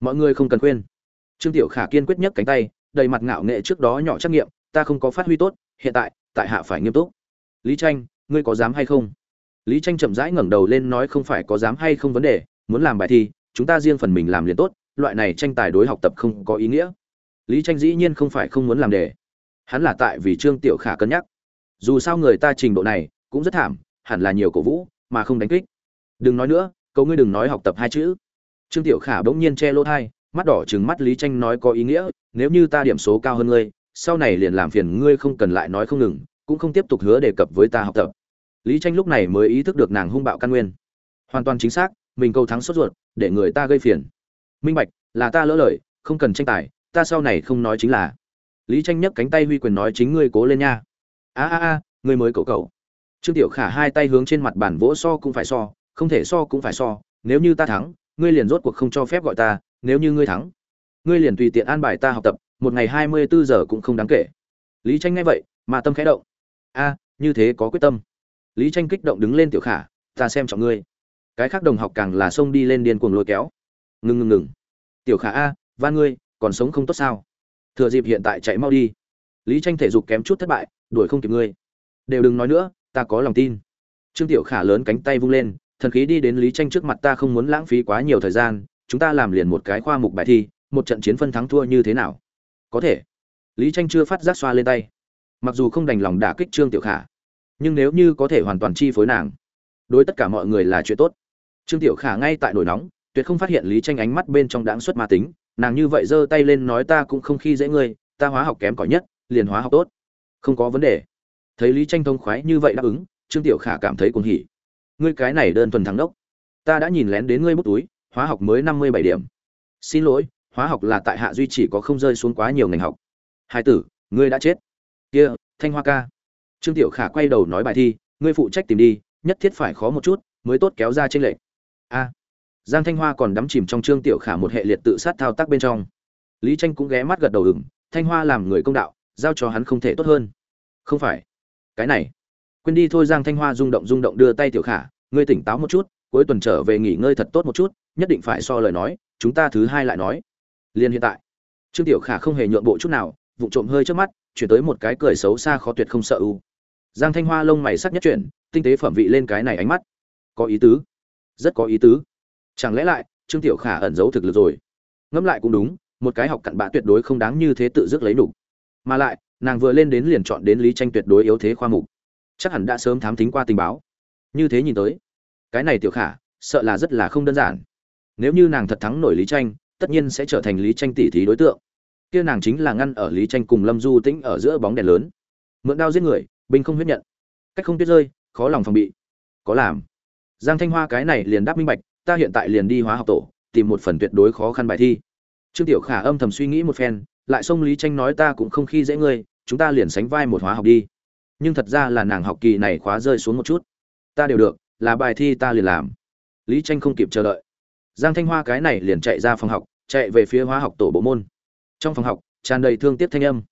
mọi người không cần khuyên. Trương tiểu khả kiên quyết nhất cánh tay, đầy mặt ngạo nghệ trước đó nhỏ trắc nghiệm, ta không có phát huy tốt, hiện tại tại hạ phải nghiêm túc. Lý tranh, ngươi có dám hay không? Lý tranh chậm rãi ngẩng đầu lên nói, không phải có dám hay không vấn đề, muốn làm bài thi, chúng ta riêng phần mình làm liền tốt, loại này tranh tài đối học tập không có ý nghĩa. Lý tranh dĩ nhiên không phải không muốn làm đề. Hắn là tại vì trương tiểu khả cân nhắc. Dù sao người ta trình độ này, cũng rất thảm, hẳn là nhiều cổ vũ, mà không đánh kích. Đừng nói nữa cậu ngươi đừng nói học tập hai chữ trương tiểu khả bỗng nhiên che lỗ thai mắt đỏ trừng mắt lý tranh nói có ý nghĩa, nếu như ta điểm số cao hơn ngươi, sau này liền làm phiền ngươi không cần lại nói không ngừng, cũng không tiếp tục hứa đề cập với ta học tập. Lý tranh lúc này mới ý thức được nàng hung bạo căn nguyên. Hoàn toàn chính xác, mình câu thắng sốt ruột, để người ta gây phiền. Minh bạch, là ta lỡ lời, không cần tranh tài, ta sau này không nói chính là. Lý tranh nhấc cánh tay huy quyền nói chính ngươi cố lên nha. A a a, ngươi mới cậu cậu. Trương tiểu khả hai tay hướng trên mặt bàn vỗ so cũng phải so, không thể so cũng phải so, nếu như ta thắng ngươi liền rốt cuộc không cho phép gọi ta, nếu như ngươi thắng, ngươi liền tùy tiện an bài ta học tập, một ngày hai mươi bốn giờ cũng không đáng kể. Lý tranh nghe vậy, mà tâm khẽ động. A, như thế có quyết tâm. Lý tranh kích động đứng lên tiểu khả, ta xem trọng ngươi. Cái khác đồng học càng là xông đi lên điên cuồng lôi kéo. Ngừng ngừng ngừng. Tiểu khả a, van ngươi, còn sống không tốt sao? Thừa dịp hiện tại chạy mau đi. Lý tranh thể dục kém chút thất bại, đuổi không kịp ngươi. Đều đừng nói nữa, ta có lòng tin. Trương tiểu khả lớn cánh tay vung lên thần khí đi đến lý tranh trước mặt ta không muốn lãng phí quá nhiều thời gian, chúng ta làm liền một cái khoa mục bài thi, một trận chiến phân thắng thua như thế nào? Có thể. Lý tranh chưa phát giác xoa lên tay. Mặc dù không đành lòng đả kích trương tiểu khả, nhưng nếu như có thể hoàn toàn chi phối nàng, đối tất cả mọi người là chuyện tốt. Trương tiểu khả ngay tại nổi nóng, tuyệt không phát hiện lý tranh ánh mắt bên trong đáng xuất ma tính, nàng như vậy giơ tay lên nói ta cũng không khi dễ ngươi, ta hóa học kém cỏi nhất, liền hóa học tốt. Không có vấn đề. Thấy lý tranh thông khoái như vậy đáp ứng, trương tiểu khả cảm thấy cuồng hỉ ngươi cái này đơn thuần thắng đốc. Ta đã nhìn lén đến ngươi bút túi, hóa học mới năm mươi bảy điểm. Xin lỗi, hóa học là tại hạ duy chỉ có không rơi xuống quá nhiều ngành học. Hai tử, ngươi đã chết. Kia, thanh hoa ca. Trương tiểu khả quay đầu nói bài thi, ngươi phụ trách tìm đi, nhất thiết phải khó một chút, mới tốt kéo ra tranh lệch. A. Giang thanh hoa còn đắm chìm trong trương tiểu khả một hệ liệt tự sát thao tác bên trong. Lý tranh cũng ghé mắt gật đầu ửng, thanh hoa làm người công đạo, giao cho hắn không thể tốt hơn. Không phải. Cái này quên đi thôi, giang thanh hoa rung động rung động đưa tay tiểu khả, ngươi tỉnh táo một chút, cuối tuần trở về nghỉ ngơi thật tốt một chút, nhất định phải so lời nói, chúng ta thứ hai lại nói. Liền hiện tại, trương tiểu khả không hề nhượng bộ chút nào vụ trộm hơi trước mắt, chuyển tới một cái cười xấu xa khó tuyệt không sợ u. Giang thanh hoa lông mày sắc nhất chuyển, tinh tế phẩm vị lên cái này ánh mắt. Có ý tứ, rất có ý tứ. Chẳng lẽ lại, trương tiểu khả ẩn giấu thực lực rồi? Ngẫm lại cũng đúng, một cái học cặn bạ tuyệt đối không đáng như thế tự dứt lấy đủ. Mà lại, nàng vừa lên đến liền chọn đến lý tranh tuyệt đối yếu thế khoa mục chắc hẳn đã sớm thám thính qua tình báo. Như thế nhìn tới, cái này tiểu khả, sợ là rất là không đơn giản. Nếu như nàng thật thắng nổi lý tranh, tất nhiên sẽ trở thành lý tranh tỷ thí đối tượng. Kia nàng chính là ngăn ở lý tranh cùng lâm du tĩnh ở giữa bóng đèn lớn. Mượn đao giết người, binh không huyết nhận. Cách không tuyết rơi, khó lòng phòng bị. Có làm. Giang thanh hoa cái này liền đáp minh bạch, ta hiện tại liền đi hóa học tổ, tìm một phần tuyệt đối khó khăn bài thi. Trương tiểu khả âm thầm suy nghĩ một phen, lại xông lý tranh nói ta cũng không khi dễ ngươi, chúng ta liền sánh vai một hóa học đi nhưng thật ra là nàng học kỳ này khóa rơi xuống một chút. Ta đều được, là bài thi ta liền làm. Lý tranh không kịp chờ đợi. Giang thanh hoa cái này liền chạy ra phòng học, chạy về phía hóa học tổ bộ môn. Trong phòng học, tràn đầy thương tiếc thanh âm.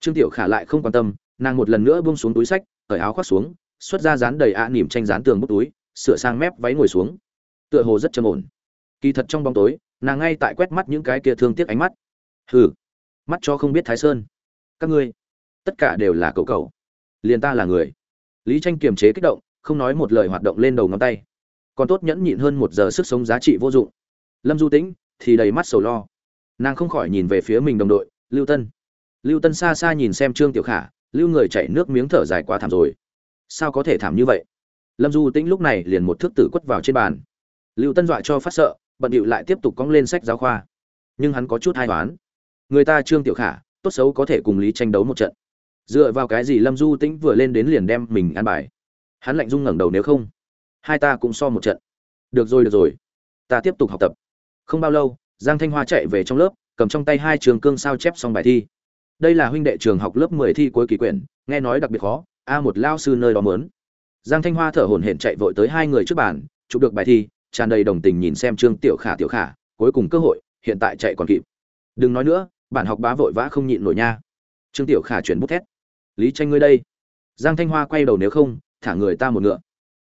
Trương tiểu khả lại không quan tâm, nàng một lần nữa buông xuống túi sách, cởi áo khoác xuống, xuất ra dán đầy ạ nỉm tranh dán tường bút túi, sửa sang mép váy ngồi xuống. Tựa hồ rất trầm ổn. Kỳ thật trong bóng tối, nàng ngay tại quét mắt những cái kia thương tiếc ánh mắt. Hừ, mắt cho không biết thái sơn. Các ngươi, tất cả đều là cậu cậu liền ta là người. Lý tranh kiềm chế kích động, không nói một lời hoạt động lên đầu ngón tay. Còn tốt nhẫn nhịn hơn một giờ sức sống giá trị vô dụng. Lâm du tĩnh thì đầy mắt sầu lo. Nàng không khỏi nhìn về phía mình đồng đội, lưu tân. Lưu tân xa xa nhìn xem trương tiểu khả, lưu người chảy nước miếng thở dài quá thảm rồi. Sao có thể thảm như vậy? Lâm du tĩnh lúc này liền một thước tử quất vào trên bàn. Lưu tân dọa cho phát sợ, bận điệu lại tiếp tục cong lên sách giáo khoa. Nhưng hắn có chút hai toán người ta trương tiểu khả, tốt xấu có thể cùng lý tranh đấu một trận dựa vào cái gì lâm du tĩnh vừa lên đến liền đem mình ăn bài? Hắn lạnh rung ngẩng đầu nếu không. Hai ta cũng so một trận. Được rồi được rồi. Ta tiếp tục học tập. Không bao lâu, giang thanh hoa chạy về trong lớp, cầm trong tay hai trường cương sao chép xong bài thi. Đây là huynh đệ trường học lớp mười thi cuối kỳ quyển, nghe nói đặc biệt khó, a một lao sư nơi đó mớn. Giang thanh hoa thở hổn hển chạy vội tới hai người trước bàn, chụp được bài thi, tràn đầy đồng tình nhìn xem trương tiểu khả tiểu khả, cuối cùng cơ hội, hiện tại chạy còn kịp. Đừng nói nữa, bản học bá vội vã không nhịn nổi nha. Trương tiểu khả chuyển bút thét lý tranh ngươi đây. Giang thanh hoa quay đầu nếu không, thả người ta một ngựa.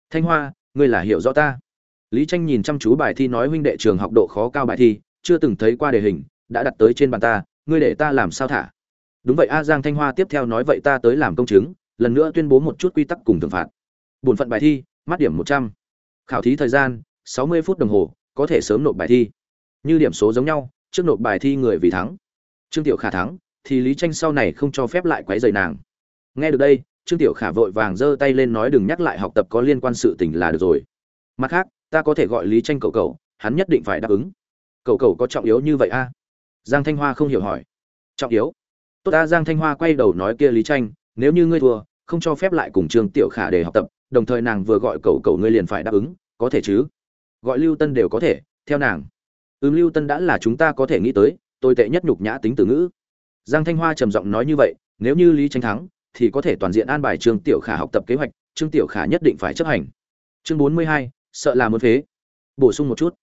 Thanh hoa, ngươi là hiểu rõ ta. Lý tranh nhìn chăm chú bài thi nói huynh đệ trường học độ khó cao bài thi, chưa từng thấy qua đề hình, đã đặt tới trên bàn ta, ngươi để ta làm sao thả? Đúng vậy a, giang thanh hoa tiếp theo nói vậy ta tới làm công chứng, lần nữa tuyên bố một chút quy tắc cùng thưởng phạt. Bổn phận bài thi, mắt điểm một trăm. Khảo thí thời gian, sáu mươi phút đồng hồ, có thể sớm nộp bài thi. Như điểm số giống nhau, trước nộp bài thi người vì thắng. Trương tiểu khả thắng, thì lý tranh sau này không cho phép lại quấy rầy nàng nghe được đây, trương tiểu khả vội vàng giơ tay lên nói đừng nhắc lại học tập có liên quan sự tình là được rồi. Mặt khác, ta có thể gọi lý tranh cậu cậu, hắn nhất định phải đáp ứng. Cậu cậu có trọng yếu như vậy a giang thanh hoa không hiểu hỏi. Trọng yếu? Tốt ta, giang thanh hoa quay đầu nói kia lý tranh, nếu như ngươi thua, không cho phép lại cùng trương tiểu khả để học tập, đồng thời nàng vừa gọi cậu cậu ngươi liền phải đáp ứng, có thể chứ? Gọi lưu tân đều có thể, theo nàng. Ừm, lưu tân đã là chúng ta có thể nghĩ tới tôi tệ nhất nhục nhã tính từ ngữ. Giang thanh hoa trầm giọng nói như vậy, nếu như lý tranh thắng thì có thể toàn diện an bài trương tiểu khả học tập kế hoạch, trương tiểu khả nhất định phải chấp hành. Chương bốn mươi hai, sợ là muốn phế. Bổ sung một chút.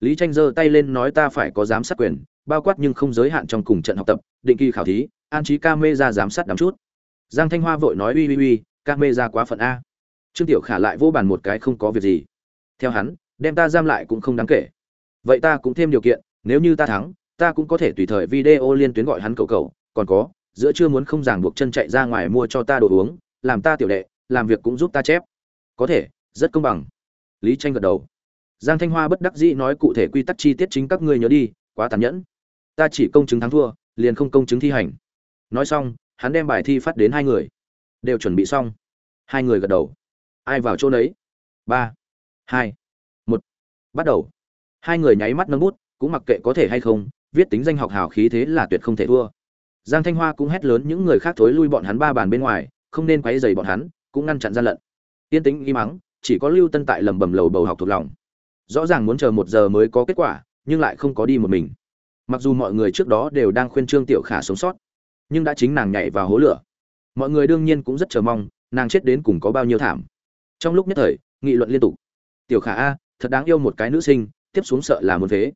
Lý tranh giơ tay lên nói ta phải có giám sát quyền, bao quát nhưng không giới hạn trong cùng trận học tập, định kỳ khảo thí, an trí ca mê ra giám sát đắm chút. Giang thanh hoa vội nói uy uy uy ca mê ra quá phận a. Trương tiểu khả lại vô bàn một cái không có việc gì. Theo hắn, đem ta giam lại cũng không đáng kể. Vậy ta cũng thêm điều kiện, nếu như ta thắng, ta cũng có thể tùy thời video liên tuyến gọi hắn cầu cầu, còn có giữa chưa muốn không ràng buộc chân chạy ra ngoài mua cho ta đồ uống, làm ta tiểu đệ, làm việc cũng giúp ta chép. Có thể, rất công bằng. Lý tranh gật đầu. Giang thanh hoa bất đắc dĩ nói cụ thể quy tắc chi tiết chính các ngươi nhớ đi, quá tàn nhẫn. Ta chỉ công chứng thắng thua, liền không công chứng thi hành. Nói xong, hắn đem bài thi phát đến hai người. Đều chuẩn bị xong. Hai người gật đầu. Ai vào chỗ nấy? Ba, hai, một. Bắt đầu. Hai người nháy mắt nâng bút, cũng mặc kệ có thể hay không, viết tính danh học hào khí thế là tuyệt không thể thua giang thanh hoa cũng hét lớn những người khác thối lui bọn hắn ba bàn bên ngoài, không nên quấy rầy bọn hắn, cũng ngăn chặn gian lận. Yên tĩnh im mắng, chỉ có lưu tân tại lầm bầm lầu bầu học thuộc lòng. Rõ ràng muốn chờ một giờ mới có kết quả, nhưng lại không có đi một mình. Mặc dù mọi người trước đó đều đang khuyên trương tiểu khả sống sót, nhưng đã chính nàng nhảy vào hố lửa. Mọi người đương nhiên cũng rất chờ mong, nàng chết đến cùng có bao nhiêu thảm. Trong lúc nhất thời, nghị luận liên tục. Tiểu khả a, thật đáng yêu một cái nữ sinh, tiếp xuống sợ là muốn thế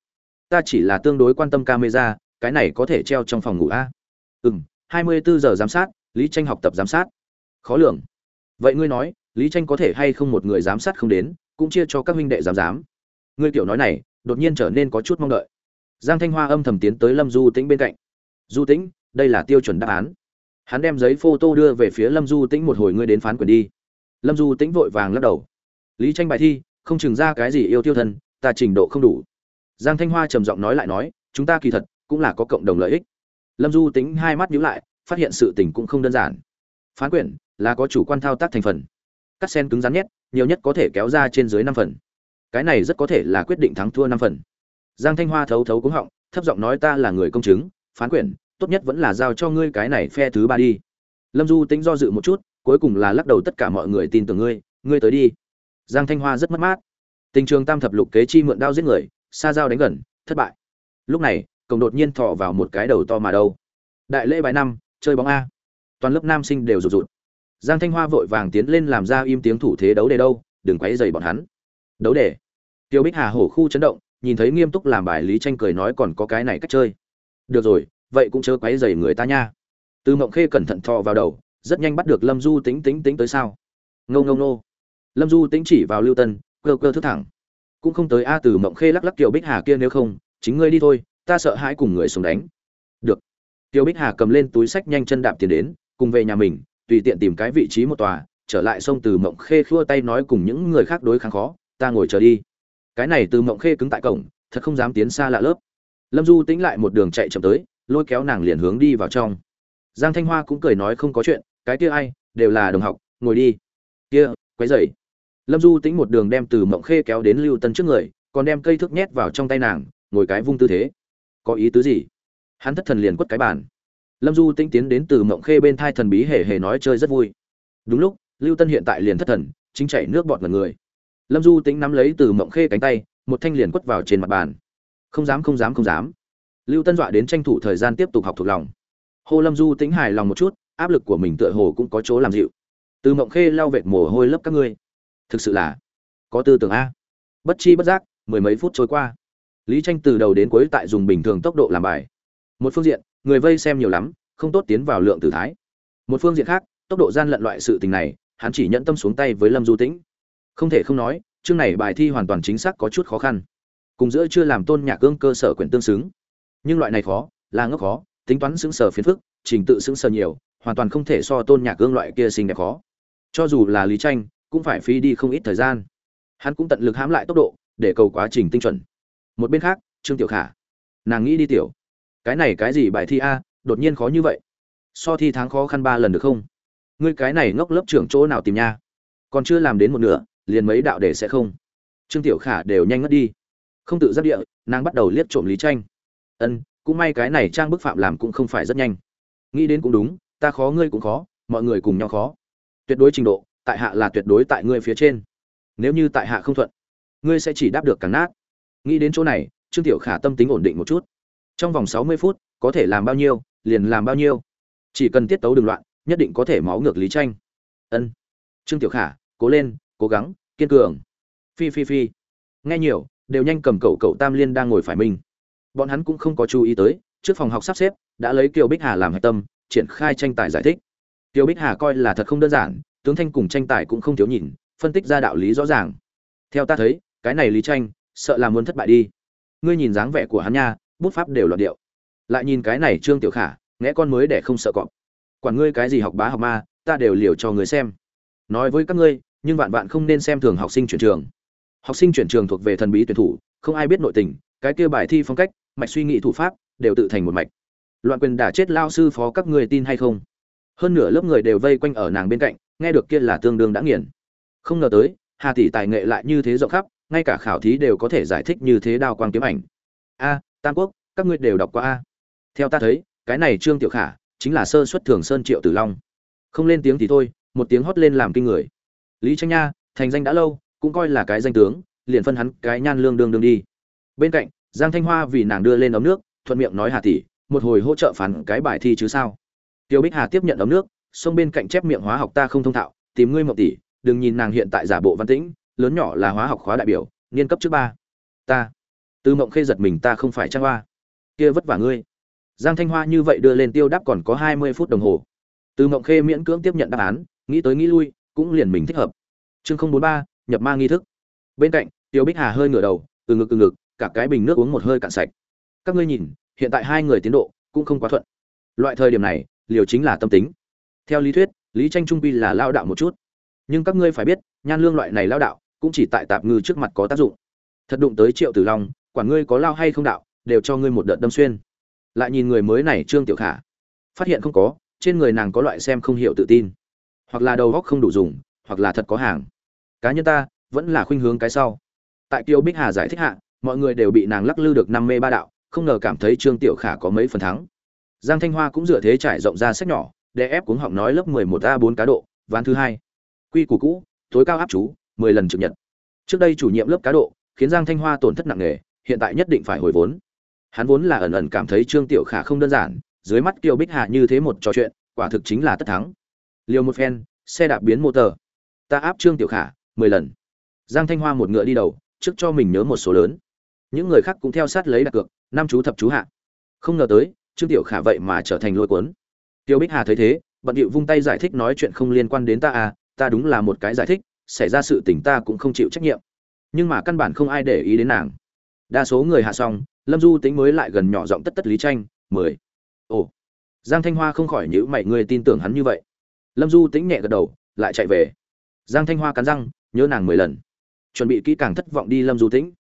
ta chỉ là tương đối quan tâm camera, cái này có thể treo trong phòng ngủ a ừ m hai mươi bốn giờ giám sát, lý tranh học tập giám sát. Khó lường. Vậy ngươi nói, lý tranh có thể hay không một người giám sát không đến, cũng chia cho các huynh đệ giám giám. Ngươi tiểu nói này, đột nhiên trở nên có chút mong đợi. Giang thanh hoa âm thầm tiến tới lâm du tĩnh bên cạnh. Du tĩnh, đây là tiêu chuẩn đáp án. Hắn đem giấy photo đưa về phía lâm du tĩnh một hồi ngươi đến phán quyền đi. Lâm du tĩnh vội vàng lắc đầu. Lý tranh bài thi, không chừng ra cái gì yêu tiêu thân, ta trình độ không đủ. Giang thanh hoa trầm giọng nói lại nói, chúng ta kỳ thật cũng là có cộng đồng lợi ích lâm du tính hai mắt nhíu lại, phát hiện sự tình cũng không đơn giản. Phán quyền là có chủ quan thao tác thành phần. Cắt sen cứng rắn nhất, nhiều nhất có thể kéo ra trên dưới năm phần. Cái này rất có thể là quyết định thắng thua năm phần. Giang thanh hoa thấu thấu cúng họng, thấp giọng nói ta là người công chứng, phán quyền tốt nhất vẫn là giao cho ngươi cái này phe thứ ba đi. Lâm du tính do dự một chút, cuối cùng là lắc đầu tất cả mọi người tin tưởng ngươi ngươi tới đi. Giang thanh hoa rất mất mát. Tình trường tam thập lục kế chi mượn đao giết người, xa dao đánh gần, thất bại. Lúc này cổng đột nhiên thọ vào một cái đầu to mà đâu. Đại lễ bài năm, chơi bóng a. Toàn lớp nam sinh đều rụt rụt. Giang thanh hoa vội vàng tiến lên làm ra im tiếng thủ thế đấu đề đâu, đừng quấy dày bọn hắn. Đấu đề. Tiêu bích hà hổ khu chấn động, nhìn thấy nghiêm túc làm bài lý tranh cười nói còn có cái này cách chơi. Được rồi, vậy cũng chớ quấy dày người ta nha. Từ mộng khê cẩn thận thọ vào đầu, rất nhanh bắt được lâm du tính tính tính tới sao? Ngâu ngâu nô lâm du tính chỉ vào lưu tân cơ cơ thức thẳng. Cũng không tới a từ mộng khê lắc lắc kiều bích hà kia nếu không, chính ngươi đi thôi ta sợ hãi cùng người sống đánh. Được. Tiêu bích hà cầm lên túi sách nhanh chân đạp tiền đến, cùng về nhà mình, tùy tiện tìm cái vị trí một tòa, trở lại sông từ mộng khê khua tay nói cùng những người khác đối kháng khó, ta ngồi chờ đi. Cái này từ mộng khê cứng tại cổng, thật không dám tiến xa lạ lớp. Lâm du tính lại một đường chạy chậm tới, lôi kéo nàng liền hướng đi vào trong. Giang thanh hoa cũng cười nói không có chuyện, cái kia ai, đều là đồng học, ngồi đi. Kia, quấy dậy lâm du tính một đường đem từ mộng khê kéo đến lưu tân trước người, còn đem cây thước nhét vào trong tay nàng, ngồi cái vung tư thế có ý tứ gì? Hắn thất thần liền quất cái bàn. Lâm du tinh tiến đến từ mộng khê bên thai thần bí hề hề nói chơi rất vui. Đúng lúc, lưu tân hiện tại liền thất thần, chính chảy nước bọt ngần người. Lâm du tính nắm lấy từ mộng khê cánh tay, một thanh liền quất vào trên mặt bàn. Không dám không dám không dám. Lưu tân dọa đến tranh thủ thời gian tiếp tục học thuộc lòng. Hồ lâm du tính hài lòng một chút, áp lực của mình tựa hồ cũng có chỗ làm dịu. Từ mộng khê lau vệt mồ hôi lấp các ngươi. Thực sự là có tư tưởng a. Bất chi bất giác, mười mấy phút trôi qua lý tranh từ đầu đến cuối tại dùng bình thường tốc độ làm bài. Một phương diện, người vây xem nhiều lắm, không tốt tiến vào lượng tử thái. Một phương diện khác, tốc độ gian lận loại sự tình này, hắn chỉ nhận tâm xuống tay với lâm du tĩnh. Không thể không nói, chương này bài thi hoàn toàn chính xác có chút khó khăn. Cùng giữa chưa làm tôn nhạc gương cơ sở quyển tương xứng. Nhưng loại này khó, là ngốc khó, tính toán xứng sở phiền phức, trình tự xứng sở nhiều, hoàn toàn không thể so tôn nhạc gương loại kia xinh đẹp khó. Cho dù là lý tranh, cũng phải phí đi không ít thời gian. Hắn cũng tận lực hãm lại tốc độ, để cầu quá trình tinh chuẩn một bên khác, trương tiểu khả. Nàng nghĩ đi tiểu. Cái này cái gì bài thi a, đột nhiên khó như vậy. So thi tháng khó khăn ba lần được không? Ngươi cái này ngốc lớp trưởng chỗ nào tìm nha? Còn chưa làm đến một nửa, liền mấy đạo để sẽ không? Trương tiểu khả đều nhanh ngất đi. Không tự giác địa, nàng bắt đầu liếc trộm lý tranh. Ân, cũng may cái này trang bức phạm làm cũng không phải rất nhanh. Nghĩ đến cũng đúng, ta khó ngươi cũng khó, mọi người cùng nhau khó. Tuyệt đối trình độ, tại hạ là tuyệt đối tại ngươi phía trên. Nếu như tại hạ không thuận, ngươi sẽ chỉ đáp được càng nát nghĩ đến chỗ này, trương tiểu khả tâm tính ổn định một chút. Trong vòng sáu mươi phút, có thể làm bao nhiêu, liền làm bao nhiêu. Chỉ cần tiết tấu đừng loạn, nhất định có thể máu ngược lý tranh. Ân. Trương tiểu khả, cố lên, cố gắng, kiên cường. Phi phi phi. Nghe nhiều, đều nhanh cầm cậu cậu tam liên đang ngồi phải mình. Bọn hắn cũng không có chú ý tới, trước phòng học sắp xếp, đã lấy kiều bích hà làm hạch tâm, triển khai tranh tài giải thích. Kiều bích hà coi là thật không đơn giản, tướng thanh cùng tranh tài cũng không thiếu nhìn, phân tích ra đạo lý rõ ràng. Theo ta thấy, cái này lý tranh sợ là muốn thất bại đi. Ngươi nhìn dáng vẻ của hắn nha, bút pháp đều loạn điệu. Lại nhìn cái này trương tiểu khả nghe con mới để không sợ cọp. Quản ngươi cái gì học bá học ma, ta đều liều cho người xem. Nói với các ngươi, nhưng vạn vạn không nên xem thường học sinh chuyển trường. Học sinh chuyển trường thuộc về thần bí tuyển thủ, không ai biết nội tình, cái kia bài thi phong cách, mạch suy nghĩ thủ pháp, đều tự thành một mạch. Loạn quyền đả chết lao sư phó các người tin hay không? Hơn nửa lớp người đều vây quanh ở nàng bên cạnh, nghe được kia là tương đương đã nghiền. Không ngờ tới, hà tỷ tài nghệ lại như thế rộng khắp ngay cả khảo thí đều có thể giải thích như thế đao quang kiếm ảnh. A, tam quốc, các ngươi đều đọc qua a. Theo ta thấy, cái này trương tiểu khả, chính là sơ xuất thường sơn triệu tử long. Không lên tiếng thì thôi, một tiếng hót lên làm kinh người. Lý tranh nha, thành danh đã lâu, cũng coi là cái danh tướng, liền phân hắn cái nhan lương đương đương đi. Bên cạnh, giang thanh hoa vì nàng đưa lên ấm nước, thuận miệng nói hà tỷ, một hồi hỗ trợ phản cái bài thi chứ sao? Tiêu bích hà tiếp nhận ấm nước, xông bên cạnh chép miệng hóa học ta không thông thạo, tìm ngươi mộng tỷ, đừng nhìn nàng hiện tại giả bộ văn tĩnh lớn nhỏ là hóa học khóa đại biểu, niên cấp trước ba. Ta. Tư mộng khê giật mình, ta không phải trang hoa. Kia vất vả ngươi. Giang thanh hoa như vậy đưa lên tiêu đáp còn có hai mươi phút đồng hồ. Tư mộng khê miễn cưỡng tiếp nhận đáp án, nghĩ tới nghĩ lui, cũng liền mình thích hợp. Chương không bốn ba, nhập ma nghi thức. Bên cạnh, tiêu bích hà hơi ngửa đầu, từ ngực từ ngực, cả cái bình nước uống một hơi cạn sạch. Các ngươi nhìn, hiện tại hai người tiến độ cũng không quá thuận. Loại thời điểm này, liều chính là tâm tính. Theo lý thuyết, lý tranh trung pi là lao đạo một chút. Nhưng các ngươi phải biết, nhan lương loại này lao đạo cũng chỉ tại tạp ngư trước mặt có tác dụng. Thật đụng tới triệu tử long, quản ngươi có lao hay không đạo, đều cho ngươi một đợt đâm xuyên. Lại nhìn người mới này trương tiểu khả, phát hiện không có, trên người nàng có loại xem không hiểu tự tin. Hoặc là đầu góc không đủ dùng, hoặc là thật có hàng. Cá nhân ta, vẫn là khuynh hướng cái sau. Tại kiều bích hà giải thích hạ, mọi người đều bị nàng lắc lư được năm mê ba đạo, không ngờ cảm thấy trương tiểu khả có mấy phần thắng. Giang thanh hoa cũng dựa thế trải rộng ra sách nhỏ để ép cuống họng nói lớp mười một a bốn cá độ, ván thứ hai. Quy củ cũ, tối cao áp chú mười lần trực nhật. Trước đây chủ nhiệm lớp cá độ, khiến giang thanh hoa tổn thất nặng nề, hiện tại nhất định phải hồi vốn. Hắn vốn là ẩn ẩn cảm thấy trương tiểu khả không đơn giản, dưới mắt kiều bích hạ như thế một trò chuyện, quả thực chính là tất thắng. Liều một phen, xe đạp biến motor ta áp trương tiểu khả, mười lần. Giang thanh hoa một ngựa đi đầu, trước cho mình nhớ một số lớn. Những người khác cũng theo sát lấy đặt cược, năm chú thập chú hạ. Không ngờ tới, trương tiểu khả vậy mà trở thành lôi cuốn. Tiêu bích hà thấy thế, bận điệu vung tay giải thích nói chuyện không liên quan đến ta à ta đúng là một cái giải thích xảy ra sự tình ta cũng không chịu trách nhiệm. Nhưng mà căn bản không ai để ý đến nàng. Đa số người hạ xong, lâm du tính mới lại gần nhỏ giọng tất tất lý tranh, mười. Ồ. Giang thanh hoa không khỏi nhữ mày người tin tưởng hắn như vậy. Lâm du tính nhẹ gật đầu, lại chạy về. Giang thanh hoa cắn răng, nhớ nàng mười lần. Chuẩn bị kỹ càng thất vọng đi lâm du tĩnh.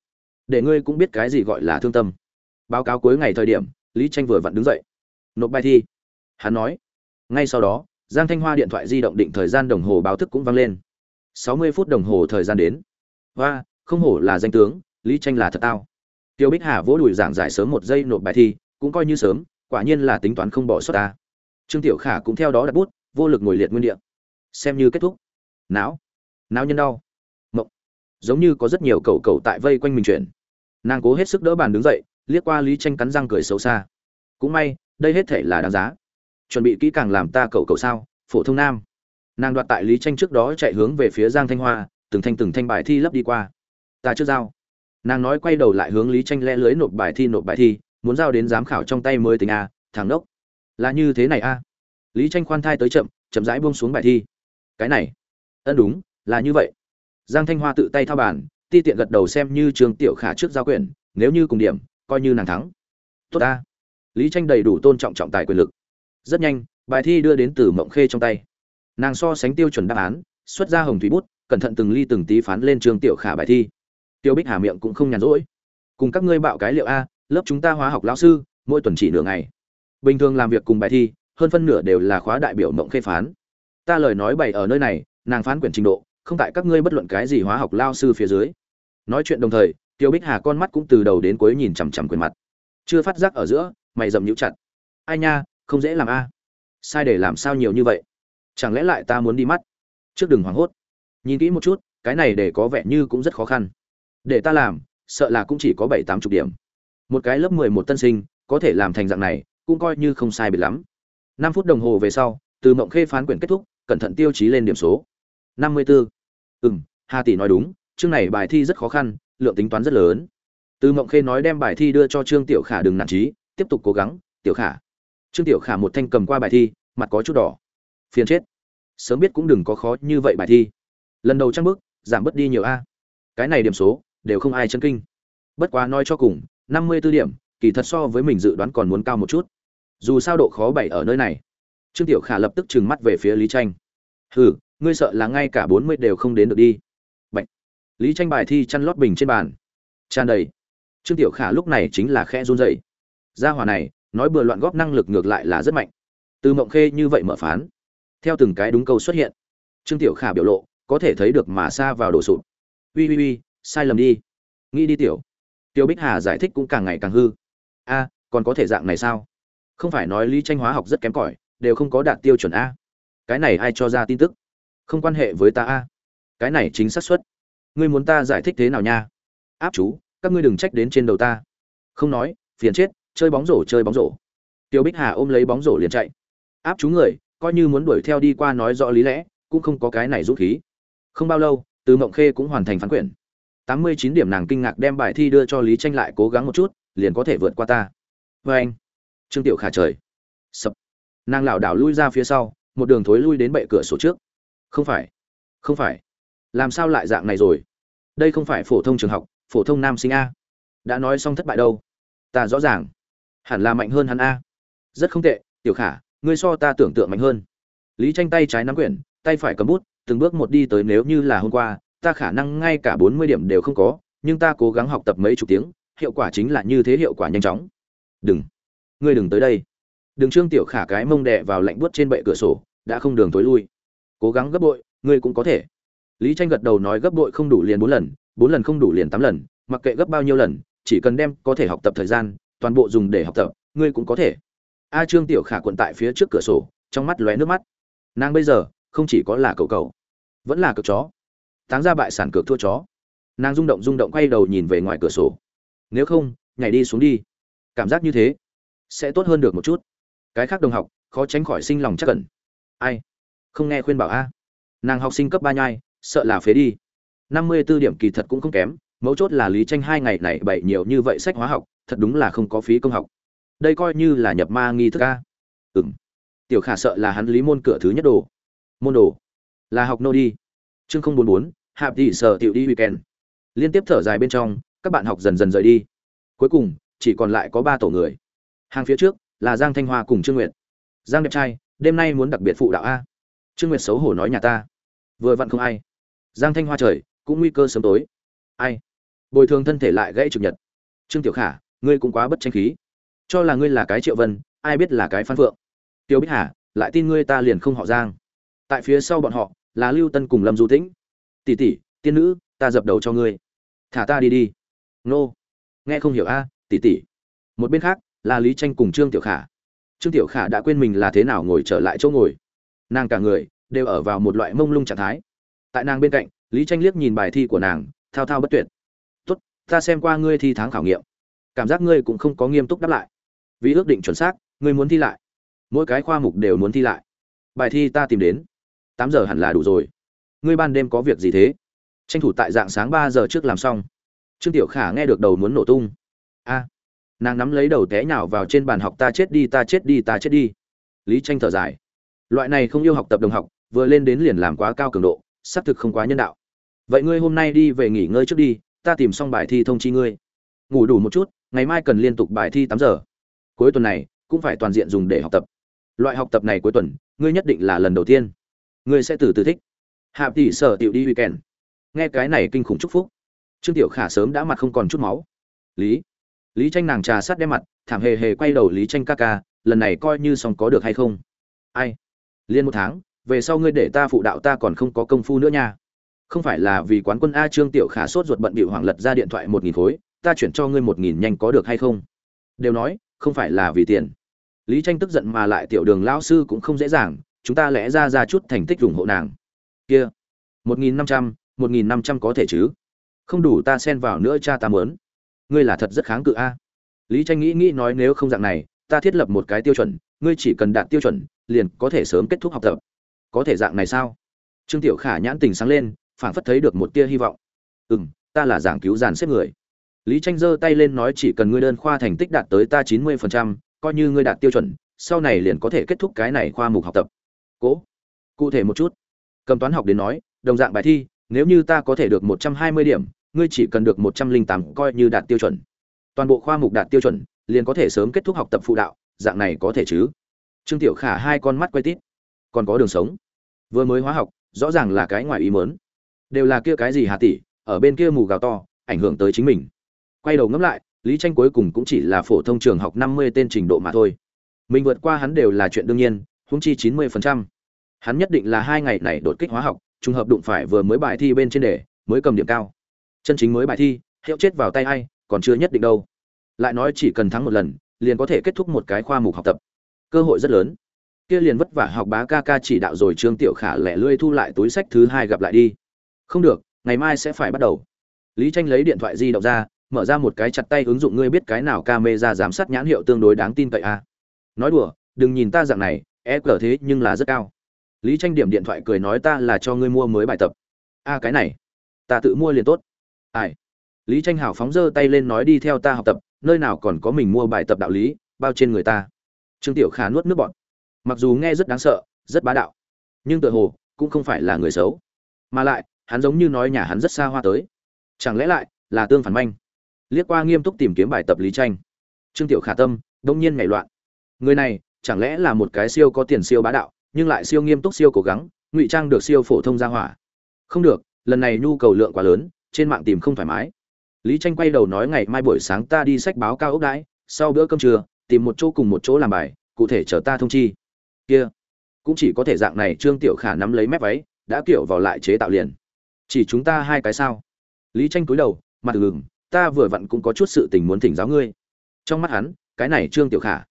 Để ngươi cũng biết cái gì gọi là thương tâm. Báo cáo cuối ngày thời điểm, lý tranh vừa vặn đứng dậy. Nộp bài thi. Hắn nói. Ngay sau đó, giang thanh hoa điện thoại di động định thời gian đồng hồ báo thức cũng vang lên sáu mươi phút đồng hồ thời gian đến. Và không hổ là danh tướng, lý tranh là thật tao. Tiêu bích hà vỗ đùi giảng giải sớm một giây nộp bài thi, cũng coi như sớm, quả nhiên là tính toán không bỏ sót ta. Trương tiểu khả cũng theo đó đặt bút, vô lực ngồi liệt nguyên địa. Xem như kết thúc. Não. Não nhân đau. Mộng. Giống như có rất nhiều cậu cậu tại vây quanh mình chuyển nàng cố hết sức đỡ bàn đứng dậy, liếc qua lý tranh cắn răng cười xấu xa. Cũng may, đây hết thảy là đáng giá. Chuẩn bị kỹ càng làm ta cậu cậu sao, phổ thông nam nàng đoạt tại lý tranh trước đó chạy hướng về phía giang thanh hoa, từng thanh từng thanh bài thi lấp đi qua. Ta chưa giao. Nàng nói quay đầu lại hướng lý tranh le lưới nộp bài thi, nộp bài thi, muốn giao đến giám khảo trong tay mới tính a, thằng đốc là như thế này a. Lý tranh khoan thai tới chậm chậm rãi buông xuống bài thi. Cái này. Ân đúng, là như vậy. Giang thanh hoa tự tay thao bàn, ti tiện gật đầu xem như trường tiểu khả trước giao quyển nếu như cùng điểm, coi như nàng thắng. Tốt ta lý tranh đầy đủ tôn trọng trọng tài quyền lực. Rất nhanh, bài thi đưa đến từ mộng khê trong tay nàng so sánh tiêu chuẩn đáp án, xuất ra hồng thủy bút, cẩn thận từng ly từng tí phán lên trường tiểu khả bài thi. Tiêu bích hà miệng cũng không nhàn rỗi. Cùng các ngươi bạo cái liệu a, lớp chúng ta hóa học lão sư, mỗi tuần chỉ nửa ngày. Bình thường làm việc cùng bài thi, hơn phân nửa đều là khóa đại biểu mộng khê phán. Ta lời nói bày ở nơi này, nàng phán quyển trình độ, không tại các ngươi bất luận cái gì hóa học lao sư phía dưới. Nói chuyện đồng thời, tiêu bích hà con mắt cũng từ đầu đến cuối nhìn chằm chằm quyền mặt. Chưa phát giác ở giữa, mày dầm nhũ chặt. Ai nha, không dễ làm a. Sai để làm sao nhiều như vậy? Chẳng lẽ lại ta muốn đi mắt? Trước đừng hoảng hốt. Nhìn kỹ một chút, cái này để có vẻ như cũng rất khó khăn. Để ta làm, sợ là cũng chỉ có bảy tám chục điểm. Một cái lớp mười một tân sinh, có thể làm thành dạng này, cũng coi như không sai biệt lắm. Năm phút đồng hồ về sau, từ mộng khê phán quyển kết thúc, cẩn thận tiêu chí lên điểm số. Năm mươi b ố ừ m hà tỷ nói đúng, chương này bài thi rất khó khăn, lượng tính toán rất lớn. Từ mộng khê nói đem bài thi đưa cho trương tiểu khả đừng nản trí tiếp tục cố gắng, tiểu khả. Trương tiểu khả một thanh cầm qua bài thi, mặt có chút đỏ phiền chết. Sớm biết cũng đừng có khó như vậy bài thi. Lần đầu trang bước, giảm bớt đi nhiều a. Cái này điểm số, đều không ai chân kinh. Bất quá nói cho cùng, năm mươi 54 điểm, kỳ thật so với mình dự đoán còn muốn cao một chút. Dù sao độ khó bảy ở nơi này. Trương tiểu khả lập tức trừng mắt về phía lý tranh. Hừ, ngươi sợ là ngay cả bốn mươi đều không đến được đi. Bạch. lý tranh bài thi chăn lót bình trên bàn. Tràn đầy. Trương tiểu khả lúc này chính là khe run rẩy. Gia hỏa này, nói bừa loạn góp năng lực ngược lại là rất mạnh. Từ mộng khê như vậy mở phán theo từng cái đúng câu xuất hiện, trương tiểu khả biểu lộ có thể thấy được mà xa vào đổ sụp. Ui ui ui sai lầm đi. Nghĩ đi tiểu. Tiêu bích hà giải thích cũng càng ngày càng hư. A, còn có thể dạng này sao? Không phải nói lý tranh hóa học rất kém cỏi, đều không có đạt tiêu chuẩn a. Cái này ai cho ra tin tức? Không quan hệ với ta a. Cái này chính xác suất. Ngươi muốn ta giải thích thế nào nha? Áp chú, các ngươi đừng trách đến trên đầu ta. Không nói, phiền chết, chơi bóng rổ, chơi bóng rổ. Tiêu bích hà ôm lấy bóng rổ liền chạy. Áp chú người coi như muốn đuổi theo đi qua nói rõ lý lẽ, cũng không có cái này rút khí. Không bao lâu, từ mộng khê cũng hoàn thành phán quyển. Tám mươi chín điểm nàng kinh ngạc đem bài thi đưa cho lý tranh lại cố gắng một chút, liền có thể vượt qua ta. Vê anh, trương tiểu khả trời. Sập. Nàng lảo đảo lui ra phía sau, một đường thối lui đến bệ cửa sổ trước. Không phải không phải. Làm sao lại dạng này rồi? Đây không phải phổ thông trường học, phổ thông nam sinh a. Đã nói xong thất bại đâu? Ta rõ ràng. Hẳn là mạnh hơn hắn a. Rất không tệ, tiểu khả ngươi so ta tưởng tượng mạnh hơn. Lý tranh tay trái nắm quyển, tay phải cầm bút, từng bước một đi tới nếu như là hôm qua, ta khả năng ngay cả bốn mươi điểm đều không có, nhưng ta cố gắng học tập mấy chục tiếng, hiệu quả chính là như thế hiệu quả nhanh chóng. Đừng. Ngươi đừng tới đây. Đừng trương tiểu khả cái mông đè vào lạnh buốt trên bệ cửa sổ, đã không đường tối lui. Cố gắng gấp bội, ngươi cũng có thể. Lý tranh gật đầu nói gấp bội không đủ liền bốn lần bốn lần không đủ liền tám lần, mặc kệ gấp bao nhiêu lần, chỉ cần đem có thể học tập thời gian, toàn bộ dùng để học tập, ngươi cũng có thể a trương tiểu khả quận tại phía trước cửa sổ, trong mắt lóe nước mắt. Nàng bây giờ, không chỉ có là cậu cậu, vẫn là cậu chó. Táng ra bại sản cược thua chó. Nàng rung động rung động, quay đầu nhìn về ngoài cửa sổ. Nếu không, nhảy đi xuống đi. Cảm giác như thế, sẽ tốt hơn được một chút. Cái khác đồng học, khó tránh khỏi sinh lòng chắc cẩn ai? Không nghe khuyên bảo a. Nàng học sinh cấp ba nhai, sợ là phế đi. Năm mươi b ố điểm kỳ thật cũng không kém, mấu chốt là lý tranh hai ngày này bậy nhiều như vậy sách hóa học, thật đúng là không có phí công học đây coi như là nhập ma nghi thức a ừng tiểu khả sợ là hắn lý môn cửa thứ nhất đồ. Môn đồ. Là học nô đi. Chương không bốn bốn, hạp thị sợ tiểu đi weekend. Liên tiếp thở dài bên trong, các bạn học dần dần rời đi. Cuối cùng, chỉ còn lại có ba tổ người. Hàng phía trước, là giang thanh hoa cùng trương nguyệt. Giang đẹp trai, đêm nay muốn đặc biệt phụ đạo a. Trương nguyệt xấu hổ nói nhà ta. Vừa vặn không ai. Giang thanh hoa trời, cũng nguy cơ sớm tối. Ai? Bồi thường thân thể lại gãy trực nhật. Trương tiểu khả, ngươi cũng quá bất tranh khí cho là ngươi là cái triệu vân, ai biết là cái phan phượng. Tiêu bích hà, lại tin ngươi ta liền không họ giang. Tại phía sau bọn họ, là lưu tân cùng lâm du tĩnh. Tỷ tỷ, tiên nữ, ta dập đầu cho ngươi. Thả ta đi đi. Nô. Nghe không hiểu a, tỷ tỷ. Một bên khác, là lý tranh cùng trương tiểu khả. Trương tiểu khả đã quên mình là thế nào ngồi trở lại chỗ ngồi. Nàng cả người đều ở vào một loại mông lung trạng thái. Tại nàng bên cạnh, lý tranh liếc nhìn bài thi của nàng, thao thao bất tuyệt. Tốt, ta xem qua ngươi thi tháng khảo nghiệm. Cảm giác ngươi cũng không có nghiêm túc đáp lại vì ước định chuẩn xác, ngươi muốn thi lại. Mỗi cái khoa mục đều muốn thi lại. Bài thi ta tìm đến. Tám giờ hẳn là đủ rồi. Ngươi ban đêm có việc gì thế? Tranh thủ tại dạng sáng ba giờ trước làm xong. Trương tiểu khả nghe được đầu muốn nổ tung. A, nàng nắm lấy đầu té nhào vào trên bàn học, ta chết đi, ta chết đi, ta chết đi. Lý tranh thở dài. Loại này không yêu học tập đồng học, vừa lên đến liền làm quá cao cường độ, xác thực không quá nhân đạo. Vậy ngươi hôm nay đi về nghỉ ngơi trước đi, ta tìm xong bài thi thông chi ngươi. Ngủ đủ một chút, ngày mai cần liên tục bài thi tám giờ cuối tuần này cũng phải toàn diện dùng để học tập. Loại học tập này cuối tuần, ngươi nhất định là lần đầu tiên. Ngươi sẽ từ từ thích. Hạ tỷ sở tiểu đi weekend. Nghe cái này kinh khủng chúc phúc. Trương tiểu khả sớm đã mặt không còn chút máu. Lý. Lý tranh nàng trà sát đem mặt, thảm hề hề quay đầu lý tranh ca ca, lần này coi như xong có được hay không? Ai? Liên một tháng, về sau ngươi để ta phụ đạo ta còn không có công phu nữa nha. Không phải là vì quán quân a trương tiểu khả sốt ruột bận bịu hoảng lật ra điện thoại một nghìn khối, ta chuyển cho ngươi một nghìn nhanh có được hay không? Đều nói không phải là vì tiền. Lý tranh tức giận mà lại tiểu đường lão sư cũng không dễ dàng, chúng ta lẽ ra ra chút thành tích ủng hộ nàng. Kia, một nghìn năm trăm, một nghìn năm trăm có thể chứ? Không đủ ta xen vào nữa cha ta mớn ngươi là thật rất kháng cự a. Lý tranh nghĩ nghĩ nói nếu không dạng này, ta thiết lập một cái tiêu chuẩn, ngươi chỉ cần đạt tiêu chuẩn, liền có thể sớm kết thúc học tập. Có thể dạng này sao? Trương tiểu khả nhãn tình sáng lên, phảng phất thấy được một tia hy vọng. Ừ m ta là giảng cứu dàn xếp người lý tranh giơ tay lên nói chỉ cần ngươi đơn khoa thành tích đạt tới ta chín mươi phần trăm, coi như ngươi đạt tiêu chuẩn, sau này liền có thể kết thúc cái này khoa mục học tập. Cố, cụ thể một chút. Cầm toán học đến nói, đồng dạng bài thi, nếu như ta có thể được một trăm hai mươi điểm, ngươi chỉ cần được một trăm linh tám, coi như đạt tiêu chuẩn. Toàn bộ khoa mục đạt tiêu chuẩn, liền có thể sớm kết thúc học tập phụ đạo, dạng này có thể chứ? Trương tiểu khả hai con mắt quay tít. Còn có đường sống. Vừa mới hóa học, rõ ràng là cái ngoài ý muốn. đều là kia cái gì hà tỷ? Ở bên kia mù gào to, ảnh hưởng tới chính mình quay đầu ngẫm lại, lý tranh cuối cùng cũng chỉ là phổ thông trường học năm mươi tên trình độ mà thôi. Mình vượt qua hắn đều là chuyện đương nhiên, huống chi chín mươi phần trăm. Hắn nhất định là hai ngày này đột kích hóa học, trùng hợp đụng phải vừa mới bài thi bên trên đề, mới cầm điểm cao. Chân chính mới bài thi, hiệu chết vào tay ai, còn chưa nhất định đâu. Lại nói chỉ cần thắng một lần, liền có thể kết thúc một cái khoa mục học tập. Cơ hội rất lớn. Kia liền vất vả học bá ca ca chỉ đạo rồi trương tiểu khả lẻ lươi thu lại túi sách thứ hai gặp lại đi. Không được, ngày mai sẽ phải bắt đầu. Lý tranh lấy điện thoại di động ra mở ra một cái chặt tay ứng dụng ngươi biết cái nào camera giám sát nhãn hiệu tương đối đáng tin cậy a à? nói đùa, đừng nhìn ta dạng này e cỡ thế nhưng là rất cao. Lý tranh điểm điện thoại cười nói ta là cho ngươi mua mới bài tập. A cái này, ta tự mua liền tốt. Ai? Lý tranh hảo phóng giơ tay lên nói đi theo ta học tập, nơi nào còn có mình mua bài tập đạo lý, bao trên người ta. Trương tiểu khả nuốt nước bọt. Mặc dù nghe rất đáng sợ, rất bá đạo, nhưng tự hồ cũng không phải là người xấu. Mà lại, hắn giống như nói nhà hắn rất xa hoa tới. Chẳng lẽ lại là tương phản manh? Liếc qua nghiêm túc tìm kiếm bài tập lý tranh. Trương tiểu khả tâm, đông nhiên nhảy loạn. Người này, chẳng lẽ là một cái siêu có tiền siêu bá đạo, nhưng lại siêu nghiêm túc siêu cố gắng, ngụy trang được siêu phổ thông ra hỏa. Không được, lần này nhu cầu lượng quá lớn, trên mạng tìm không thoải mái. Lý tranh quay đầu nói ngày mai buổi sáng ta đi sách báo cao ốc đãi, sau bữa cơm trưa, tìm một chỗ cùng một chỗ làm bài, cụ thể chờ ta thông chi. Kia, cũng chỉ có thể dạng này trương tiểu khả nắm lấy mép váy, đã kiểu vào lại chế tạo liền. Chỉ chúng ta hai cái sao? Lý tranh cúi đầu, mặt gừng ta vừa vặn cũng có chút sự tình muốn thỉnh giáo ngươi. Trong mắt hắn, cái này trương tiểu khả,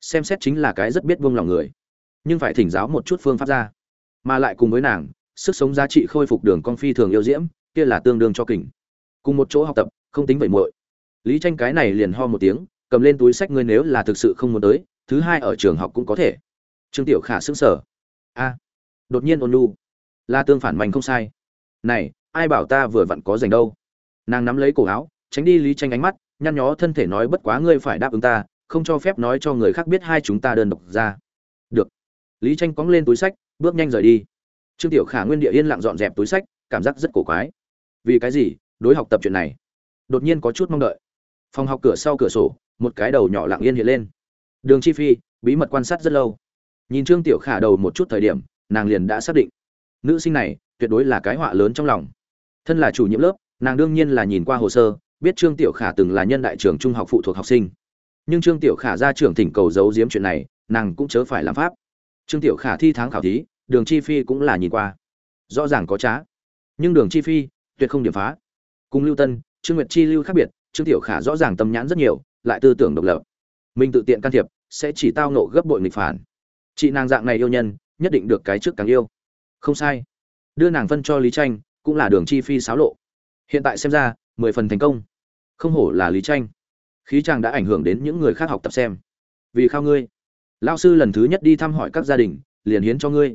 xem xét chính là cái rất biết vương lòng người, nhưng phải thỉnh giáo một chút phương pháp ra. Mà lại cùng với nàng, sức sống giá trị khôi phục đường con phi thường yêu diễm, kia là tương đương cho kình. Cùng một chỗ học tập, không tính vậy muội. Lý tranh cái này liền ho một tiếng, cầm lên túi sách ngươi nếu là thực sự không muốn tới, thứ hai ở trường học cũng có thể. Trương tiểu khả sững sờ. A, đột nhiên ôn nu là tương phản mạnh không sai. Này, ai bảo ta vừa vặn có dành đâu? Nàng nắm lấy cổ áo tránh đi lý tranh ánh mắt, nhăn nhó thân thể nói bất quá ngươi phải đáp ứng ta, không cho phép nói cho người khác biết hai chúng ta đơn độc ra. Được. Lý tranh cóng lên túi sách, bước nhanh rời đi. Trương tiểu khả nguyên địa yên lặng dọn dẹp túi sách, cảm giác rất cổ quái. Vì cái gì? Đối học tập chuyện này, đột nhiên có chút mong đợi. Phòng học cửa sau cửa sổ, một cái đầu nhỏ lặng yên hiện lên. Đường chi phi, bí mật quan sát rất lâu. Nhìn trương tiểu khả đầu một chút thời điểm, nàng liền đã xác định. Nữ sinh này, tuyệt đối là cái họa lớn trong lòng. Thân là chủ nhiệm lớp, nàng đương nhiên là nhìn qua hồ sơ biết trương tiểu khả từng là nhân đại trường trung học phụ thuộc học sinh. Nhưng trương tiểu khả ra trường thỉnh cầu giấu giếm chuyện này, nàng cũng chớ phải làm pháp. Trương tiểu khả thi tháng khảo thí, đường chi phi cũng là nhìn qua. Rõ ràng có trá. Nhưng đường chi phi, tuyệt không điểm phá. Cùng lưu tân, trương nguyệt chi lưu khác biệt, trương tiểu khả rõ ràng tâm nhãn rất nhiều, lại tư tưởng độc lập. Mình tự tiện can thiệp, sẽ chỉ tao nộ gấp bội nghịch phản. Chị nàng dạng này yêu nhân, nhất định được cái trước càng yêu. Không sai. Đưa nàng phân cho lý tranh, cũng là đường chi phi xáo lộ. Hiện tại xem ra mười phần thành công. Không hổ là lý tranh. Khí chàng đã ảnh hưởng đến những người khác học tập xem. Vì khao ngươi. Lao sư lần thứ nhất đi thăm hỏi các gia đình, liền hiến cho ngươi.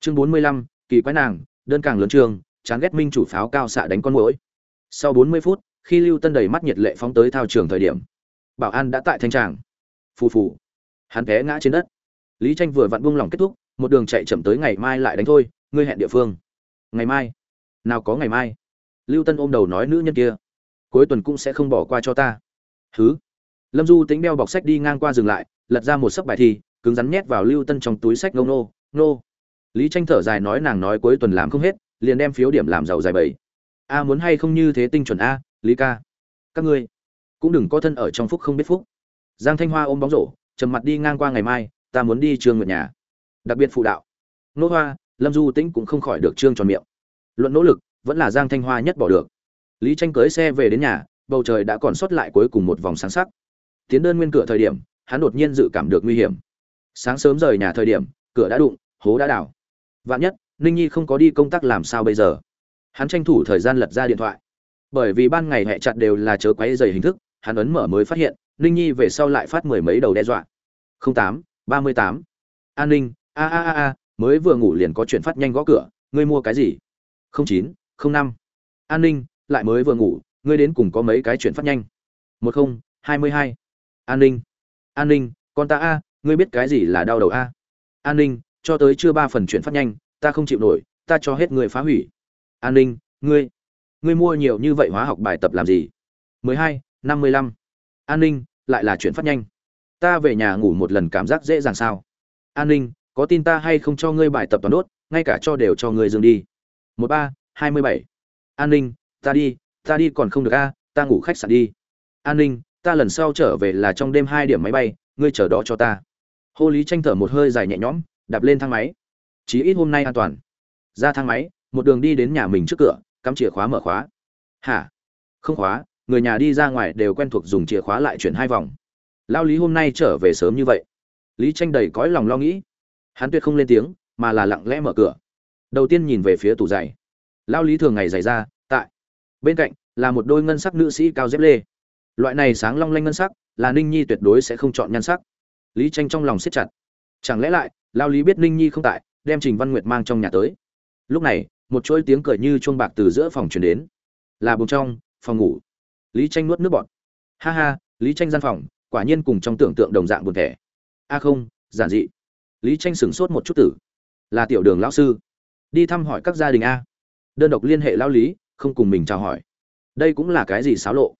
Chương bốn mươi lăm, kỳ quái nàng, đơn càng lớn trường, chán ghét minh chủ pháo cao xạ đánh con mũi sau bốn mươi phút, khi lưu tân đầy mắt nhiệt lệ phóng tới thao trường thời điểm, bảo an đã tại thanh tràng. Phù phù. Hắn té ngã trên đất. Lý tranh vừa vặn buông lòng kết thúc, một đường chạy chậm tới ngày mai lại đánh thôi, ngươi hẹn địa phương. Ngày mai. Nào có ngày mai? Lưu tân ôm đầu nói nữ nhân kia, cuối tuần cũng sẽ không bỏ qua cho ta. Thứ lâm du tính đeo bọc sách đi ngang qua dừng lại, lật ra một sấp bài thi, cứng rắn nhét vào lưu tân trong túi sách ngông nô nô lý tranh thở dài nói nàng nói cuối tuần làm không hết, liền đem phiếu điểm làm giàu dài bảy a muốn hay không như thế tinh chuẩn a, lý ca? Các ngươi cũng đừng có thân ở trong phúc không biết phúc. Giang thanh hoa ôm bóng rổ, trầm mặt đi ngang qua ngày mai, ta muốn đi trường nguyện nhà, đặc biệt phụ đạo. Nô hoa. Lâm du tĩnh cũng không khỏi được trương tròn miệng. Luận nỗ lực vẫn là giang thanh hoa nhất bỏ được. Lý tranh cưới xe về đến nhà, bầu trời đã còn sót lại cuối cùng một vòng sáng sắc. Tiến đơn nguyên cửa thời điểm, hắn đột nhiên dự cảm được nguy hiểm. Sáng sớm rời nhà thời điểm, cửa đã đụng, hố đã đảo. Vạn nhất, ninh nhi không có đi công tác làm sao bây giờ? Hắn tranh thủ thời gian lật ra điện thoại. Bởi vì ban ngày hẹ chặt đều là chớ quấy dày hình thức, hắn ấn mở mới phát hiện, ninh nhi về sau lại phát mười mấy đầu đe dọa. Tám, ba mươi tám. An ninh, a a a a, mới vừa ngủ liền có chuyện phát nhanh gõ cửa, ngươi mua cái gì? Chín không năm. An ninh, lại mới vừa ngủ, ngươi đến cùng có mấy cái chuyện phát nhanh? Một không, hai mươi hai. An ninh an ninh, con ta a, ngươi biết cái gì là đau đầu a? An ninh, cho tới chưa ba phần chuyển phát nhanh, ta không chịu nổi, ta cho hết người phá hủy. An ninh, ngươi ngươi mua nhiều như vậy hóa học bài tập làm gì? Mười hai, năm mươi lăm. An ninh, lại là chuyển phát nhanh. Ta về nhà ngủ một lần cảm giác dễ dàng sao? An ninh, có tin ta hay không cho ngươi bài tập toàn đốt, ngay cả cho đều cho ngươi dừng đi. Một ba hai mươi bảy. An ninh, ta đi ta đi còn không được a, ta ngủ khách sạn đi. An ninh, ta lần sau trở về là trong đêm hai điểm máy bay, ngươi chờ đó cho ta. Hô lý tranh thở một hơi dài nhẹ nhõm, đạp lên thang máy. Chí ít hôm nay an toàn. Ra thang máy, một đường đi đến nhà mình trước cửa, cắm chìa khóa mở khóa. Hả? Không khóa, người nhà đi ra ngoài đều quen thuộc dùng chìa khóa lại chuyển hai vòng. Lao lý hôm nay trở về sớm như vậy. Lý tranh đầy cõi lòng lo nghĩ. Hắn tuyệt không lên tiếng, mà là lặng lẽ mở cửa. Đầu tiên nhìn về phía tủ giày lao lý thường ngày dày ra tại. Bên cạnh, là một đôi ngân sắc nữ sĩ cao dép lê. Loại này sáng long lanh ngân sắc, là ninh nhi tuyệt đối sẽ không chọn nhan sắc. Lý tranh trong lòng siết chặt. Chẳng lẽ lại, lao lý biết ninh nhi không tại, đem trình văn nguyệt mang trong nhà tới? Lúc này, một chuỗi tiếng cười như chuông bạc từ giữa phòng truyền đến. Là bùng trong, phòng ngủ. Lý tranh nuốt nước bọt. Ha ha, lý tranh gian phòng, quả nhiên cùng trong tưởng tượng đồng dạng buồn thẻ. A không, giản dị. Lý tranh sửng sốt một chút tử. Là tiểu đường lão sư. Đi thăm hỏi các gia đình a đơn độc liên hệ lao lý, không cùng mình chào hỏi. Đây cũng là cái gì xáo lộ?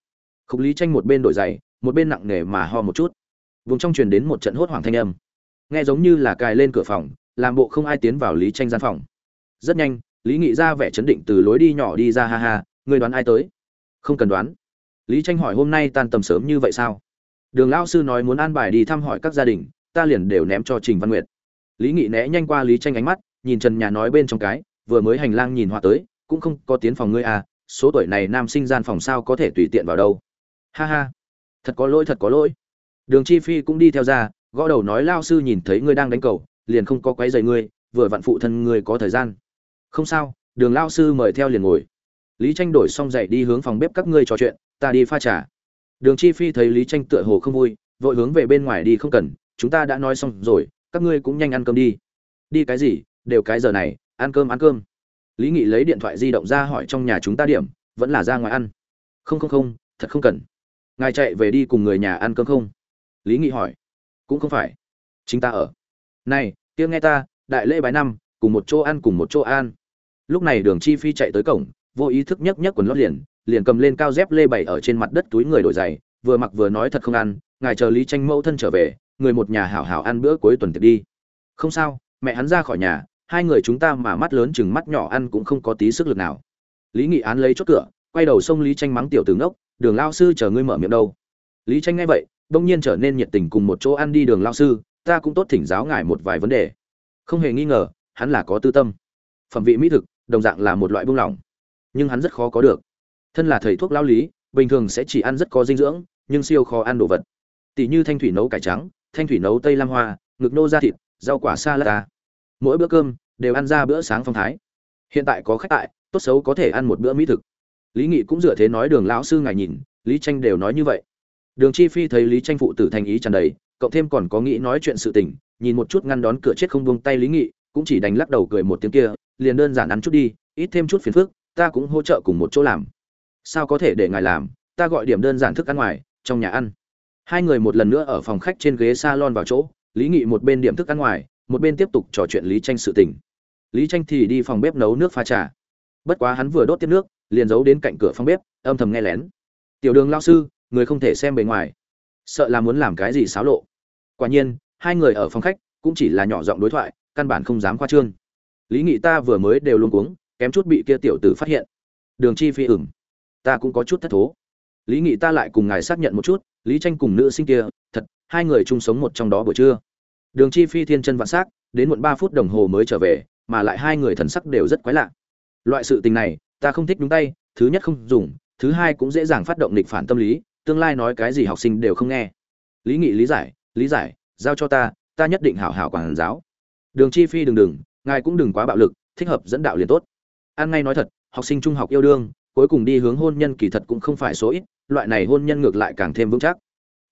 Khúc lý tranh một bên đổi giày, một bên nặng nề mà ho một chút. Vùng trong truyền đến một trận hốt hoảng thanh âm. Nghe giống như là cài lên cửa phòng, làm bộ không ai tiến vào lý tranh gian phòng. Rất nhanh, lý nghị ra vẻ chấn định từ lối đi nhỏ đi ra, ha ha, ngươi đoán ai tới? Không cần đoán. Lý tranh hỏi, hôm nay tan tầm sớm như vậy sao? Đường lão sư nói muốn an bài đi thăm hỏi các gia đình, ta liền đều ném cho trình văn nguyệt. Lý nghị né nhanh qua lý tranh ánh mắt, nhìn trần nhà nói bên trong cái vừa mới hành lang nhìn họa tới, cũng không có tiến phòng ngươi à số tuổi này nam sinh gian phòng sao có thể tùy tiện vào đâu. Ha ha, thật có lỗi, thật có lỗi. Đường chi phi cũng đi theo ra, gõ đầu nói lao sư nhìn thấy ngươi đang đánh cầu, liền không có quấy giày ngươi, vừa vặn phụ thân ngươi có thời gian. Không sao, đường lao sư mời theo liền ngồi. Lý tranh đổi xong dậy đi hướng phòng bếp các ngươi trò chuyện, ta đi pha trà. Đường chi phi thấy lý tranh tựa hồ không vui, vội hướng về bên ngoài đi không cần, chúng ta đã nói xong rồi, các ngươi cũng nhanh ăn cơm đi. Đi cái gì, đều cái giờ này ăn cơm ăn cơm. Lý nghị lấy điện thoại di động ra hỏi trong nhà chúng ta điểm, vẫn là ra ngoài ăn. Không không không, thật không cần. Ngài chạy về đi cùng người nhà ăn cơm không? Lý nghị hỏi. Cũng không phải. Chính ta ở. Này, kia nghe ta, đại lễ bái năm, cùng một chỗ ăn, cùng một chỗ ăn. Lúc này đường chi phi chạy tới cổng, vô ý thức nhấc nhấc quần lót liền liền cầm lên cao dép lê bảy ở trên mặt đất túi người đổi giày, vừa mặc vừa nói thật không ăn, ngài chờ lý tranh mẫu thân trở về, người một nhà hảo hảo ăn bữa cuối tuần tiệc đi. Không sao, mẹ hắn ra khỏi nhà hai người chúng ta mà mắt lớn chừng mắt nhỏ ăn cũng không có tí sức lực nào. Lý nghị án lấy chốt cửa quay đầu xông lý tranh mắng tiểu tướng ngốc, đường lao sư chờ ngươi mở miệng đâu. Lý tranh nghe vậy đông nhiên trở nên nhiệt tình cùng một chỗ ăn đi đường lao sư ta cũng tốt thỉnh giáo ngài một vài vấn đề. Không hề nghi ngờ hắn là có tư tâm. Phẩm vị mỹ thực đồng dạng là một loại buông lỏng. Nhưng hắn rất khó có được. Thân là thầy thuốc lao lý bình thường sẽ chỉ ăn rất có dinh dưỡng nhưng siêu khó ăn đồ vật. Tỷ như thanh thủy nấu cải trắng thanh thủy nấu tây lam hoa ngực nô ra thịt rau quả sa lát ta mỗi bữa cơm đều ăn ra bữa sáng phong thái. Hiện tại có khách tại, tốt xấu có thể ăn một bữa mỹ thực. Lý nghị cũng dựa thế nói đường lão sư ngài nhìn, lý tranh đều nói như vậy. Đường chi phi thấy lý tranh phụ tử thành ý tràn đầy, cộng thêm còn có nghĩ nói chuyện sự tình, nhìn một chút ngăn đón cửa chết không buông tay lý nghị, cũng chỉ đành lắc đầu cười một tiếng kia, liền đơn giản ăn chút đi, ít thêm chút phiền phức, ta cũng hỗ trợ cùng một chỗ làm. Sao có thể để ngài làm, ta gọi điểm đơn giản thức ăn ngoài, trong nhà ăn. Hai người một lần nữa ở phòng khách trên ghế salon vào chỗ, lý nghị một bên điểm thức ăn ngoài một bên tiếp tục trò chuyện lý tranh sự tình. Lý tranh thì đi phòng bếp nấu nước pha trà. Bất quá hắn vừa đốt tiếp nước, liền giấu đến cạnh cửa phòng bếp, âm thầm nghe lén. Tiểu đường lao sư, người không thể xem bề ngoài. Sợ là muốn làm cái gì xáo lộ. Quả nhiên, hai người ở phòng khách cũng chỉ là nhỏ giọng đối thoại, căn bản không dám khoa trương. Lý nghị ta vừa mới đều luôn cuống, kém chút bị kia tiểu tử phát hiện. Đường chi phi ửng. Ta cũng có chút thất thố. Lý nghị ta lại cùng ngài xác nhận một chút, lý tranh cùng nữ sinh kia, thật, hai người chung sống một trong đó buổi trưa đường chi phi thiên chân vạn sắc đến muộn ba phút đồng hồ mới trở về, mà lại hai người thần sắc đều rất quái lạ. Loại sự tình này, ta không thích đúng tay, thứ nhất không dùng, thứ hai cũng dễ dàng phát động nghịch phản tâm lý, tương lai nói cái gì học sinh đều không nghe. Lý nghị lý giải lý giải, giao cho ta ta nhất định hảo hảo quản giáo. Đường chi phi đừng đừng, ngài cũng đừng quá bạo lực, thích hợp dẫn đạo liền tốt. An ngay nói thật, học sinh trung học yêu đương, cuối cùng đi hướng hôn nhân kỳ thật cũng không phải số ít, loại này hôn nhân ngược lại càng thêm vững chắc.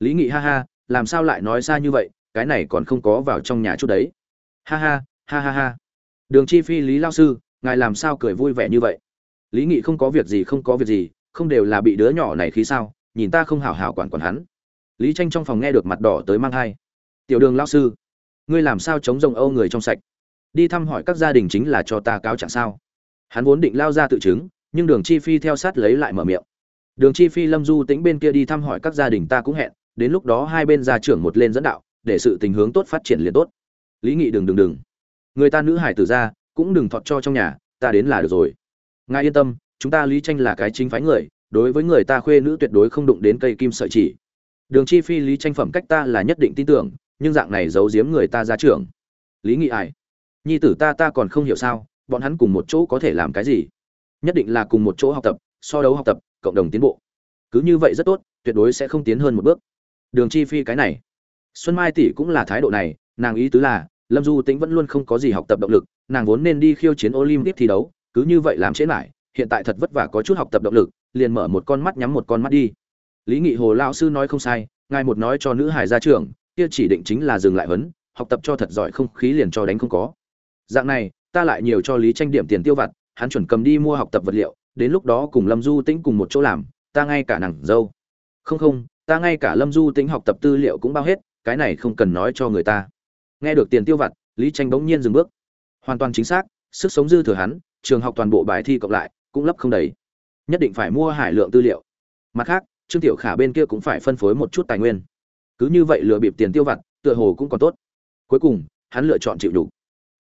Lý nghị ha ha, làm sao lại nói xa như vậy cái này còn không có vào trong nhà chút đấy. Ha ha ha ha ha. Đường chi phi, lý lao sư, ngài làm sao cười vui vẻ như vậy? Lý nghị không có việc gì, không có việc gì, không đều là bị đứa nhỏ này khí sao? Nhìn ta không hảo hảo quản quản hắn. Lý tranh trong phòng nghe được mặt đỏ tới mang hai. Tiểu đường lao sư, ngươi làm sao chống rồng âu người trong sạch? Đi thăm hỏi các gia đình chính là cho ta cáo trạng sao? Hắn vốn định lao ra tự chứng, nhưng đường chi phi theo sát lấy lại mở miệng. Đường chi phi lâm du tính bên kia đi thăm hỏi các gia đình ta cũng hẹn, đến lúc đó hai bên gia trưởng một lên dẫn đạo để sự tình hướng tốt phát triển liền tốt. Lý nghị đừng đừng đừng. Người ta nữ hải tử ra, cũng đừng thọt cho trong nhà, ta đến là được rồi. Ngài yên tâm, chúng ta lý tranh là cái chính phái người, đối với người ta khuê nữ tuyệt đối không đụng đến cây kim sợi chỉ. Đường chi phi lý tranh phẩm cách ta là nhất định tin tưởng, nhưng dạng này giấu giếm người ta ra trưởng lý nghị ải. Nhi tử ta ta còn không hiểu sao, bọn hắn cùng một chỗ có thể làm cái gì? Nhất định là cùng một chỗ học tập, so đấu học tập, cộng đồng tiến bộ. Cứ như vậy rất tốt, tuyệt đối sẽ không tiến hơn một bước. Đường chi phi cái này xuân mai tỷ cũng là thái độ này, nàng ý tứ là, lâm du tĩnh vẫn luôn không có gì học tập động lực, nàng vốn nên đi khiêu chiến olympic thi đấu, cứ như vậy làm trễ lại, hiện tại thật vất vả có chút học tập động lực, liền mở một con mắt nhắm một con mắt đi. Lý nghị hồ lão sư nói không sai, ngài một nói cho nữ hải gia trưởng, kia chỉ định chính là dừng lại huấn, học tập cho thật giỏi không khí liền cho đánh không có. Dạng này, ta lại nhiều cho lý tranh điểm tiền tiêu vặt, hắn chuẩn cầm đi mua học tập vật liệu, đến lúc đó cùng lâm du tĩnh cùng một chỗ làm, ta ngay cả nàng dâu. Không không, ta ngay cả lâm du tĩnh học tập tư liệu cũng bao hết cái này không cần nói cho người ta. Nghe được tiền tiêu vặt, lý tranh bỗng nhiên dừng bước. Hoàn toàn chính xác, sức sống dư thừa hắn, trường học toàn bộ bài thi cộng lại, cũng lấp không đầy. Nhất định phải mua hải lượng tư liệu. Mặt khác, trương tiểu khả bên kia cũng phải phân phối một chút tài nguyên. Cứ như vậy lừa bịp tiền tiêu vặt, tựa hồ cũng còn tốt. Cuối cùng, hắn lựa chọn chịu đủ.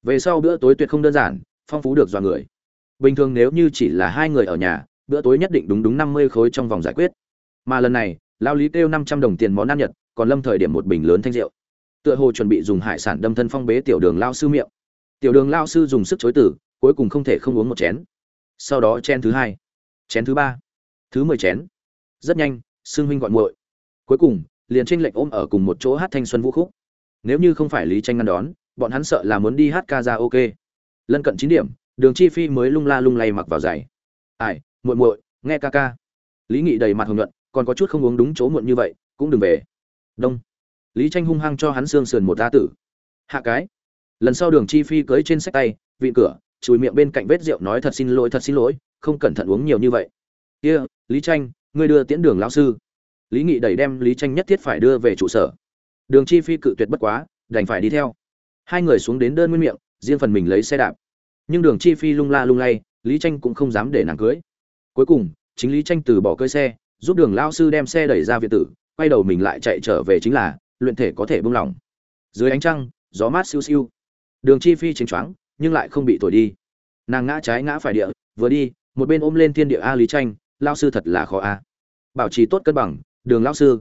Về sau bữa tối tuyệt không đơn giản, phong phú được dọa người. Bình thường nếu như chỉ là hai người ở nhà, bữa tối nhất định đúng đúng năm mươi khối trong vòng giải quyết. Mà lần này lao lý kêu năm trăm đồng tiền món ăn nhật còn lâm thời điểm một bình lớn thanh rượu. Tựa hồ chuẩn bị dùng hải sản đâm thân phong bế tiểu đường lao sư miệng. Tiểu đường lao sư dùng sức chối tử cuối cùng không thể không uống một chén. Sau đó chén thứ hai, chén thứ ba, thứ mười chén. Rất nhanh xương huynh gọi muội. Cuối cùng, liền tranh lệnh ôm ở cùng một chỗ hát thanh xuân vũ khúc. Nếu như không phải lý tranh ngăn đón, bọn hắn sợ là muốn đi hát ca ra ok lân cận chín điểm, đường chi phi mới lung la lung lay mặc vào giày. Ai, muội muội, nghe ca ca. Lý nghị đầy mặt hồng nhuận, còn có chút không uống đúng chỗ muộn như vậy, cũng đừng về đông. Lý tranh hung hăng cho hắn xương sườn một ta tử. Hạ cái. Lần sau đường chi phi cưới trên sách tay, vị cửa, chùi miệng bên cạnh vết rượu nói thật xin lỗi, thật xin lỗi, không cẩn thận uống nhiều như vậy. Kia, lý tranh, ngươi đưa tiễn đường lão sư. Lý nghị đẩy đem lý tranh nhất thiết phải đưa về trụ sở. Đường chi phi cự tuyệt bất quá, đành phải đi theo. Hai người xuống đến đơn nguyên miệng, riêng phần mình lấy xe đạp. Nhưng đường chi phi lung la lung lay, lý tranh cũng không dám để nàng cưới. Cuối cùng, chính lý tranh từ bỏ cơi xe, giúp đường lao sư đem xe đẩy ra viện tử quay đầu mình lại chạy trở về chính là, luyện thể có thể buông lỏng. Dưới ánh trăng, gió mát siêu siêu. Đường chi phi chính choáng, nhưng lại không bị thổi đi. Nàng ngã trái ngã phải địa, vừa đi, một bên ôm lên thiên địa a lý tranh lao sư thật là khó a. Bảo trì tốt cân bằng, đường lao sư.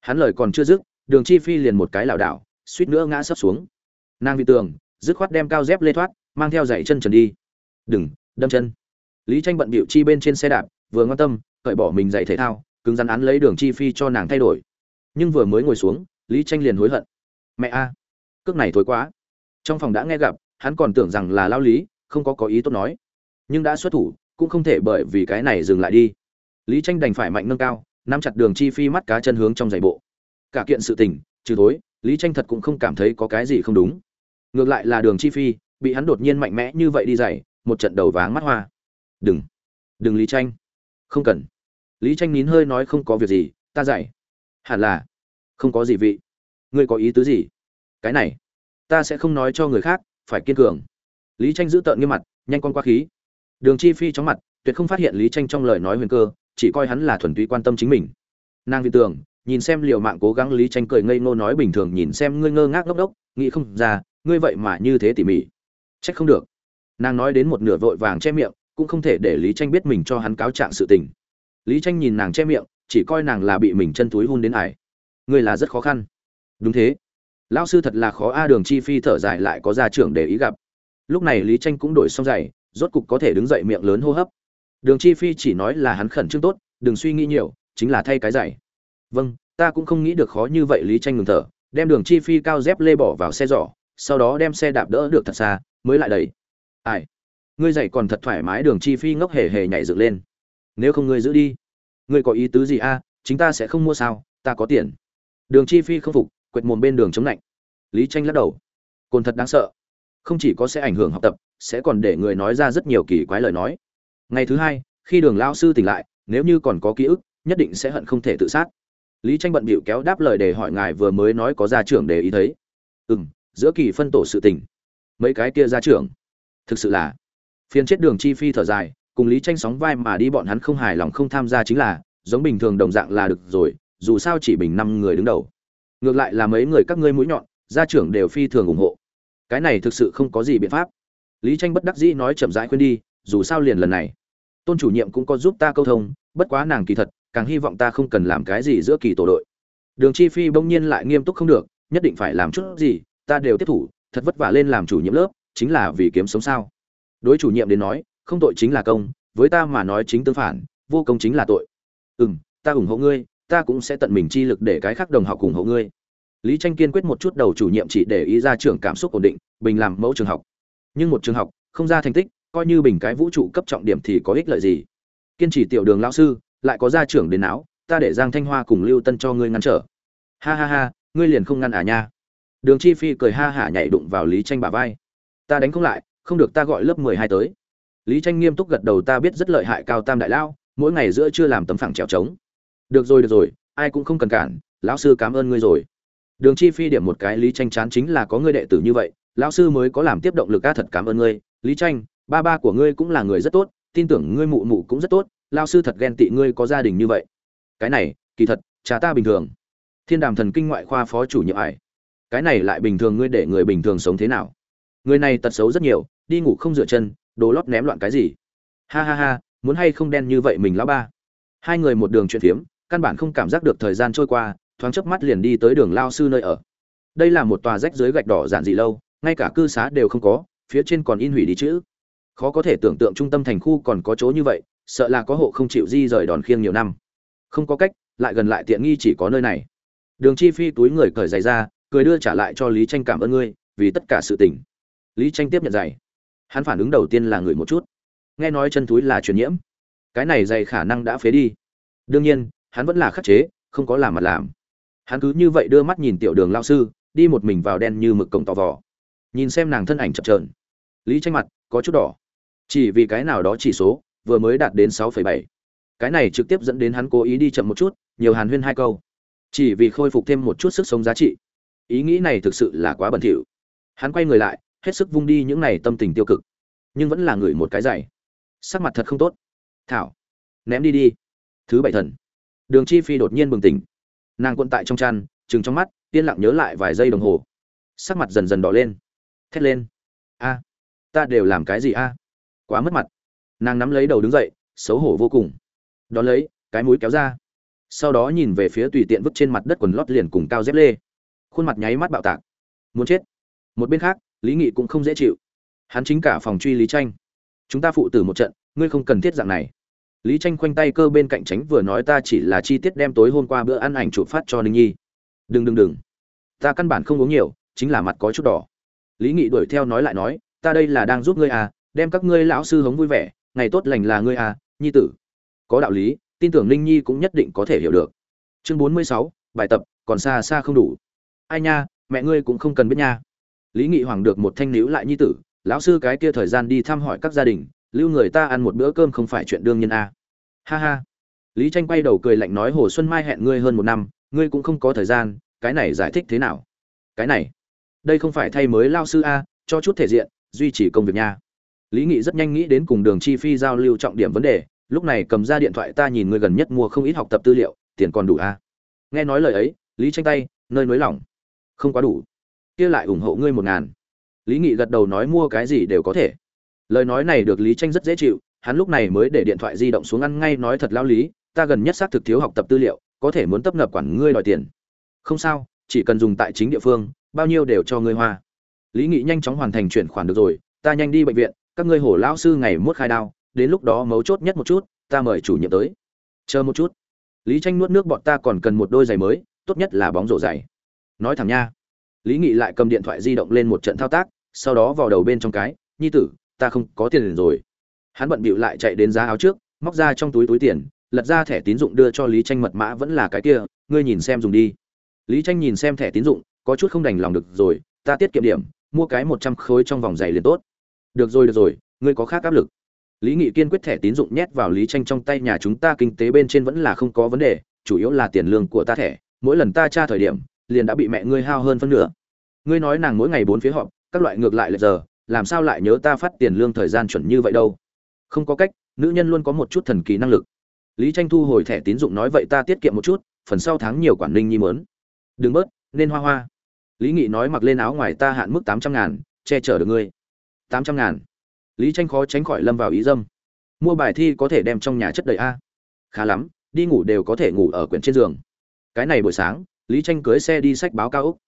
Hắn lời còn chưa dứt, đường chi phi liền một cái lảo đảo, suýt nữa ngã sấp xuống. Nàng bị tường, dứt khoát đem cao dép lê thoát, mang theo giày chân trần đi. Đừng, đâm chân. Lý tranh bận bịu chi bên trên xe đạp, vừa ngoan tâm, cởi bỏ mình giày thể thao cứng rắn án lấy đường chi phi cho nàng thay đổi. Nhưng vừa mới ngồi xuống, lý tranh liền hối hận. Mẹ a, cước này thối quá. Trong phòng đã nghe gặp, hắn còn tưởng rằng là lao lý, không có có ý tốt nói. Nhưng đã xuất thủ, cũng không thể bởi vì cái này dừng lại đi. Lý tranh đành phải mạnh nâng cao, nắm chặt đường chi phi mắt cá chân hướng trong giày bộ. Cả kiện sự tình, trừ thối, lý tranh thật cũng không cảm thấy có cái gì không đúng. Ngược lại là đường chi phi, bị hắn đột nhiên mạnh mẽ như vậy đi giày, một trận đầu váng mắt hoa. Đừng đừng lý tranh không cần lý tranh nín hơi nói không có việc gì, ta dạy. Hẳn là. Không có gì vị. Ngươi có ý tứ gì? Cái này. Ta sẽ không nói cho người khác, phải kiên cường. Lý tranh giữ tợn nghiêm mặt, nhanh con qua khí. Đường chi phi chóng mặt, tuyệt không phát hiện lý tranh trong lời nói huyền cơ, chỉ coi hắn là thuần túy quan tâm chính mình. Nàng vì tưởng, nhìn xem liều mạng cố gắng lý tranh cười ngây ngô nói bình thường nhìn xem ngươi ngơ ngác ngốc đốc, nghĩ không ra, ngươi vậy mà như thế tỉ mỉ. Trách không được. Nàng nói đến một nửa vội vàng che miệng, cũng không thể để lý tranh biết mình cho hắn cáo trạng sự tình lý tranh nhìn nàng che miệng, chỉ coi nàng là bị mình chân túi hun đến ải. Ngươi là rất khó khăn. Đúng thế. Lão sư thật là khó a đường chi phi thở dài lại có gia trưởng để ý gặp. Lúc này lý tranh cũng đổi xong giày, rốt cục có thể đứng dậy miệng lớn hô hấp. Đường chi phi chỉ nói là hắn khẩn trương tốt, đừng suy nghĩ nhiều, chính là thay cái giày. Vâng ta cũng không nghĩ được khó như vậy, lý tranh ngừng thở, đem đường chi phi cao dép lê bỏ vào xe giỏ, sau đó đem xe đạp đỡ được thật xa, mới lại đẩy. Ai? Ngươi giày còn thật thoải mái, đường chi phi ngốc hề hề nhảy dựng lên nếu không ngươi giữ đi. Ngươi có ý tứ gì a? Chính ta sẽ không mua sao? Ta có tiền. Đường chi phi không phục, quệt mồm bên đường chống lạnh. Lý tranh lắc đầu. Cồn thật đáng sợ. Không chỉ có sẽ ảnh hưởng học tập, sẽ còn để người nói ra rất nhiều kỳ quái lời nói. Ngày thứ hai, khi đường lao sư tỉnh lại, nếu như còn có ký ức, nhất định sẽ hận không thể tự sát. Lý tranh bận bịu kéo đáp lời để hỏi ngài vừa mới nói có gia trưởng để ý thấy. Ừ m giữa kỳ phân tổ sự tình. Mấy cái kia gia trưởng. Thực sự là phiên chết đường chi phi thở dài cùng lý tranh sóng vai mà đi bọn hắn không hài lòng không tham gia chính là, giống bình thường đồng dạng là được rồi, dù sao chỉ bình năm người đứng đầu. Ngược lại là mấy người các ngươi mũi nhọn, gia trưởng đều phi thường ủng hộ. Cái này thực sự không có gì biện pháp. Lý tranh bất đắc dĩ nói chậm rãi khuyên đi, dù sao liền lần này. Tôn chủ nhiệm cũng có giúp ta câu thông, bất quá nàng kỳ thật, càng hy vọng ta không cần làm cái gì giữa kỳ tổ đội. Đường chi phi bỗng nhiên lại nghiêm túc không được, nhất định phải làm chút gì, ta đều tiếp thủ, thật vất vả lên làm chủ nhiệm lớp, chính là vì kiếm sống sao. Đối chủ nhiệm đến nói không tội chính là công, với ta mà nói chính tương phản, vô công chính là tội. Ừ m ta ủng hộ ngươi, ta cũng sẽ tận mình chi lực để cái khác đồng học ủng hộ ngươi. Lý tranh kiên quyết một chút đầu chủ nhiệm chỉ để ý ra trường cảm xúc ổn định, bình làm mẫu trường học. Nhưng một trường học, không ra thành tích, coi như bình cái vũ trụ cấp trọng điểm thì có ích lợi gì? Kiên trì tiểu đường lão sư, lại có gia trưởng đến áo ta để giang thanh hoa cùng lưu tân cho ngươi ngăn trở. Ha ha ha, ngươi liền không ngăn à nha. Đường chi phi cười ha hả nhảy đụng vào lý tranh bả vai. Ta đánh không lại, không được ta gọi lớp mười hai tới lý tranh nghiêm túc gật đầu, ta biết rất lợi hại cao tam đại lao mỗi ngày giữa chưa làm tấm phẳng trèo trống. Được rồi được rồi, ai cũng không cần cản, lão sư cảm ơn ngươi rồi. Đường chi phi điểm một cái, lý tranh chán chính là có ngươi đệ tử như vậy, lão sư mới có làm tiếp động lực ca thật cảm ơn ngươi. Lý tranh, ba ba của ngươi cũng là người rất tốt, tin tưởng ngươi mụ mụ cũng rất tốt, lão sư thật ghen tị ngươi có gia đình như vậy. Cái này, kỳ thật, cha ta bình thường. Thiên đàm thần kinh ngoại khoa phó chủ nhiệm ải cái này lại bình thường ngươi để người bình thường sống thế nào? Người này tật xấu rất nhiều, đi ngủ không dựa chân đồ lót ném loạn cái gì? Ha ha ha, muốn hay không đen như vậy mình lão ba? Hai người một đường chuyện phiếm, căn bản không cảm giác được thời gian trôi qua, thoáng chớp mắt liền đi tới đường lao sư nơi ở. Đây là một tòa rách dưới gạch đỏ giản dị lâu, ngay cả cư xá đều không có, phía trên còn in hủy đi chữ. Khó có thể tưởng tượng trung tâm thành khu còn có chỗ như vậy, sợ là có hộ không chịu di rời đòn khiêng nhiều năm. Không có cách, lại gần lại tiện nghi chỉ có nơi này. Đường chi phi túi người cởi giày ra, cười đưa trả lại cho lý tranh cảm ơn ngươi, vì tất cả sự tình. Lý tranh tiếp nhận giày hắn phản ứng đầu tiên là người một chút. Nghe nói chân túi là truyền nhiễm. Cái này dày khả năng đã phế đi. Đương nhiên hắn vẫn là khắc chế không có làm mặt làm. Hắn cứ như vậy đưa mắt nhìn tiểu đường lao sư đi một mình vào đen như mực cổng tò vò. Nhìn xem nàng thân ảnh chập trờn lý tranh mặt có chút đỏ. Chỉ vì cái nào đó chỉ số vừa mới đạt đến 6,7. cái này trực tiếp dẫn đến hắn cố ý đi chậm một chút nhiều hàn huyên hai câu. Chỉ vì khôi phục thêm một chút sức sống giá trị. Ý nghĩ này thực sự là quá bẩn thỉu. Hắn quay người lại hết sức vung đi những này tâm tình tiêu cực. Nhưng vẫn là người một cái dày sắc mặt thật không tốt. Thảo, ném đi đi. Thứ bảy thần. Đường chi phi đột nhiên bừng tỉnh. Nàng quận tại trong chăn chừng trong mắt, yên lặng nhớ lại vài giây đồng hồ. Sắc mặt dần dần đỏ lên. Thét lên. A, ta đều làm cái gì a? Quá mất mặt. Nàng nắm lấy đầu đứng dậy, xấu hổ vô cùng. Đón lấy, cái mũi kéo ra. Sau đó nhìn về phía tùy tiện vứt trên mặt đất quần lót liền cùng cao dép lê. Khuôn mặt nháy mắt bạo tạc. Muốn chết. Một bên khác lý nghị cũng không dễ chịu. Hắn chính cả phòng truy lý tranh. Chúng ta phụ tử một trận, ngươi không cần thiết dạng này. Lý tranh khoanh tay cơ bên cạnh tránh vừa nói ta chỉ là chi tiết đem tối hôm qua bữa ăn ảnh chụp phát cho ninh nhi. Đừng đừng đừng. Ta căn bản không uống nhiều, chính là mặt có chút đỏ. Lý nghị đuổi theo nói lại nói, ta đây là đang giúp ngươi à đem các ngươi lão sư hống vui vẻ, ngày tốt lành là ngươi à nhi tử. Có đạo lý, tin tưởng ninh nhi cũng nhất định có thể hiểu được. Chương bốn mươi sáu, bài tập, còn xa xa không đủ. Ai nha, mẹ ngươi cũng không cần biết nha lý nghị hoàng được một thanh níu lại nhi tử, lão sư, cái kia thời gian đi thăm hỏi các gia đình, lưu người ta ăn một bữa cơm không phải chuyện đương nhiên a à. ha ha. Lý tranh quay đầu cười lạnh nói, hồ xuân mai hẹn ngươi hơn một năm, ngươi cũng không có thời gian, cái này giải thích thế nào? Cái này, đây không phải thay mới lao sư a, cho chút thể diện, duy trì công việc nha. Lý nghị rất nhanh nghĩ đến cùng đường chi phi giao lưu trọng điểm vấn đề, lúc này cầm ra điện thoại, ta nhìn ngươi gần nhất mua không ít học tập tư liệu, tiền còn đủ à? nghe nói lời ấy, lý tranh tay, nơi nới lỏng. Không quá đủ kia lại ủng hộ ngươi một ngàn. Lý nghị gật đầu nói mua cái gì đều có thể. Lời nói này được lý tranh rất dễ chịu, hắn lúc này mới để điện thoại di động xuống ăn ngay nói thật lao lý, ta gần nhất xác thực thiếu học tập tư liệu, có thể muốn tấp nập quản ngươi đòi tiền. Không sao, chỉ cần dùng tại chính địa phương, bao nhiêu đều cho ngươi hoa. Lý nghị nhanh chóng hoàn thành chuyển khoản được rồi, ta nhanh đi bệnh viện, các ngươi hổ lão sư ngày mốt khai đao, đến lúc đó mấu chốt nhất một chút, ta mời chủ nhiệm tới. Chờ một chút. Lý tranh nuốt nước bọn ta còn cần một đôi giày mới, tốt nhất là bóng rổ giày. Nói thẳng nha lý nghị lại cầm điện thoại di động lên một trận thao tác, sau đó vào đầu bên trong cái, nhi tử, ta không có tiền rồi. Hắn bận bịu lại chạy đến giá áo trước, móc ra trong túi túi tiền, lật ra thẻ tín dụng đưa cho lý tranh mật mã vẫn là cái kia, ngươi nhìn xem dùng đi. Lý tranh nhìn xem thẻ tín dụng, có chút không đành lòng được rồi, ta tiết kiệm điểm, mua cái một trăm khối trong vòng giày liền tốt. Được rồi được rồi, ngươi có khác áp lực. Lý nghị kiên quyết thẻ tín dụng nhét vào lý tranh trong tay, nhà chúng ta kinh tế bên trên vẫn là không có vấn đề, chủ yếu là tiền lương của ta thẻ, mỗi lần ta tra thời điểm liền đã bị mẹ ngươi hao hơn phân nửa. Ngươi nói nàng mỗi ngày bốn phía họp, các loại ngược lại lệch giờ, làm sao lại nhớ ta phát tiền lương thời gian chuẩn như vậy đâu? Không có cách, nữ nhân luôn có một chút thần kỳ năng lực. Lý tranh thu hồi thẻ tín dụng nói vậy ta tiết kiệm một chút, phần sau tháng nhiều quản ninh nhi mớn. Đừng bớt, nên hoa hoa. Lý nghị nói mặc lên áo ngoài ta hạn mức tám trăm ngàn, che chở được ngươi. Tám trăm ngàn. Lý tranh khó tránh khỏi lâm vào ý dâm. Mua bài thi có thể đem trong nhà chất đầy a. Khá lắm, đi ngủ đều có thể ngủ ở quyển trên giường. Cái này buổi sáng lý tranh cưới xe đi sách báo cao úc.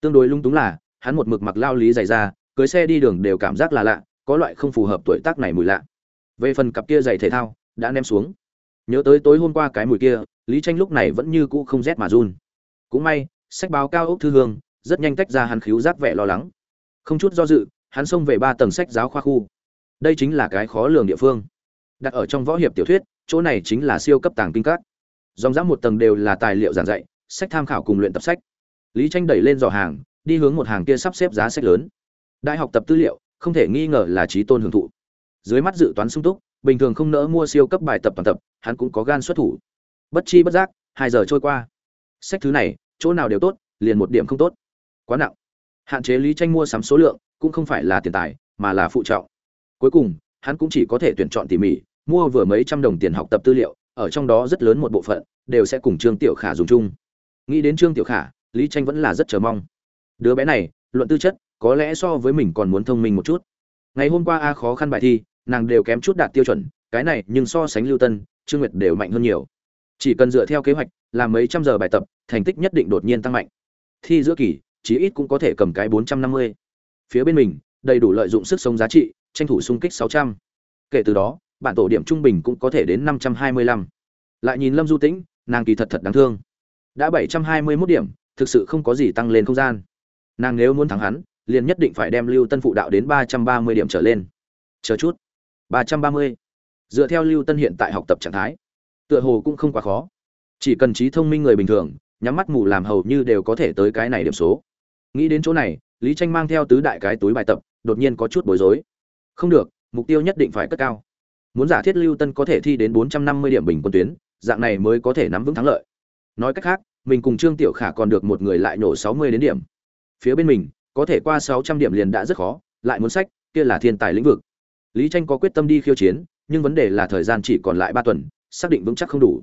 Tương đối lung túng là, hắn một mực mặc lao lý dày ra cưới xe đi đường đều cảm giác là lạ, có loại không phù hợp tuổi tác này mùi lạ. Về phần cặp kia giày thể thao, đã ném xuống. Nhớ tới tối hôm qua cái mùi kia, lý tranh lúc này vẫn như cũ không rét mà run. Cũng may, sách báo cao ốc thư hương, rất nhanh tách ra hắn khíu giác vẻ lo lắng. Không chút do dự, hắn xông về ba tầng sách giáo khoa khu. Đây chính là cái khó lường địa phương. Đặt ở trong võ hiệp tiểu thuyết, chỗ này chính là siêu cấp tàng kinh các. Dòng dã một tầng đều là tài liệu giảng dạy sách tham khảo cùng luyện tập sách. Lý tranh đẩy lên giỏ hàng, đi hướng một hàng kia sắp xếp giá sách lớn. Đại học tập tư liệu, không thể nghi ngờ là trí tôn hưởng thụ. Dưới mắt dự toán sung túc, bình thường không nỡ mua siêu cấp bài tập toàn tập, hắn cũng có gan xuất thủ. Bất chi bất giác, hai giờ trôi qua. Sách thứ này, chỗ nào đều tốt, liền một điểm không tốt. Quá nặng. Hạn chế lý tranh mua sắm số lượng, cũng không phải là tiền tài, mà là phụ trọng. Cuối cùng, hắn cũng chỉ có thể tuyển chọn tỉ mỉ, mua vừa mấy trăm đồng tiền học tập tư liệu, ở trong đó rất lớn một bộ phận, đều sẽ cùng trương tiểu khả dùng chung nghĩ đến trương tiểu khả, lý tranh vẫn là rất chờ mong. Đứa bé này, luận tư chất, có lẽ so với mình còn muốn thông minh một chút. Ngày hôm qua a khó khăn bài thi, nàng đều kém chút đạt tiêu chuẩn, cái này nhưng so sánh lưu tân, trương nguyệt đều mạnh hơn nhiều. Chỉ cần dựa theo kế hoạch, làm mấy trăm giờ bài tập, thành tích nhất định đột nhiên tăng mạnh. Thi giữa kỳ, chí ít cũng có thể cầm cái bốn trăm năm mươi. Phía bên mình, đầy đủ lợi dụng sức sống giá trị, tranh thủ xung kích sáu trăm. Kể từ đó, bản tổ điểm trung bình cũng có thể đến năm trăm hai mươi lăm. Lại nhìn lâm du tĩnh, nàng kỳ thật thật đáng thương đã bảy trăm hai mươi 721 điểm, thực sự không có gì tăng lên không gian. Nàng nếu muốn thắng hắn, liền nhất định phải đem lưu tân phụ đạo đến ba trăm ba mươi điểm trở lên. Chờ chút. ba trăm ba mươi. Dựa theo lưu tân hiện tại học tập trạng thái, tựa hồ cũng không quá khó. Chỉ cần trí thông minh người bình thường, nhắm mắt mù làm hầu như đều có thể tới cái này điểm số. Nghĩ đến chỗ này, lý tranh mang theo tứ đại cái túi bài tập, đột nhiên có chút bối rối. Không được, mục tiêu nhất định phải cất cao. Muốn giả thiết lưu tân có thể thi đến bốn trăm năm mươi điểm bình quân tuyến, dạng này mới có thể nắm vững thắng lợi nói cách khác, mình cùng trương tiểu khả còn được một người lại nổ sáu mươi đến điểm. Phía bên mình, có thể qua sáu trăm điểm liền đã rất khó, lại muốn sách, kia là thiên tài lĩnh vực. Lý tranh có quyết tâm đi khiêu chiến, nhưng vấn đề là thời gian chỉ còn lại ba tuần, xác định vững chắc không đủ.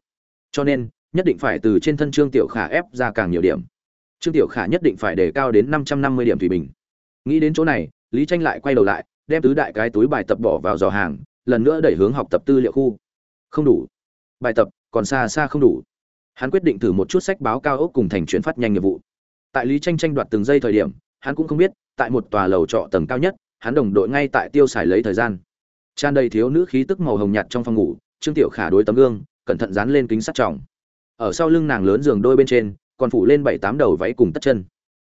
Cho nên, nhất định phải từ trên thân trương tiểu khả ép ra càng nhiều điểm. Trương tiểu khả nhất định phải đề cao đến năm trăm năm mươi điểm thủy bình nghĩ đến chỗ này, lý tranh lại quay đầu lại, đem tứ đại cái túi bài tập bỏ vào giò hàng, lần nữa đẩy hướng học tập tư liệu khu. Không đủ. Bài tập còn xa xa không đủ hắn quyết định thử một chút sách báo cao ốc cùng thành chuyển phát nhanh nghiệp vụ. Tại lý tranh tranh đoạt từng giây thời điểm, hắn cũng không biết, tại một tòa lầu trọ tầng cao nhất, hắn đồng đội ngay tại tiêu xài lấy thời gian. Tràn đầy thiếu nữ khí tức màu hồng nhạt trong phòng ngủ, trương tiểu khả đối tấm gương, cẩn thận dán lên kính sắt trọng. Ở sau lưng nàng lớn giường đôi bên trên, còn phủ lên bảy tám đầu váy cùng tất chân.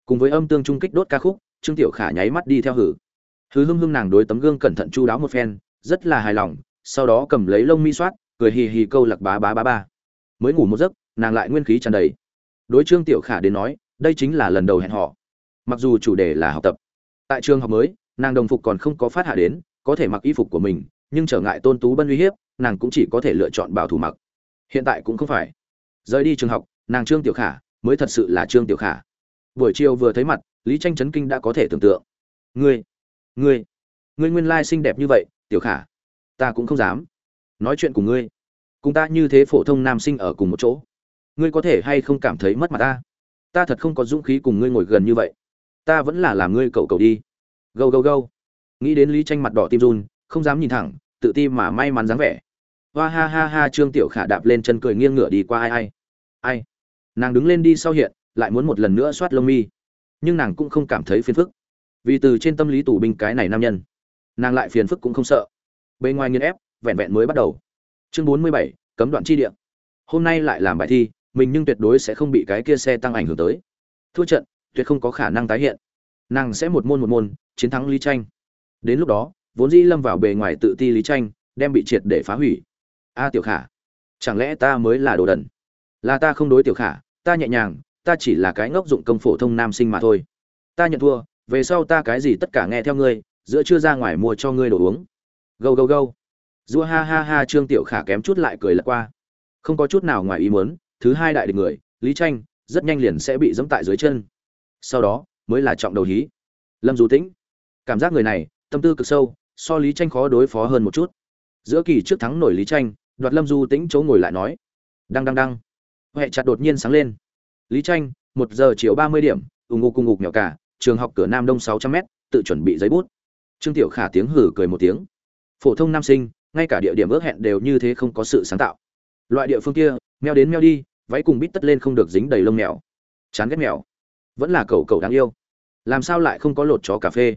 Cùng với âm tương trung kích đốt ca khúc, trương tiểu khả nháy mắt đi theo hử. Hư hưng hưng nàng đối tấm gương cẩn thận chu đáo một phen, rất là hài lòng, sau đó cầm lấy lông mi soát cười hì hì câu lạc bá bá bá ba mới ngủ một giấc nàng lại nguyên khí tràn đầy. Đối trương tiểu khả đến nói, đây chính là lần đầu hẹn họ mặc dù chủ đề là học tập, tại trường học mới, nàng đồng phục còn không có phát hạ đến, có thể mặc y phục của mình, nhưng trở ngại tôn tú bân uy hiếp, nàng cũng chỉ có thể lựa chọn bảo thủ mặc. Hiện tại cũng không phải. Rời đi trường học, nàng trương tiểu khả, mới thật sự là trương tiểu khả. Buổi chiều vừa thấy mặt, lý tranh chấn kinh đã có thể tưởng tượng. Ngươi ngươi ngươi nguyên lai xinh đẹp như vậy, tiểu khả. Ta cũng không dám. Nói chuyện cùng ngươi. Cùng ta như thế phổ thông nam sinh ở cùng một chỗ ngươi có thể hay không cảm thấy mất mặt ta? Ta thật không có dũng khí cùng ngươi ngồi gần như vậy. Ta vẫn là làm ngươi cậu cậu đi. Gâu gâu gâu. Nghĩ đến lý tranh mặt đỏ tim run, không dám nhìn thẳng, tự ti mà may mắn dáng vẻ. Hoa ha ha ha, trương tiểu khả đạp lên chân cười nghiêng ngửa đi qua ai ai. Ai? Nàng đứng lên đi sau hiện, lại muốn một lần nữa soát lông mi. Nhưng nàng cũng không cảm thấy phiền phức. Vì từ trên tâm lý tù binh cái này nam nhân, nàng lại phiền phức cũng không sợ. Bên ngoài nghiên ép, vẹn vẹn mới bắt đầu. Chương bốn mươi bảy, cấm đoạn chi địa. Hôm nay lại làm bài thi mình nhưng tuyệt đối sẽ không bị cái kia xe tăng ảnh hưởng tới. Thua trận, tuyệt không có khả năng tái hiện. Nàng sẽ một môn một môn, chiến thắng lý tranh đến lúc đó, vốn dĩ lâm vào bề ngoài tự ti lý tranh đem bị triệt để phá hủy. A tiểu khả, chẳng lẽ ta mới là đồ đần? Là ta không đối tiểu khả, ta nhẹ nhàng, ta chỉ là cái ngốc dụng công phổ thông nam sinh mà thôi. Ta nhận thua, về sau ta cái gì tất cả nghe theo ngươi, giữa chưa ra ngoài mua cho ngươi đồ uống. Gâu gâu gâu. Dua ha ha ha, trương tiểu khả kém chút lại cười lật qua. Không có chút nào ngoài ý muốn thứ hai đại địch người, lý tranh, rất nhanh liền sẽ bị dẫm tại dưới chân. Sau đó, mới là trọng đầu hí. Lâm du tĩnh. Cảm giác người này, tâm tư cực sâu, so lý tranh khó đối phó hơn một chút. Giữa kỳ trước thắng nổi lý tranh, đoạt lâm du tĩnh chỗ ngồi lại nói, đăng đăng đăng. Huệ chặt đột nhiên sáng lên. Lý tranh, một giờ chiều ba mươi điểm ùng ục cùng ngục nhỏ cả, trường học cửa nam đông sáu trăm m tự chuẩn bị giấy bút. Trương tiểu khả tiếng hử cười một tiếng. Phổ thông nam sinh, ngay cả địa điểm ước hẹn đều như thế không có sự sáng tạo. Loại địa phương kia, meo đến meo đi váy cùng bít tất lên không được dính đầy lông mèo. Chán ghét mèo. Vẫn là cậu cậu đáng yêu. Làm sao lại không có lột chó cà phê?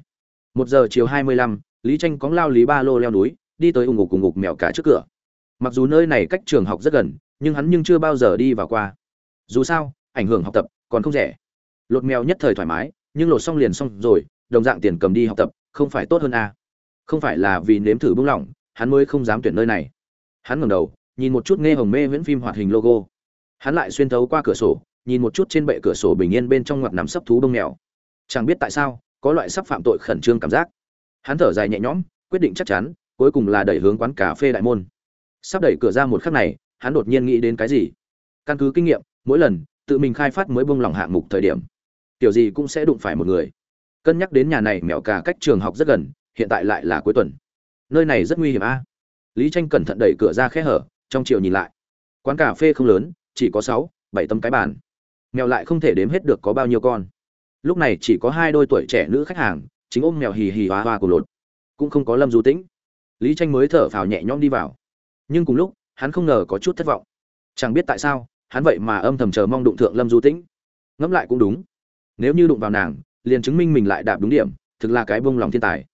Một giờ chiều hai mươi lăm, lý tranh cóng lao lý ba lô leo núi, đi tới ủng ngục cùng ngục mèo cả trước cửa. Mặc dù nơi này cách trường học rất gần, nhưng hắn nhưng chưa bao giờ đi vào qua. Dù sao, ảnh hưởng học tập còn không rẻ. Lột mèo nhất thời thoải mái, nhưng lột xong liền xong rồi, đồng dạng tiền cầm đi học tập, không phải tốt hơn à. không phải là vì nếm thử bung lỏng, hắn mới không dám tuyển nơi này. Hắn ngẩng đầu, nhìn một chút nghe hồng mê viễn phim hoạt hình logo hắn lại xuyên thấu qua cửa sổ, nhìn một chút trên bệ cửa sổ bình yên bên trong ngoặt nằm sấp thú đông mèo. Chẳng biết tại sao, có loại sắp phạm tội khẩn trương cảm giác. Hắn thở dài nhẹ nhõm, quyết định chắc chắn, cuối cùng là đẩy hướng quán cà phê đại môn. Sắp đẩy cửa ra một khắc này, hắn đột nhiên nghĩ đến cái gì? Căn cứ kinh nghiệm, mỗi lần, tự mình khai phát mới bông lòng hạng mục thời điểm. Kiểu gì cũng sẽ đụng phải một người. Cân nhắc đến nhà này mẹo cả cách trường học rất gần, hiện tại lại là cuối tuần. Nơi này rất nguy hiểm a. Lý tranh cẩn thận đẩy cửa ra khe hở, trong chiều nhìn lại. Quán cà phê không lớn chỉ có sáu, bảy tấm cái bàn. Mèo lại không thể đếm hết được có bao nhiêu con. Lúc này chỉ có hai đôi tuổi trẻ nữ khách hàng, chính ôm mèo hì hì hoa hoa của lột. Cũng không có lâm du tĩnh. Lý tranh mới thở phào nhẹ nhõm đi vào. Nhưng cùng lúc, hắn không ngờ có chút thất vọng. Chẳng biết tại sao, hắn vậy mà âm thầm chờ mong đụng thượng lâm du tĩnh. Ngẫm lại cũng đúng. Nếu như đụng vào nàng, liền chứng minh mình lại đạp đúng điểm, thực là cái bông lòng thiên tài.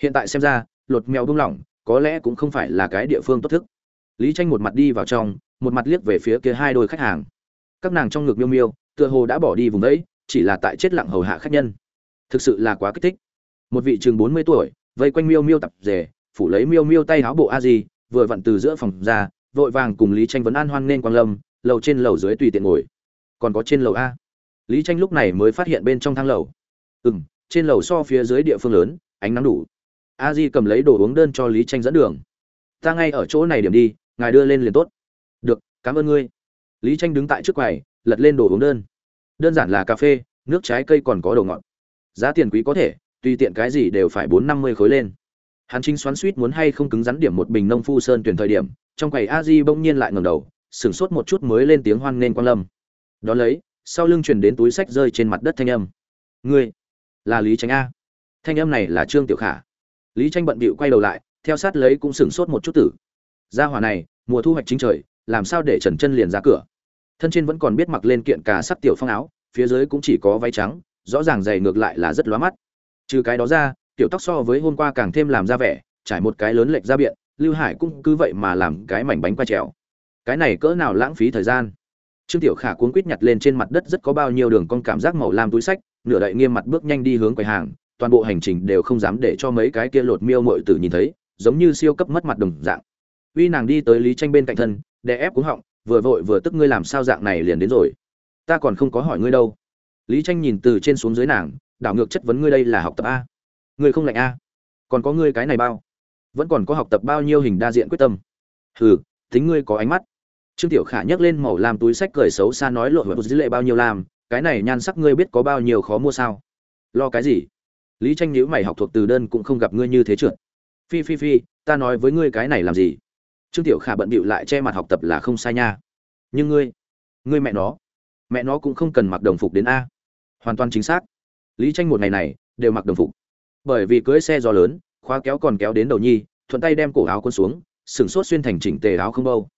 Hiện tại xem ra, lột mèo bông lỏng có lẽ cũng không phải là cái địa phương tốt thức lý tranh một mặt đi vào trong một mặt liếc về phía kia hai đôi khách hàng. Các nàng trong ngực miêu miêu tựa hồ đã bỏ đi vùng đấy chỉ là tại chết lặng hầu hạ khách nhân. Thực sự là quá kích thích. Một vị trường bốn mươi tuổi vây quanh miêu miêu tập rể phủ lấy miêu miêu tay áo bộ a di vừa vặn từ giữa phòng ra vội vàng cùng lý tranh vấn an hoan nên quang lâm lầu trên lầu dưới tùy tiện ngồi. Còn có trên lầu a. Lý tranh lúc này mới phát hiện bên trong thang lầu. Ừm, trên lầu so phía dưới địa phương lớn ánh nắng đủ. A di cầm lấy đồ uống đơn cho lý tranh dẫn đường. Ta ngay ở chỗ này điểm đi ngài đưa lên liền tốt. Được, cảm ơn ngươi. Lý tranh đứng tại trước quầy, lật lên đồ uống đơn. Đơn giản là cà phê, nước trái cây còn có đồ ngọt. Giá tiền quý có thể, tùy tiện cái gì đều phải bốn năm mươi khối lên. Hắn chính xoắn suýt muốn hay không cứng rắn điểm một bình nông phu sơn tuyển thời điểm, trong quầy a di bỗng nhiên lại ngẩng đầu, sửng sốt một chút mới lên tiếng hoan nghênh quan lâm. Đó lấy, sau lưng truyền đến túi sách rơi trên mặt đất thanh âm. Ngươi, là lý tranh a. Thanh âm này là trương tiểu khả. Lý tranh bận bịu quay đầu lại, theo sát lấy cũng sửng sốt một chút tử gia hỏa này, mùa thu hoạch chính trời, làm sao để trần chân liền ra cửa? Thân trên vẫn còn biết mặc lên kiện cà sắc tiểu phong áo, phía dưới cũng chỉ có váy trắng, rõ ràng dày ngược lại là rất lóa mắt. Trừ cái đó ra, tiểu tóc so với hôm qua càng thêm làm ra vẻ, trải một cái lớn lệch ra biện, lưu hải cũng cứ vậy mà làm cái mảnh bánh qua trèo. Cái này cỡ nào lãng phí thời gian? Trương tiểu khả cuốn quýt nhặt lên trên mặt đất rất có bao nhiêu đường con cảm giác màu lam túi sách, nửa đậy nghiêm mặt bước nhanh đi hướng quầy hàng, toàn bộ hành trình đều không dám để cho mấy cái kia lột miêu mội tử nhìn thấy, giống như siêu cấp mất mặt đồng dạng uy nàng đi tới lý tranh bên cạnh thân, đè ép cuống họng, vừa vội vừa tức ngươi làm sao dạng này liền đến rồi? Ta còn không có hỏi ngươi đâu. Lý tranh nhìn từ trên xuống dưới nàng, đảo ngược chất vấn ngươi đây là học tập a. Ngươi không lạnh a. Còn có ngươi cái này bao. Vẫn còn có học tập bao nhiêu hình đa diện quyết tâm. Hừ, tính ngươi có ánh mắt. Trương tiểu khả nhấc lên màu làm túi sách cười xấu xa nói lộ với dữ lệ bao nhiêu làm, cái này nhan sắc ngươi biết có bao nhiêu khó mua sao? Lo cái gì? Lý tranh nhíu mày học thuộc từ đơn cũng không gặp ngươi như thế trượt. Phi phi phi, ta nói với ngươi cái này làm gì? Trương tiểu khả bận bịu lại che mặt học tập là không sai nha. Nhưng ngươi ngươi mẹ nó mẹ nó cũng không cần mặc đồng phục đến a. Hoàn toàn chính xác. Lý tranh một ngày này đều mặc đồng phục. Bởi vì cưới xe gió lớn, khóa kéo còn kéo đến đầu nhi, thuận tay đem cổ áo quân xuống, sừng sốt xuyên thành chỉnh tề áo không bâu.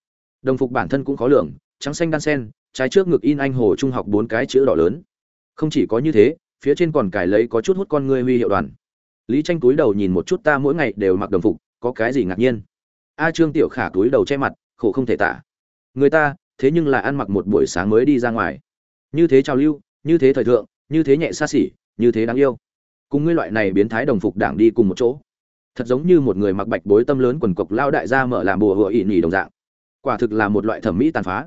Đồng phục bản thân cũng khó lường, trắng xanh đan sen, trái trước ngực in anh hồ trung học bốn cái chữ đỏ lớn. Không chỉ có như thế, phía trên còn cài lấy có chút hút con ngươi huy hiệu đoàn. Lý tranh túi đầu nhìn một chút ta mỗi ngày đều mặc đồng phục, có cái gì ngạc nhiên? A trương tiểu khả túi đầu che mặt, khổ không thể tả. Người ta, thế nhưng là ăn mặc một buổi sáng mới đi ra ngoài. Như thế trào lưu, như thế thời thượng, như thế nhẹ xa xỉ, như thế đáng yêu. Cùng ngươi loại này biến thái đồng phục đảng đi cùng một chỗ. Thật giống như một người mặc bạch bối tâm lớn quần cộc lao đại gia mở làm bùa hựa ỉ nhỉ đồng dạng. Quả thực là một loại thẩm mỹ tàn phá.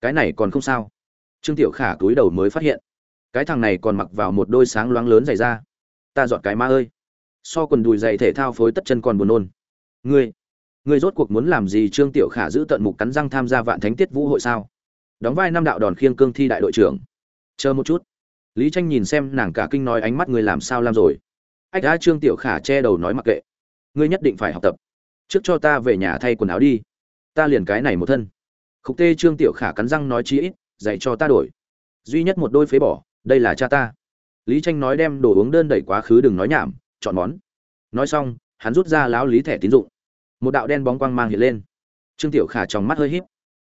Cái này còn không sao. Trương tiểu khả túi đầu mới phát hiện. Cái thằng này còn mặc vào một đôi sáng loáng lớn dày ra ta dọn cái ma ơi. So quần đùi dày thể thao phối tất chân còn buồn nôn. Ngươi ngươi rốt cuộc muốn làm gì? Trương tiểu khả giữ tận mục cắn răng tham gia vạn thánh tiết vũ hội sao? Đóng vai năm đạo đòn khiêng cương thi đại đội trưởng. Chờ một chút. Lý tranh nhìn xem nàng cả kinh nói ánh mắt người làm sao làm rồi? Ách đã trương tiểu khả che đầu nói mặc kệ. Ngươi nhất định phải học tập. Trước cho ta về nhà thay quần áo đi. Ta liền cái này một thân. Khúc tê trương tiểu khả cắn răng nói chí ít, dạy cho ta đổi. Duy nhất một đôi phế bỏ, đây là cha ta. Lý tranh nói đem đồ uống đơn đẩy quá khứ đừng nói nhảm, chọn món. Nói xong, hắn rút ra láo lý thẻ tín dụng một đạo đen bóng quang mang hiện lên. Trương tiểu khả trong mắt hơi híp.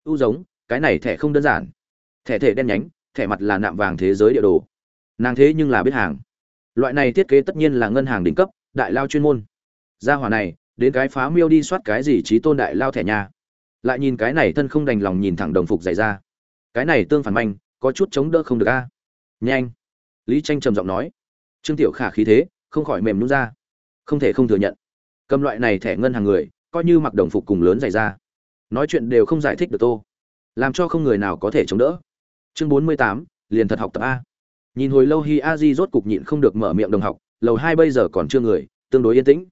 U giống, cái này thẻ không đơn giản. Thẻ thể đen nhánh, thẻ mặt là nạm vàng thế giới địa đồ. Nàng thế nhưng là biết hàng. Loại này thiết kế tất nhiên là ngân hàng đỉnh cấp, đại lao chuyên môn. Gia hỏa này, đến cái phá miêu đi soát cái gì trí tôn đại lao thẻ nhà. Lại nhìn cái này thân không đành lòng nhìn thẳng đồng phục dày ra cái này tương phản manh, có chút chống đỡ không được a. Nhanh. Lý tranh trầm giọng nói. Trương tiểu khả khí thế, không khỏi mềm nhún ra. Không thể không thừa nhận cầm loại này thẻ ngân hàng người, coi như mặc đồng phục cùng lớn dày ra nói chuyện đều không giải thích được tô. Làm cho không người nào có thể chống đỡ. Chương bốn mươi tám, liền thật học tập a. Nhìn hồi lâu hi a di rốt cục nhịn không được mở miệng đồng học, lầu hai bây giờ còn chưa người, tương đối yên tĩnh.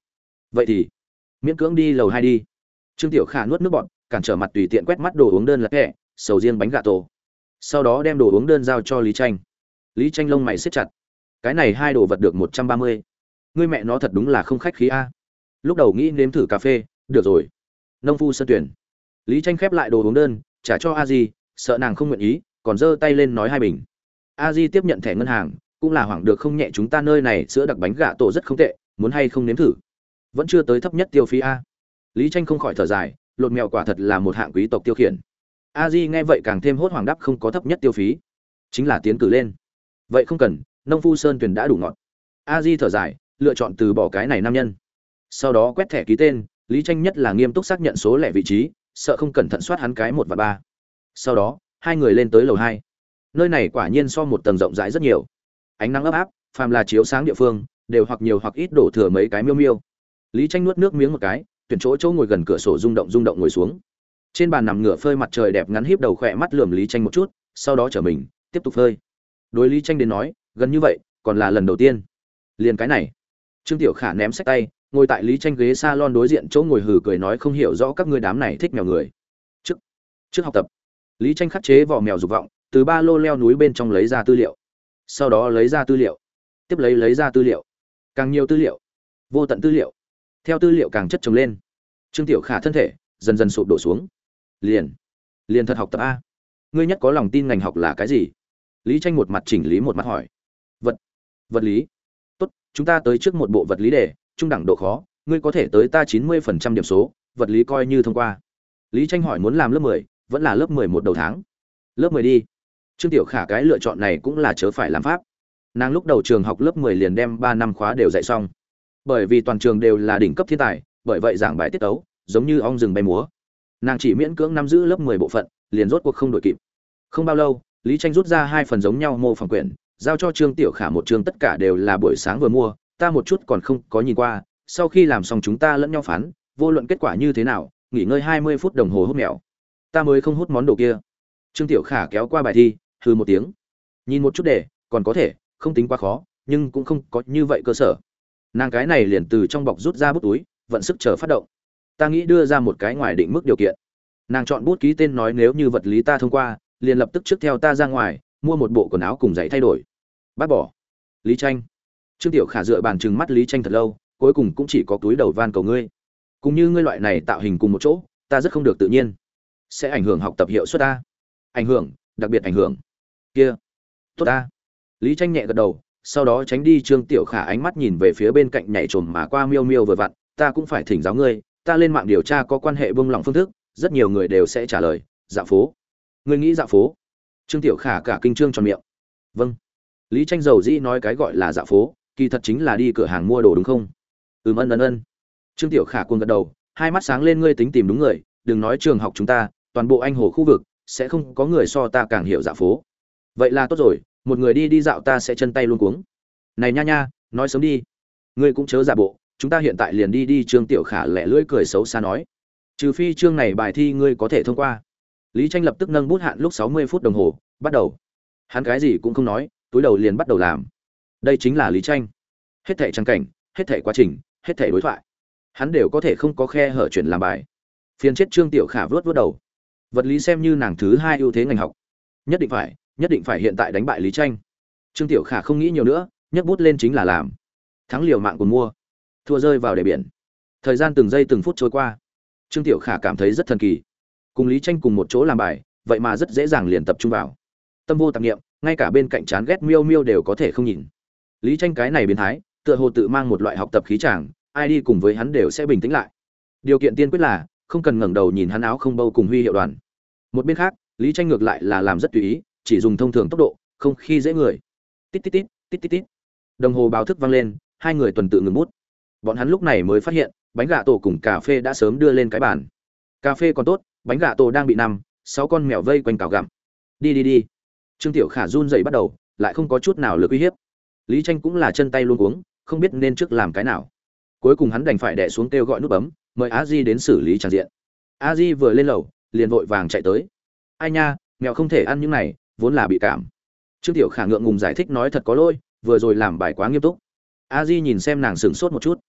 Vậy thì, miễn cưỡng đi lầu hai đi. Trương tiểu khả nuốt nước bọt, cản trở mặt tùy tiện quét mắt đồ uống đơn là kẹ sầu riêng bánh gà tổ. Sau đó đem đồ uống đơn giao cho lý tranh. Lý tranh lông mày siết chặt. Cái này hai đồ vật được một trăm ba mươi. Ngươi mẹ nó thật đúng là không khách khí a lúc đầu nghĩ nếm thử cà phê, được rồi. Nông phu sân tuyển. Lý tranh khép lại đồ uống đơn, trả cho a di, sợ nàng không nguyện ý, còn giơ tay lên nói hai bình. A di tiếp nhận thẻ ngân hàng, cũng là hoảng được không nhẹ chúng ta nơi này sữa đặc bánh gà tổ rất không tệ, muốn hay không nếm thử? Vẫn chưa tới thấp nhất tiêu phí a. Lý tranh không khỏi thở dài, lột mèo quả thật là một hạng quý tộc tiêu khiển. A di nghe vậy càng thêm hốt hoảng đắp không có thấp nhất tiêu phí. Chính là tiến cử lên. Vậy không cần, nông phu sơn tuyền đã đủ ngọt. A di thở dài, lựa chọn từ bỏ cái này nam nhân sau đó quét thẻ ký tên, lý tranh nhất là nghiêm túc xác nhận số lẻ vị trí, sợ không cẩn thận soát hắn cái một và ba. Sau đó, hai người lên tới lầu hai. Nơi này quả nhiên so một tầng rộng rãi rất nhiều. Ánh nắng ấp áp, phàm là chiếu sáng địa phương, đều hoặc nhiều hoặc ít đổ thừa mấy cái miêu miêu. Lý tranh nuốt nước miếng một cái, tuyển chỗ chỗ ngồi gần cửa sổ rung động rung động ngồi xuống. Trên bàn nằm ngửa phơi mặt trời đẹp ngắn híp đầu khỏe mắt lườm lý tranh một chút, sau đó trở mình, tiếp tục phơi. Đối lý tranh đến nói, gần như vậy, còn là lần đầu tiên. Liền cái này. Trương tiểu khả ném sách tay ngồi tại lý tranh ghế salon đối diện chỗ ngồi hừ cười nói không hiểu rõ các ngươi đám này thích mèo người. Trước trước học tập. Lý tranh khắc chế vỏ mèo dục vọng, từ ba lô leo núi bên trong lấy ra tư liệu. Sau đó lấy ra tư liệu. Tiếp lấy lấy ra tư liệu. Càng nhiều tư liệu, vô tận tư liệu. Theo tư liệu càng chất trồng lên. Trương tiểu khả thân thể dần dần sụp đổ xuống. Liền liền thật học tập a. Ngươi nhất có lòng tin ngành học là cái gì? Lý tranh một mặt chỉnh lý một mặt hỏi. Vật vật lý. Tốt, chúng ta tới trước một bộ vật lý đề trung đẳng độ khó, ngươi có thể tới ta chín mươi phần trăm điểm số, vật lý coi như thông qua. Lý tranh hỏi muốn làm lớp mười, vẫn là lớp mười một đầu tháng. Lớp mười đi. Trương tiểu khả cái lựa chọn này cũng là chớ phải làm pháp. Nàng lúc đầu trường học lớp mười liền đem ba năm khóa đều dạy xong. Bởi vì toàn trường đều là đỉnh cấp thiên tài, bởi vậy giảng bài tiết tấu, giống như ong rừng bay múa. Nàng chỉ miễn cưỡng nắm giữ lớp mười bộ phận, liền rốt cuộc không đội kịp. Không bao lâu, lý tranh rút ra hai phần giống nhau mô phỏng quyển, giao cho trương tiểu khả một chương tất cả đều là buổi sáng vừa mua ta một chút còn không có nhìn qua, sau khi làm xong chúng ta lẫn nhau phán, vô luận kết quả như thế nào, nghỉ ngơi hai mươi phút đồng hồ hút mèo. Ta mới không hút món đồ kia. Trương tiểu khả kéo qua bài thi hư một tiếng. Nhìn một chút để, còn có thể, không tính quá khó, nhưng cũng không có như vậy cơ sở. Nàng cái này liền từ trong bọc rút ra bút túi, vận sức chờ phát động. Ta nghĩ đưa ra một cái ngoài định mức điều kiện. Nàng chọn bút ký tên nói nếu như vật lý ta thông qua, liền lập tức trước theo ta ra ngoài, mua một bộ quần áo cùng giày thay đổi. Bác bỏ. Lý tranh trương tiểu khả dựa bàn chừng mắt lý tranh thật lâu, cuối cùng cũng chỉ có túi đầu van cầu ngươi. Cũng như ngươi loại này tạo hình cùng một chỗ, ta rất không được tự nhiên. Sẽ ảnh hưởng học tập hiệu suất ta. Ảnh hưởng, đặc biệt ảnh hưởng. Kia, tốt ta. Lý tranh nhẹ gật đầu, sau đó tránh đi trương tiểu khả ánh mắt nhìn về phía bên cạnh nhảy trồm mà qua miêu miêu vừa vặn, ta cũng phải thỉnh giáo ngươi, ta lên mạng điều tra có quan hệ buông lỏng phương thức, rất nhiều người đều sẽ trả lời dạ phố. Ngươi nghĩ dạ phố? Trương tiểu khả cả kinh trương tròn miệng. Vâng. Lý tranh dầu dĩ nói cái gọi là dạ phố kỳ thật chính là đi cửa hàng mua đồ đúng không? Ừm, ân ân ân. Trương tiểu khả cuồng gật đầu, hai mắt sáng lên ngươi tính tìm đúng người, đừng nói trường học chúng ta, toàn bộ anh hồ khu vực, sẽ không có người so ta càng hiểu dạ phố. Vậy là tốt rồi, một người đi đi dạo ta sẽ chân tay luôn cuống. Này nha nha, nói sớm đi. Ngươi cũng chớ giả bộ, chúng ta hiện tại liền đi đi, trương tiểu khả lẻ lưỡi cười xấu xa nói. Trừ phi chương này bài thi ngươi có thể thông qua. Lý tranh lập tức nâng bút hạn lúc sáu mươi phút đồng hồ, bắt đầu. Hắn cái gì cũng không nói, túi đầu liền bắt đầu làm đây chính là lý tranh. Hết thảy trang cảnh, hết thảy quá trình, hết thảy đối thoại. Hắn đều có thể không có khe hở chuyển làm bài. Phiền chết trương tiểu khả vớt vớt đầu. Vật lý xem như nàng thứ hai ưu thế ngành học. Nhất định phải, nhất định phải hiện tại đánh bại lý tranh. Trương tiểu khả không nghĩ nhiều nữa, nhấc bút lên chính là làm. Thắng liều mạng còn mua. Thua rơi vào đề biển. Thời gian từng giây từng phút trôi qua. Trương tiểu khả cảm thấy rất thần kỳ. Cùng lý tranh cùng một chỗ làm bài, vậy mà rất dễ dàng liền tập trung vào. Tâm vô tạp nghiệm ngay cả bên cạnh chán ghét miêu miêu đều có thể không nhìn lý tranh cái này biến thái, tựa hồ tự mang một loại học tập khí chàng, ai đi cùng với hắn đều sẽ bình tĩnh lại. Điều kiện tiên quyết là, không cần ngẩng đầu nhìn hắn áo không bâu cùng huy hiệu đoàn. Một bên khác, lý tranh ngược lại là làm rất tùy ý, chỉ dùng thông thường tốc độ, không khi dễ người. Tít tít tít tít tít tít. Đồng hồ báo thức vang lên, hai người tuần tự ngừng bút. Bọn hắn lúc này mới phát hiện, bánh gà tổ cùng cà phê đã sớm đưa lên cái bàn. Cà phê còn tốt, bánh gà tổ đang bị nằm, sáu con mèo vây quanh cào gặm. Đi đi đi. Trương tiểu khả run rẩy bắt đầu, lại không có chút nào lực uy hiếp lý tranh cũng là chân tay luôn cuống, không biết nên trước làm cái nào. Cuối cùng hắn đành phải đè xuống kêu gọi nút bấm, mời a di đến xử lý tràn diện. A di vừa lên lầu, liền vội vàng chạy tới. Ai nha nghèo không thể ăn những này, vốn là bị cảm. Trương tiểu khả ngượng ngùng giải thích nói thật có lỗi, vừa rồi làm bài quá nghiêm túc. A di nhìn xem nàng sửng sốt một chút.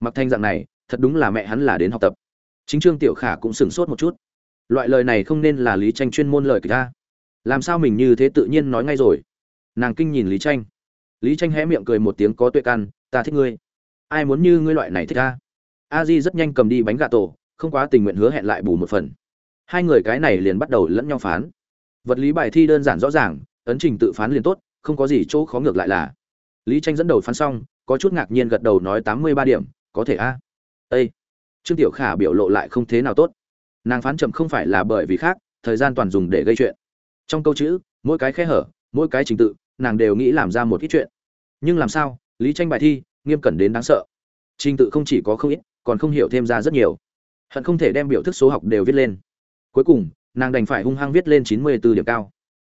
Mặc thanh dạng này, thật đúng là mẹ hắn là đến học tập. Chính trương tiểu khả cũng sửng sốt một chút. Loại lời này không nên là lý tranh chuyên môn lời kịch ta. Làm sao mình như thế tự nhiên nói ngay rồi? Nàng kinh nhìn lý tranh lý tranh hé miệng cười một tiếng có tuệ căn ta thích ngươi. Ai muốn như ngươi loại này thích ta? A di rất nhanh cầm đi bánh gà tổ, không quá tình nguyện hứa hẹn lại bù một phần. Hai người cái này liền bắt đầu lẫn nhau phán. Vật lý bài thi đơn giản rõ ràng, ấn trình tự phán liền tốt, không có gì chỗ khó ngược lại là. Lý tranh dẫn đầu phán xong, có chút ngạc nhiên gật đầu nói tám mươi ba điểm, có thể a. Â trương tiểu khả biểu lộ lại không thế nào tốt. Nàng phán chậm không phải là bởi vì khác, thời gian toàn dùng để gây chuyện. Trong câu chữ, mỗi cái khe hở, mỗi cái trình tự nàng đều nghĩ làm ra một ít chuyện. Nhưng làm sao, lý tranh bài thi, nghiêm cẩn đến đáng sợ. Trình tự không chỉ có không ít, còn không hiểu thêm ra rất nhiều. Hận không thể đem biểu thức số học đều viết lên. Cuối cùng, nàng đành phải hung hăng viết lên chín mươi 94 điểm cao.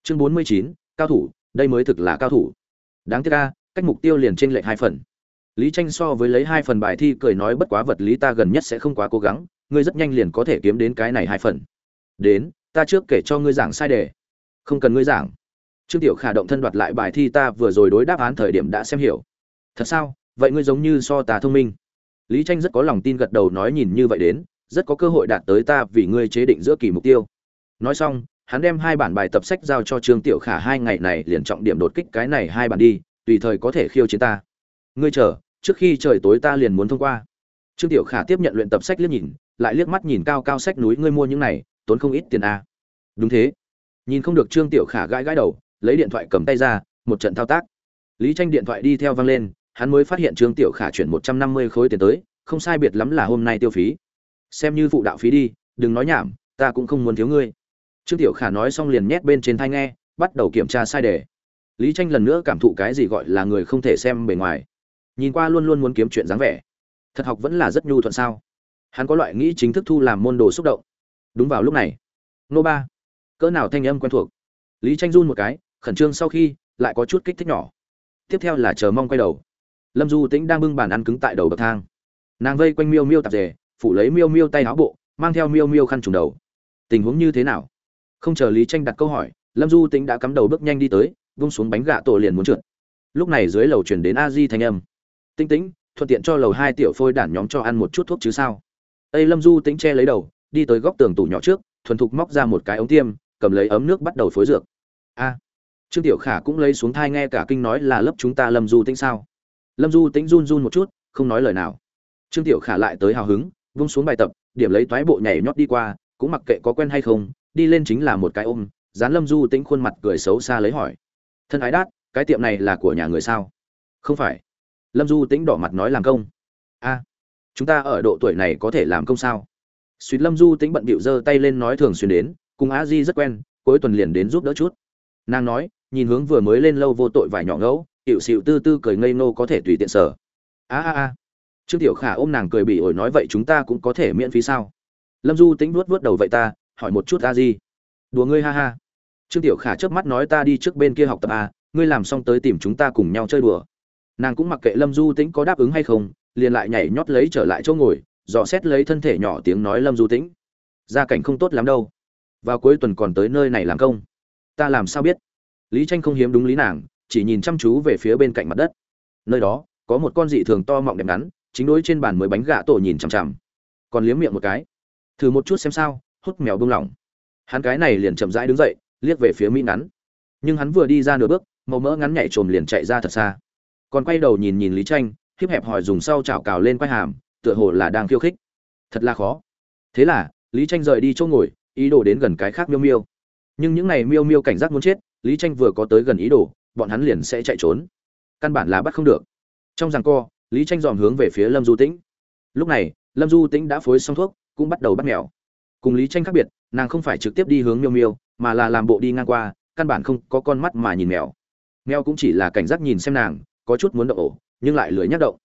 Chương bốn mươi chín, cao thủ, đây mới thực là cao thủ. Đáng tiếc ca cách mục tiêu liền trên lệch hai phần. Lý tranh so với lấy hai phần bài thi cười nói bất quá vật lý ta gần nhất sẽ không quá cố gắng, ngươi rất nhanh liền có thể kiếm đến cái này hai phần. Đến, ta trước kể cho ngươi giảng sai đề. Không cần ngươi giảng trương tiểu khả động thân đoạt lại bài thi ta vừa rồi đối đáp án thời điểm đã xem hiểu. Thật sao? Vậy ngươi giống như so ta thông minh. Lý tranh rất có lòng tin gật đầu nói nhìn như vậy đến, rất có cơ hội đạt tới ta vì ngươi chế định giữa kỳ mục tiêu. Nói xong, hắn đem hai bản bài tập sách giao cho trương tiểu khả hai ngày này liền trọng điểm đột kích cái này hai bản đi, tùy thời có thể khiêu chiến ta. Ngươi chờ, trước khi trời tối ta liền muốn thông qua. Trương tiểu khả tiếp nhận luyện tập sách liếc nhìn, lại liếc mắt nhìn cao cao sách núi ngươi mua những này, tốn không ít tiền a à. đúng thế. Nhìn không được trương tiểu khả gãi gãi đầu lấy điện thoại cầm tay ra, một trận thao tác. Lý tranh điện thoại đi theo vang lên, hắn mới phát hiện trương tiểu khả chuyển một trăm năm mươi khối tiền tới, không sai biệt lắm là hôm nay tiêu phí. Xem như phụ đạo phí đi, đừng nói nhảm, ta cũng không muốn thiếu ngươi. Trương tiểu khả nói xong liền nhét bên trên thai nghe, bắt đầu kiểm tra sai đề. Lý tranh lần nữa cảm thụ cái gì gọi là người không thể xem bề ngoài. Nhìn qua luôn luôn muốn kiếm chuyện dáng vẻ. Thật học vẫn là rất nhu thuận sao. Hắn có loại nghĩ chính thức thu làm môn đồ xúc động. Đúng vào lúc này. Nô ba. Cỡ nào thanh âm quen thuộc. Lý tranh run một cái khẩn trương sau khi, lại có chút kích thích nhỏ. Tiếp theo là chờ mong quay đầu. Lâm du tĩnh đang bưng bàn ăn cứng tại đầu bậc thang. Nàng vây quanh miêu miêu tạp dề, phủ lấy miêu miêu tay áo bộ, mang theo miêu miêu khăn trùng đầu. Tình huống như thế nào? Không chờ lý tranh đặt câu hỏi, lâm du tĩnh đã cắm đầu bước nhanh đi tới, vung xuống bánh gạ tổ liền muốn trượt. Lúc này dưới lầu chuyển đến a di thanh âm. Tinh tĩnh, thuận tiện cho lầu hai tiểu phôi đản nhóm cho ăn một chút thuốc chứ sao? Tây lâm du tĩnh che lấy đầu, đi tới góc tường tủ nhỏ trước, thuần thục móc ra một cái ống tiêm, cầm lấy ấm nước bắt đầu phối dược. A trương tiểu khả cũng lấy xuống thai nghe cả kinh nói là lớp chúng ta lâm du tĩnh sao? Lâm du tĩnh run run một chút, không nói lời nào. Trương tiểu khả lại tới hào hứng, vung xuống bài tập, điểm lấy toái bộ nhảy nhót đi qua, cũng mặc kệ có quen hay không, đi lên chính là một cái ôm, dán lâm du tĩnh khuôn mặt cười xấu xa lấy hỏi. Thân ái đát, cái tiệm này là của nhà người sao? Không phải. Lâm du tĩnh đỏ mặt nói làm công. A, chúng ta ở độ tuổi này có thể làm công sao? Suýt lâm du tĩnh bận bịu giơ tay lên nói thường xuyên đến, cùng a di rất quen, cuối tuần liền đến giúp đỡ chút. Nàng nói nhìn hướng vừa mới lên lâu vô tội vài nhỏ ngẫu hiệu xịu tư tư cười ngây nô có thể tùy tiện sở. A a a. Trương tiểu khả ôm nàng cười bị ổi nói vậy chúng ta cũng có thể miễn phí sao? Lâm du tính vuốt vuốt đầu vậy ta, hỏi một chút a di. Đùa ngươi ha ha. Trương tiểu khả chớp mắt nói ta đi trước bên kia học tập a, ngươi làm xong tới tìm chúng ta cùng nhau chơi đùa. Nàng cũng mặc kệ lâm du tĩnh có đáp ứng hay không, liền lại nhảy nhót lấy trở lại chỗ ngồi, dò xét lấy thân thể nhỏ tiếng nói lâm du tĩnh gia cảnh không tốt lắm đâu. Vào cuối tuần còn tới nơi này làm công. Ta làm sao biết? Lý tranh không hiếm đúng lý nàng, chỉ nhìn chăm chú về phía bên cạnh mặt đất. Nơi đó, có một con dị thường to mọng đẹp ngắn, chính đối trên bàn mới bánh gạ tổ nhìn chằm chằm. Còn liếm miệng một cái. Thử một chút xem sao, hút mèo bông lỏng. Hắn cái này liền chậm rãi đứng dậy, liếc về phía mỹ ngắn. Nhưng hắn vừa đi ra nửa bước, màu mỡ ngắn nhảy trồm liền chạy ra thật xa. Còn quay đầu nhìn nhìn lý tranh híp hẹp hỏi dùng sau chảo cào lên quay hàm, tựa hồ là đang khiêu khích. Thật là khó. Thế là, lý tranh rời đi chỗ ngồi, ý đồ đến gần cái khác miêu miêu. Nhưng những này miêu miêu cảnh giác muốn chết lý tranh vừa có tới gần ý đồ, bọn hắn liền sẽ chạy trốn. Căn bản là bắt không được. Trong giằng co, lý tranh dòm hướng về phía lâm du tĩnh. Lúc này, lâm du tĩnh đã phối xong thuốc, cũng bắt đầu bắt mèo. Cùng lý tranh khác biệt, nàng không phải trực tiếp đi hướng miêu miêu, mà là làm bộ đi ngang qua, căn bản không có con mắt mà nhìn mèo. Mèo cũng chỉ là cảnh giác nhìn xem nàng, có chút muốn động ổ, nhưng lại lười nhắc động.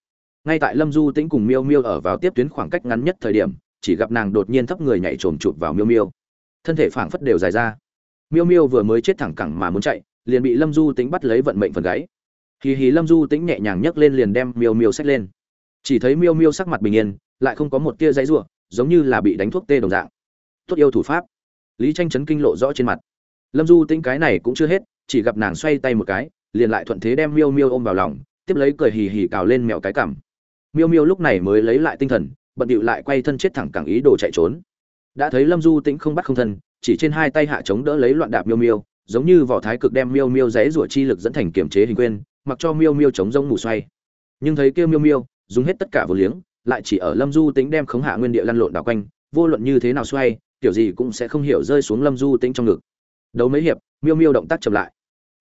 Ngay tại lâm du tĩnh cùng miêu miêu ở vào tiếp tuyến khoảng cách ngắn nhất thời điểm, chỉ gặp nàng đột nhiên thấp người nhảy trồm chụp vào miêu miêu. Thân thể phảng phất đều dài ra miêu miêu vừa mới chết thẳng cẳng mà muốn chạy, liền bị lâm du tính bắt lấy vận mệnh phần gáy. Hì hì, lâm du tính nhẹ nhàng nhấc lên liền đem miêu miêu xách lên. Chỉ thấy miêu miêu sắc mặt bình yên, lại không có một tia giấy ruộng giống như là bị đánh thuốc tê đồng dạng. Tốt yêu thủ pháp. Lý tranh chấn kinh lộ rõ trên mặt. Lâm du tính cái này cũng chưa hết, chỉ gặp nàng xoay tay một cái, liền lại thuận thế đem miêu miêu ôm vào lòng, tiếp lấy cười hì hì cào lên mèo cái cảm miêu miêu lúc này mới lấy lại tinh thần, bận điệu lại quay thân chết thẳng cẳng ý đồ chạy trốn đã thấy lâm du tĩnh không bắt không thân, chỉ trên hai tay hạ chống đỡ lấy loạn đạp miêu miêu, giống như vỏ thái cực đem miêu miêu giấy rủa chi lực dẫn thành kiểm chế hình quên, mặc cho miêu miêu chống rông mù xoay. Nhưng thấy kêu miêu miêu, dùng hết tất cả vô liếng, lại chỉ ở lâm du tính đem khống hạ nguyên địa lăn lộn đảo quanh, vô luận như thế nào xoay, kiểu gì cũng sẽ không hiểu rơi xuống lâm du tính trong ngực. Đấu mấy hiệp, miêu miêu động tác chậm lại.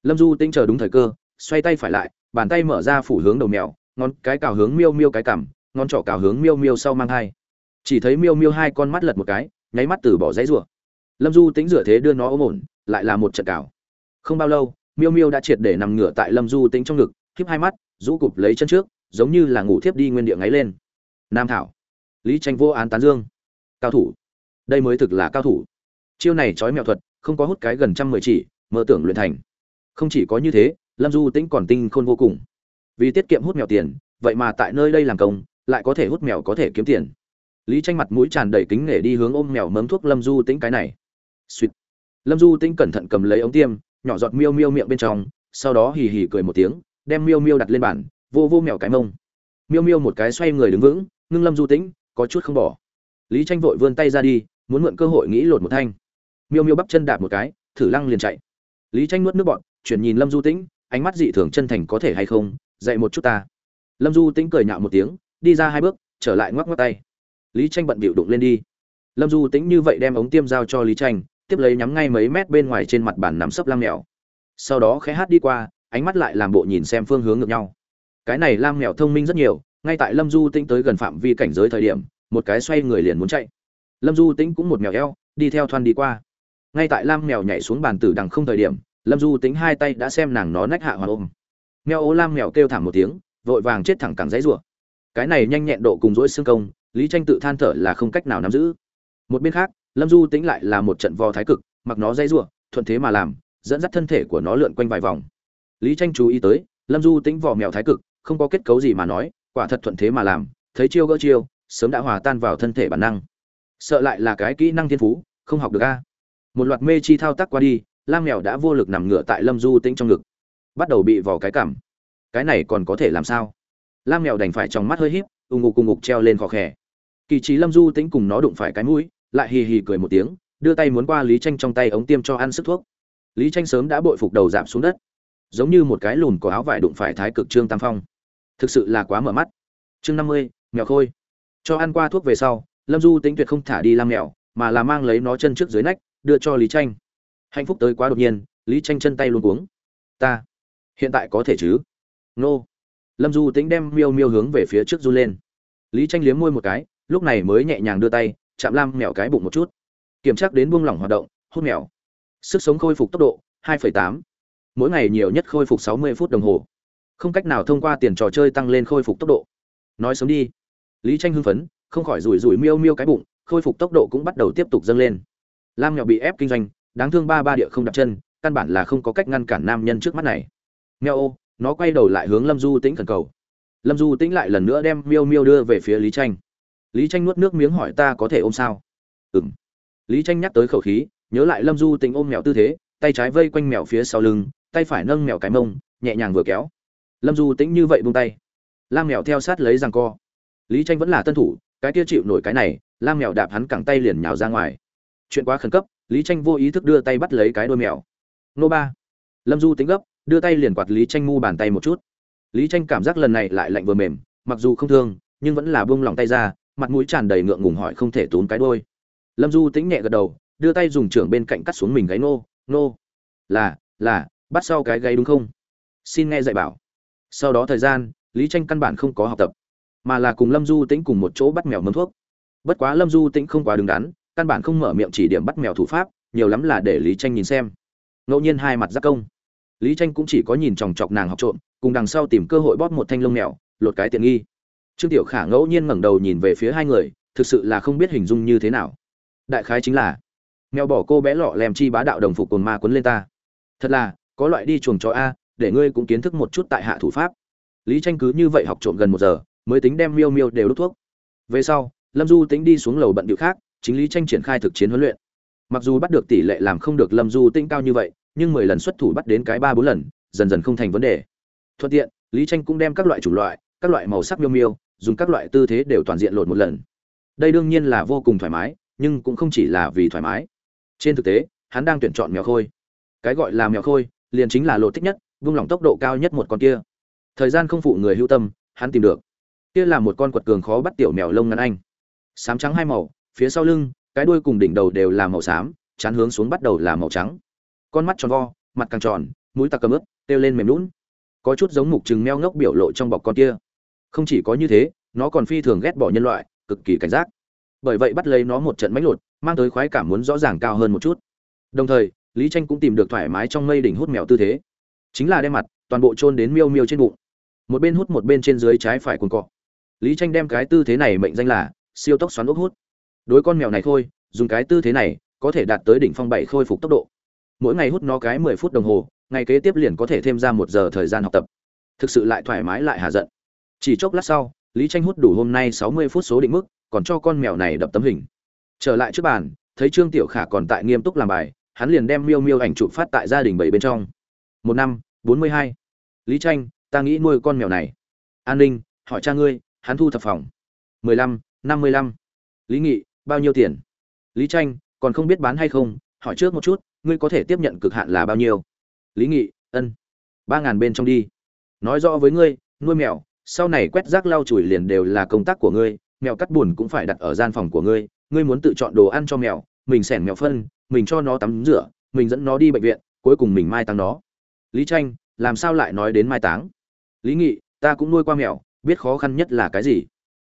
Lâm du tính chờ đúng thời cơ, xoay tay phải lại, bàn tay mở ra phủ hướng đầu mèo, ngón cái cào hướng miêu miêu cái cằm, ngón trỏ cào hướng miêu miêu sau mang hai. Chỉ thấy miêu miêu hai con mắt lật một cái nháy mắt từ bỏ giấy rủa lâm du tính rửa thế đưa nó ôm ổn, lại là một trận cào. Không bao lâu, miêu miêu đã triệt để nằm ngửa tại lâm du tính trong ngực khiếp hai mắt, rũ cụp lấy chân trước, giống như là ngủ thiếp đi nguyên địa ngáy lên. Nam thảo, lý tranh vô án tán dương. Cao thủ, đây mới thực là cao thủ. Chiêu này trói mẹo thuật, không có hút cái gần trăm mười chỉ, mơ tưởng luyện thành. Không chỉ có như thế, lâm du tĩnh còn tinh khôn vô cùng. Vì tiết kiệm hút mèo tiền, vậy mà tại nơi đây làm công, lại có thể hút mèo có thể kiếm tiền lý tranh mặt mũi tràn đầy kính nể đi hướng ôm mèo mớm thuốc lâm du tĩnh cái này. Suýt lâm du tĩnh cẩn thận cầm lấy ống tiêm nhỏ giọt miêu miêu miệng bên trong sau đó hì hì cười một tiếng đem miêu miêu đặt lên bàn vô vô mèo cái mông. Miêu miêu một cái xoay người đứng vững ngưng lâm du tĩnh có chút không bỏ. Lý tranh vội vươn tay ra đi muốn mượn cơ hội nghĩ lột một thanh. Miêu miêu bắp chân đạp một cái thử lăng liền chạy. Lý tranh nuốt nước bọt, chuyển nhìn lâm du tĩnh ánh mắt dị thường chân thành có thể hay không dạy một chút ta. Lâm du tĩnh cười nhạo một tiếng đi ra hai bước trở lại ngoắc ngoắc tay lý tranh bận bịu đụng lên đi. Lâm du tĩnh như vậy đem ống tiêm giao cho lý tranh, tiếp lấy nhắm ngay mấy mét bên ngoài trên mặt bàn nằm sấp lam mèo. Sau đó khẽ hát đi qua, ánh mắt lại làm bộ nhìn xem phương hướng ngược nhau. Cái này lam mèo thông minh rất nhiều, ngay tại lâm du tĩnh tới gần phạm vi cảnh giới thời điểm, một cái xoay người liền muốn chạy. Lâm du tĩnh cũng một mèo eo, đi theo thoăn đi qua. Ngay tại lam mèo nhảy xuống bàn tử đằng không thời điểm, lâm du tĩnh hai tay đã xem nàng nó nách hạ hoàn ôm. Mèo ố lam mèo kêu thảm một tiếng, vội vàng chết thẳng cẳng giấy rủa cái này nhanh nhẹn độ cùng dỗi xương công lý tranh tự than thở là không cách nào nắm giữ. Một bên khác, lâm du tĩnh lại là một trận vò thái cực, mặc nó dây rủa, thuận thế mà làm, dẫn dắt thân thể của nó lượn quanh vài vòng. Lý tranh chú ý tới, lâm du tĩnh vò mèo thái cực, không có kết cấu gì mà nói, quả thật thuận thế mà làm, thấy chiêu gỡ chiêu, sớm đã hòa tan vào thân thể bản năng. Sợ lại là cái kỹ năng thiên phú, không học được a. Một loạt mê chi thao tác qua đi, lam mèo đã vô lực nằm ngửa tại lâm du tĩnh trong ngực, bắt đầu bị vò cái cảm cái này còn có thể làm sao? Lam mèo đành phải trong mắt hơi híp, ù ngục ù ngục treo lên khó khè kỳ trí lâm du tĩnh cùng nó đụng phải cái mũi, lại hì hì cười một tiếng, đưa tay muốn qua lý tranh trong tay ống tiêm cho ăn sức thuốc. Lý tranh sớm đã bội phục đầu giảm xuống đất. Giống như một cái lùn có áo vải đụng phải thái cực trương tam phong. Thực sự là quá mở mắt. Chương năm mươi, mèo khôi. Cho ăn qua thuốc về sau, lâm du tính tuyệt không thả đi lam mèo, mà là mang lấy nó chân trước dưới nách, đưa cho lý tranh. Hạnh phúc tới quá đột nhiên, lý tranh chân tay luôn cuống. Ta, hiện tại có thể chứ? Nô. Lâm du tính đem miêu miêu hướng về phía trước du lên. Lý tranh liếm môi một cái lúc này mới nhẹ nhàng đưa tay chạm lam mèo cái bụng một chút. Kiểm tra đến buông lỏng hoạt động hút mèo. Sức sống khôi phục tốc độ 2,8. mỗi ngày nhiều nhất khôi phục 60 phút đồng hồ. Không cách nào thông qua tiền trò chơi tăng lên khôi phục tốc độ. Nói sớm đi. Lý tranh hưng phấn không khỏi rủi rủi miêu miêu cái bụng khôi phục tốc độ cũng bắt đầu tiếp tục dâng lên. Lam mèo bị ép kinh doanh đáng thương ba ba địa không đặt chân căn bản là không có cách ngăn cản nam nhân trước mắt này. Mèo ô nó quay đầu lại hướng lâm du tĩnh khẩn cầu. Lâm du tĩnh lại lần nữa đem miêu miêu đưa về phía lý tranh lý tranh nuốt nước miếng hỏi ta có thể ôm sao? Ừng lý tranh nhắc tới khẩu khí, nhớ lại lâm du tĩnh ôm mèo tư thế, tay trái vây quanh mèo phía sau lưng, tay phải nâng mèo cái mông, nhẹ nhàng vừa kéo. Lâm du tĩnh như vậy buông tay. Lam mèo theo sát lấy răng co. Lý tranh vẫn là tân thủ, cái kia chịu nổi cái này, lam mèo đạp hắn cẳng tay liền nhào ra ngoài. Chuyện quá khẩn cấp, lý tranh vô ý thức đưa tay bắt lấy cái đôi mèo. Nô ba. Lâm du tính gấp, đưa tay liền quạt lý tranh ngu bàn tay một chút. Lý tranh cảm giác lần này lại lạnh vừa mềm, mặc dù không thương, nhưng vẫn là buông lòng tay ra mặt mũi tràn đầy ngượng ngùng hỏi không thể tốn cái đôi. Lâm du Tĩnh nhẹ gật đầu, đưa tay dùng trưởng bên cạnh cắt xuống mình gáy nô nô, là là, bắt sau cái gáy đúng không? Xin nghe dạy bảo. Sau đó thời gian, lý tranh căn bản không có học tập, mà là cùng lâm du tĩnh cùng một chỗ bắt mèo mâm thuốc. Bất quá lâm du tĩnh không quá đứng đắn, căn bản không mở miệng chỉ điểm bắt mèo thủ pháp, nhiều lắm là để lý tranh nhìn xem. Ngẫu nhiên hai mặt giác công. Lý tranh cũng chỉ có nhìn chòng chọc nàng học trộm, cùng đằng sau tìm cơ hội bóp một thanh lông mèo, lột cái tiện nghi trương tiểu khả ngẫu nhiên ngẩng đầu nhìn về phía hai người, thực sự là không biết hình dung như thế nào. Đại khái chính là, mèo bỏ cô bé lọ lem chi bá đạo đồng phục cồn ma quấn lên ta. Thật là, có loại đi chuồng chó a, để ngươi cũng kiến thức một chút tại hạ thủ pháp. Lý tranh cứ như vậy học trộm gần một giờ, mới tính đem miêu miêu đều đốt thuốc. Về sau, lâm du tính đi xuống lầu bận điệu khác, chính lý tranh triển khai thực chiến huấn luyện. Mặc dù bắt được tỷ lệ làm không được lâm du tinh cao như vậy, nhưng mười lần xuất thủ bắt đến cái ba bốn lần, dần dần không thành vấn đề. Thuận tiện, lý tranh cũng đem các loại chủng loại, các loại màu sắc miêu miêu dùng các loại tư thế đều toàn diện lột một lần. Đây đương nhiên là vô cùng thoải mái, nhưng cũng không chỉ là vì thoải mái. Trên thực tế, hắn đang tuyển chọn mèo khôi. Cái gọi là mèo khôi, liền chính là lột thích nhất, vung lỏng tốc độ cao nhất một con kia. Thời gian không phụ người hữu tâm, hắn tìm được. Kia là một con quật cường khó bắt tiểu mèo lông ngắn anh. Sám trắng hai màu, phía sau lưng, cái đuôi cùng đỉnh đầu đều là màu xám, chán hướng xuống bắt đầu là màu trắng. Con mắt tròn vo, mặt càng tròn, mũi tạc cầm ướp têu lên mềm lún có chút giống mục trừng meo ngốc biểu lộ trong bọc con kia không chỉ có như thế, nó còn phi thường ghét bỏ nhân loại, cực kỳ cảnh giác. Bởi vậy bắt lấy nó một trận mánh lột, mang tới khoái cảm muốn rõ ràng cao hơn một chút. Đồng thời, lý tranh cũng tìm được thoải mái trong mây đỉnh hút mèo tư thế. Chính là đem mặt, toàn bộ chôn đến miêu miêu trên bụng. Một bên hút một bên trên dưới trái phải cuồng cọ. Lý tranh đem cái tư thế này mệnh danh là siêu tốc xoắn ốc hút. Đối con mèo này thôi dùng cái tư thế này có thể đạt tới đỉnh phong bảy khôi phục tốc độ. Mỗi ngày hút nó cái mười phút đồng hồ, ngày kế tiếp liền có thể thêm ra một giờ thời gian học tập. Thực sự lại thoải mái lại hạ giận chỉ chốc lát sau, lý tranh hút đủ hôm nay sáu mươi phút số định mức, còn cho con mèo này đập tấm hình. Trở lại trước bàn, thấy trương tiểu khả còn tại nghiêm túc làm bài, hắn liền đem miêu miêu ảnh chụp phát tại gia đình bảy bên trong. Một năm, bốn mươi hai. Lý tranh ta nghĩ nuôi con mèo này. An ninh, hỏi cha ngươi, hắn thu thập phòng. Mười lăm, năm mươi lăm. Lý nghị, bao nhiêu tiền? Lý tranh còn không biết bán hay không, hỏi trước một chút, ngươi có thể tiếp nhận cực hạn là bao nhiêu? Lý nghị, ân. Ba ngàn bên trong đi. Nói rõ với ngươi, nuôi mèo sau này quét rác lau chùi liền đều là công tác của ngươi, mèo cắt bùn cũng phải đặt ở gian phòng của ngươi ngươi muốn tự chọn đồ ăn cho mèo, mình xẻn mèo phân, mình cho nó tắm rửa, mình dẫn nó đi bệnh viện, cuối cùng mình mai tăng nó. Lý tranh, làm sao lại nói đến mai táng? Lý nghị, ta cũng nuôi qua mèo, biết khó khăn nhất là cái gì?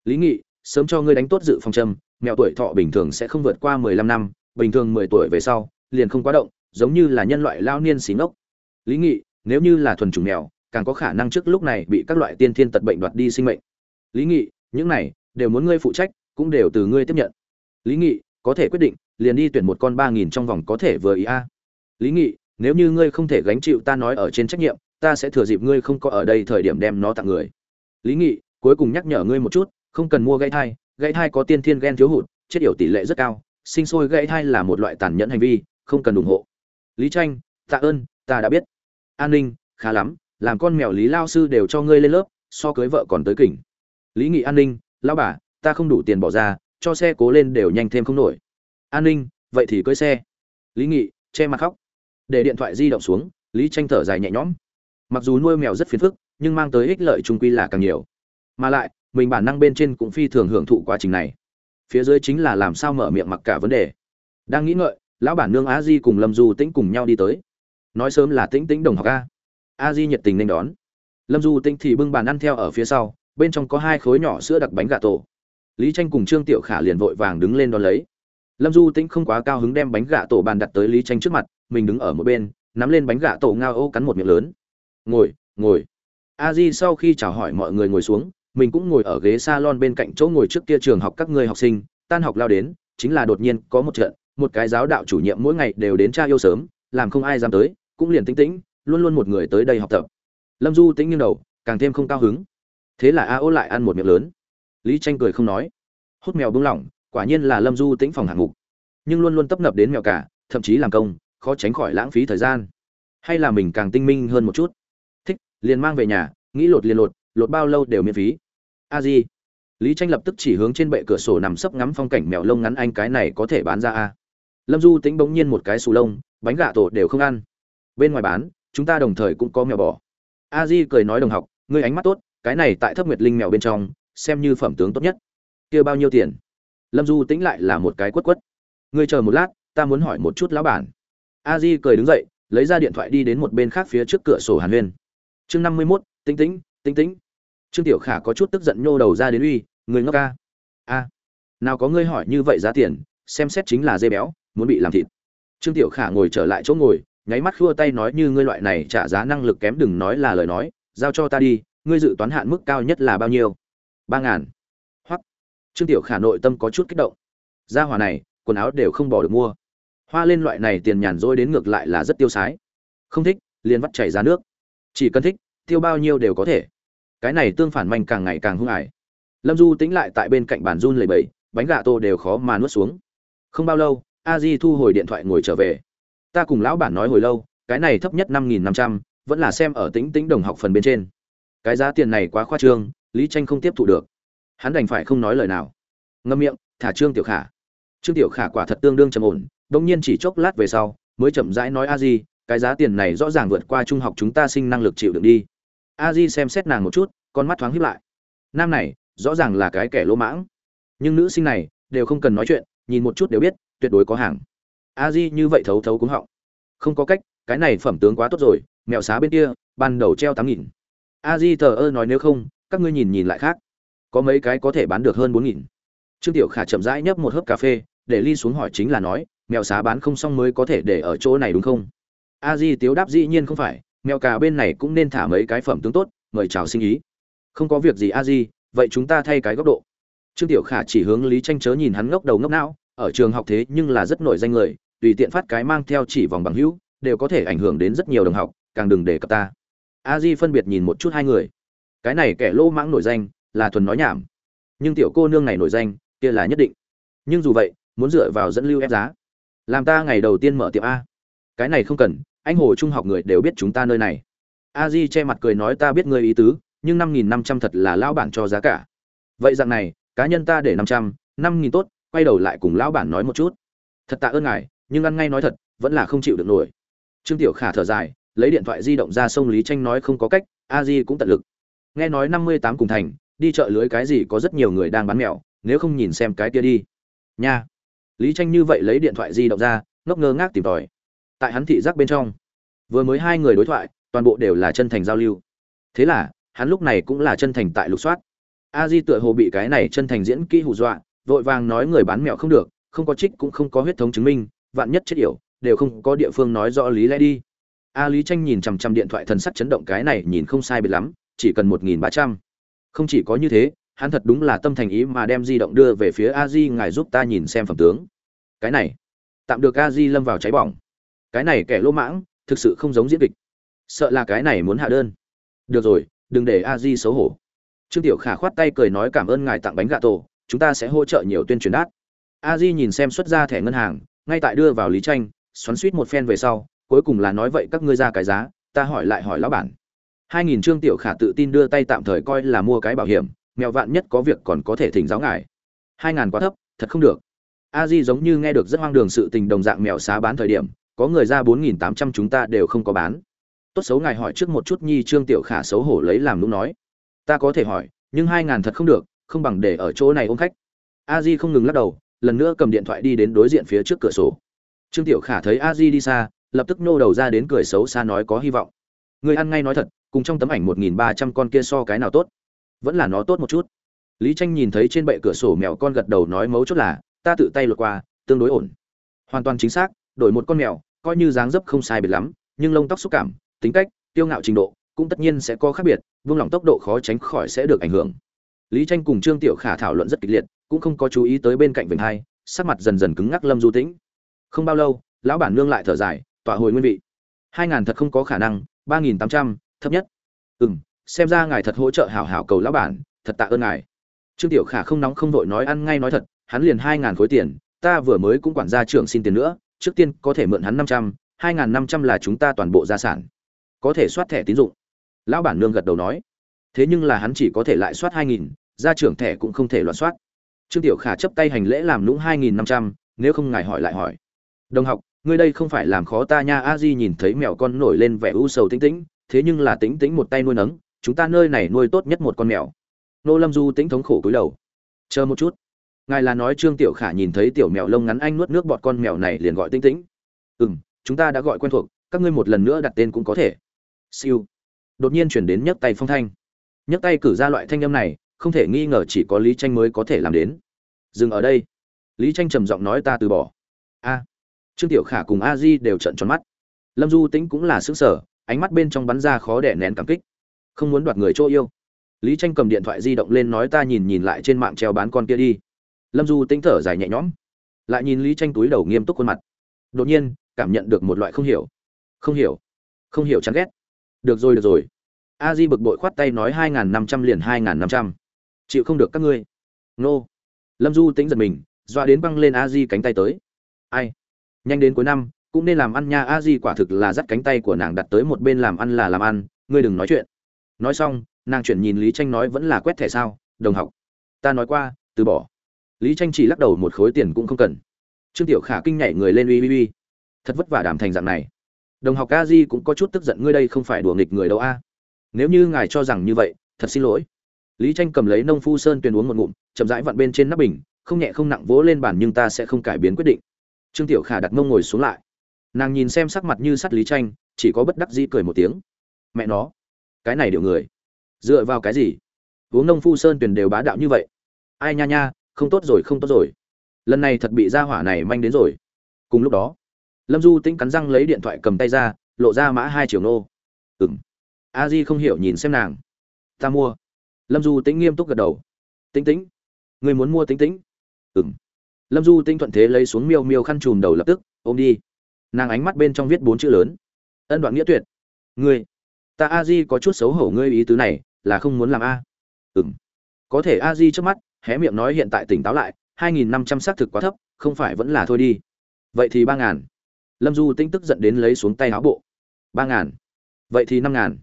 Lý nghị, sớm cho ngươi đánh tốt dự phòng châm, mèo tuổi thọ bình thường sẽ không vượt qua mười lăm năm, bình thường mười tuổi về sau, liền không quá động, giống như là nhân loại lao niên xí ngốc. Lý nghị, nếu như là thuần chủng mèo càng có khả năng trước lúc này bị các loại tiên thiên tật bệnh đoạt đi sinh mệnh. Lý nghị, những này, đều muốn ngươi phụ trách, cũng đều từ ngươi tiếp nhận. Lý nghị, có thể quyết định, liền đi tuyển một con ba nghìn trong vòng có thể vừa ý a. Lý nghị, nếu như ngươi không thể gánh chịu ta nói ở trên trách nhiệm, ta sẽ thừa dịp ngươi không có ở đây thời điểm đem nó tặng người. Lý nghị, cuối cùng nhắc nhở ngươi một chút, không cần mua gãy thai gãy thai có tiên thiên ghen thiếu hụt, chết yểu tỷ lệ rất cao, sinh sôi gãy thai là một loại tàn nhẫn hành vi, không cần ủng hộ. Lý tranh, tạ ơn, ta đã biết. An ninh, khá lắm làm con mèo lý lao sư đều cho ngươi lên lớp, so cưới vợ còn tới kỉnh. Lý nghị an ninh lao bà, ta không đủ tiền bỏ ra, cho xe cố lên đều nhanh thêm không nổi. An ninh, vậy thì cưới xe. Lý nghị, che mặt khóc. Để điện thoại di động xuống, lý tranh thở dài nhẹ nhõm. Mặc dù nuôi mèo rất phiền phức, nhưng mang tới ích lợi trung quy là càng nhiều. Mà lại, mình bản năng bên trên cũng phi thường hưởng thụ quá trình này. Phía dưới chính là làm sao mở miệng mặc cả vấn đề. Đang nghĩ ngợi, lão bản nương Á di cùng lâm du tĩnh cùng nhau đi tới. Nói sớm là tĩnh tĩnh đồng học a a di nhiệt tình nên đón. Lâm du tĩnh thì bưng bàn ăn theo ở phía sau, bên trong có hai khối nhỏ sữa đặc bánh gà tổ. Lý tranh cùng trương tiểu khả liền vội vàng đứng lên đón lấy. Lâm du tĩnh không quá cao hứng đem bánh gà tổ bàn đặt tới lý tranh trước mặt, mình đứng ở một bên, nắm lên bánh gà tổ ngao ô cắn một miệng lớn. Ngồi ngồi. A di sau khi chào hỏi mọi người ngồi xuống, mình cũng ngồi ở ghế salon bên cạnh chỗ ngồi trước kia trường học các người học sinh, tan học lao đến, chính là đột nhiên có một trận, một cái giáo đạo chủ nhiệm mỗi ngày đều đến tra yêu sớm, làm không ai dám tới, cũng liền tĩnh tĩnh luôn luôn một người tới đây học tập. Lâm du tĩnh nghiêng đầu, càng thêm không cao hứng. Thế là a ô lại ăn một miệng lớn. Lý tranh cười không nói. Hút mèo bưng lỏng, quả nhiên là lâm du tĩnh phòng hạng mục. Nhưng luôn luôn tấp nập đến mèo cả, thậm chí làm công, khó tránh khỏi lãng phí thời gian. Hay là mình càng tinh minh hơn một chút. Thích, liền mang về nhà, nghĩ lột liền lột lột bao lâu đều miễn phí. A di. Lý tranh lập tức chỉ hướng trên bệ cửa sổ nằm sấp ngắm phong cảnh mèo lông ngắn anh cái này có thể bán ra a. Lâm du tính bỗng nhiên một cái xù lông, bánh gà tổ đều không ăn. Bên ngoài bán chúng ta đồng thời cũng có mèo bò. A di cười nói đồng học, ngươi ánh mắt tốt, cái này tại thấp nguyệt linh mèo bên trong, xem như phẩm tướng tốt nhất. Kia bao nhiêu tiền? Lâm du tính lại là một cái quất quất. Ngươi chờ một lát, ta muốn hỏi một chút lão bản. A di cười đứng dậy, lấy ra điện thoại đi đến một bên khác phía trước cửa sổ hàn huyên. Chương năm mươi mốt tinh tĩnh tinh tĩnh. Trương tiểu khả có chút tức giận nhô đầu ra đến uy người ngốc ca. A, nào có ngươi hỏi như vậy giá tiền, xem xét chính là dê béo, muốn bị làm thịt. Trương tiểu khả ngồi trở lại chỗ ngồi nháy mắt khua tay nói như ngươi loại này trả giá năng lực kém đừng nói là lời nói, giao cho ta đi, ngươi dự toán hạn mức cao nhất là bao nhiêu? Ba ngàn. Hoặc trương tiểu khả nội tâm có chút kích động. Gia hòa này, quần áo đều không bỏ được mua. Hoa lên loại này tiền nhàn rỗi đến ngược lại là rất tiêu sái. Không thích, liền vắt chảy ra nước. Chỉ cần thích, tiêu bao nhiêu đều có thể. Cái này tương phản manh càng ngày càng hung ải. Lâm du tính lại tại bên cạnh bàn run lầy bẫy bánh gà tô đều khó mà nuốt xuống. Không bao lâu, a di thu hồi điện thoại ngồi trở về ta cùng lão bản nói hồi lâu, cái này thấp nhất năm nghìn năm trăm, vẫn là xem ở tính tính đồng học phần bên trên. Cái giá tiền này quá khoa trương, lý tranh không tiếp thụ được. Hắn đành phải không nói lời nào. Ngâm miệng, thả trương tiểu khả. Trương tiểu khả quả thật tương đương trầm ổn đông nhiên chỉ chốc lát về sau, mới chậm rãi nói a di, cái giá tiền này rõ ràng vượt qua trung học chúng ta sinh năng lực chịu đựng đi. A di xem xét nàng một chút, con mắt thoáng hiếp lại. Nam này, rõ ràng là cái kẻ lỗ mãng. Nhưng nữ sinh này, đều không cần nói chuyện, nhìn một chút đều biết, tuyệt đối có hàng a di như vậy thấu thấu cũng họng. Không có cách, cái này phẩm tướng quá tốt rồi, mẹo xá bên kia, ban đầu treo tám nghìn. A di thờ ơ nói nếu không, các ngươi nhìn nhìn lại khác. Có mấy cái có thể bán được hơn bốn nghìn. Trương tiểu khả chậm rãi nhấp một hớp cà phê, để ly xuống hỏi chính là nói mèo xá bán không xong mới có thể để ở chỗ này đúng không? A di tiếu đáp dĩ nhiên không phải mèo cà bên này cũng nên thả mấy cái phẩm tướng tốt, mời chào sinh ý. Không có việc gì a di, vậy chúng ta thay cái góc độ. Trương tiểu khả chỉ hướng lý tranh chớ nhìn hắn ngốc đầu ngốc não ở trường học thế nhưng là rất nổi danh người, tùy tiện phát cái mang theo chỉ vòng bằng hữu, đều có thể ảnh hưởng đến rất nhiều đồng học, càng đừng để cập ta. A di phân biệt nhìn một chút hai người. Cái này kẻ lô mãng nổi danh, là thuần nói nhảm. Nhưng tiểu cô nương này nổi danh, kia là nhất định. Nhưng dù vậy, muốn dựa vào dẫn lưu ép giá. Làm ta ngày đầu tiên mở tiệm a. Cái này không cần, anh hồ trung học người đều biết chúng ta nơi này. A di che mặt cười nói ta biết ngươi ý tứ, nhưng năm nghìn năm trăm thật là lão bản cho giá cả. Vậy dạng này, cá nhân ta để năm trăm, năm nghìn tốt quay đầu lại cùng lão bản nói một chút. Thật tạ ơn ngài, nhưng ăn ngay nói thật, vẫn là không chịu được nổi. Trương tiểu khả thở dài, lấy điện thoại di động ra sông lý tranh nói không có cách, a di cũng tận lực. Nghe nói năm mươi tám cùng thành, đi chợ lưới cái gì có rất nhiều người đang bán mèo, nếu không nhìn xem cái kia đi. Nha. Lý tranh như vậy lấy điện thoại di động ra, ngốc ngơ ngác tìm tòi. Tại hắn thị giác bên trong, vừa mới hai người đối thoại, toàn bộ đều là chân thành giao lưu. Thế là, hắn lúc này cũng là chân thành tại lục soát. A di tựa hồ bị cái này chân thành diễn kỹ hù dọa vội vàng nói người bán mẹo không được, không có trích cũng không có huyết thống chứng minh, vạn nhất chết yểu, đều không có địa phương nói rõ lý lẽ đi. A lý tranh nhìn chằm chằm điện thoại thần sắc chấn động cái này nhìn không sai biệt lắm, chỉ cần một nghìn ba trăm. Không chỉ có như thế, hắn thật đúng là tâm thành ý mà đem di động đưa về phía a di ngài giúp ta nhìn xem phẩm tướng. Cái này, tạm được a di lâm vào cháy bỏng. Cái này kẻ lỗ mãng, thực sự không giống diễn kịch. Sợ là cái này muốn hạ đơn. Được rồi, đừng để a di xấu hổ. Trương tiểu khả khoát tay cười nói cảm ơn ngài tặng bánh gà tổ chúng ta sẽ hỗ trợ nhiều tuyên truyền đát. A di nhìn xem xuất ra thẻ ngân hàng, ngay tại đưa vào lý tranh, xoắn suýt một phen về sau, cuối cùng là nói vậy, các ngươi ra cái giá, ta hỏi lại hỏi lão bản. Hai nghìn trương tiểu khả tự tin đưa tay tạm thời coi là mua cái bảo hiểm, mèo vạn nhất có việc còn có thể thỉnh giáo ngài. Hai ngàn quá thấp, thật không được. A di giống như nghe được rất hoang đường sự tình đồng dạng mèo xá bán thời điểm, có người ra bốn nghìn tám trăm chúng ta đều không có bán. Tốt xấu ngài hỏi trước một chút nhi trương tiểu khả xấu hổ lấy làm lúc nói. Ta có thể hỏi, nhưng hai ngàn thật không được không bằng để ở chỗ này ôm khách. A di không ngừng lắc đầu, lần nữa cầm điện thoại đi đến đối diện phía trước cửa sổ. Trương tiểu khả thấy a di đi xa, lập tức nô đầu ra đến cười xấu xa nói có hy vọng. Người ăn ngay nói thật, cùng trong tấm ảnh một nghìn ba trăm con kia so cái nào tốt? Vẫn là nó tốt một chút. Lý tranh nhìn thấy trên bệ cửa sổ mèo con gật đầu nói mấu chốt là, ta tự tay lượt qua, tương đối ổn. Hoàn toàn chính xác, đổi một con mèo, coi như dáng dấp không sai biệt lắm, nhưng lông tóc xúc cảm, tính cách tiêu ngạo trình độ, cũng tất nhiên sẽ có khác biệt, vương lòng tốc độ khó tránh khỏi sẽ được ảnh hưởng lý tranh cùng trương tiểu khả thảo luận rất kịch liệt cũng không có chú ý tới bên cạnh vịnh hai sắc mặt dần dần cứng ngắc lâm du tĩnh. Không bao lâu lão bản nương lại thở dài tỏa hồi nguyên vị. Hai ngàn thật không có khả năng ba nghìn tám trăm thấp nhất. Ừm, xem ra ngài thật hỗ trợ hảo hảo cầu lão bản thật tạ ơn ngài. Trương tiểu khả không nóng không vội nói ăn ngay nói thật hắn liền hai ngàn khối tiền ta vừa mới cũng quản gia trưởng xin tiền nữa trước tiên có thể mượn hắn năm trăm hai ngàn năm trăm là chúng ta toàn bộ gia sản. Có thể soát thẻ tín dụng. Lão bản nương gật đầu nói. Thế nhưng là hắn chỉ có thể lại soát hai nghìn gia trưởng thẻ cũng không thể loạn soát. Trương tiểu khả chấp tay hành lễ làm lũng hai nghìn năm trăm, nếu không ngài hỏi lại hỏi. Đồng học, ngươi đây không phải làm khó ta nha, a di nhìn thấy mèo con nổi lên vẻ u sầu tĩnh tĩnh, thế nhưng là tĩnh tĩnh một tay nuôi nấng, chúng ta nơi này nuôi tốt nhất một con mèo. Nô lâm du tĩnh thống khổ cúi đầu. Chờ một chút. Ngài là nói trương tiểu khả nhìn thấy tiểu mèo lông ngắn anh nuốt nước bọt con mèo này liền gọi tĩnh tĩnh. Ừ m chúng ta đã gọi quen thuộc, các ngươi một lần nữa đặt tên cũng có thể. Siêu. Đột nhiên chuyển đến nhấc tay phong thanh. Nhấc tay cử ra loại thanh âm này không thể nghi ngờ chỉ có lý tranh mới có thể làm đến. Dừng ở đây. Lý tranh trầm giọng nói ta từ bỏ. A. Trương tiểu khả cùng a di đều trợn tròn mắt. Lâm du tĩnh cũng là xứng sở ánh mắt bên trong bắn ra khó đẻ nén cảm kích. Không muốn đoạt người chỗ yêu. Lý tranh cầm điện thoại di động lên nói ta nhìn nhìn lại trên mạng treo bán con kia đi. Lâm du tĩnh thở dài nhẹ nhõm. Lại nhìn lý tranh túi đầu nghiêm túc khuôn mặt. Đột nhiên, cảm nhận được một loại không hiểu. Không hiểu. Không hiểu chán ghét. Được rồi được rồi. A di bực bội khoát tay nói hai n g h n năm trăm liền hai n g h n năm trăm chịu không được các ngươi. Nô. Lâm du tính giật mình doa đến băng lên a di cánh tay tới. Ai? Nhanh đến cuối năm, cũng nên làm ăn nha, a di quả thực là dắt cánh tay của nàng đặt tới một bên làm ăn là làm ăn, ngươi đừng nói chuyện. Nói xong, nàng chuyển nhìn lý tranh nói vẫn là quét thẻ sao, đồng học. Ta nói qua, từ bỏ. Lý tranh chỉ lắc đầu một khối tiền cũng không cần. Trương tiểu khả kinh nhảy người lên uy uy uy. Thật vất vả đảm thành dạng này. Đồng học a di cũng có chút tức giận, ngươi đây không phải đùa nghịch người đâu a. Nếu như ngài cho rằng như vậy, thật xin lỗi lý tranh cầm lấy nông phu sơn tuyền uống một ngụm, chậm rãi vặn bên trên nắp bình, không nhẹ không nặng vỗ lên bàn nhưng ta sẽ không cải biến quyết định. Trương tiểu khả đặt mông ngồi xuống lại. Nàng nhìn xem sắc mặt như sắt lý tranh, chỉ có bất đắc dĩ cười một tiếng. Mẹ nó, cái này điều người. Dựa vào cái gì? Uống nông phu sơn tuyền đều bá đạo như vậy. Ai nha nha, không tốt rồi, không tốt rồi. Lần này thật bị gia hỏa này manh đến rồi. Cùng lúc đó, lâm du tĩnh cắn răng lấy điện thoại cầm tay ra, lộ ra mã hai triệu nô. Ừng a di không hiểu nhìn xem nàng. Ta mua lâm du tĩnh nghiêm túc gật đầu. Tĩnh tĩnh người muốn mua tĩnh tĩnh? Ừng lâm du tĩnh thuận thế lấy xuống miêu miêu khăn chùm đầu lập tức, ôm đi. Nàng ánh mắt bên trong viết bốn chữ lớn. Ân đoạn nghĩa tuyệt. Ngươi, ta a di có chút xấu hổ ngươi ý tứ này, là không muốn làm a. Ừng có thể a di trước mắt, hé miệng nói hiện tại tỉnh táo lại, hai nghìn năm trăm xác thực quá thấp, không phải vẫn là thôi đi. Vậy thì ba ngàn. Lâm du tĩnh tức giận đến lấy xuống tay áo bộ. Ba ngàn. Vậy thì năm ngàn.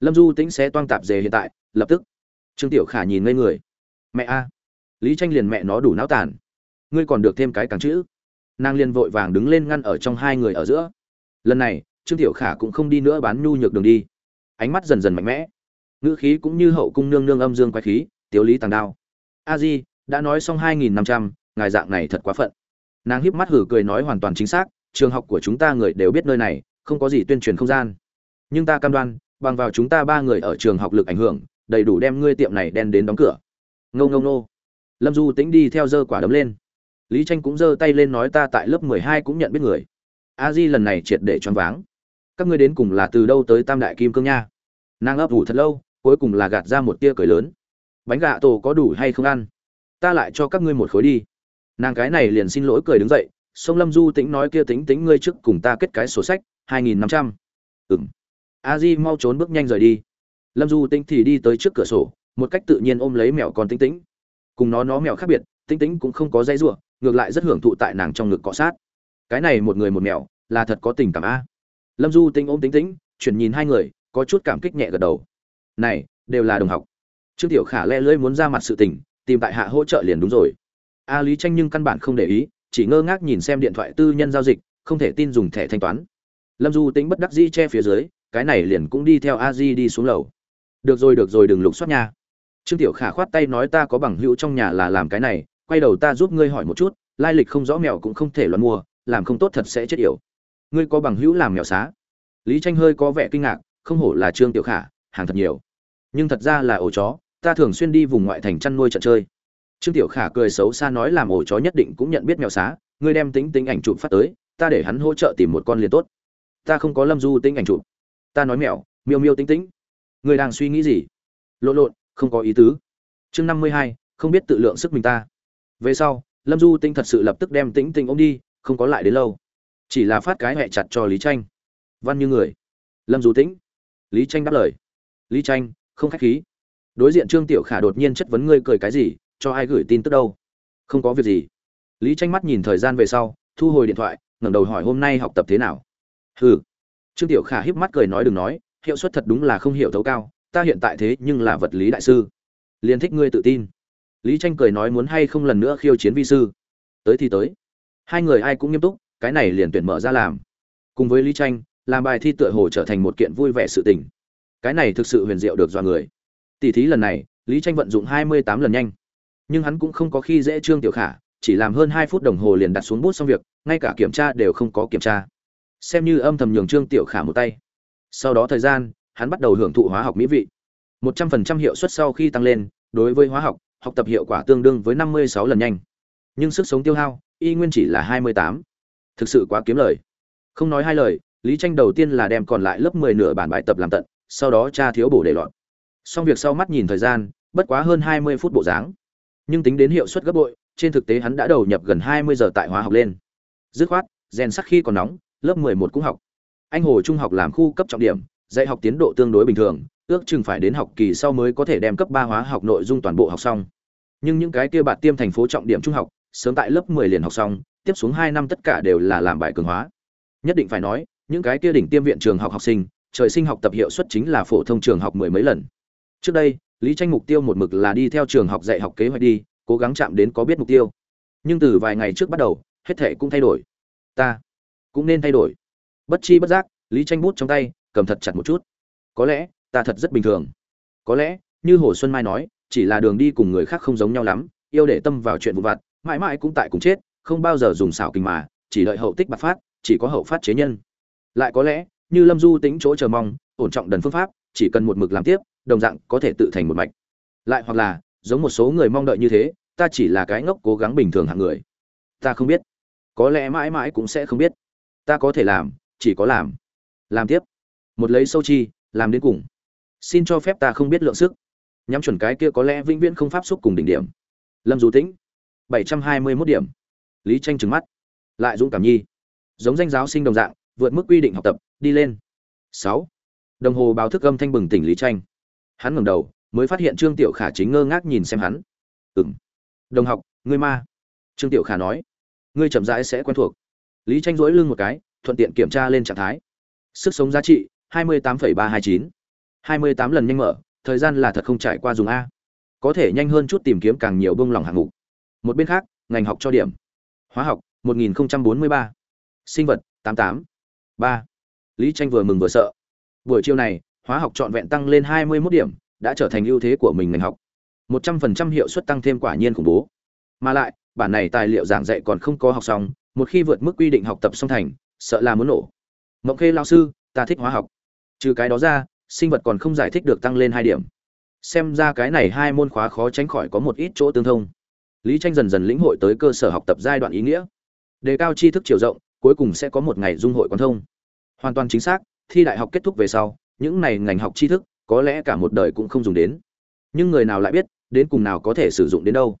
Lâm du tĩnh sẽ toang tạp dề hiện tại, lập tức trương tiểu khả nhìn ngây người. Mẹ a, lý tranh liền mẹ nó đủ não tàn. Ngươi còn được thêm cái càng chữ. Nàng liền vội vàng đứng lên ngăn ở trong hai người ở giữa. Lần này, trương tiểu khả cũng không đi nữa bán nhu nhược đường đi. Ánh mắt dần dần mạnh mẽ. Ngữ khí cũng như hậu cung nương nương âm dương quái khí, tiếu lý tàng đao. A di, đã nói xong hai nghìn năm trăm, ngài dạng này thật quá phận. Nàng híp mắt hử cười nói hoàn toàn chính xác, trường học của chúng ta người đều biết nơi này, không có gì tuyên truyền không gian. Nhưng ta cam đoan, bằng vào chúng ta ba người ở trường học lực ảnh hưởng đầy đủ đem ngươi tiệm này đen đến đóng cửa. Ngâu ngâu nô lâm du tính đi theo dơ quả đấm lên. Lý tranh cũng giơ tay lên nói ta tại lớp mười hai cũng nhận biết người. A di lần này triệt để choáng váng. Các ngươi đến cùng là từ đâu tới tam đại kim cương nha? Nàng ấp ủ thật lâu, cuối cùng là gạt ra một tia cười lớn. Bánh gạ tổ có đủ hay không ăn? Ta lại cho các ngươi một khối đi. Nàng cái này liền xin lỗi cười đứng dậy sông lâm du tĩnh nói kia tính tính ngươi trước cùng ta kết cái sổ sách, hai nghìn năm trăm. Ừng a di mau trốn bước nhanh rời đi lâm du Tinh thì đi tới trước cửa sổ một cách tự nhiên ôm lấy mèo con tinh tĩnh, cùng nó nó mèo khác biệt tinh tĩnh cũng không có dây giụa ngược lại rất hưởng thụ tại nàng trong ngực cọ sát. Cái này một người một mèo là thật có tình cảm a. Lâm du Tinh ôm tinh tĩnh, chuyển nhìn hai người có chút cảm kích nhẹ gật đầu. Này đều là đồng học. Trương tiểu khả le lưỡi muốn ra mặt sự tình tìm tại hạ hỗ trợ liền đúng rồi. A lý tranh nhưng căn bản không để ý chỉ ngơ ngác nhìn xem điện thoại tư nhân giao dịch không thể tin dùng thẻ thanh toán. Lâm du tính bất đắc dĩ che phía dưới cái này liền cũng đi theo a di đi xuống lầu được rồi được rồi, đừng lục soát nha. Trương tiểu khả khoát tay nói ta có bằng hữu trong nhà là làm cái này, quay đầu ta giúp ngươi hỏi một chút, lai lịch không rõ mèo cũng không thể loạn mua, làm không tốt thật sẽ chết yểu. Ngươi có bằng hữu làm mèo xá? Lý tranh hơi có vẻ kinh ngạc, không hổ là trương tiểu khả, hàng thật nhiều. Nhưng thật ra là ổ chó, ta thường xuyên đi vùng ngoại thành chăn nuôi trận chơi. Trương tiểu khả cười xấu xa nói làm ổ chó nhất định cũng nhận biết mèo xá, ngươi đem tính tính ảnh chụp phát tới, ta để hắn hỗ trợ tìm một con liền tốt. Ta không có lâm du tính ảnh chụp. Ta nói mèo miêu miêu tính tính ngươi đang suy nghĩ gì? Lộn lộn, không có ý tứ. Chương năm mươi hai, không biết tự lượng sức mình ta. Về sau, lâm du tinh thật sự lập tức đem tĩnh tĩnh ôm đi, không có lại đến lâu. Chỉ là phát cái hẹ chặt cho lý tranh văn như người. Lâm du tĩnh. Lý tranh đáp lời. Lý tranh không khách khí. Đối diện trương tiểu khả đột nhiên chất vấn ngươi cười cái gì, cho ai gửi tin tức đâu? Không có việc gì. Lý tranh mắt nhìn thời gian về sau, thu hồi điện thoại, ngẩng đầu hỏi hôm nay học tập thế nào? Hừ. Trương tiểu khả híp mắt cười nói đừng nói hiệu suất thật đúng là không hiểu thấu cao, ta hiện tại thế nhưng là vật lý đại sư. Liền thích ngươi tự tin. Lý tranh cười nói muốn hay không lần nữa khiêu chiến vi sư. Tới thì tới. Hai người ai cũng nghiêm túc, cái này liền tuyển mở ra làm. Cùng với lý tranh, làm bài thi tựa hồ trở thành một kiện vui vẻ sự tình. Cái này thực sự huyền diệu được dọa người. Tỷ thí lần này, lý tranh vận dụng hai mươi tám lần nhanh. Nhưng hắn cũng không có khi dễ trương tiểu khả, chỉ làm hơn hai phút đồng hồ liền đặt xuống bút xong việc, ngay cả kiểm tra đều không có kiểm tra. Xem như âm thầm nhường trương tiểu khả một tay sau đó thời gian, hắn bắt đầu hưởng thụ hóa học mỹ vị. Một trăm phần trăm hiệu suất sau khi tăng lên, đối với hóa học học tập hiệu quả tương đương với năm mươi sáu lần nhanh. Nhưng sức sống tiêu hao, y nguyên chỉ là hai mươi tám. Thực sự quá kiếm lời. Không nói hai lời, lý tranh đầu tiên là đem còn lại lớp mười nửa bản bài tập làm tận, sau đó tra thiếu bổ để lọt. Xong việc sau mắt nhìn thời gian, bất quá hơn hai mươi phút bộ dáng. Nhưng tính đến hiệu suất gấp bội, trên thực tế hắn đã đầu nhập gần hai mươi giờ tại hóa học lên. Dứt khoát, rèn sắc khi còn nóng, lớp mười một cũng học anh hồ trung học làm khu cấp trọng điểm, dạy học tiến độ tương đối bình thường, ước chừng phải đến học kỳ sau mới có thể đem cấp ba hóa học nội dung toàn bộ học xong. Nhưng những cái kia bạn tiêm thành phố trọng điểm trung học, sớm tại lớp mười liền học xong, tiếp xuống hai năm tất cả đều là làm bài cường hóa. Nhất định phải nói, những cái kia đỉnh tiêm viện trường học học sinh, trời sinh học tập hiệu suất chính là phổ thông trường học mười mấy lần. Trước đây, lý tranh mục tiêu một mực là đi theo trường học dạy học kế hoạch đi, cố gắng chạm đến có biết mục tiêu. Nhưng từ vài ngày trước bắt đầu, hết thể cũng thay đổi. Ta cũng nên thay đổi bất chi bất giác, lý tranh bút trong tay, cầm thật chặt một chút. Có lẽ, ta thật rất bình thường. Có lẽ, như hồ xuân mai nói, chỉ là đường đi cùng người khác không giống nhau lắm, yêu để tâm vào chuyện vụ vặt, mãi mãi cũng tại cùng chết, không bao giờ dùng xảo kình mà, chỉ đợi hậu tích bạc phát, chỉ có hậu phát chế nhân. Lại có lẽ, như lâm du tính chỗ chờ mong, ổn trọng đần phương pháp, chỉ cần một mực làm tiếp, đồng dạng có thể tự thành một mạch. Lại hoặc là, giống một số người mong đợi như thế, ta chỉ là cái ngốc cố gắng bình thường hạng người. Ta không biết. Có lẽ mãi mãi cũng sẽ không biết. Ta có thể làm chỉ có làm. Làm tiếp. Một lấy sâu chi, làm đến cùng. Xin cho phép ta không biết lượng sức. Nhắm chuẩn cái kia có lẽ vĩnh viễn không pháp xúc cùng đỉnh điểm. Lâm du tĩnh. bảy trăm hai mươi 721 điểm. Lý tranh trừng mắt. Lại dũng cảm nhi. Giống danh giáo sinh đồng dạng, vượt mức quy định học tập, đi lên. Sáu. Đồng hồ báo thức âm thanh bừng tỉnh lý tranh. Hắn ngẩng đầu, mới phát hiện trương tiểu khả chính ngơ ngác nhìn xem hắn. Ừng đồng học, ngươi ma. Trương tiểu khả nói. Ngươi chậm rãi sẽ quen thuộc. Lý tranh dỗi lưng một cái thuận tiện kiểm tra lên trạng thái. Sức sống giá trị, hai mươi tám ba hai chín. hai mươi tám lần nhanh mở, thời gian là thật không trải qua dùng a. Có thể nhanh hơn chút tìm kiếm càng nhiều bông lòng hạng mục. Một bên khác, ngành học cho điểm. Hóa học 1043. sinh vật 88. 3. lý tranh vừa mừng vừa sợ. Buổi chiều này, hóa học trọn vẹn tăng lên 21 điểm, đã trở thành ưu thế của mình ngành học. 100% hiệu suất tăng thêm quả nhiên khủng bố. Mà lại, bản này tài liệu giảng dạy còn không có học xong, một khi vượt mức quy định học tập xong thành sợ là muốn nổ. Mộng khê lao sư, ta thích hóa học. Trừ cái đó ra, sinh vật còn không giải thích được tăng lên hai điểm. Xem ra cái này hai môn khóa khó tránh khỏi có một ít chỗ tương thông. Lý tranh dần dần lĩnh hội tới cơ sở học tập giai đoạn ý nghĩa. Đề cao tri thức chiều rộng, cuối cùng sẽ có một ngày dung hội quan thông. Hoàn toàn chính xác, thi đại học kết thúc về sau, những này ngành học tri thức, có lẽ cả một đời cũng không dùng đến. Nhưng người nào lại biết, đến cùng nào có thể sử dụng đến đâu?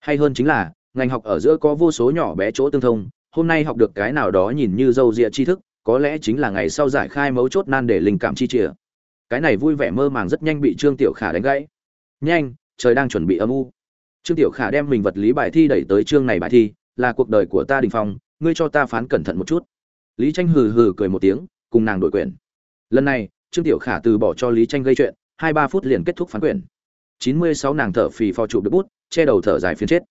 Hay hơn chính là, ngành học ở giữa có vô số nhỏ bé chỗ tương thông hôm nay học được cái nào đó nhìn như dâu dịa tri thức, có lẽ chính là ngày sau giải khai mấu chốt nan để linh cảm chi chìa cái này vui vẻ mơ màng rất nhanh bị trương tiểu khả đánh gãy. Nhanh, trời đang chuẩn bị âm u. Trương tiểu khả đem mình vật lý bài thi đẩy tới chương này bài thi, là cuộc đời của ta đình phong, ngươi cho ta phán cẩn thận một chút. Lý tranh hừ hừ cười một tiếng, cùng nàng đổi quyền. Lần này, trương tiểu khả từ bỏ cho lý tranh gây chuyện, hai ba phút liền kết thúc phán quyền. Chín mươi sáu nàng thở phì phò chụp được bút, che đầu thở dài phiến chết.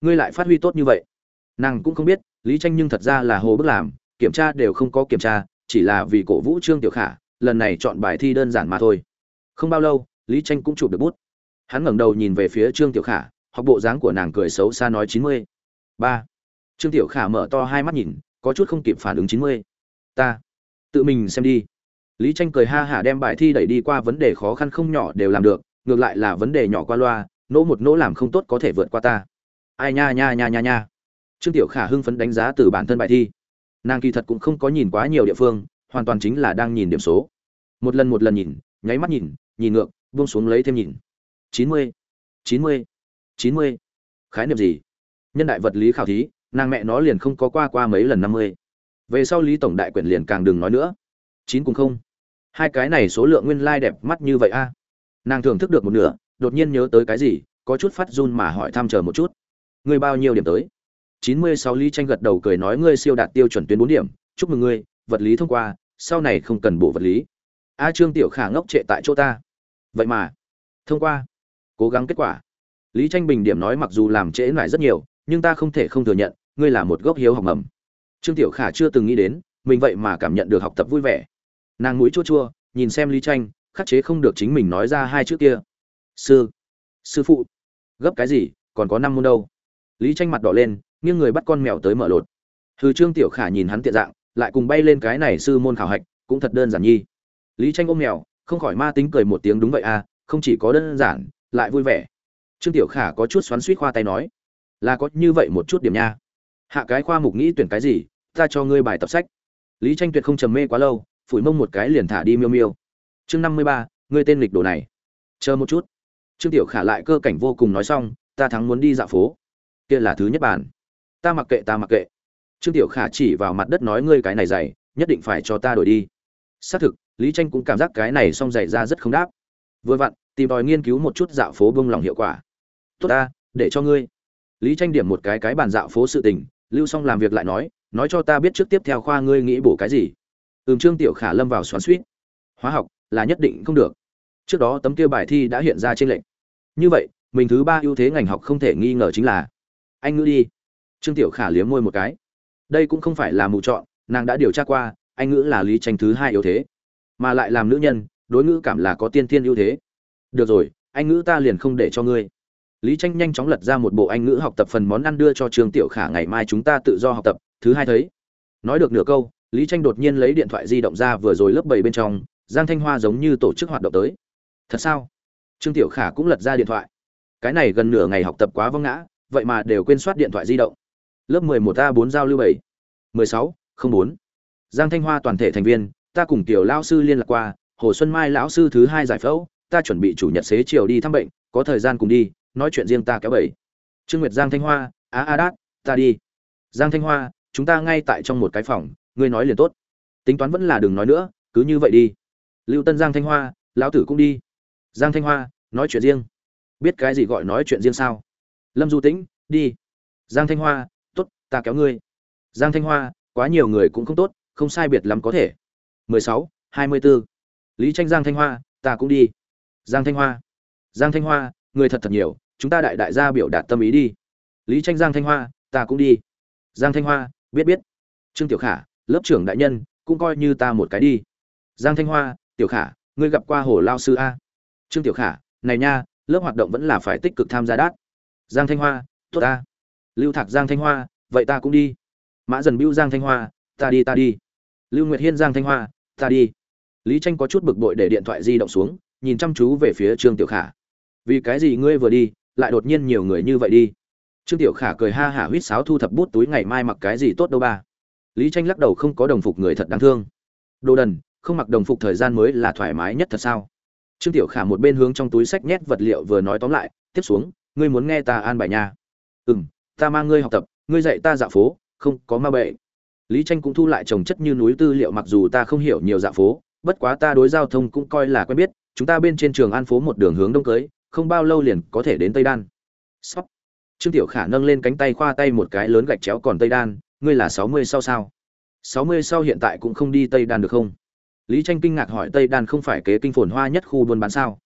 Ngươi lại phát huy tốt như vậy. Nàng cũng không biết lý tranh nhưng thật ra là hồ bức làm, kiểm tra đều không có kiểm tra, chỉ là vì cổ vũ trương tiểu khả, lần này chọn bài thi đơn giản mà thôi. Không bao lâu, lý tranh cũng chụp được bút. Hắn ngẩng đầu nhìn về phía trương tiểu khả, học bộ dáng của nàng cười xấu xa nói chín mươi. Ba. Trương tiểu khả mở to hai mắt nhìn, có chút không kịp phản ứng chín mươi. Ta. Tự mình xem đi. Lý tranh cười ha hả đem bài thi đẩy đi qua vấn đề khó khăn không nhỏ đều làm được, ngược lại là vấn đề nhỏ qua loa, nỗ một nỗ làm không tốt có thể vượt qua ta. Ai nha nha nha nha nha trương tiểu khả hưng phấn đánh giá từ bản thân bài thi. Nàng kỳ thật cũng không có nhìn quá nhiều địa phương, hoàn toàn chính là đang nhìn điểm số. Một lần một lần nhìn, nháy mắt nhìn nhìn ngược, buông xuống lấy thêm nhìn. Chín mươi chín mươi chín mươi. Khái niệm gì? Nhân đại vật lý khảo thí, nàng mẹ nó liền không có qua qua mấy lần năm mươi. Về sau lý tổng đại quyển liền càng đừng nói nữa. Chín cùng không. Hai cái này số lượng nguyên lai đẹp mắt như vậy a. Nàng thưởng thức được một nửa, đột nhiên nhớ tới cái gì, có chút phát run mà hỏi thăm chờ một chút. Người bao nhiêu điểm tới? Chín mươi sáu lý tranh gật đầu cười nói, ngươi siêu đạt tiêu chuẩn tuyến bốn điểm, chúc mừng ngươi, vật lý thông qua, sau này không cần bộ vật lý. A trương tiểu khả ngốc trệ tại chỗ ta. Vậy mà, thông qua, cố gắng kết quả. Lý tranh bình điểm nói, mặc dù làm trễ lại rất nhiều, nhưng ta không thể không thừa nhận, ngươi là một gốc hiếu học mầm. Trương tiểu khả chưa từng nghĩ đến, mình vậy mà cảm nhận được học tập vui vẻ. Nàng mũi chua chua, nhìn xem lý tranh khắc chế không được chính mình nói ra hai chữ kia. Sư sư phụ. Gấp cái gì, còn có năm môn đâu. Lý tranh mặt đỏ lên nghiêng người bắt con mèo tới mở lột. Hư trương tiểu khả nhìn hắn tiện dạng, lại cùng bay lên cái này sư môn khảo hạch, cũng thật đơn giản nhi. Lý tranh ôm mèo, không khỏi ma tính cười một tiếng, đúng vậy à không chỉ có đơn giản, lại vui vẻ. Trương tiểu khả có chút xoắn suýt khoa tay nói, là có như vậy một chút điểm nha. Hạ cái khoa mục nghĩ tuyển cái gì, ta cho ngươi bài tập sách. Lý tranh tuyệt không trầm mê quá lâu, phủi mông một cái liền thả đi miêu miêu. Chương năm mươi ba, ngươi tên lịch đồ này. Chờ một chút. Trương tiểu khả lại cơ cảnh vô cùng nói xong, ta thắng muốn đi dạo phố. Kia là thứ nhất bản ta mặc kệ, ta mặc kệ. Trương tiểu khả chỉ vào mặt đất nói, ngươi cái này dày nhất định phải cho ta đổi đi. Xác thực, lý tranh cũng cảm giác cái này xong dày ra rất không đáp. Vừa vặn, tìm tòi nghiên cứu một chút dạo phố bông lòng hiệu quả. Tốt ta, để cho ngươi. Lý tranh điểm một cái cái bàn dạo phố sự tình, lưu xong làm việc lại nói nói cho ta biết trước tiếp theo khoa ngươi nghĩ bổ cái gì. Ừm, trương tiểu khả lâm vào xoắn suýt. Hóa học là nhất định không được. Trước đó tấm kia bài thi đã hiện ra trên lệnh. Như vậy, mình thứ ba ưu thế ngành học không thể nghi ngờ chính là anh ngữ đi trương tiểu khả liếm môi một cái. Đây cũng không phải là mù chọn, nàng đã điều tra qua, anh ngữ là lý tranh thứ hai yếu thế. Mà lại làm nữ nhân, đối ngữ cảm là có tiên thiên ưu thế. Được rồi, anh ngữ ta liền không để cho ngươi. Lý tranh nhanh chóng lật ra một bộ anh ngữ học tập phần món ăn đưa cho trương tiểu khả ngày mai chúng ta tự do học tập, thứ hai thấy. Nói được nửa câu, lý tranh đột nhiên lấy điện thoại di động ra vừa rồi lớp bảy bên trong, giang thanh hoa giống như tổ chức hoạt động tới. Thật sao? Trương tiểu khả cũng lật ra điện thoại. Cái này gần nửa ngày học tập quá vâng ngã, vậy mà đều quên soát điện thoại di động lớp 11 a 4 giao lưu 7. 16, 04. giang thanh hoa toàn thể thành viên ta cùng tiểu lão sư liên lạc qua hồ xuân mai lão sư thứ hai giải phẫu ta chuẩn bị chủ nhật xế chiều đi thăm bệnh có thời gian cùng đi nói chuyện riêng ta kéo bảy. Trương nguyệt giang thanh hoa á a đát ta đi. Giang thanh hoa chúng ta ngay tại trong một cái phòng ngươi nói liền tốt. Tính toán vẫn là đừng nói nữa cứ như vậy đi. Lưu tân giang thanh hoa lão tử cũng đi. Giang thanh hoa nói chuyện riêng. Biết cái gì gọi nói chuyện riêng sao? Lâm du tĩnh đi. Giang thanh hoa ta kéo ngươi. Giang thanh hoa, quá nhiều người cũng không tốt, không sai biệt lắm có thể. Mười sáu, hai mươi b ố lý tranh giang thanh hoa, ta cũng đi. Giang thanh hoa. Giang thanh hoa, người thật thật nhiều, chúng ta đại đại gia biểu đạt tâm ý đi. Lý tranh giang thanh hoa, ta cũng đi. Giang thanh hoa, biết biết. Trương tiểu khả, lớp trưởng đại nhân, cũng coi như ta một cái đi. Giang thanh hoa, tiểu khả, ngươi gặp qua hồ lao sư a? Trương tiểu khả, này nha, lớp hoạt động vẫn là phải tích cực tham gia đát. Giang thanh hoa, tốt a. lưu thạc giang thanh hoa vậy ta cũng đi. Mã dần bưu giang thanh hoa, ta đi ta đi. Lưu nguyệt hiên giang thanh hoa, ta đi. Lý tranh có chút bực bội để điện thoại di động xuống, nhìn chăm chú về phía trương tiểu khả. Vì cái gì ngươi vừa đi, lại đột nhiên nhiều người như vậy đi? Trương tiểu khả cười ha hả huýt sáo thu thập bút túi ngày mai mặc cái gì tốt đâu ba. Lý tranh lắc đầu không có đồng phục người thật đáng thương. Đồ đần, không mặc đồng phục thời gian mới là thoải mái nhất thật sao? Trương tiểu khả một bên hướng trong túi sách nhét vật liệu vừa nói tóm lại, tiếp xuống, ngươi muốn nghe ta an bài nha. Ừ m ta mang ngươi học tập ngươi dạy ta dạo phố, không có ma bệ lý tranh cũng thu lại trồng chất như núi tư liệu mặc dù ta không hiểu nhiều dạo phố, bất quá ta đối giao thông cũng coi là quen biết, chúng ta bên trên trường an phố một đường hướng đông cưới, không bao lâu liền có thể đến tây đan. Sóc trương tiểu khả nâng lên cánh tay khoa tay một cái lớn gạch chéo còn tây đan, ngươi là sáu mươi sau sao? Sáu mươi sau hiện tại cũng không đi tây đan được không? Lý tranh kinh ngạc hỏi tây đan không phải kế kinh phồn hoa nhất khu buôn bán sao?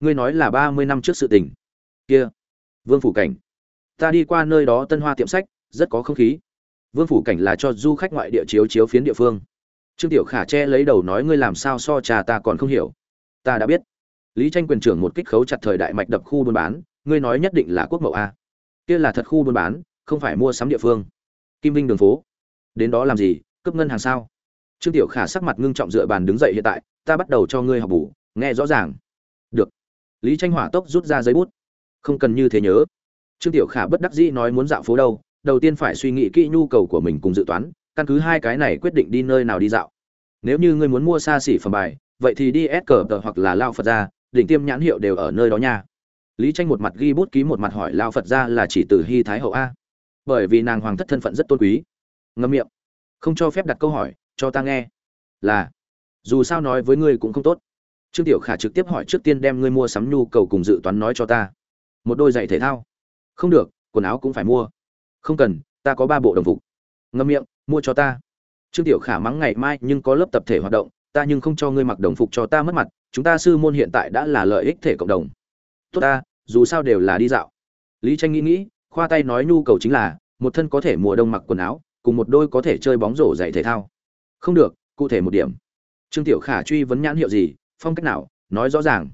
Ngươi nói là ba mươi năm trước sự tình. Kia. Vương phủ cảnh. Ta đi qua nơi đó tân hoa tiệm sách rất có không khí. Vương phủ cảnh là cho du khách ngoại địa chiếu chiếu phiến địa phương. Trương tiểu khả che lấy đầu nói, ngươi làm sao so trà ta còn không hiểu? Ta đã biết. Lý tranh quyền trưởng một kích khấu chặt thời đại mạch đập khu buôn bán, ngươi nói nhất định là quốc mậu a. Kia là thật khu buôn bán, không phải mua sắm địa phương. Kim vinh đường phố. Đến đó làm gì? Cướp ngân hàng sao? Trương tiểu khả sắc mặt ngưng trọng dựa bàn đứng dậy hiện tại, ta bắt đầu cho ngươi học bù, nghe rõ ràng. Được. Lý tranh hỏa tốc rút ra giấy bút. Không cần như thế nhớ. Trương tiểu khả bất đắc dĩ nói, muốn dạo phố đâu? Đầu tiên phải suy nghĩ kỹ nhu cầu của mình cùng dự toán, căn cứ hai cái này quyết định đi nơi nào đi dạo. Nếu như ngươi muốn mua xa xỉ phẩm bài, vậy thì đi s cờ hoặc là lao phật ra đỉnh tiêm nhãn hiệu đều ở nơi đó nha. Lý tranh một mặt ghi bút ký một mặt hỏi lao phật ra là chỉ từ hy thái hậu a. Bởi vì nàng hoàng thất thân phận rất tôn quý. Ngâm miệng. Không cho phép đặt câu hỏi, cho ta nghe. Là, dù sao nói với ngươi cũng không tốt. Trương tiểu khả trực tiếp hỏi trước tiên đem ngươi mua sắm nhu cầu cùng dự toán nói cho ta. Một đôi giày thể thao. Không được, quần áo cũng phải mua không cần, ta có ba bộ đồng phục. Ngâm miệng, mua cho ta. Trương tiểu khả mắng ngày mai nhưng có lớp tập thể hoạt động, ta nhưng không cho ngươi mặc đồng phục cho ta mất mặt, chúng ta sư môn hiện tại đã là lợi ích thể cộng đồng. Tốt ta, dù sao đều là đi dạo. Lý tranh nghĩ nghĩ, khoa tay nói nhu cầu chính là, một thân có thể mùa đông mặc quần áo, cùng một đôi có thể chơi bóng rổ dạy thể thao. Không được, cụ thể một điểm. Trương tiểu khả truy vấn nhãn hiệu gì, phong cách nào, nói rõ ràng.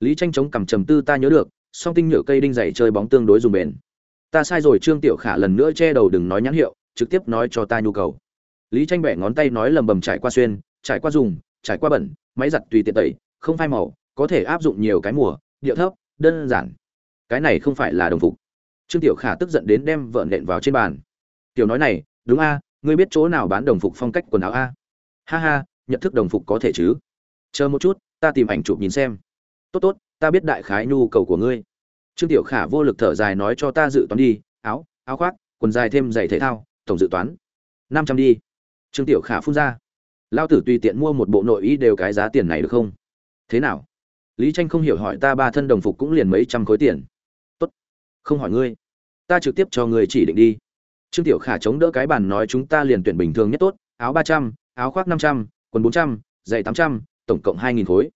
Lý tranh chống cằm trầm tư ta nhớ được, song tinh nhựa cây đinh dày chơi bóng tương đối dùng bền ta sai rồi, trương tiểu khả lần nữa che đầu đừng nói nhãn hiệu, trực tiếp nói cho ta nhu cầu. Lý tranh bẻ ngón tay nói lầm bầm trải qua xuyên, trải qua dùng, trải qua bẩn, máy giặt tùy tiện tẩy, không phai màu, có thể áp dụng nhiều cái mùa, điệu thấp, đơn giản. Cái này không phải là đồng phục. Trương tiểu khả tức giận đến đem vợ nện vào trên bàn. Tiểu nói này, đúng a, ngươi biết chỗ nào bán đồng phục phong cách quần áo a? Ha ha, nhận thức đồng phục có thể chứ. Chờ một chút, ta tìm ảnh chụp nhìn xem. Tốt tốt, ta biết đại khái nhu cầu của ngươi trương tiểu khả vô lực thở dài nói cho ta dự toán đi, áo áo khoác, quần dài thêm giày thể thao, tổng dự toán năm trăm đi. Trương tiểu khả phun ra. Lao tử tùy tiện mua một bộ nội y đều cái giá tiền này được không? Thế nào? Lý tranh không hiểu hỏi ta ba thân đồng phục cũng liền mấy trăm khối tiền. Tốt. Không hỏi ngươi. Ta trực tiếp cho ngươi chỉ định đi. Trương tiểu khả chống đỡ cái bàn nói chúng ta liền tuyển bình thường nhất tốt, áo ba trăm, áo khoác năm trăm, quần bốn trăm, giày tám trăm, tổng cộng hai nghìn khối.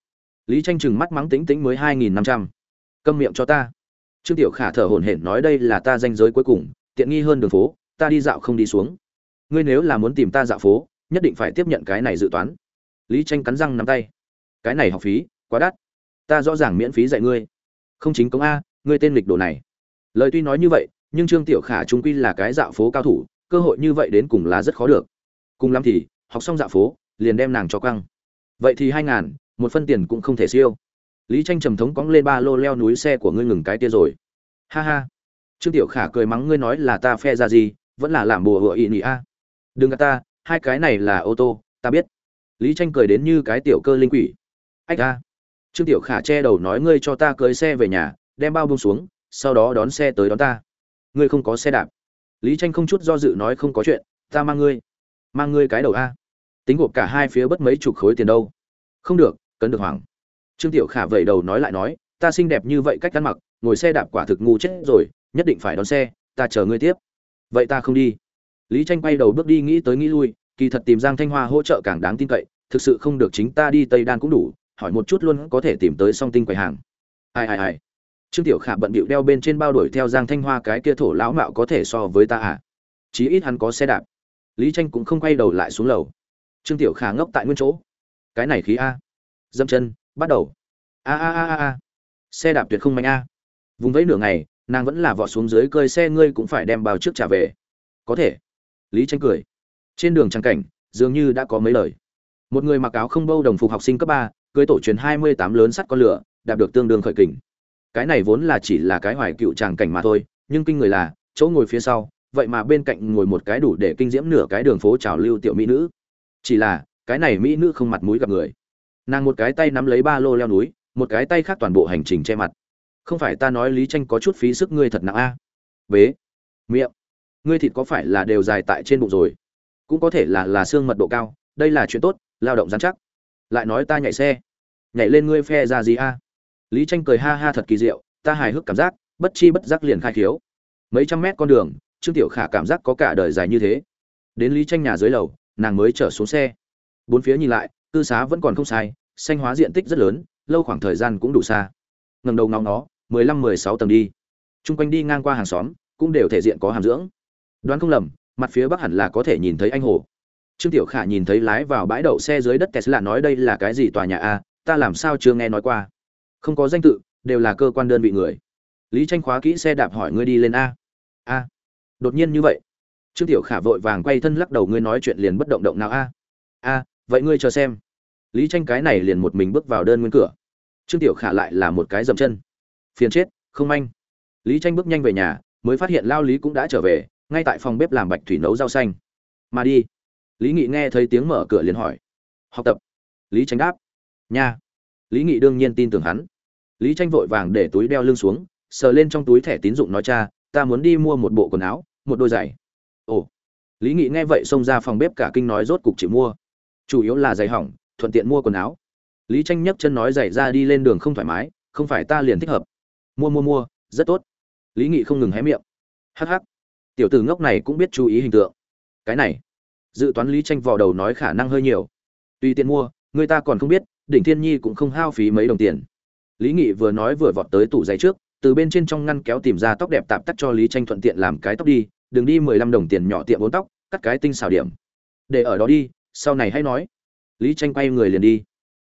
Lý tranh chừng mắt mắng tính tính mới hai nghìn năm trăm. Câm miệng cho ta trương tiểu khả thở hổn hển nói đây là ta danh giới cuối cùng, tiện nghi hơn đường phố, ta đi dạo không đi xuống. Ngươi nếu là muốn tìm ta dạo phố, nhất định phải tiếp nhận cái này dự toán. Lý tranh cắn răng nắm tay. Cái này học phí, quá đắt. Ta rõ ràng miễn phí dạy ngươi. Không chính công a, ngươi tên lịch đồ này. Lời tuy nói như vậy, nhưng trương tiểu khả trung quy là cái dạo phố cao thủ, cơ hội như vậy đến cùng là rất khó được. Cùng lắm thì, học xong dạo phố, liền đem nàng cho căng vậy thì hai ngàn, một phân tiền cũng không thể siêu lý tranh trầm thống cóng lên ba lô leo núi xe của ngươi ngừng cái tia rồi. Ha ha. Trương tiểu khả cười mắng ngươi nói là ta phe ra gì, vẫn là làm bùa hựa ị nị a. Đừng gạt ta, hai cái này là ô tô, ta biết. Lý tranh cười đến như cái tiểu cơ linh quỷ. Ách a. Trương tiểu khả che đầu nói ngươi cho ta cưới xe về nhà, đem bao bông xuống, sau đó đón xe tới đón ta. Ngươi không có xe đạp. Lý tranh không chút do dự nói không có chuyện, ta mang ngươi. Mang ngươi cái đầu a. Tính gộp cả hai phía bất mấy chục khối tiền đâu. Không được, cấn được hoảng trương tiểu khả vẩy đầu nói lại nói, ta xinh đẹp như vậy cách ăn mặc, ngồi xe đạp quả thực ngu chết rồi, nhất định phải đón xe, ta chờ ngươi tiếp. Vậy ta không đi. Lý tranh quay đầu bước đi nghĩ tới nghĩ lui, kỳ thật tìm giang thanh hoa hỗ trợ càng đáng tin cậy, thực sự không được chính ta đi tây đan cũng đủ, hỏi một chút luôn có thể tìm tới song tinh quầy hàng. Ai ai ai. Trương tiểu khả bận bịu đeo bên trên bao đuổi theo giang thanh hoa cái kia thổ lão mạo có thể so với ta à? Chí ít hắn có xe đạp. Lý tranh cũng không quay đầu lại xuống lầu. Trương tiểu khả ngốc tại nguyên chỗ. Cái này khí a. Dâm chân bắt đầu. A a a a xe đạp tuyệt không mạnh a. Vùng vẫy nửa ngày, nàng vẫn là vọt xuống dưới cơi xe, ngươi cũng phải đem bao trước trả về. Có thể. Lý tranh cười. Trên đường trang cảnh, dường như đã có mấy lời. Một người mặc áo không bâu đồng phục học sinh cấp ba, cưới tổ truyền hai mươi tám lớn sắt con lửa đạt được tương đương khởi kình. Cái này vốn là chỉ là cái hoài cựu tràng cảnh mà thôi, nhưng kinh người là, chỗ ngồi phía sau, vậy mà bên cạnh ngồi một cái đủ để kinh diễm nửa cái đường phố trào lưu tiểu mỹ nữ. Chỉ là, cái này mỹ nữ không mặt mũi gặp người nàng một cái tay nắm lấy ba lô leo núi, một cái tay khác toàn bộ hành trình che mặt. Không phải ta nói lý tranh có chút phí sức ngươi thật nặng a? À. bế. Miệng. Ngươi thịt có phải là đều dài tại trên bụng rồi? Cũng có thể là là xương mật độ cao, đây là chuyện tốt, lao động dán chắc. Lại nói ta nhảy xe. Nhảy lên ngươi phe ra gì a? Lý tranh cười ha ha thật kỳ diệu, ta hài hước cảm giác, bất chi bất giác liền khai thiếu. mấy trăm mét con đường, trương tiểu khả cảm giác có cả đời dài như thế. Đến lý tranh nhà dưới lầu, nàng mới trở xuống xe. Bốn phía nhìn lại, tư xá vẫn còn không sai xanh hóa diện tích rất lớn, lâu khoảng thời gian cũng đủ xa. Ngầm đầu ngóng nó mười lăm, mười sáu tầng đi. Chung quanh đi ngang qua hàng xóm, cũng đều thể diện có hàm dưỡng. Đoán không lầm, mặt phía bắc hẳn là có thể nhìn thấy anh hồ. Trương tiểu khả nhìn thấy lái vào bãi đậu xe dưới đất tesla nói đây là cái gì tòa nhà a, ta làm sao chưa nghe nói qua. Không có danh tự, đều là cơ quan đơn vị người. Lý tranh khóa kỹ xe đạp hỏi ngươi đi lên a. A. Đột nhiên như vậy, trương tiểu khả vội vàng quay thân lắc đầu ngươi nói chuyện liền bất động động nào a. A, vậy ngươi chờ xem lý tranh cái này liền một mình bước vào đơn nguyên cửa. Trương tiểu khả lại là một cái dậm chân. Phiền chết, không manh. Lý tranh bước nhanh về nhà, mới phát hiện lao lý cũng đã trở về, ngay tại phòng bếp làm bạch thủy nấu rau xanh. Mà đi. Lý nghị nghe thấy tiếng mở cửa liền hỏi. Học tập. Lý tranh đáp. Nha. Lý nghị đương nhiên tin tưởng hắn. Lý tranh vội vàng để túi đeo lưng xuống, sờ lên trong túi thẻ tín dụng nói cha, ta muốn đi mua một bộ quần áo, một đôi giày. Ồ. Lý nghị nghe vậy xông ra phòng bếp cả kinh nói rốt cục chỉ mua. Chủ yếu là giày hỏng thuận tiện mua quần áo. Lý tranh nhấc chân nói giày ra đi lên đường không thoải mái, không phải ta liền thích hợp. Mua mua mua, rất tốt. Lý nghị không ngừng hé miệng. Hắc hắc. Tiểu tử ngốc này cũng biết chú ý hình tượng. Cái này. Dự toán lý tranh vò đầu nói khả năng hơi nhiều. Tùy tiện mua, người ta còn không biết, đỉnh thiên nhi cũng không hao phí mấy đồng tiền. Lý nghị vừa nói vừa vọt tới tủ giày trước, từ bên trên trong ngăn kéo tìm ra tóc đẹp tạm tắt cho lý tranh thuận tiện làm cái tóc đi, đừng đi mười lăm đồng tiền nhỏ tiệm bốn tóc, cắt cái tinh xảo điểm. Để ở đó đi, sau này hãy nói lý tranh quay người liền đi.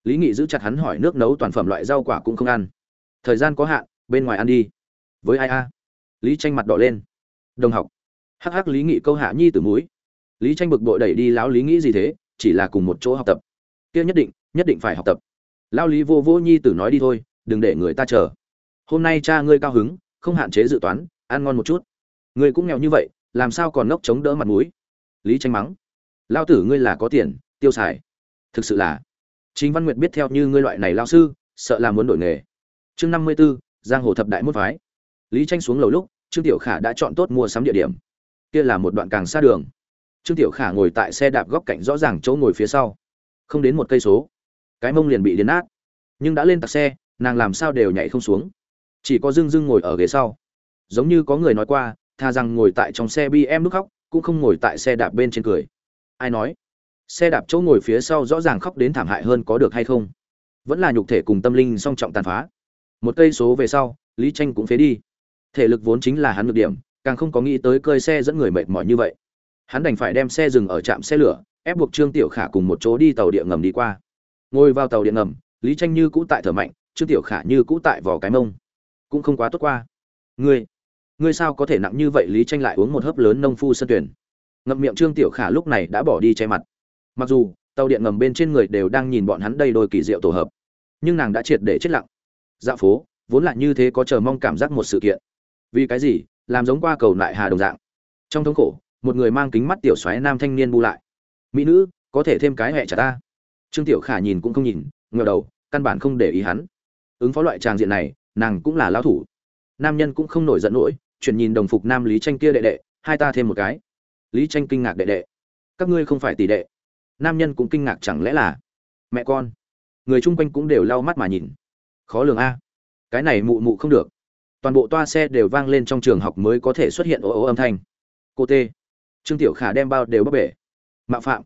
Lý nghị giữ chặt hắn hỏi nước nấu toàn phẩm loại rau quả cũng không ăn. Thời gian có hạn, bên ngoài ăn đi. Với ai a? Lý tranh mặt đỏ lên. Đồng học. Hắc hắc lý nghị câu hạ nhi từ mũi. Lý tranh bực bội đẩy đi lão lý nghĩ gì thế, chỉ là cùng một chỗ học tập. Kia nhất định nhất định phải học tập. Lão lý vô vô nhi tử nói đi thôi, đừng để người ta chờ. Hôm nay cha ngươi cao hứng, không hạn chế dự toán, ăn ngon một chút. Ngươi cũng nghèo như vậy, làm sao còn ngốc chống đỡ mặt mũi? Lý tranh mắng. Lao tử ngươi là có tiền, tiêu xài thực sự là chính văn nguyệt biết theo như ngươi loại này lao sư sợ là muốn đổi nghề. Chương năm mươi 54, giang hồ thập đại môn phái. Lý tranh xuống lầu lúc trương tiểu khả đã chọn tốt mua sắm địa điểm. Kia là một đoạn càng xa đường. Trương tiểu khả ngồi tại xe đạp góc cạnh rõ ràng chỗ ngồi phía sau. Không đến một cây số. Cái mông liền bị đến nát. Nhưng đã lên tặc xe nàng làm sao đều nhảy không xuống. Chỉ có dưng dưng ngồi ở ghế sau. Giống như có người nói qua tha rằng ngồi tại trong xe bi em lúc khóc cũng không ngồi tại xe đạp bên trên cười. Ai nói? Xe đạp chỗ ngồi phía sau rõ ràng khóc đến thảm hại hơn có được hay không? Vẫn là nhục thể cùng tâm linh song trọng tàn phá. Một cây số về sau, lý tranh cũng phế đi. Thể lực vốn chính là hắn được điểm, càng không có nghĩ tới cơi xe dẫn người mệt mỏi như vậy. Hắn đành phải đem xe dừng ở trạm xe lửa, ép buộc trương tiểu khả cùng một chỗ đi tàu điện ngầm đi qua. Ngồi vào tàu điện ngầm, lý tranh như cũ tại thở mạnh, trương tiểu khả như cũ tại vò cái mông. Cũng không quá tốt qua. Ngươi ngươi sao có thể nặng như vậy? Lý tranh lại uống một hớp lớn nông phu sân tuyển. Ngậm miệng trương tiểu khả lúc này đã bỏ đi che mặt mặc dù, tàu điện ngầm bên trên người đều đang nhìn bọn hắn đây đôi kỳ diệu tổ hợp, nhưng nàng đã triệt để chết lặng. Dạ phố, vốn là như thế có chờ mong cảm giác một sự kiện. Vì cái gì? Làm giống qua cầu lại hà đồng dạng. Trong thống khổ, một người mang kính mắt tiểu xoáy nam thanh niên bu lại. Mỹ nữ, có thể thêm cái hẹ trả ta? Trương tiểu khả nhìn cũng không nhìn ngờ đầu, căn bản không để ý hắn. Ứng phó loại tràng diện này, nàng cũng là lão thủ. Nam nhân cũng không nổi giận nổi chuyển nhìn đồng phục nam lý tranh kia đệ đệ, hai ta thêm một cái. Lý tranh kinh ngạc đệ đệ. Các ngươi không phải tỷ đệ nam nhân cũng kinh ngạc chẳng lẽ là mẹ con? Người chung quanh cũng đều lau mắt mà nhìn. Khó lường a. Cái này mụ mụ không được. Toàn bộ toa xe đều vang lên trong trường học mới có thể xuất hiện ố ố âm thanh. Cô t. Trương tiểu khả đem bao đều bấp bể. Mạo phạm.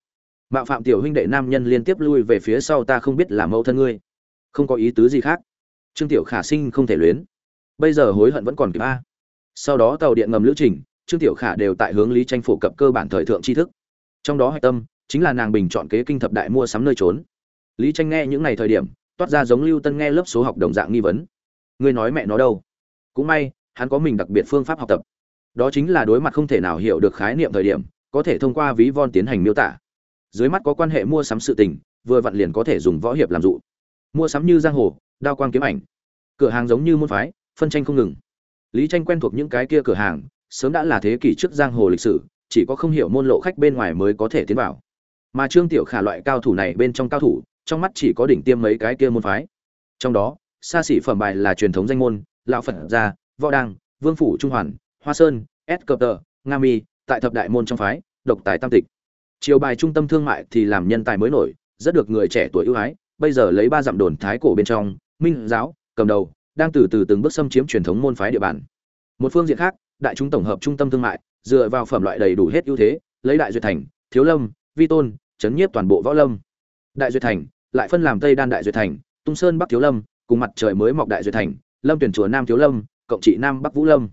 Mạo phạm tiểu huynh đệ nam nhân liên tiếp lui về phía sau ta không biết là mẫu thân ngươi. Không có ý tứ gì khác. Trương tiểu khả sinh không thể luyến. Bây giờ hối hận vẫn còn kịp a. Sau đó tàu điện ngầm lữ trình, trương tiểu khả đều tại hướng lý tranh phổ cập cơ bản thời thượng tri thức. Trong đó hạch tâm chính là nàng bình chọn kế kinh thập đại mua sắm nơi trốn. Lý tranh nghe những ngày thời điểm, toát ra giống lưu tân nghe lớp số học đồng dạng nghi vấn. Ngươi nói mẹ nó đâu? Cũng may, hắn có mình đặc biệt phương pháp học tập. Đó chính là đối mặt không thể nào hiểu được khái niệm thời điểm, có thể thông qua ví von tiến hành miêu tả. Dưới mắt có quan hệ mua sắm sự tình, vừa vặn liền có thể dùng võ hiệp làm dụ. Mua sắm như giang hồ, đao quang kiếm ảnh. Cửa hàng giống như môn phái, phân tranh không ngừng. Lý tranh quen thuộc những cái kia cửa hàng, sớm đã là thế kỷ trước giang hồ lịch sử, chỉ có không hiểu môn lộ khách bên ngoài mới có thể tiến vào mà trương tiểu khả loại cao thủ này bên trong cao thủ, trong mắt chỉ có đỉnh tiêm mấy cái kia môn phái. Trong đó xa xỉ phẩm bài là truyền thống danh môn, lão phật gia, võ đăng, vương phủ trung hoàn, hoa sơn, s cờ tờ, nga mi, tại thập đại môn trong phái, độc tài tam tịch. Chiều bài trung tâm thương mại thì làm nhân tài mới nổi, rất được người trẻ tuổi ưu ái, bây giờ lấy ba dặm đồn thái cổ bên trong, minh giáo, cầm đầu, đang từ từ từng bước xâm chiếm truyền thống môn phái địa bàn. Một phương diện khác, đại chúng tổng hợp trung tâm thương mại, dựa vào phẩm loại đầy đủ hết ưu thế, lấy đại duyệt thành, thiếu lâm, vi tôn chấn nhiếp toàn bộ võ lâm. Đại duyệt thành lại phân làm tây đan đại duyệt thành tung sơn bắc thiếu lâm cùng mặt trời mới mọc đại duyệt thành lâm tuyển chùa nam thiếu lâm cộng trị nam bắc vũ lâm.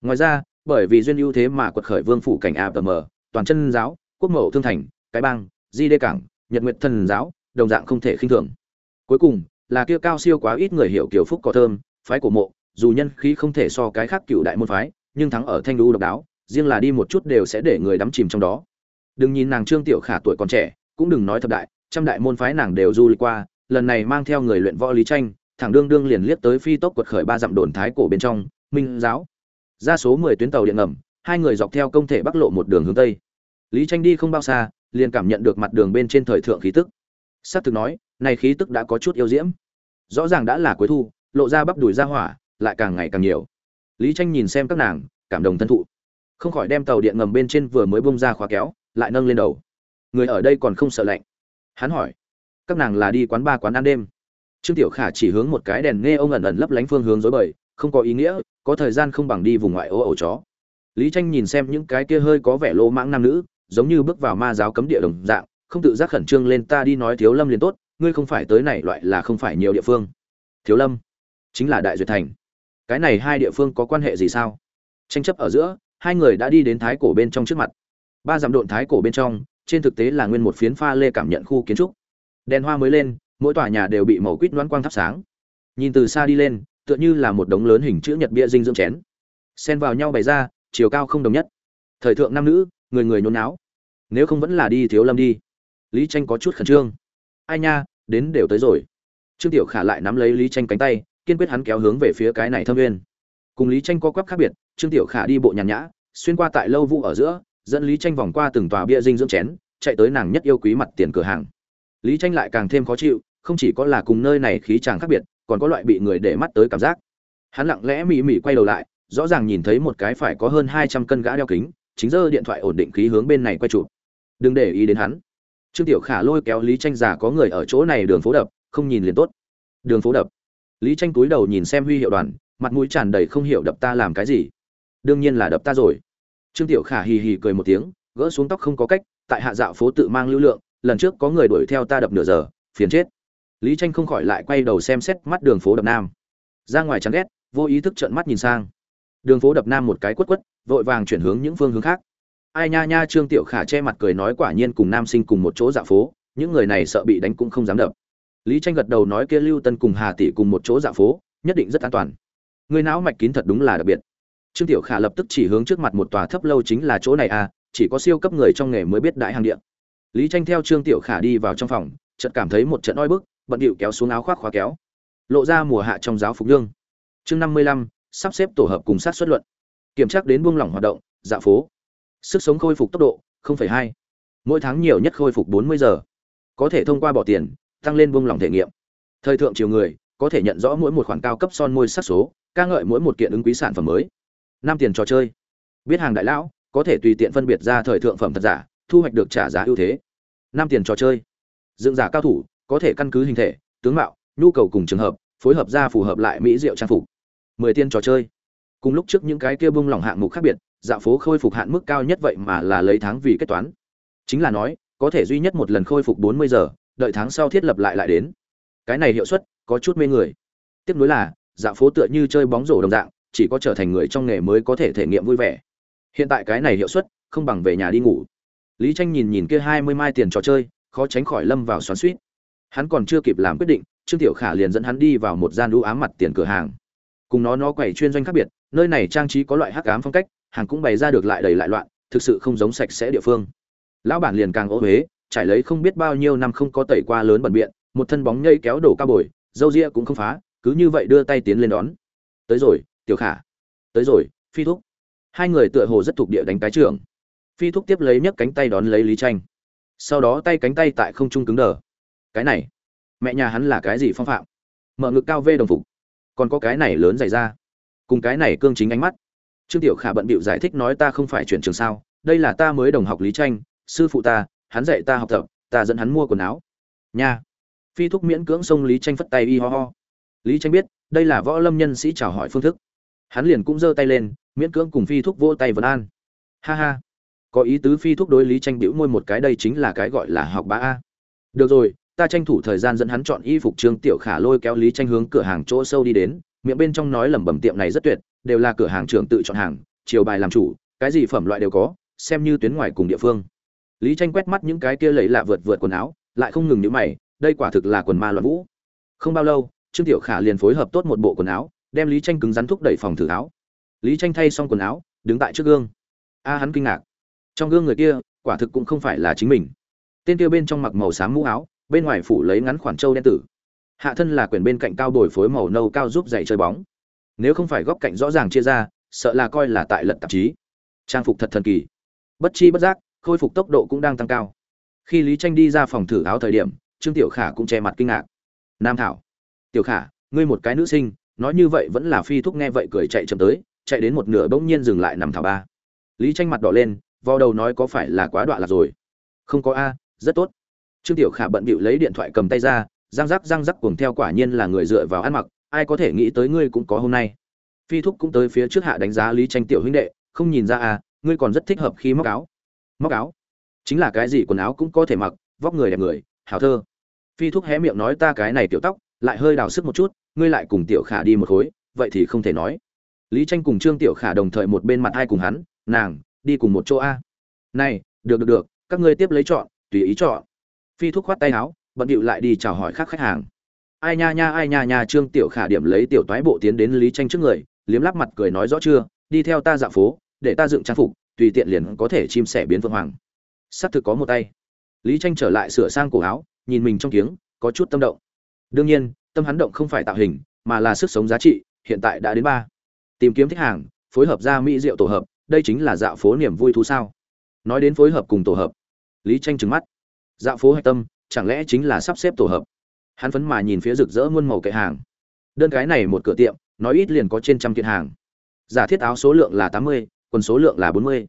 Ngoài ra bởi vì duyên ưu thế mà quật khởi vương phủ cảnh ảm mờ, toàn chân giáo quốc mẫu thương thành cái bang di đê cảng nhật nguyệt thần giáo đồng dạng không thể khinh thường. Cuối cùng là kia cao siêu quá ít người hiểu kiểu phúc có thơm phái của mộ dù nhân khí không thể so cái khác cựu đại môn phái nhưng thắng ở thanh lưu độc đáo riêng là đi một chút đều sẽ để người đắm chìm trong đó đừng nhìn nàng trương tiểu khả tuổi còn trẻ, cũng đừng nói thập đại, trăm đại môn phái nàng đều du lịch qua, lần này mang theo người luyện võ lý tranh, thẳng đương đương liền liếc tới phi tốc quật khởi ba dặm đồn thái cổ bên trong, minh giáo. Ra số mười tuyến tàu điện ngầm, hai người dọc theo công thể bắc lộ một đường hướng tây. Lý tranh đi không bao xa, liền cảm nhận được mặt đường bên trên thời thượng khí tức. Sắp thực nói, này khí tức đã có chút yêu diễm. Rõ ràng đã là cuối thu, lộ ra bắp đùi ra hỏa, lại càng ngày càng nhiều. Lý tranh nhìn xem các nàng, cảm động thân thụ. Không khỏi đem tàu điện ngầm bên trên vừa mới bung ra khóa kéo lại nâng lên đầu. Người ở đây còn không sợ lạnh. Hắn hỏi. Các nàng là đi quán ba quán ăn đêm. Trương tiểu khả chỉ hướng một cái đèn nghe ông ẩn ẩn lấp lánh phương hướng dối bời, không có ý nghĩa, có thời gian không bằng đi vùng ngoại ô ổ chó. Lý tranh nhìn xem những cái kia hơi có vẻ lô mãng nam nữ, giống như bước vào ma giáo cấm địa đồng dạng, không tự giác khẩn trương lên ta đi nói thiếu lâm liền tốt, ngươi không phải tới này loại là không phải nhiều địa phương. Thiếu lâm, chính là đại duyệt thành. Cái này hai địa phương có quan hệ gì sao? Tranh chấp ở giữa, hai người đã đi đến thái cổ bên trong trước mặt ba dặm độn thái cổ bên trong, trên thực tế là nguyên một phiến pha lê cảm nhận khu kiến trúc. Đèn hoa mới lên, mỗi tòa nhà đều bị màu quýt loãng quang thắp sáng. Nhìn từ xa đi lên, tựa như là một đống lớn hình chữ nhật bia dinh dưỡng chén. Xen vào nhau bày ra, chiều cao không đồng nhất. Thời thượng nam nữ, người người nhốn náo. Nếu không vẫn là đi thiếu lâm đi. Lý tranh có chút khẩn trương. Ai nha, đến đều tới rồi. Trương tiểu khả lại nắm lấy lý tranh cánh tay, kiên quyết hắn kéo hướng về phía cái này thâm nguyên cùng lý tranh co quắp khác biệt, trương tiểu khả đi bộ nhàn nhã, xuyên qua tại lâu vũ ở giữa dẫn lý tranh vòng qua từng tòa bia dinh dưỡng chén, chạy tới nàng nhất yêu quý mặt tiền cửa hàng. Lý tranh lại càng thêm khó chịu, không chỉ có là cùng nơi này khí chàng khác biệt, còn có loại bị người để mắt tới cảm giác. Hắn lặng lẽ mỉ mỉ quay đầu lại, rõ ràng nhìn thấy một cái phải có hơn hai trăm cân gã đeo kính, chính giờ điện thoại ổn định khí hướng bên này quay chụp. Đừng để ý đến hắn. Trương tiểu khả lôi kéo lý tranh giả có người ở chỗ này đường phố đập, không nhìn liền tốt. Đường phố đập. Lý tranh cúi đầu nhìn xem huy hiệu đoàn, mặt mũi tràn đầy không hiểu đập ta làm cái gì. Đương nhiên là đập ta rồi trương tiểu khả hì hì cười một tiếng, gỡ xuống tóc không có cách, tại hạ dạo phố tự mang lưu lượng, lần trước có người đuổi theo ta đập nửa giờ, phiền chết. Lý tranh không khỏi lại quay đầu xem xét mắt đường phố đập nam. Ra ngoài chán ghét, vô ý thức trợn mắt nhìn sang. Đường phố đập nam một cái quất quất, vội vàng chuyển hướng những phương hướng khác. Ai nha nha, trương tiểu khả che mặt cười nói quả nhiên cùng nam sinh cùng một chỗ dạo phố, những người này sợ bị đánh cũng không dám đập. Lý tranh gật đầu nói kia lưu tân cùng hà tỷ cùng một chỗ dạo phố, nhất định rất an toàn. Người não mạch kín thật đúng là đặc biệt trương tiểu khả lập tức chỉ hướng trước mặt một tòa thấp lâu chính là chỗ này à chỉ có siêu cấp người trong nghề mới biết đại hàng điện lý tranh theo trương tiểu khả đi vào trong phòng chợt cảm thấy một trận oi bức bận điệu kéo xuống áo khoác khóa kéo. Lộ ra mùa hạ trong giáo phục lương chương năm mươi lăm sắp xếp tổ hợp cùng sát xuất luận. Kiểm tra đến buông lỏng hoạt động dạ phố. Sức sống khôi phục tốc độ 0,2. mỗi tháng nhiều nhất khôi phục 40 giờ. Có thể thông qua bỏ tiền tăng lên buông lỏng thể nghiệm. Thời thượng chiều người có thể nhận rõ mỗi một khoản cao cấp son môi sắc số ca ngợi mỗi một kiện ứng quý sản phẩm mới năm tiền trò chơi. Biết hàng đại lão, có thể tùy tiện phân biệt ra thời thượng phẩm thật giả, thu hoạch được trả giá ưu thế. Năm tiền trò chơi. Dựng giả cao thủ, có thể căn cứ hình thể, tướng mạo, nhu cầu cùng trường hợp, phối hợp ra phù hợp lại mỹ diệu trang phục. Mười tiên trò chơi. Cùng lúc trước những cái kia bung lỏng hạng mục khác biệt dạ phố khôi phục hạn mức cao nhất vậy mà là lấy tháng vì kết toán. Chính là nói, có thể duy nhất một lần khôi phục bốn mươi giờ, đợi tháng sau thiết lập lại lại đến. Cái này hiệu suất, có chút mê người. Tiếp nối là dạ phố tựa như chơi bóng rổ đồng dạng chỉ có trở thành người trong nghề mới có thể thể nghiệm vui vẻ. Hiện tại cái này hiệu suất, không bằng về nhà đi ngủ. Lý tranh nhìn nhìn kia hai mươi mai tiền trò chơi, khó tránh khỏi lâm vào xoắn xuýt. Hắn còn chưa kịp làm quyết định, trương tiểu khả liền dẫn hắn đi vào một gian đũ ám mặt tiền cửa hàng. Cùng nó nó quầy chuyên doanh khác biệt, nơi này trang trí có loại hắc ám phong cách, hàng cũng bày ra được lại đầy lại loạn, thực sự không giống sạch sẽ địa phương. Lão bản liền càng ô huế trải lấy không biết bao nhiêu năm không có tẩy qua lớn bẩn biện, một thân bóng nhây kéo đổ cao bồi dâu ria cũng không phá, cứ như vậy đưa tay tiến lên đón. Tới rồi tiểu khả. Tới rồi, phi thúc. Hai người tựa hồ rất thuộc địa đánh cái trưởng phi thúc tiếp lấy nhấc cánh tay đón lấy lý tranh. Sau đó tay cánh tay tại không trung cứng đờ. Cái này, mẹ nhà hắn là cái gì phong phạm? Mở ngực cao vê đồng phục. Còn có cái này lớn dày ra cùng cái này cương chính ánh mắt. Trương tiểu khả bận bịu giải thích nói ta không phải chuyển trường sao. Đây là ta mới đồng học lý tranh, sư phụ ta, hắn dạy ta học tập, ta dẫn hắn mua quần áo. Nha. Phi thúc miễn cưỡng xông lý tranh phất tay y ho ho. Lý tranh biết, đây là võ lâm nhân sĩ chào hỏi phương thức hắn liền cũng giơ tay lên, miễn cưỡng cùng phi thúc vỗ tay vấn an. Ha ha. Có ý tứ phi thúc đối lý tranh biểu môi một cái đây chính là cái gọi là học bá a. Được rồi, ta tranh thủ thời gian dẫn hắn chọn y phục trương tiểu khả lôi kéo lý tranh hướng cửa hàng chỗ sâu đi đến, miệng bên trong nói lẩm bẩm tiệm này rất tuyệt, đều là cửa hàng trưởng tự chọn hàng, chiều bài làm chủ, cái gì phẩm loại đều có, xem như tuyến ngoài cùng địa phương. Lý tranh quét mắt những cái kia lẫy lạ vượt vượt quần áo, lại không ngừng nhíu mày, đây quả thực là quần ma loạn vũ. Không bao lâu, trương tiểu khả liền phối hợp tốt một bộ quần áo đem lý tranh cứng rắn thúc đẩy phòng thử áo. Lý tranh thay xong quần áo, đứng tại trước gương. A, hắn kinh ngạc. Trong gương người kia, quả thực cũng không phải là chính mình. Tên kia bên trong mặc màu xám mũ áo, bên ngoài phủ lấy ngắn khoản trâu đen tử. Hạ thân là quyển bên cạnh cao đổi phối màu nâu cao giúp dạy chơi bóng. Nếu không phải góc cạnh rõ ràng chia ra, sợ là coi là tại lật tạp chí. Trang phục thật thần kỳ. Bất chi bất giác, khôi phục tốc độ cũng đang tăng cao. Khi lý tranh đi ra phòng thử áo thời điểm, trương tiểu khả cũng che mặt kinh ngạc. Nam thảo. Tiểu khả, ngươi một cái nữ sinh nói như vậy vẫn là phi thúc nghe vậy cười chạy chậm tới, chạy đến một nửa bỗng nhiên dừng lại nằm thảo ba. Lý tranh mặt đỏ lên vo đầu nói có phải là quá đoạn lạc rồi? Không có a, rất tốt. Trương tiểu khả bận bịu lấy điện thoại cầm tay ra, răng rắc răng rắc cuồng theo quả nhiên là người dựa vào ăn mặc, ai có thể nghĩ tới ngươi cũng có hôm nay. Phi thúc cũng tới phía trước hạ đánh giá lý tranh tiểu huynh đệ, không nhìn ra à ngươi còn rất thích hợp khi móc áo. Móc áo? Chính là cái gì quần áo cũng có thể mặc, vóc người đẹp người, hảo thơ. Phi thúc hé miệng nói ta cái này tiểu tóc, lại hơi đào sức một chút ngươi lại cùng tiểu khả đi một khối, vậy thì không thể nói. Lý tranh cùng trương tiểu khả đồng thời một bên mặt hai cùng hắn, nàng, đi cùng một chỗ a. Này, được được được, các ngươi tiếp lấy chọn, tùy ý chọn. Phi thúc khoát tay áo, bận điệu lại đi chào hỏi khác khách hàng. Ai nha nha, ai nha nha, trương tiểu khả điểm lấy tiểu toái bộ tiến đến lý tranh trước người, liếm lắp mặt cười nói rõ chưa, đi theo ta dạo phố, để ta dựng trang phục, tùy tiện liền có thể chim sẻ biến vương hoàng. Sắp thực có một tay. Lý tranh trở lại sửa sang cổ áo, nhìn mình trong kiếng, có chút tâm động. Đương nhiên tâm hắn động không phải tạo hình, mà là sức sống giá trị, hiện tại đã đến ba. Tìm kiếm khách hàng, phối hợp ra mỹ rượu tổ hợp, đây chính là dạo phố niềm vui thú sao. Nói đến phối hợp cùng tổ hợp, lý tranh trừng mắt. Dạo phố hạch tâm, chẳng lẽ chính là sắp xếp tổ hợp? Hắn phấn mà nhìn phía rực rỡ muôn màu kệ hàng. Đơn cái này một cửa tiệm, nói ít liền có trên trăm kiện hàng. Giả thiết áo số lượng là tám mươi, quần số lượng là bốn mươi.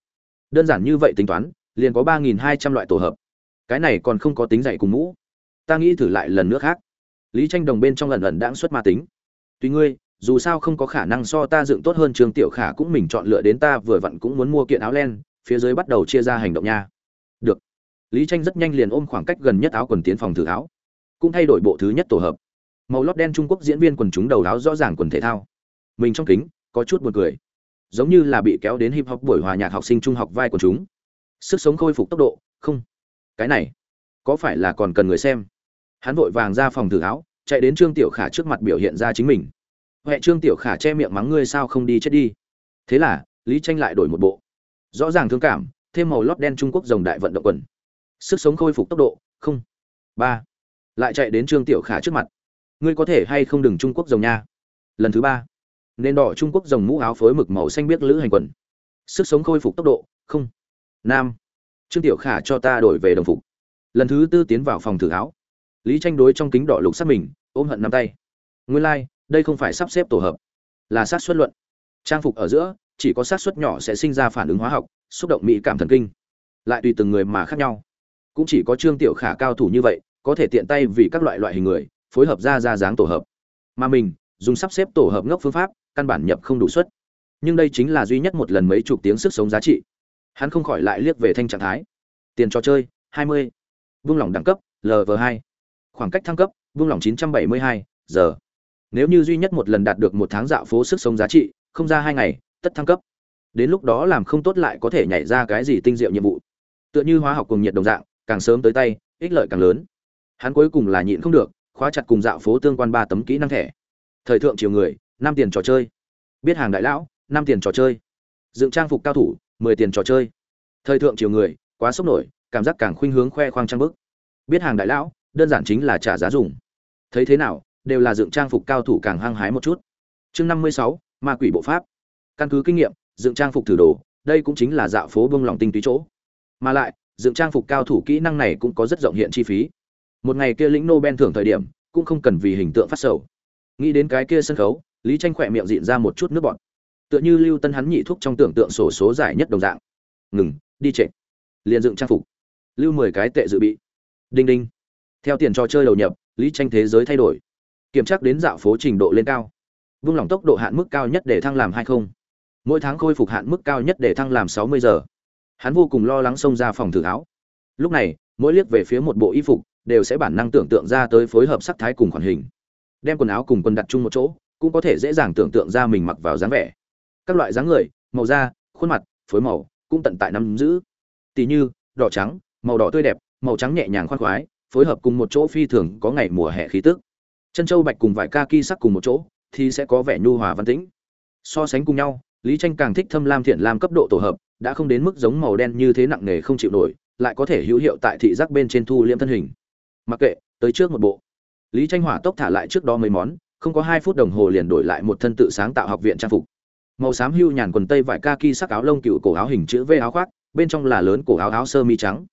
Đơn giản như vậy tính toán, liền có ba nghìn hai trăm loại tổ hợp. Cái này còn không có tính dạy cùng mũ. Ta nghĩ thử lại lần nữa khác lý tranh đồng bên trong lần lần đãng xuất ma tính. Tuy ngươi, dù sao không có khả năng so ta dựng tốt hơn trường tiểu khả cũng mình chọn lựa đến ta vừa vặn cũng muốn mua kiện áo len, phía dưới bắt đầu chia ra hành động nha. Được. Lý tranh rất nhanh liền ôm khoảng cách gần nhất áo quần tiến phòng thử áo. Cũng thay đổi bộ thứ nhất tổ hợp. Màu lót đen trung quốc diễn viên quần chúng đầu áo rõ ràng quần thể thao. Mình trong kính, có chút buồn cười. Giống như là bị kéo đến hip hop buổi hòa nhạc học sinh trung học vai quần chúng. Sức sống khôi phục tốc độ, không. Cái này, có phải là còn cần người xem? Hắn vội vàng ra phòng thử áo chạy đến trương tiểu khả trước mặt biểu hiện ra chính mình. Huệ, trương tiểu khả che miệng mắng ngươi sao không đi chết đi? Thế là, lý tranh lại đổi một bộ. Rõ ràng thương cảm, thêm màu lót đen trung quốc rồng đại vận động quần. Sức sống khôi phục tốc độ, không, ba. Lại chạy đến trương tiểu khả trước mặt. Ngươi có thể hay không đừng trung quốc rồng nha? Lần thứ ba nên đỏ trung quốc rồng mũ áo phối mực màu xanh biết lữ hành quần. Sức sống khôi phục tốc độ, không, nam. Trương tiểu khả cho ta đổi về đồng phục. Lần thứ tư tiến vào phòng thử áo lý tranh đối trong kính đỏ lục sát mình ôm hận nắm tay. Nguyên lai like, đây không phải sắp xếp tổ hợp là sát xuất luận. Trang phục ở giữa chỉ có sát xuất nhỏ sẽ sinh ra phản ứng hóa học xúc động mỹ cảm thần kinh. Lại tùy từng người mà khác nhau. Cũng chỉ có trương tiểu khả cao thủ như vậy có thể tiện tay vì các loại loại hình người phối hợp ra ra dáng tổ hợp. Mà mình dùng sắp xếp tổ hợp ngốc phương pháp căn bản nhập không đủ suất. Nhưng đây chính là duy nhất một lần mấy chục tiếng sức sống giá trị. Hắn không khỏi lại liếc về thanh trạng thái. Tiền trò chơi 20. vương lỏng đẳng cấp lv 2 khoảng cách thăng cấp vương lỏng 972 giờ. Nếu như duy nhất một lần đạt được một tháng dạo phố sức sống giá trị, không ra hai ngày, tất thăng cấp. Đến lúc đó làm không tốt lại có thể nhảy ra cái gì tinh diệu nhiệm vụ. Tựa như hóa học cùng nhiệt đồng dạng, càng sớm tới tay, ích lợi càng lớn. Hắn cuối cùng là nhịn không được, khóa chặt cùng dạo phố tương quan ba tấm kỹ năng thẻ. Thời thượng chiều người, năm tiền trò chơi. Biết hàng đại lão, năm tiền trò chơi. Dựng trang phục cao thủ, mười tiền trò chơi. Thời thượng chiều người, quá sốc nổi, cảm giác càng khuynh hướng khoe khoang trang bức. Biết hàng đại lão đơn giản chính là trả giá dùng. Thấy thế nào, đều là dựng trang phục cao thủ càng hăng hái một chút. Chương năm mươi sáu, ma quỷ bộ pháp. Căn cứ kinh nghiệm, dựng trang phục thử đồ, đây cũng chính là dạo phố bông lòng tinh túy chỗ. Mà lại, dựng trang phục cao thủ kỹ năng này cũng có rất rộng hiện chi phí. Một ngày kia lĩnh nobel thưởng thời điểm, cũng không cần vì hình tượng phát sầu. Nghĩ đến cái kia sân khấu, lý tranh khỏe miệng dịn ra một chút nước bọt. Tựa như lưu tân hắn nhị thuốc trong tưởng tượng sổ số giải nhất đồng dạng. Ngừng, đi trệ liền dựng trang phục. Lưu mười cái tệ dự bị. Đinh đinh theo tiền trò chơi đầu nhập, lý tranh thế giới thay đổi. Kiểm tra đến dạo phố trình độ lên cao. Vung lòng tốc độ hạn mức cao nhất để thăng làm hai không. Mỗi tháng khôi phục hạn mức cao nhất để thăng làm sáu mươi giờ. Hắn vô cùng lo lắng xông ra phòng thử áo lúc này, mỗi liếc về phía một bộ y phục, đều sẽ bản năng tưởng tượng ra tới phối hợp sắc thái cùng khoản hình. Đem quần áo cùng quần đặt chung một chỗ, cũng có thể dễ dàng tưởng tượng ra mình mặc vào dáng vẻ. Các loại dáng người, màu da, khuôn mặt, phối màu, cũng tận tại nắm giữ. Tỉ như, đỏ trắng, màu đỏ tươi đẹp, màu trắng nhẹ nhàng khoan khoái phối hợp cùng một chỗ phi thường có ngày mùa hè khí tức. Chân châu bạch cùng vải ca ki sắc cùng một chỗ, thì sẽ có vẻ nhu hòa văn tĩnh. So sánh cùng nhau, lý tranh càng thích thâm lam thiện lam cấp độ tổ hợp, đã không đến mức giống màu đen như thế nặng nề không chịu nổi, lại có thể hữu hiệu tại thị giác bên trên thu liễm thân hình. Mặc kệ, tới trước một bộ. Lý tranh hỏa tốc thả lại trước đó mấy món, không có hai phút đồng hồ liền đổi lại một thân tự sáng tạo học viện trang phục. Màu xám hưu nhàn quần tây vải kaki sắc áo lông cựu cổ áo hình chữ V áo khoác, bên trong là lớn cổ áo áo sơ mi trắng.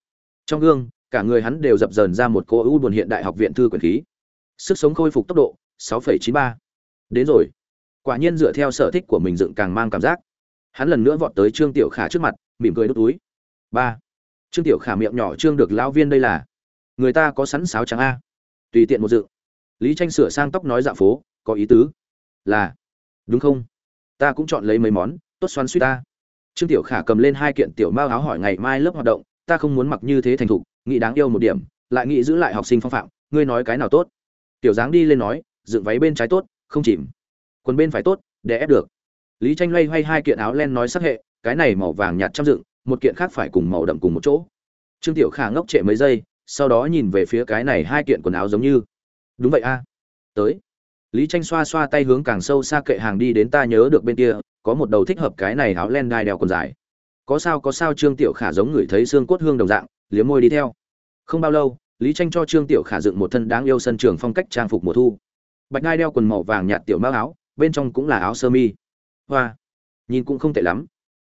Trong gương cả người hắn đều dập dờn ra một cô ưu buồn hiện đại học viện thư quyển khí. Sức sống khôi phục tốc độ 6,93. đến rồi. Quả nhiên dựa theo sở thích của mình dựng càng mang cảm giác. Hắn lần nữa vọt tới trương tiểu khả trước mặt mỉm cười đốt túi. Ba. Trương tiểu khả miệng nhỏ trương được lão viên đây là. Người ta có sẵn sáo trắng a? Tùy tiện một dự. Lý tranh sửa sang tóc nói dạ phố có ý tứ. Là. Đúng không? Ta cũng chọn lấy mấy món tốt xoắn suýt ta. Trương tiểu khả cầm lên hai kiện tiểu mao áo hỏi ngày mai lớp hoạt động ta không muốn mặc như thế thành thục nghĩ đáng yêu một điểm, lại nghĩ giữ lại học sinh phong phạm, ngươi nói cái nào tốt? Tiểu dáng đi lên nói, dựng váy bên trái tốt, không chìm. Quần bên phải tốt, để ép được. Lý tranh loay hoay hai kiện áo len nói sắc hệ, cái này màu vàng nhạt trăm dựng, một kiện khác phải cùng màu đậm cùng một chỗ. Trương tiểu khả ngốc trệ mấy giây, sau đó nhìn về phía cái này hai kiện quần áo giống như. Đúng vậy a. Tới. Lý tranh xoa xoa tay hướng càng sâu xa kệ hàng đi đến ta nhớ được bên kia, có một đầu thích hợp cái này áo len gai đeo quần dài. Có sao có sao trương tiểu khả giống người thấy xương cốt hương đồng dạng liếm môi đi theo. Không bao lâu, lý tranh cho trương tiểu khả dựng một thân đáng yêu sân trường phong cách trang phục mùa thu. Bạch ngai đeo quần màu vàng nhạt tiểu mao áo, bên trong cũng là áo sơ mi. Hoa, nhìn cũng không tệ lắm.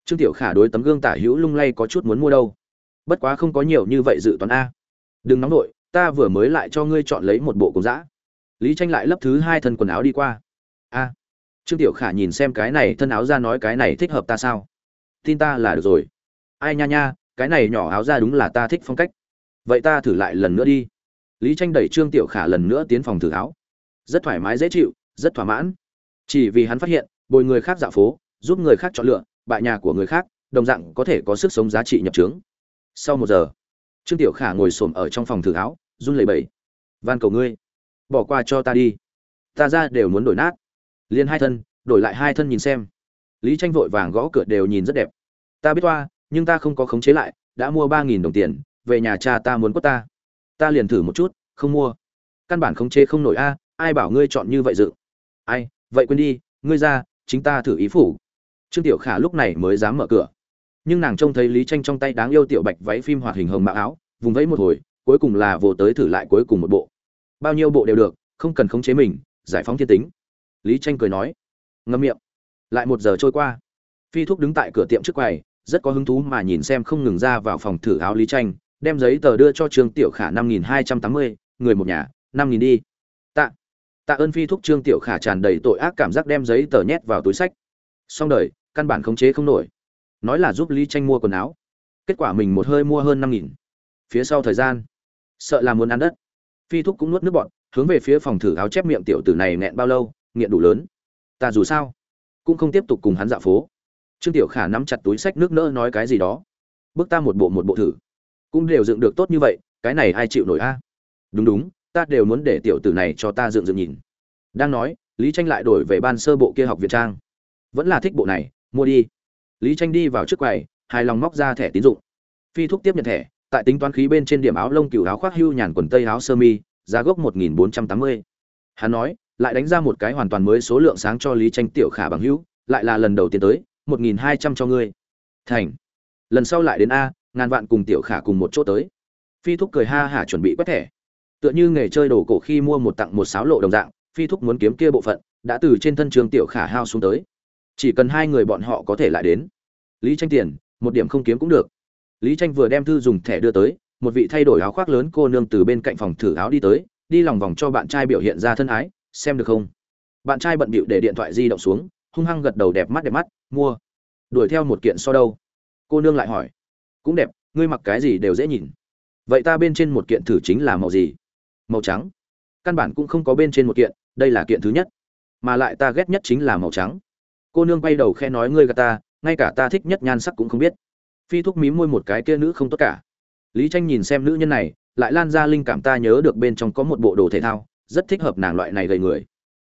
Trương tiểu khả đối tấm gương tả hữu lung lay có chút muốn mua đâu. Bất quá không có nhiều như vậy dự toán a. Đừng nóng nổi ta vừa mới lại cho ngươi chọn lấy một bộ cùng dã. Lý tranh lại lấp thứ hai thân quần áo đi qua. A, trương tiểu khả nhìn xem cái này thân áo ra nói cái này thích hợp ta sao? Tin ta là được rồi. Ai nha nha cái này nhỏ áo ra đúng là ta thích phong cách. Vậy ta thử lại lần nữa đi. Lý tranh đẩy trương tiểu khả lần nữa tiến phòng thử áo. Rất thoải mái, dễ chịu, rất thỏa mãn. Chỉ vì hắn phát hiện, bồi người khác dạo phố, giúp người khác chọn lựa, bại nhà của người khác, đồng dạng có thể có sức sống giá trị nhập trướng. Sau một giờ, trương tiểu khả ngồi xổm ở trong phòng thử áo, run lẩy bẩy. Van cầu ngươi, bỏ qua cho ta đi. Ta ra đều muốn đổi nát. Liền hai thân, đổi lại hai thân nhìn xem. Lý tranh vội vàng gõ cửa đều nhìn rất đẹp. Ta biết toa nhưng ta không có khống chế lại, đã mua ba nghìn đồng tiền, về nhà cha ta muốn quất ta. Ta liền thử một chút, không mua. Căn bản khống chế không nổi a, ai bảo ngươi chọn như vậy dự. Ai, vậy quên đi, ngươi ra, chính ta thử ý phủ. Trương tiểu khả lúc này mới dám mở cửa. Nhưng nàng trông thấy lý tranh trong tay đáng yêu tiểu bạch váy phim hoạt hình hồng mã áo, vùng vẫy một hồi, cuối cùng là vồ tới thử lại cuối cùng một bộ. Bao nhiêu bộ đều được, không cần khống chế mình, giải phóng thiên tính. Lý tranh cười nói. Ngâm miệng. Lại một giờ trôi qua. Phi thúc đứng tại cửa tiệm trước quầy rất có hứng thú mà nhìn xem không ngừng ra vào phòng thử áo lý tranh, đem giấy tờ đưa cho trương tiểu khả năm nghìn hai trăm tám mươi, người một nhà, năm nghìn đi. Tạ. Tạ ơn phi thúc trương tiểu khả tràn đầy tội ác cảm giác đem giấy tờ nhét vào túi sách. Xong đời, căn bản khống chế không nổi. Nói là giúp lý tranh mua quần áo. Kết quả mình một hơi mua hơn năm nghìn. Phía sau thời gian, sợ là muốn ăn đất. Phi thúc cũng nuốt nước bọn hướng về phía phòng thử áo chép miệng tiểu tử này nghẹn bao lâu, nghiện đủ lớn. Ta dù sao cũng không tiếp tục cùng hắn dạo phố trương tiểu khả nắm chặt túi sách nước nỡ nói cái gì đó. Bước ta một bộ một bộ thử. Cũng đều dựng được tốt như vậy, cái này ai chịu nổi a? Đúng đúng, ta đều muốn để tiểu tử này cho ta dựng dựng nhìn. Đang nói, lý tranh lại đổi về ban sơ bộ kia học việt trang. Vẫn là thích bộ này, mua đi. Lý tranh đi vào trước quầy, hài lòng móc ra thẻ tín dụng. Phi thúc tiếp nhận thẻ, tại tính toán khí bên trên điểm áo lông cừu áo khoác hưu nhàn quần tây áo sơ mi, giá gốc một nghìn bốn trăm tám mươi. Hắn nói, lại đánh ra một cái hoàn toàn mới số lượng sáng cho lý tranh tiểu khả bằng hữu, lại là lần đầu tiên tới một nghìn hai trăm cho ngươi. Thành. Lần sau lại đến a, ngàn vạn cùng tiểu khả cùng một chỗ tới. Phi thúc cười ha hả chuẩn bị quét thẻ. Tựa như nghề chơi đồ cổ khi mua một tặng một sáo lộ đồng dạng, phi thúc muốn kiếm kia bộ phận, đã từ trên thân trường tiểu khả hao xuống tới. Chỉ cần hai người bọn họ có thể lại đến. Lý tranh tiền, một điểm không kiếm cũng được. Lý tranh vừa đem thư dùng thẻ đưa tới, một vị thay đổi áo khoác lớn cô nương từ bên cạnh phòng thử áo đi tới, đi lòng vòng cho bạn trai biểu hiện ra thân ái, xem được không? Bạn trai bận bịu để điện thoại di động xuống hung hăng gật đầu đẹp mắt đẹp mắt, mua. Đuổi theo một kiện so đâu? Cô nương lại hỏi. Cũng đẹp, ngươi mặc cái gì đều dễ nhìn. Vậy ta bên trên một kiện thử chính là màu gì? Màu trắng. Căn bản cũng không có bên trên một kiện, đây là kiện thứ nhất. Mà lại ta ghét nhất chính là màu trắng. Cô nương quay đầu khe nói, ngươi gà ta, ngay cả ta thích nhất nhan sắc cũng không biết. Phi thúc mím môi một cái, kia nữ không tốt cả. Lý tranh nhìn xem nữ nhân này, lại lan ra linh cảm, ta nhớ được bên trong có một bộ đồ thể thao, rất thích hợp nàng loại này gầy người.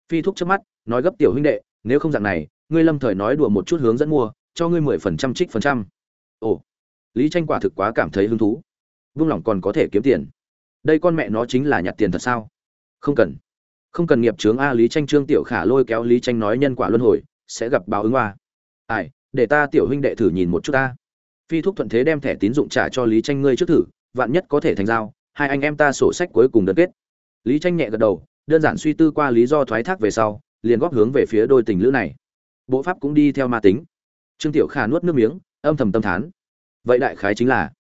Phi thúc trước mắt, nói, gấp tiểu huynh đệ nếu không dạng này, ngươi lâm thời nói đùa một chút hướng dẫn mua, cho ngươi mười phần trăm trích phần trăm. Ồ, lý tranh quả thực quá cảm thấy hứng thú. Vung lòng còn có thể kiếm tiền. Đây con mẹ nó chính là nhặt tiền thật sao? Không cần. Không cần nghiệp chướng a lý tranh trương tiểu khả lôi kéo lý tranh nói nhân quả luân hồi, sẽ gặp báo ứng hoa. Ai, để ta tiểu huynh đệ thử nhìn một chút ta. Phi thúc thuận thế đem thẻ tín dụng trả cho lý tranh ngươi trước thử, vạn nhất có thể thành giao, hai anh em ta sổ sách cuối cùng đơn kết. Lý tranh nhẹ gật đầu, đơn giản suy tư qua lý do thoái thác về sau liền góp hướng về phía đôi tình lữ này. Bộ pháp cũng đi theo ma tính. Trương tiểu khả nuốt nước miếng, âm thầm tâm thán. Vậy đại khái chính là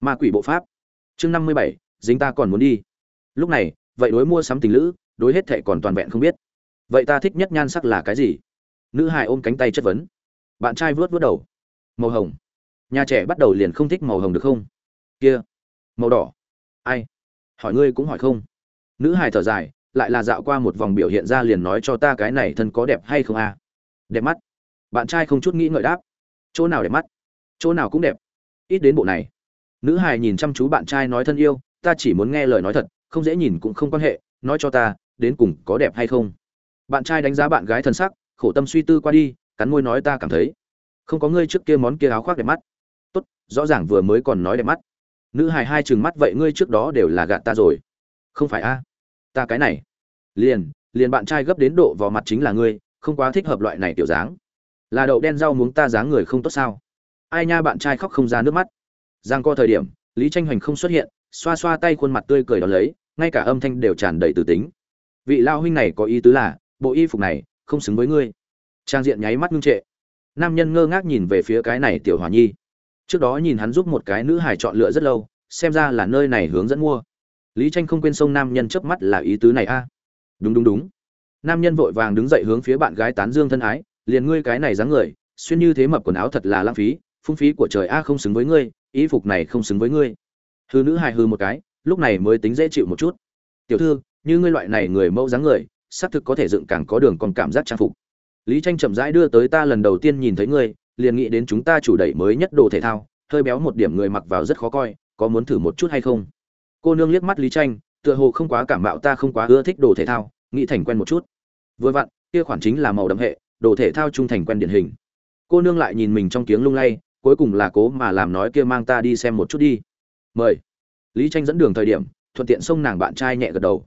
ma quỷ bộ pháp. Chương năm mươi bảy, dính ta còn muốn đi. Lúc này, vậy đối mua sắm tình lữ, đối hết thệ còn toàn vẹn không biết. Vậy ta thích nhất nhan sắc là cái gì? Nữ hài ôm cánh tay chất vấn. Bạn trai vớt vớt đầu. Màu hồng. Nhà trẻ bắt đầu liền không thích màu hồng được không? Kia. Màu đỏ. Ai? Hỏi ngươi cũng hỏi không? Nữ hài thở dài lại là dạo qua một vòng biểu hiện ra liền nói cho ta cái này thân có đẹp hay không à đẹp mắt. Bạn trai không chút nghĩ ngợi đáp. Chỗ nào đẹp mắt? Chỗ nào cũng đẹp. Ít đến bộ này. Nữ hài nhìn chăm chú bạn trai nói thân yêu, ta chỉ muốn nghe lời nói thật, không dễ nhìn cũng không quan hệ, nói cho ta, đến cùng có đẹp hay không? Bạn trai đánh giá bạn gái thân sắc, khổ tâm suy tư qua đi, cắn môi nói ta cảm thấy, không có ngươi trước kia món kia áo khoác đẹp mắt. Tốt, rõ ràng vừa mới còn nói đẹp mắt. Nữ hài hai chừng mắt, vậy ngươi trước đó đều là gạt ta rồi. Không phải a? Ta cái này. Liền liền bạn trai gấp đến độ vào mặt chính là ngươi, không quá thích hợp loại này tiểu dáng. Là đậu đen rau muống ta dáng người không tốt sao? Ai nha bạn trai khóc không ra nước mắt. Giang co thời điểm, lý tranh hoành không xuất hiện, xoa xoa tay khuôn mặt tươi cười đón lấy, ngay cả âm thanh đều tràn đầy từ tính. Vị lao huynh này có ý tứ là, bộ y phục này, không xứng với ngươi. Trang diện nháy mắt ngưng trệ. Nam nhân ngơ ngác nhìn về phía cái này tiểu hòa nhi. Trước đó nhìn hắn giúp một cái nữ hải chọn lựa rất lâu, xem ra là nơi này hướng dẫn mua lý tranh không quên sông nam nhân chớp mắt là ý tứ này a. À? Đúng đúng đúng. Nam nhân vội vàng đứng dậy hướng phía bạn gái tán dương thân ái, liền ngươi cái này dáng người, xuyên như thế mập quần áo thật là lãng phí, phung phí của trời a không xứng với ngươi, y phục này không xứng với ngươi. Hư nữ hài hư một cái, lúc này mới tính dễ chịu một chút. Tiểu thư, như ngươi loại này người mẫu dáng người, xác thực có thể dựng càng có đường còn cảm giác trang phục. Lý tranh chậm rãi đưa tới ta lần đầu tiên nhìn thấy ngươi, liền nghĩ đến chúng ta chủ đẩy mới nhất đồ thể thao, hơi béo một điểm người mặc vào rất khó coi, có muốn thử một chút hay không? Cô nương liếc mắt lý tranh tựa hồ không quá cảm mạo ta không quá ưa thích đồ thể thao, nghĩ thành quen một chút. Vừa vặn, kia khoản chính là màu đậm hệ, đồ thể thao trung thành quen điển hình. Cô nương lại nhìn mình trong tiếng lung lay, cuối cùng là cố mà làm nói kia mang ta đi xem một chút đi. Mời. Lý tranh dẫn đường thời điểm, thuận tiện xông nàng bạn trai nhẹ gật đầu.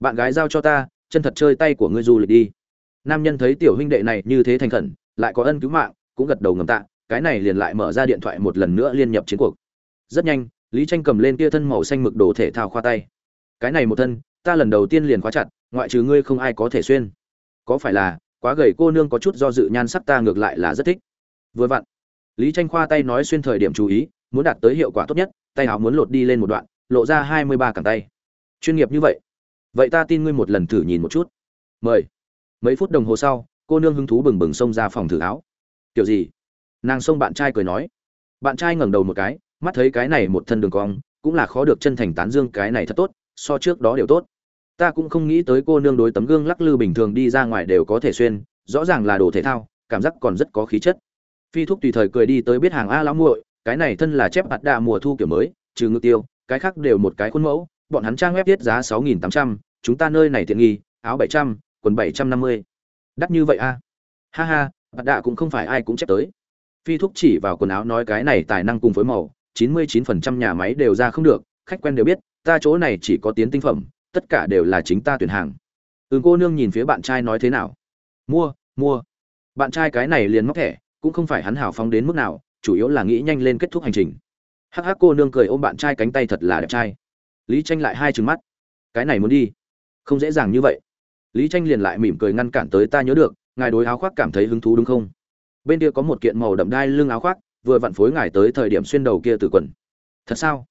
Bạn gái giao cho ta, chân thật chơi tay của ngươi du lịch đi. Nam nhân thấy tiểu huynh đệ này như thế thành khẩn, lại có ân cứu mạng, cũng gật đầu ngầm tạ, cái này liền lại mở ra điện thoại một lần nữa liên nhập chiến cuộc. Rất nhanh lý tranh cầm lên kia thân màu xanh mực đồ thể thao khoa tay. Cái này một thân, ta lần đầu tiên liền khóa chặt, ngoại trừ ngươi không ai có thể xuyên. Có phải là, quá gầy cô nương có chút do dự nhan sắc ta ngược lại là rất thích. Vừa vặn, lý tranh khoa tay nói xuyên thời điểm chú ý, muốn đạt tới hiệu quả tốt nhất, tay áo muốn lột đi lên một đoạn, lộ ra hai mươi ba cẳng tay. Chuyên nghiệp như vậy. Vậy ta tin ngươi một lần thử nhìn một chút. Mời. Mấy phút đồng hồ sau, cô nương hứng thú bừng bừng xông ra phòng thử áo. Kiểu gì? Nàng xông bạn trai cười nói. Bạn trai ngẩng đầu một cái mắt thấy cái này một thân đường cong, cũng là khó được chân thành tán dương cái này thật tốt, so trước đó đều tốt. Ta cũng không nghĩ tới cô nương đối tấm gương lắc lư bình thường đi ra ngoài đều có thể xuyên, rõ ràng là đồ thể thao, cảm giác còn rất có khí chất. Phi thúc tùy thời cười đi tới biết hàng a lão muội, cái này thân là chép hạt đạ mùa thu kiểu mới, trừ ngự tiêu, cái khác đều một cái khuôn mẫu, bọn hắn trang web tiết giá sáu nghìn tám trăm, chúng ta nơi này tiện nghi, áo bảy trăm, quần bảy trăm năm mươi. Đắt như vậy a ha ha hạt đạ cũng không phải ai cũng chép tới. Phi thúc chỉ vào quần áo nói cái này tài năng cùng phối màu chín mươi chín phần trăm nhà máy đều ra không được, khách quen đều biết, ta chỗ này chỉ có tiến tinh phẩm, tất cả đều là chính ta tuyển hàng. Ưng cô nương nhìn phía bạn trai nói thế nào? Mua mua. Bạn trai cái này liền móc thẻ, cũng không phải hắn hào phóng đến mức nào, chủ yếu là nghĩ nhanh lên kết thúc hành trình. Hắc hắc, cô nương cười ôm bạn trai cánh tay thật là đẹp trai. Lý tranh lại hai trừng mắt. Cái này muốn đi. Không dễ dàng như vậy. Lý tranh liền lại mỉm cười ngăn cản tới, ta nhớ được, ngài đối áo khoác cảm thấy hứng thú đúng không? Bên kia có một kiện màu đậm đai lưng áo khoác vừa vặn phối ngài tới thời điểm xuyên đầu kia từ quần. Thật sao?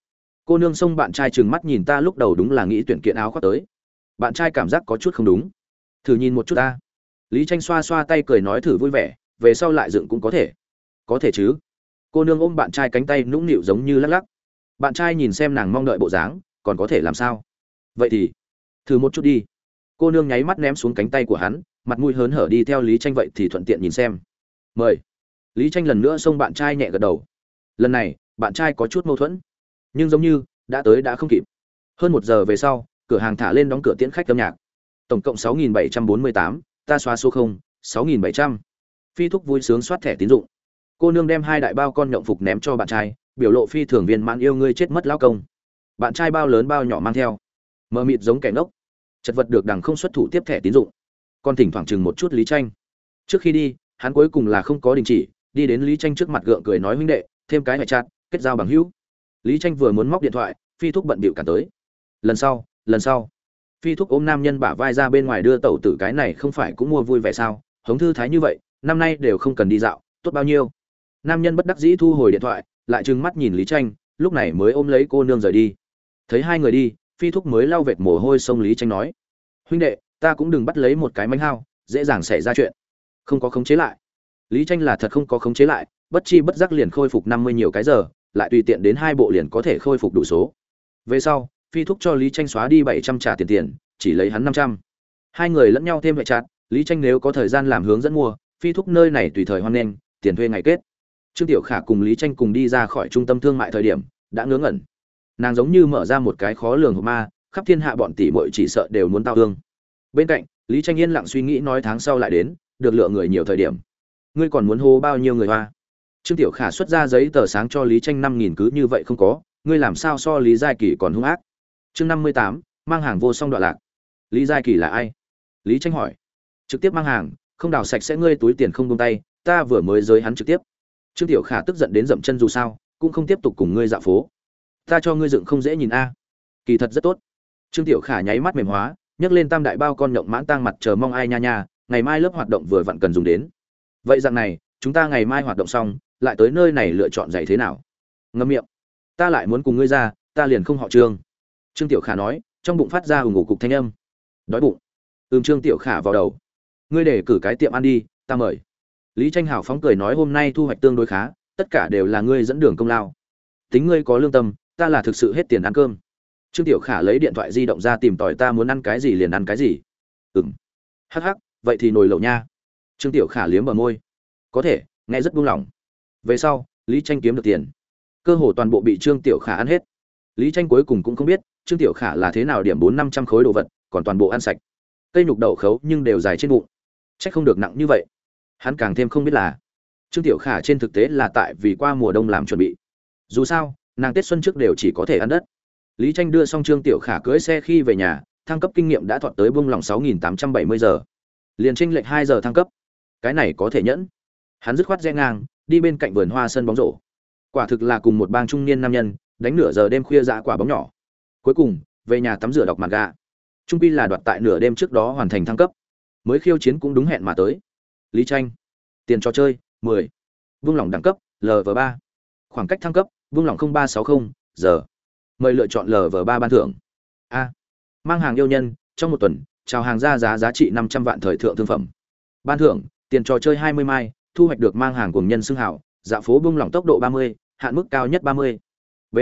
Cô nương xông bạn trai trừng mắt nhìn ta lúc đầu đúng là nghĩ tuyển kiện áo khoác tới. Bạn trai cảm giác có chút không đúng. Thử nhìn một chút ta. Lý tranh xoa xoa tay cười nói thử vui vẻ, về sau lại dựng cũng có thể. Có thể chứ. Cô nương ôm bạn trai cánh tay nũng nịu giống như lắc lắc. Bạn trai nhìn xem nàng mong đợi bộ dáng, còn có thể làm sao? Vậy thì, thử một chút đi. Cô nương nháy mắt ném xuống cánh tay của hắn, mặt mũi hớn hở đi theo lý tranh vậy thì thuận tiện nhìn xem. Mời lý tranh lần nữa xông bạn trai nhẹ gật đầu. Lần này, bạn trai có chút mâu thuẫn. Nhưng giống như, đã tới đã không kịp. Hơn một giờ về sau, cửa hàng thả lên đóng cửa tiễn khách âm nhạc. Tổng cộng sáu nghìn bảy trăm bốn mươi tám, ta xóa số không, sáu nghìn bảy trăm. Phi thúc vui sướng soát thẻ tín dụng. Cô nương đem hai đại bao con nhộng phục ném cho bạn trai, biểu lộ phi thường viên mãn yêu ngươi chết mất lao công. Bạn trai bao lớn bao nhỏ mang theo. Mờ mịt giống kẻ ngốc. Chật vật được đằng không xuất thủ tiếp thẻ tín dụng. Còn thỉnh thoảng chừng một chút lý tranh. Trước khi đi, hắn cuối cùng là không có đình chỉ đi đến lý tranh trước mặt gượng cười nói, huynh đệ, thêm cái hệ chặt kết giao bằng hữu. Lý tranh vừa muốn móc điện thoại, phi thúc bận bịu cả tới. Lần sau lần sau. Phi thúc ôm nam nhân bả vai ra bên ngoài đưa tẩu tử, cái này không phải cũng mua vui vẻ sao? Hống thư thái như vậy, năm nay đều không cần đi dạo, tốt bao nhiêu? Nam nhân bất đắc dĩ thu hồi điện thoại, lại trừng mắt nhìn lý tranh lúc này mới ôm lấy cô nương rời đi. Thấy hai người đi, phi thúc mới lau vệt mồ hôi sông lý tranh nói, huynh đệ, ta cũng đừng bắt lấy một cái mánh hao, dễ dàng xảy ra chuyện. Không có khống chế lại lý tranh là thật không có khống chế lại, bất chi bất giác liền khôi phục năm mươi nhiều cái giờ, lại tùy tiện đến hai bộ liền có thể khôi phục đủ số. Về sau, phi thúc cho lý tranh xóa đi bảy trăm trả tiền tiền, chỉ lấy hắn năm trăm. Hai người lẫn nhau thêm hệ chặt, lý tranh nếu có thời gian làm hướng dẫn mua, phi thúc nơi này tùy thời hoan nghênh, tiền thuê ngày kết. Trương tiểu khả cùng lý tranh cùng đi ra khỏi trung tâm thương mại thời điểm, đã ngớ ngẩn. Nàng giống như mở ra một cái khó lường hộp ma, khắp thiên hạ bọn tỷ muội chỉ sợ đều muốn tao thương. Bên cạnh, lý tranh yên lặng suy nghĩ nói tháng sau lại đến, được lựa người nhiều thời điểm ngươi còn muốn hô bao nhiêu người hoa? Trương tiểu khả xuất ra giấy tờ sáng cho lý tranh năm nghìn cứ như vậy không có, ngươi làm sao so lý giai kỳ còn hung ác? Chương năm mươi tám, mang hàng vô song đoạn lạc. Lý giai kỳ là ai? Lý tranh hỏi. Trực tiếp mang hàng, không đào sạch sẽ ngươi túi tiền không buông tay, ta vừa mới giới hắn trực tiếp. Trương tiểu khả tức giận đến dậm chân dù sao, cũng không tiếp tục cùng ngươi dạo phố. Ta cho ngươi dựng không dễ nhìn a. Kỳ thật rất tốt. Trương tiểu khả nháy mắt mềm hóa, nhấc lên tam đại bao con nhộng mãn tang mặt chờ mong ai nha nha, ngày mai lớp hoạt động vừa vặn cần dùng đến vậy dạng này, chúng ta ngày mai hoạt động xong, lại tới nơi này lựa chọn giày thế nào? Ngâm miệng. Ta lại muốn cùng ngươi ra, ta liền không họ trương. Trương tiểu khả nói, trong bụng phát ra hùng ngủ cục thanh âm. Đói bụng. Ừm trương tiểu khả vào đầu. Ngươi để cử cái tiệm ăn đi, ta mời. Lý tranh hảo phóng cười nói hôm nay thu hoạch tương đối khá, tất cả đều là ngươi dẫn đường công lao. Tính ngươi có lương tâm, ta là thực sự hết tiền ăn cơm. Trương tiểu khả lấy điện thoại di động ra tìm tòi ta muốn ăn cái gì liền ăn cái gì. Ừm. Hắc hắc, vậy thì nồi lẩu nha trương tiểu khả liếm bờ môi. Có thể, nghe rất buông lỏng. Về sau, lý tranh kiếm được tiền. Cơ hồ toàn bộ bị trương tiểu khả ăn hết. Lý tranh cuối cùng cũng không biết, trương tiểu khả là thế nào điểm bốn năm trăm khối đồ vật, còn toàn bộ ăn sạch. Cây nhục đậu khấu nhưng đều dài trên bụng. Trách không được nặng như vậy. Hắn càng thêm không biết là, trương tiểu khả trên thực tế là tại vì qua mùa đông làm chuẩn bị. Dù sao, nàng tết xuân trước đều chỉ có thể ăn đất. Lý tranh đưa xong trương tiểu khả cưỡi xe khi về nhà, thăng cấp kinh nghiệm đã thọt tới bông lòng sáu nghìn tám trăm bảy mươi giờ. Liền tranh lệch hai giờ thăng cấp cái này có thể nhẫn. Hắn dứt khoát rẽ ngang, đi bên cạnh vườn hoa sân bóng rổ. Quả thực là cùng một bang trung niên nam nhân, đánh nửa giờ đêm khuya dã quả bóng nhỏ. Cuối cùng, về nhà tắm rửa đọc mặt gà trung pi là đoạt tại nửa đêm trước đó hoàn thành thăng cấp. Mới khiêu chiến cũng đúng hẹn mà tới. Lý tranh tiền trò chơi 10. vương lỏng đẳng cấp lv ba. Khoảng cách thăng cấp, vương lỏng 0360 giờ mời lựa chọn lv ba ban thưởng. A. Mang hàng yêu nhân, trong một tuần chào hàng ra giá giá trị 500 vạn thời thượng thương phẩm. Ban thưởng tiền trò chơi 20 mai thu hoạch được mang hàng cùng nhân xưng hảo dạ phố bung lỏng tốc độ 30, hạn mức cao nhất 30. b.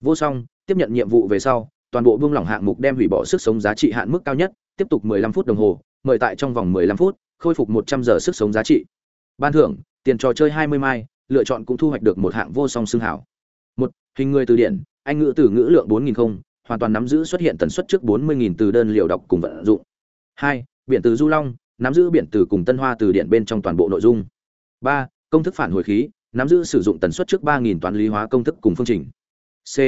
Vô song tiếp nhận nhiệm vụ về sau toàn bộ bung lỏng hạng mục đem hủy bỏ sức sống giá trị hạn mức cao nhất tiếp tục 15 phút đồng hồ mời tại trong vòng 15 phút khôi phục 100 giờ sức sống giá trị. Ban thưởng tiền trò chơi 20 mai lựa chọn cũng thu hoạch được một hạng vô song xương hảo một hình người từ điển anh ngữ từ ngữ lượng 4.000 không hoàn toàn nắm giữ xuất hiện tần suất trước 40.000 từ đơn liều đọc cùng vận dụng. Hai biển từ du long nắm giữ biển từ cùng tân hoa từ điển bên trong toàn bộ nội dung. Ba, công thức phản hồi khí, nắm giữ sử dụng tần suất trước ba nghìn toán lý hóa công thức cùng phương trình. C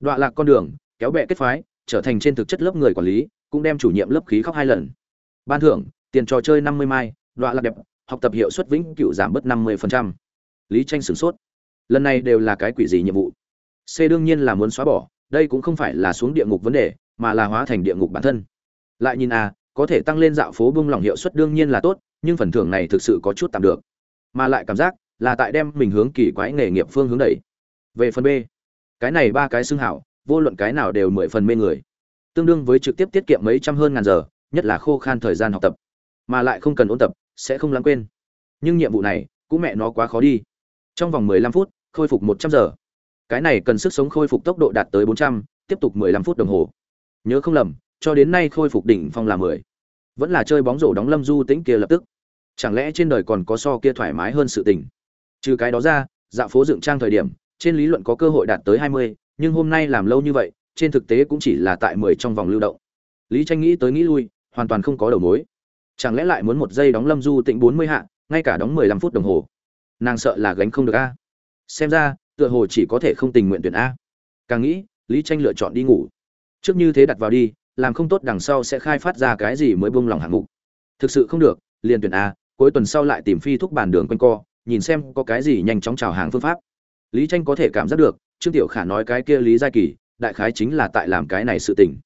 đoạn lạc con đường, kéo bè kết phái, trở thành trên thực chất lớp người quản lý, cũng đem chủ nhiệm lớp khí khóc hai lần. Ban thưởng, tiền trò chơi 50 mai đoạn lạc đẹp, học tập hiệu suất vĩnh cửu giảm bớt 50%. lý tranh sửng sốt. Lần này đều là cái quỷ gì nhiệm vụ? C đương nhiên là muốn xóa bỏ, đây cũng không phải là xuống địa ngục vấn đề, mà là hóa thành địa ngục bản thân. Lại nhìn a có thể tăng lên dạo phố bung lòng hiệu suất đương nhiên là tốt, nhưng phần thưởng này thực sự có chút tạm được. Mà lại cảm giác là tại đem mình hướng kỳ quái nghề nghiệp phương hướng đẩy. Về phần b, cái này ba cái xưng hảo, vô luận cái nào đều mười phần mê người. Tương đương với trực tiếp tiết kiệm mấy trăm hơn ngàn giờ, nhất là khô khan thời gian học tập. Mà lại không cần ôn tập, sẽ không lãng quên. Nhưng nhiệm vụ này, cũng mẹ nó quá khó đi. Trong vòng mười lăm phút, khôi phục một trăm giờ. Cái này cần sức sống khôi phục tốc độ đạt tới bốn trăm, tiếp tục mười lăm phút đồng hồ. Nhớ không lầm cho đến nay khôi phục đỉnh phong là mười. Vẫn là chơi bóng rổ đóng lâm du tĩnh kia lập tức. Chẳng lẽ trên đời còn có so kia thoải mái hơn sự tình? Trừ cái đó ra dạo phố dựng trang thời điểm, trên lý luận có cơ hội đạt tới hai mươi, nhưng hôm nay làm lâu như vậy, trên thực tế cũng chỉ là tại mười trong vòng lưu động. Lý tranh nghĩ tới nghĩ lui, hoàn toàn không có đầu mối. Chẳng lẽ lại muốn một giây đóng lâm du tĩnh bốn mươi hạ, ngay cả đóng mười lăm phút đồng hồ? Nàng sợ là gánh không được a. Xem ra, tựa hồ chỉ có thể không tình nguyện tuyển a. Càng nghĩ, lý tranh lựa chọn đi ngủ. Trước như thế đặt vào đi làm không tốt đằng sau sẽ khai phát ra cái gì mới buông lòng hạng mục. Thực sự không được, liền tuyển a, cuối tuần sau lại tìm phi thúc bàn đường quanh co, nhìn xem có cái gì nhanh chóng chào hàng phương pháp. Lý tranh có thể cảm giác được, trương tiểu khả nói cái kia lý giai kỳ, đại khái chính là tại làm cái này sự tình.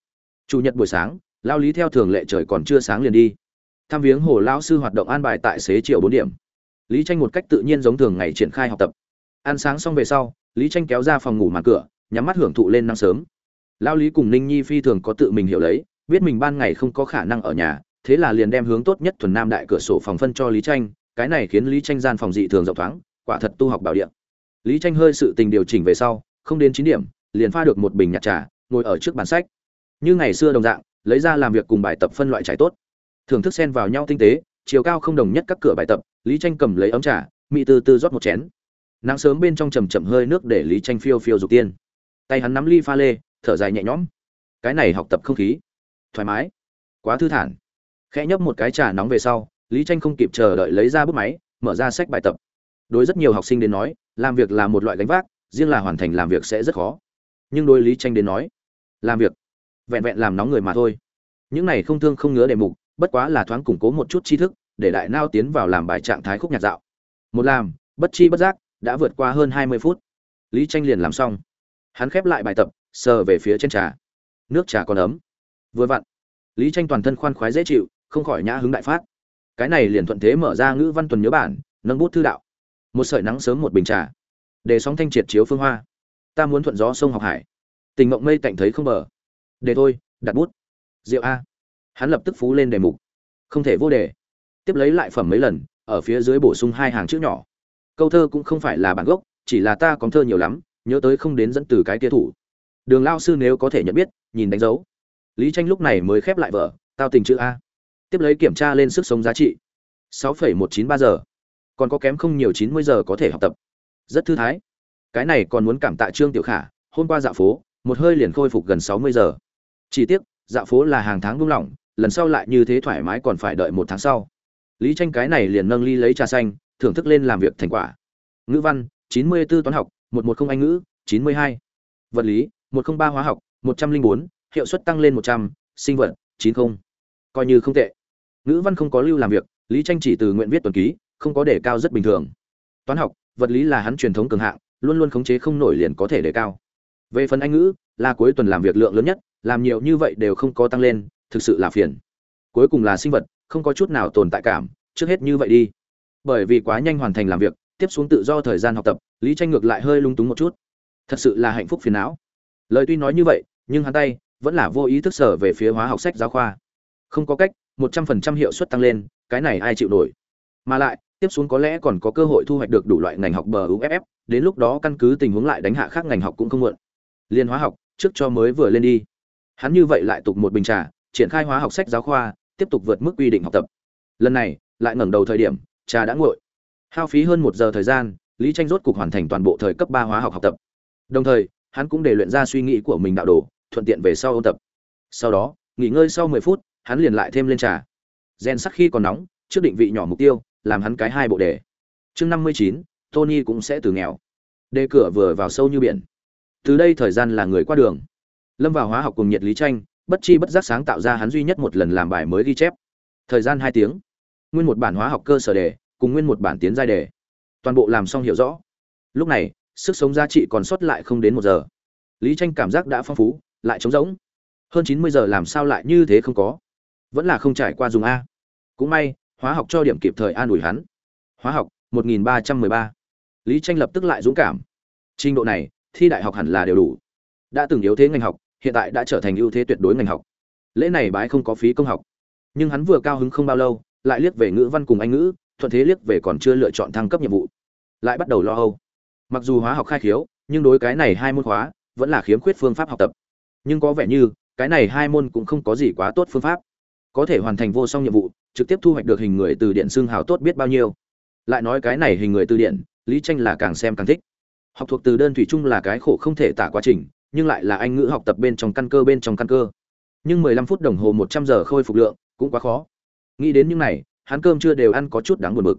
Chủ nhật buổi sáng, lao lý theo thường lệ trời còn chưa sáng liền đi. Tham viếng hồ lão sư hoạt động an bài tại xế chiều bốn điểm. Lý tranh một cách tự nhiên giống thường ngày triển khai học tập. Ăn sáng xong về sau, lý tranh kéo ra phòng ngủ màn cửa, nhắm mắt hưởng thụ lên năng sớm lao lý cùng ninh nhi phi thường có tự mình hiểu lấy, biết mình ban ngày không có khả năng ở nhà, thế là liền đem hướng tốt nhất thuần nam đại cửa sổ phòng phân cho lý tranh cái này khiến lý tranh gian phòng dị thường rộng thoáng, quả thật tu học bảo điện lý tranh hơi sự tình điều chỉnh về sau, không đến chín điểm, liền pha được một bình nhạt trà, ngồi ở trước bàn sách. Như ngày xưa đồng dạng, lấy ra làm việc cùng bài tập phân loại trái tốt. Thưởng thức xen vào nhau tinh tế, chiều cao không đồng nhất các cửa bài tập, lý tranh cầm lấy ấm trà, mị từ từ rót một chén. Nắng sớm bên trong chầm chậm hơi nước để lý tranh phiêu phiêu dục tiên. Tay hắn nắm ly pha lê thở dài nhẹ nhõm. Cái này học tập không khí. Thoải mái. Quá thư thản. Khẽ nhấp một cái trà nóng về sau, lý tranh không kịp chờ đợi lấy ra bút máy, mở ra sách bài tập. Đối rất nhiều học sinh đến nói, làm việc là một loại gánh vác, riêng là hoàn thành làm việc sẽ rất khó. Nhưng đối lý tranh đến nói, làm việc, vẹn vẹn làm nóng người mà thôi. Những này không thương không ngứa đề mục, bất quá là thoáng củng cố một chút tri thức, để đại nao tiến vào làm bài trạng thái khúc nhạc dạo. Một làm, bất chi bất giác, đã vượt qua hơn hai mươi phút. Lý tranh liền làm xong. Hắn khép lại bài tập sờ về phía trên trà. Nước trà còn ấm. Vừa vặn, lý tranh toàn thân khoan khoái dễ chịu, không khỏi nhã hứng đại phát. Cái này liền thuận thế mở ra ngữ văn tuần nhớ bản, nâng bút thư đạo. Một sợi nắng sớm một bình trà. Để sóng thanh triệt chiếu phương hoa. Ta muốn thuận gió sông học hải. Tình mộng mây tạnh thấy không bờ. Để thôi, đặt bút. Rượu a. Hắn lập tức phú lên đề mục. Không thể vô đề. Tiếp lấy lại phẩm mấy lần, ở phía dưới bổ sung hai hàng chữ nhỏ. Câu thơ cũng không phải là bản gốc, chỉ là ta có thơ nhiều lắm, nhớ tới không đến dẫn từ cái kia thủ đường lao sư nếu có thể nhận biết nhìn đánh dấu. Lý tranh lúc này mới khép lại vở tao tình chữ a. Tiếp lấy kiểm tra lên sức sống giá trị. 6,193 giờ. Còn có kém không nhiều 90 giờ có thể học tập. Rất thư thái. Cái này còn muốn cảm tạ trương tiểu khả hôm qua dạo phố một hơi liền khôi phục gần 60 giờ. Chỉ tiếc dạo phố là hàng tháng buông lỏng lần sau lại như thế thoải mái còn phải đợi một tháng sau. Lý tranh cái này liền nâng ly lấy trà xanh thưởng thức lên làm việc thành quả. Ngữ văn 94 toán học 110 anh ngữ 92 vật lý 103 hóa học 104 hiệu suất tăng lên 100 sinh vật 90 coi như không tệ. Ngữ văn không có lưu làm việc, lý tranh chỉ từ nguyện viết tuần ký, không có đề cao rất bình thường. Toán học, vật lý là hắn truyền thống cường hạng, luôn luôn khống chế không nổi liền có thể đề cao. Về phần anh ngữ, là cuối tuần làm việc lượng lớn nhất, làm nhiều như vậy đều không có tăng lên, thực sự là phiền. Cuối cùng là sinh vật, không có chút nào tồn tại cảm, trước hết như vậy đi. Bởi vì quá nhanh hoàn thành làm việc, tiếp xuống tự do thời gian học tập, lý tranh ngược lại hơi lung túng một chút. Thật sự là hạnh phúc phiền não lời tuy nói như vậy, nhưng hắn tay vẫn là vô ý thức sở về phía hóa học sách giáo khoa. Không có cách, một trăm phần trăm hiệu suất tăng lên, cái này ai chịu nổi? Mà lại, tiếp xuống có lẽ còn có cơ hội thu hoạch được đủ loại ngành học bờ uff đến lúc đó căn cứ tình huống lại đánh hạ khác ngành học cũng không muộn. Liên hóa học, trước cho mới vừa lên đi. Hắn như vậy lại tục một bình trà, triển khai hóa học sách giáo khoa, tiếp tục vượt mức quy định học tập. Lần này, lại ngẩng đầu thời điểm, trà đã nguội. Hao phí hơn một giờ thời gian, lý tranh rốt cục hoàn thành toàn bộ thời cấp ba hóa học học tập. Đồng thời hắn cũng để luyện ra suy nghĩ của mình đạo đồ, thuận tiện về sau ôn tập. Sau đó, nghỉ ngơi sau mười phút, hắn liền lại thêm lên trà. Gen sắc khi còn nóng, trước định vị nhỏ mục tiêu, làm hắn cái hai bộ đề. Chương năm mươi chín, tony cũng sẽ từ nghèo. Đề cửa vừa vào sâu như biển. Từ đây thời gian là người qua đường. Lâm vào hóa học cùng nhiệt lý tranh, bất chi bất giác sáng tạo ra hắn duy nhất một lần làm bài mới ghi chép. Thời gian hai tiếng. Nguyên một bản hóa học cơ sở đề, cùng nguyên một bản tiến giai đề. Toàn bộ làm xong hiểu rõ. Lúc này sức sống giá trị còn sót lại không đến một giờ. Lý tranh cảm giác đã phong phú, lại trống rỗng. Hơn chín mươi giờ làm sao lại như thế không có? Vẫn là không trải qua dùng a. Cũng may, hóa học cho điểm kịp thời an ủi hắn. Hóa học 1313. lý tranh lập tức lại dũng cảm. Trình độ này, thi đại học hẳn là đều đủ. Đã từng yếu thế ngành học, hiện tại đã trở thành ưu thế tuyệt đối ngành học. Lễ này bái không có phí công học. Nhưng hắn vừa cao hứng không bao lâu, lại liếc về ngữ văn cùng anh ngữ, thuận thế liếc về còn chưa lựa chọn thăng cấp nhiệm vụ. Lại bắt đầu lo âu mặc dù hóa học khai khiếu, nhưng đối cái này hai môn hóa vẫn là khiếm khuyết phương pháp học tập. Nhưng có vẻ như, cái này hai môn cũng không có gì quá tốt phương pháp. Có thể hoàn thành vô song nhiệm vụ, trực tiếp thu hoạch được hình người từ điện xương hào tốt biết bao nhiêu. Lại nói cái này hình người từ điện, lý tranh là càng xem càng thích. Học thuộc từ đơn thủy chung là cái khổ không thể tả quá trình, nhưng lại là anh ngữ học tập bên trong căn cơ bên trong căn cơ. Nhưng 15 phút đồng hồ 100 giờ khôi phục lượng cũng quá khó. Nghĩ đến những này, hắn cơm chưa đều ăn có chút đáng buồn bực.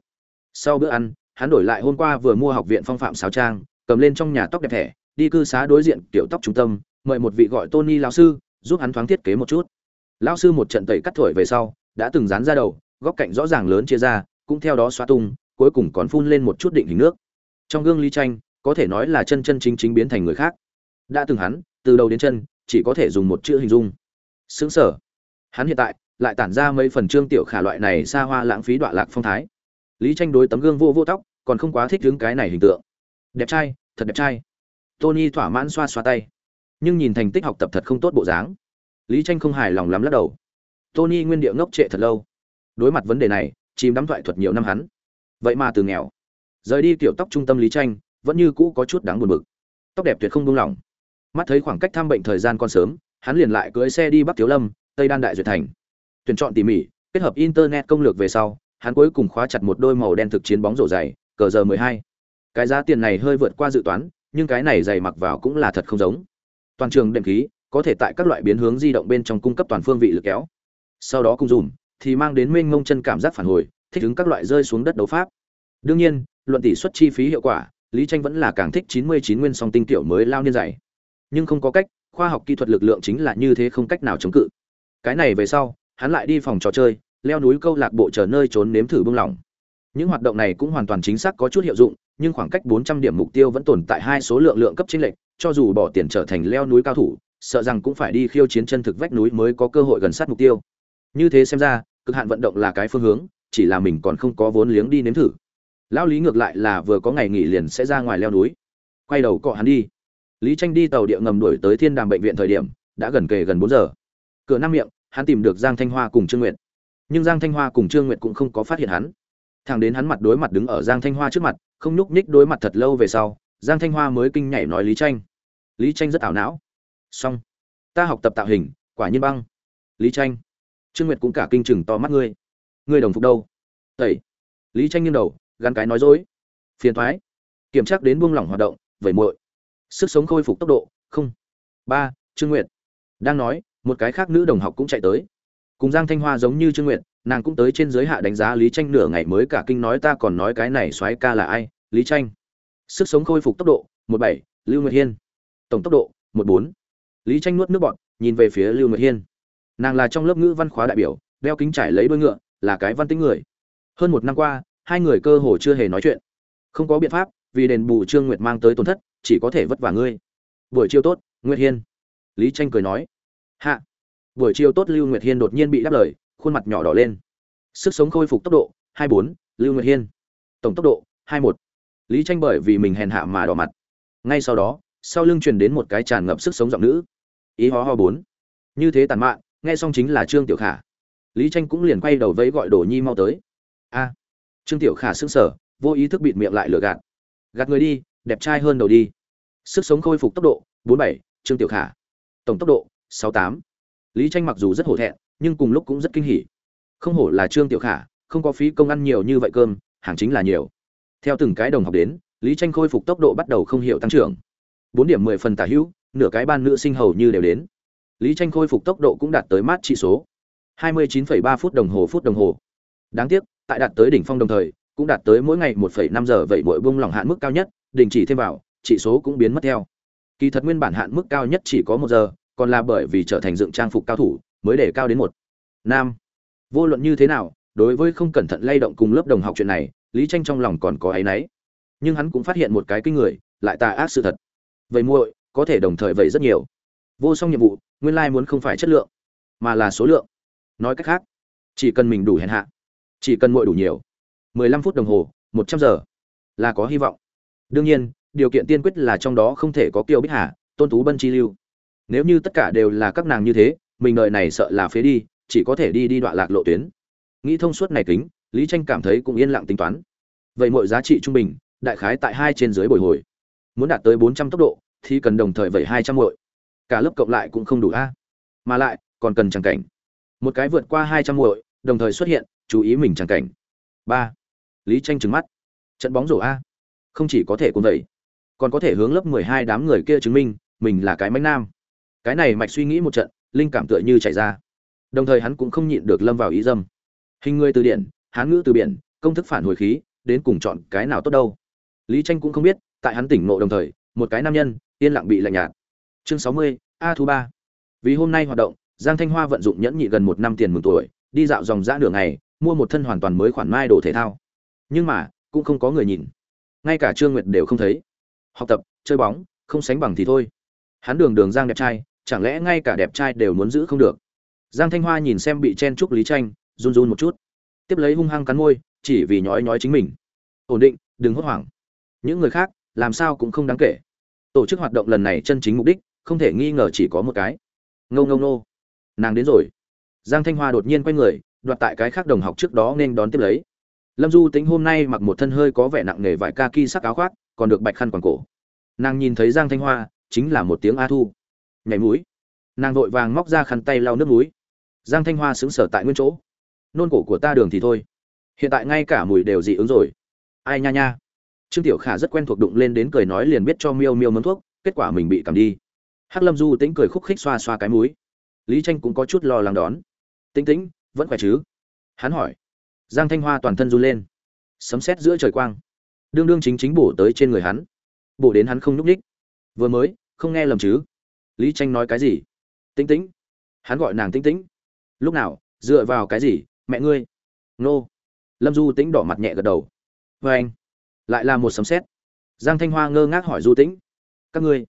Sau bữa ăn hắn đổi lại hôm qua vừa mua học viện phong phạm sáo trang, cầm lên trong nhà tóc đẹp thẻ, đi cư xá đối diện tiểu tóc trung tâm, mời một vị gọi tony lão sư, giúp hắn thoáng thiết kế một chút. Lão sư một trận tẩy cắt thổi về sau, đã từng dán ra đầu, góc cạnh rõ ràng lớn chia ra, cũng theo đó xóa tung, cuối cùng còn phun lên một chút định hình nước. Trong gương ly tranh, có thể nói là chân chân chính chính biến thành người khác. Đã từng hắn, từ đầu đến chân, chỉ có thể dùng một chữ hình dung. Xứng sở. Hắn hiện tại, lại tản ra mấy phần trương tiểu khả loại này xa hoa lãng phí đọa lạc phong thái. Lý tranh đối tấm gương vô vô tóc còn không quá thích đứng cái này hình tượng. Đẹp trai, thật đẹp trai. Tony thỏa mãn xoa xoa tay. Nhưng nhìn thành tích học tập thật không tốt bộ dáng. Lý tranh không hài lòng lắm lắc đầu. Tony nguyên điệu ngốc trệ thật lâu. Đối mặt vấn đề này, chìm đắm thoại thuật nhiều năm hắn. Vậy mà từ nghèo. Rời đi tiểu tóc trung tâm lý tranh, vẫn như cũ có chút đáng buồn bực. Tóc đẹp tuyệt không buông lỏng. Mắt thấy khoảng cách thăm bệnh thời gian còn sớm, hắn liền lại cưỡi xe đi bắc thiếu lâm, tây đan đại duyệt thành. Tuyển chọn tỉ mỉ, kết hợp internet công lược về sau, hắn cuối cùng khóa chặt một đôi màu đen thực chiến bóng rổ dày cờ giờ mười hai. Cái giá tiền này hơi vượt qua dự toán, nhưng cái này dày mặc vào cũng là thật không giống. Toàn trường đệm khí, có thể tại các loại biến hướng di động bên trong cung cấp toàn phương vị lực kéo. Sau đó cung dùm, thì mang đến mênh ngông chân cảm giác phản hồi, thích ứng các loại rơi xuống đất đấu pháp. Đương nhiên, luận tỷ suất chi phí hiệu quả, lý tranh vẫn là càng thích 99 nguyên song tinh tiểu mới lao niên dày nhưng không có cách, khoa học kỹ thuật lực lượng chính là như thế không cách nào chống cự. Cái này về sau, hắn lại đi phòng trò chơi, leo núi câu lạc bộ chờ nơi trốn nếm thử bưng lỏng những hoạt động này cũng hoàn toàn chính xác có chút hiệu dụng, nhưng khoảng cách 400 điểm mục tiêu vẫn tồn tại hai số lượng lượng cấp chênh lệch, cho dù bỏ tiền trở thành leo núi cao thủ, sợ rằng cũng phải đi khiêu chiến chân thực vách núi mới có cơ hội gần sát mục tiêu. Như thế xem ra, cực hạn vận động là cái phương hướng, chỉ là mình còn không có vốn liếng đi nếm thử. Lão lý ngược lại là vừa có ngày nghỉ liền sẽ ra ngoài leo núi. Quay đầu cọ hắn đi. Lý tranh đi tàu địa ngầm đuổi tới thiên đàm bệnh viện thời điểm, đã gần kề gần bốn giờ. Cửa năm miệng, hắn tìm được giang thanh hoa cùng trương nguyệt. Nhưng giang thanh hoa cùng trương nguyệt cũng không có phát hiện hắn thằng đến hắn mặt đối mặt đứng ở giang thanh hoa trước mặt, không nhúc nhích đối mặt thật lâu về sau, giang thanh hoa mới kinh nhảy nói lý tranh. Lý tranh rất ảo não. Xong. Ta học tập tạo hình, quả nhiên băng. Lý tranh. Trương nguyệt cũng cả kinh chừng to mắt ngươi. Ngươi đồng phục đâu? Tẩy. Lý tranh nghiêng đầu, gắn cái nói dối. Phiền thoái. Kiểm tra đến buông lỏng hoạt động, vẩy muội. Sức sống khôi phục tốc độ, không. Ba, trương nguyệt. Đang nói, một cái khác nữ đồng học cũng chạy tới. Cùng giang thanh hoa giống như trương nguyệt nàng cũng tới trên giới hạ đánh giá lý tranh nửa ngày mới cả kinh nói ta còn nói cái này soái ca là ai, lý tranh sức sống khôi phục tốc độ, một bảy, lưu nguyệt hiên. Tổng tốc độ, một bốn. Lý tranh nuốt nước bọt, nhìn về phía lưu nguyệt hiên. Nàng là trong lớp ngữ văn khóa đại biểu, đeo kính trải lấy đôi ngựa, là cái văn tính người. Hơn một năm qua, hai người cơ hồ chưa hề nói chuyện. Không có biện pháp, vì đền bù trương nguyệt mang tới tổn thất, chỉ có thể vất vả ngươi. Buổi chiều tốt, nguyệt hiên. Lý tranh cười nói. Hạ. Buổi chiều tốt, lưu nguyệt hiên đột nhiên bị đáp lời khuôn mặt nhỏ đỏ lên. Sức sống khôi phục tốc độ hai bốn lưu nguyệt hiên. Tổng tốc độ hai một. Lý tranh bởi vì mình hèn hạ mà đỏ mặt. Ngay sau đó sau lưng truyền đến một cái tràn ngập sức sống giọng nữ. Ý ho ho bốn. Như thế tàn mạn nghe xong chính là trương tiểu khả. Lý tranh cũng liền quay đầu vẫy gọi đồ nhi mau tới. A. Trương tiểu khả sững sờ vô ý thức bịt miệng lại lừa gạt. Gạt người đi đẹp trai hơn đầu đi. Sức sống khôi phục tốc độ 47, trương tiểu khả. Tổng tốc độ 68. lý tranh mặc dù rất hổ thẹn nhưng cùng lúc cũng rất kinh hỉ. Không hổ là trương tiểu khả không có phí công ăn nhiều như vậy cơm hàng chính là nhiều. Theo từng cái đồng học đến lý tranh khôi phục tốc độ bắt đầu không hiểu tăng trưởng. Bốn điểm mười phần tả hữu nửa cái ban nữ sinh hầu như đều đến. Lý tranh khôi phục tốc độ cũng đạt tới mát trị số. 29,3 phút đồng hồ phút đồng hồ. Đáng tiếc tại đạt tới đỉnh phong đồng thời cũng đạt tới mỗi ngày 1,5 giờ vậy mỗi bung lỏng hạn mức cao nhất đình chỉ thêm vào trị số cũng biến mất theo. Kỳ thật nguyên bản hạn mức cao nhất chỉ có một giờ còn là bởi vì trở thành dựng trang phục cao thủ mới để cao đến một. Nam. Vô luận như thế nào, đối với không cẩn thận lay động cùng lớp đồng học chuyện này, lý tranh trong lòng còn có áy náy. Nhưng hắn cũng phát hiện một cái kinh người, lại tà ác sự thật. Vậy muội, có thể đồng thời vậy rất nhiều. Vô song nhiệm vụ, nguyên lai muốn không phải chất lượng, mà là số lượng. Nói cách khác, chỉ cần mình đủ hèn hạ, chỉ cần muội đủ nhiều 15 phút đồng hồ 100 giờ, là có hy vọng. Đương nhiên, điều kiện tiên quyết là trong đó không thể có kiều bích hà, tôn tú bân chi lưu. Nếu như tất cả đều là các nàng như thế mình đời này sợ là phế đi, chỉ có thể đi đi đoạn lạc lộ tuyến. Nghĩ thông suốt này kính, lý tranh cảm thấy cũng yên lặng tính toán. Vậy mọi giá trị trung bình, đại khái tại hai trên dưới bồi hồi. Muốn đạt tới 400 tốc độ, thì cần đồng thời vậy 200 muội. Cả lớp cộng lại cũng không đủ a. Mà lại, còn cần chẳng cảnh. Một cái vượt qua 200 muội, đồng thời xuất hiện, chú ý mình chẳng cảnh. Ba. Lý tranh trừng mắt. Trận bóng rổ a. Không chỉ có thể cuốn vậy còn có thể hướng lớp 12 đám người kia chứng minh, mình là cái mánh nam. Cái này mạch suy nghĩ một trận linh cảm tựa như chảy ra. Đồng thời hắn cũng không nhịn được lâm vào ý dâm. Hình người từ điển hán ngữ từ biển công thức phản hồi khí đến cùng chọn cái nào tốt đâu. Lý tranh cũng không biết tại hắn tỉnh ngộ đồng thời một cái nam nhân yên lặng bị lạnh nhạt. Chương 60, a thứ ba. Vì hôm nay hoạt động giang thanh hoa vận dụng nhẫn nhị gần một năm tiền mừng tuổi đi dạo dòng dã nửa ngày mua một thân hoàn toàn mới khoản mai đồ thể thao. Nhưng mà cũng không có người nhìn. Ngay cả trương nguyệt đều không thấy. Học tập chơi bóng không sánh bằng thì thôi. Hắn đường đường giang đẹp trai chẳng lẽ ngay cả đẹp trai đều muốn giữ không được? Giang thanh hoa nhìn xem bị chen chúc lý tranh, run run một chút. Tiếp lấy hung hăng cắn môi, chỉ vì nhói nhói chính mình. Ổn định, đừng hốt hoảng. Những người khác, làm sao cũng không đáng kể. Tổ chức hoạt động lần này chân chính mục đích, không thể nghi ngờ chỉ có một cái. Ngâu ngâu nô nàng đến rồi. Giang thanh hoa đột nhiên quay người, đoạt tại cái khác đồng học trước đó nên đón tiếp lấy. Lâm du tính hôm nay mặc một thân hơi có vẻ nặng nề vải ca ki sắc áo khoác, còn được bạch khăn quàng cổ. Nàng nhìn thấy giang thanh hoa, chính là một tiếng a thu nhảy mũi nàng vội vàng móc ra khăn tay lau nước mũi giang thanh hoa xứng sở tại nguyên chỗ. Nôn cổ của ta đường thì thôi. Hiện tại ngay cả mùi đều dị ứng rồi. Ai nha nha. Trương tiểu khả rất quen thuộc đụng lên đến cười nói liền biết cho miêu miêu mớm thuốc, kết quả mình bị cầm đi. Hắc lâm du tính cười khúc khích xoa xoa cái mũi lý tranh cũng có chút lo lắng đón. Tính tính vẫn khỏe chứ? Hắn hỏi. Giang thanh hoa toàn thân run lên. Sấm sét giữa trời quang. Đương đương chính chính bổ tới trên người hắn. Bổ đến hắn không nhúc ních vừa mới, không nghe lầm chứ? Lý tranh nói cái gì? Tĩnh Tĩnh, hắn gọi nàng Tĩnh Tĩnh. lúc nào? Dựa vào cái gì? Mẹ ngươi. Nô. Lâm du Tĩnh đỏ mặt nhẹ gật đầu. Vê anh. Lại là một sấm sét. Giang thanh hoa ngơ ngác hỏi du tĩnh. Các ngươi.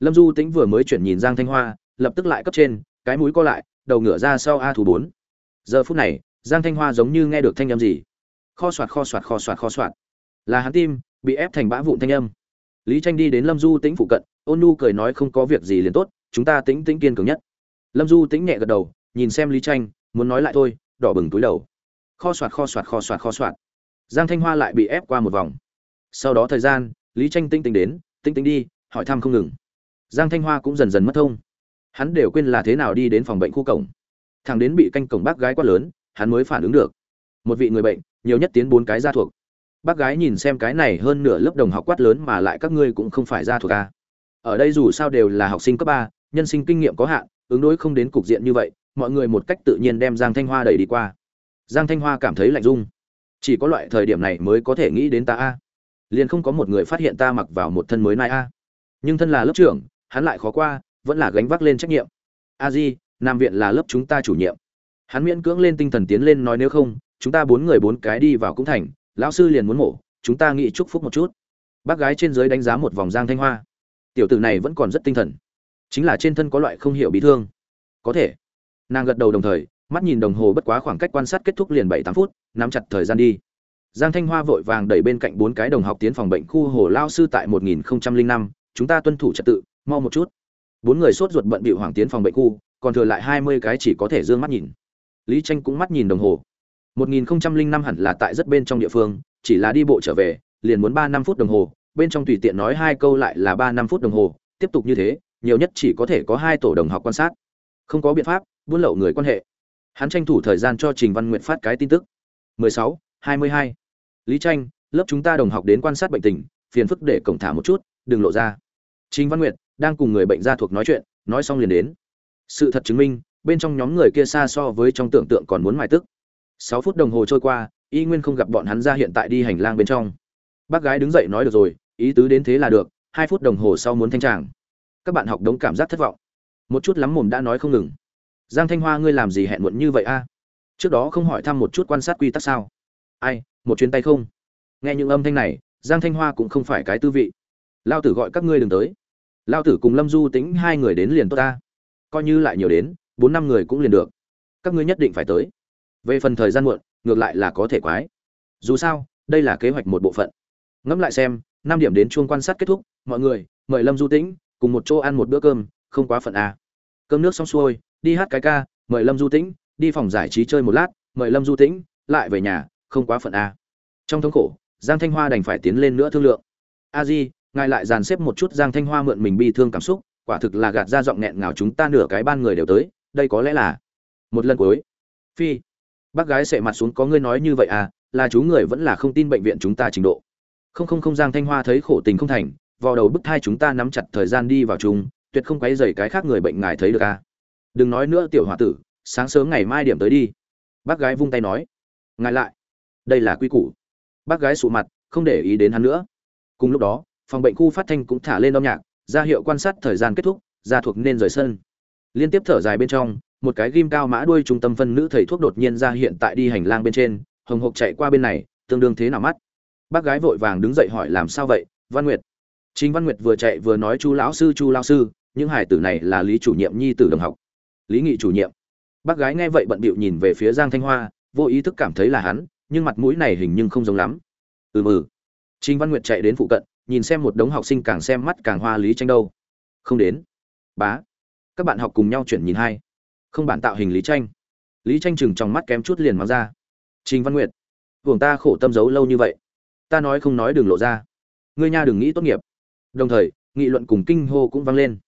Lâm du tĩnh vừa mới chuyển nhìn giang thanh hoa lập tức lại cấp trên cái mũi co lại đầu ngửa ra sau a thủ bốn. Giờ phút này giang thanh hoa giống như nghe được thanh âm gì. Kho soạt kho soạt kho soạt kho soạt. Là hắn tim bị ép thành bã vụn thanh âm lý tranh đi đến lâm du tĩnh phụ cận, ôn nu cười nói không có việc gì liền tốt, chúng ta tĩnh tĩnh kiên cường nhất. Lâm du tĩnh nhẹ gật đầu, nhìn xem lý tranh, muốn nói lại thôi, đỏ bừng túi đầu. Kho soạt kho soạt kho soạt kho soạt. Giang thanh hoa lại bị ép qua một vòng. Sau đó thời gian, lý tranh tinh tinh đến tinh tinh đi, hỏi thăm không ngừng. Giang thanh hoa cũng dần dần mất thông. Hắn đều quên là thế nào đi đến phòng bệnh khu cổng. Thằng đến bị canh cổng bác gái quá lớn, hắn mới phản ứng được. Một vị người bệnh, nhiều nhất tiến bốn cái gia thuộc bác gái nhìn xem cái này hơn nửa lớp đồng học quát lớn mà lại các ngươi cũng không phải gia thuộc a. Ở đây dù sao đều là học sinh cấp ba, nhân sinh kinh nghiệm có hạn, ứng đối không đến cục diện như vậy, mọi người một cách tự nhiên đem giang thanh hoa đẩy đi qua. Giang thanh hoa cảm thấy lạnh dung chỉ có loại thời điểm này mới có thể nghĩ đến ta a. Liền không có một người phát hiện ta mặc vào một thân mới nai a. Nhưng thân là lớp trưởng, hắn lại khó qua, vẫn là gánh vác lên trách nhiệm. A di, nam viện là lớp chúng ta chủ nhiệm. Hắn miễn cưỡng lên tinh thần tiến lên nói nếu không, chúng ta bốn người bốn cái đi vào cũng thành lão sư liền muốn mổ, chúng ta nghĩ chúc phúc một chút. Bác gái trên dưới đánh giá một vòng giang thanh hoa. Tiểu tử này vẫn còn rất tinh thần. Chính là trên thân có loại không hiểu bị thương. Có thể. Nàng gật đầu đồng thời, mắt nhìn đồng hồ bất quá khoảng cách quan sát kết thúc liền bảy tám phút, nắm chặt thời gian đi. Giang thanh hoa vội vàng đẩy bên cạnh bốn cái đồng học tiến phòng bệnh khu hồ lao sư tại một nghìn năm, chúng ta tuân thủ trật tự, mau một chút. Bốn người sốt ruột bận bị hoàng tiến phòng bệnh khu, còn thừa lại hai mươi cái chỉ có thể d ư ơ n g mắt nhìn. Lý tranh cũng mắt nhìn đồng hồ một nghìn năm hẳn là tại rất bên trong địa phương chỉ là đi bộ trở về liền muốn ba năm phút đồng hồ bên trong tùy tiện nói hai câu lại là ba năm phút đồng hồ tiếp tục như thế nhiều nhất chỉ có thể có hai tổ đồng học quan sát. Không có biện pháp buôn lậu người quan hệ. Hắn tranh thủ thời gian cho trình văn Nguyệt phát cái tin tức. 16, 22. lý tranh lớp chúng ta đồng học đến quan sát bệnh tình phiền phức để cổng thả một chút đừng lộ ra. Trình văn nguyệt đang cùng người bệnh gia thuộc nói chuyện nói xong liền đến. Sự thật chứng minh bên trong nhóm người kia xa so với trong tưởng tượng còn muốn mài tức sáu phút đồng hồ trôi qua, y nguyên không gặp bọn hắn ra hiện tại đi hành lang bên trong. Bác gái đứng dậy nói được rồi, ý tứ đến thế là được, hai phút đồng hồ sau muốn thanh tràng. Các bạn học đống cảm giác thất vọng. Một chút lắm mồm đã nói không ngừng. Giang thanh hoa, ngươi làm gì hẹn muộn như vậy a? Trước đó không hỏi thăm một chút quan sát quy tắc sao? Ai, một chuyến tay không? Nghe những âm thanh này, giang thanh hoa cũng không phải cái tư vị. Lao tử gọi các ngươi đừng tới. Lao tử cùng lâm du tính hai người đến liền tốt ta. Coi như lại nhiều đến, bốn năm người cũng liền được. Các ngươi nhất định phải tới về phần thời gian muộn, ngược lại là có thể quái dù sao, đây là kế hoạch một bộ phận ngẫm lại xem, năm điểm đến chuông quan sát kết thúc, mọi người, mời lâm du tĩnh cùng một chỗ ăn một bữa cơm, không quá phận à. cơm nước xong xuôi, đi hát cái ca, mời lâm du tĩnh đi phòng giải trí chơi một lát, mời lâm du tĩnh lại về nhà, không quá phận à. trong thống khổ, giang thanh hoa đành phải tiến lên nữa thương lượng a di, ngài lại dàn xếp một chút giang thanh hoa mượn mình bi thương cảm xúc, quả thực là gạt ra giọng nghẹn ngào chúng ta nửa cái ban người đều tới, đây có lẽ là một lần cuối phi bác gái sệ mặt xuống, có ngươi nói như vậy à? Là chú người vẫn là không tin bệnh viện chúng ta trình độ? Không không không, giang thanh hoa thấy khổ tình không thành vào đầu bức thai chúng ta nắm chặt thời gian đi vào chung, tuyệt không quấy dày cái khác người bệnh ngài thấy được à? Đừng nói nữa, tiểu h tử, sáng sớm ngày mai điểm tới đi. Bác gái vung tay nói. Ngài lại. Đây là quy củ. Bác gái sụ mặt, không để ý đến hắn nữa. Cùng lúc đó, phòng bệnh khu phát thanh cũng thả lên âm nhạc, ra hiệu quan sát thời gian kết thúc, ra thuộc nên rời sân. Liên tiếp thở dài bên trong một cái ghim cao mã đuôi trung tâm phân nữ thầy thuốc đột nhiên ra hiện tại đi hành lang bên trên hồng hộc chạy qua bên này tương đương thế nào mắt bác gái vội vàng đứng dậy hỏi làm sao vậy văn nguyệt chính Văn Nguyệt vừa chạy vừa nói chu lão sư chu lão sư, những hải tử này là Lý chủ nhiệm nhi tử đồng học. Lý Nghị chủ nhiệm. Bác gái nghe vậy bận bịu nhìn về phía Giang Thanh Hoa, vô ý thức cảm thấy là hắn, nhưng mặt mũi này hình như không giống lắm. Ừ ừ chính Văn Nguyệt chạy đến phụ cận, nhìn xem một đống học sinh càng xem mắt càng hoa lý tranh đâu. Không đến. Bá. Các bạn học cùng nhau chuyển nhìn hai. Không bản tạo hình lý tranh. Lý tranh chừng trong mắt kém chút liền mang ra. Trình Văn Nguyệt, hưởng ta khổ tâm giấu lâu như vậy, ta nói không nói đừng lộ ra. Ngươi nha đừng nghĩ tốt nghiệp. Đồng thời, nghị luận cùng kinh hô cũng vang lên.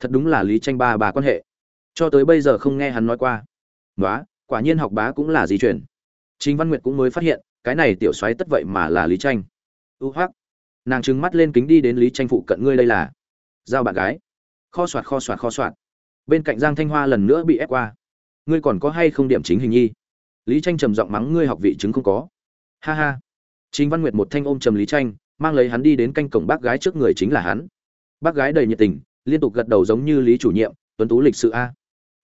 Thật đúng là Lý tranh ba bà quan hệ. Cho tới bây giờ không nghe hắn nói qua. Nóa, quả nhiên học bá cũng là di chuyển. Trình Văn Nguyệt cũng mới phát hiện, cái này tiểu soái tất vậy mà là Lý Tranh. U hoắc. Nàng trừng mắt lên kính đi đến Lý Tranh phụ cận ngươi đây là. Giao bạn gái. Kho soạt kho soạt kho soạt. Bên cạnh Giang Thanh Hoa lần nữa bị ép qua. Ngươi còn có hay không điểm chính hình nhi? Lý Tranh trầm giọng mắng ngươi học vị chứng không có. Ha ha. chính Văn Nguyệt một thanh ôm trầm Lý Tranh, mang lấy hắn đi đến canh cổng bác gái trước người chính là hắn. Bác gái đầy nhiệt tình, liên tục gật đầu giống như Lý chủ nhiệm, tuấn tú lịch sự a.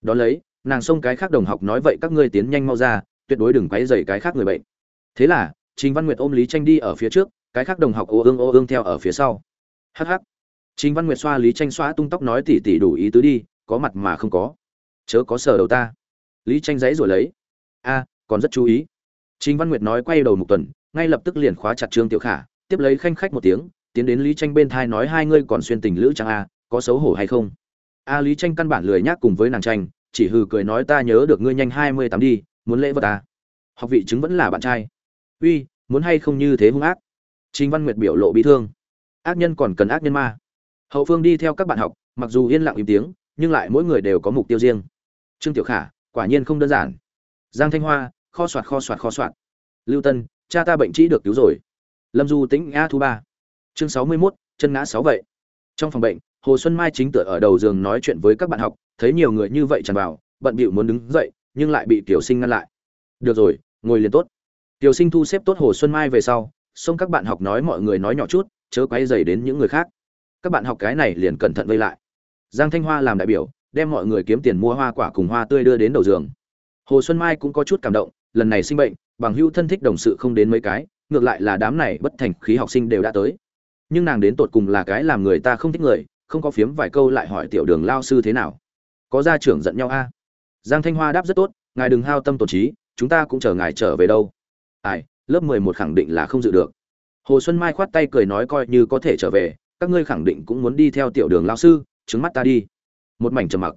Đó lấy, nàng xông cái khác đồng học nói vậy các ngươi tiến nhanh mau ra, tuyệt đối đừng quấy rầy cái khác người bệnh thế là chính văn nguyệt ôm lý tranh đi ở phía trước cái khác đồng học ô ương ô ương theo ở phía sau hắc hắc chính văn nguyệt xoa lý tranh xoa tung tóc nói tỉ tỉ đủ ý tứ đi có mặt mà không có. Chớ có sờ đầu ta. Lý tranh giấy rồi lấy. A, còn rất chú ý. Trình văn nguyệt nói quay đầu một tuần, ngay lập tức liền khóa chặt trương tiểu khả, tiếp lấy khanh khách một tiếng, tiến đến lý tranh bên thai nói hai ngươi còn xuyên tình lữ chẳng a, có xấu hổ hay không? A, lý tranh căn bản lười nhác cùng với nàng tranh, chỉ hừ cười nói ta nhớ được ngươi nhanh hai mươi tám đi, muốn lễ vật ta. học vị chứng vẫn là bạn trai. Uy, muốn hay không như thế hung ác? Trình văn nguyệt biểu lộ bị thương. Ác nhân còn cần ác nhân ma. Hậu phương đi theo các bạn học, mặc dù yên lặng im tiếng nhưng lại mỗi người đều có mục tiêu riêng. Trương tiểu khả, quả nhiên không đơn giản. Giang thanh hoa, kho soạt kho soạt kho soạt. Lưu tân, cha ta bệnh trĩ được cứu rồi. Lâm du tĩnh, a thu ba. Chương sáu mươi mốt, chân ngã sáu vậy. Trong phòng bệnh, hồ xuân mai chính tựa ở đầu giường nói chuyện với các bạn học, thấy nhiều người như vậy tràn vào bận bịu muốn đứng dậy, nhưng lại bị tiểu sinh ngăn lại. Được rồi, ngồi liền tốt. Tiểu sinh thu xếp tốt hồ xuân mai về sau xong các bạn học nói mọi người nói nhỏ chút, chớ quay dày đến những người khác. Các bạn học cái này liền cẩn thận vây lại giang thanh hoa làm đại biểu, đem mọi người kiếm tiền mua hoa quả cùng hoa tươi đưa đến đầu giường. Hồ xuân mai cũng có chút cảm động, lần này sinh bệnh, bằng hữu thân thích đồng sự không đến mấy cái, ngược lại là đám này bất thành khí học sinh đều đã tới. Nhưng nàng đến tột cùng là cái làm người ta không thích người, không có phiếm vài câu lại hỏi tiểu đường lao sư thế nào. Có gia trưởng giận nhau a? Giang thanh hoa đáp rất tốt, ngài đừng hao tâm tổn trí, chúng ta cũng chờ ngài trở về đâu. Ai, lớp mười một khẳng định là không dự được. Hồ xuân mai khoát tay cười nói coi như có thể trở về, các ngươi khẳng định cũng muốn đi theo tiểu đường lao sư trứng mắt ta đi. Một mảnh trầm mặc.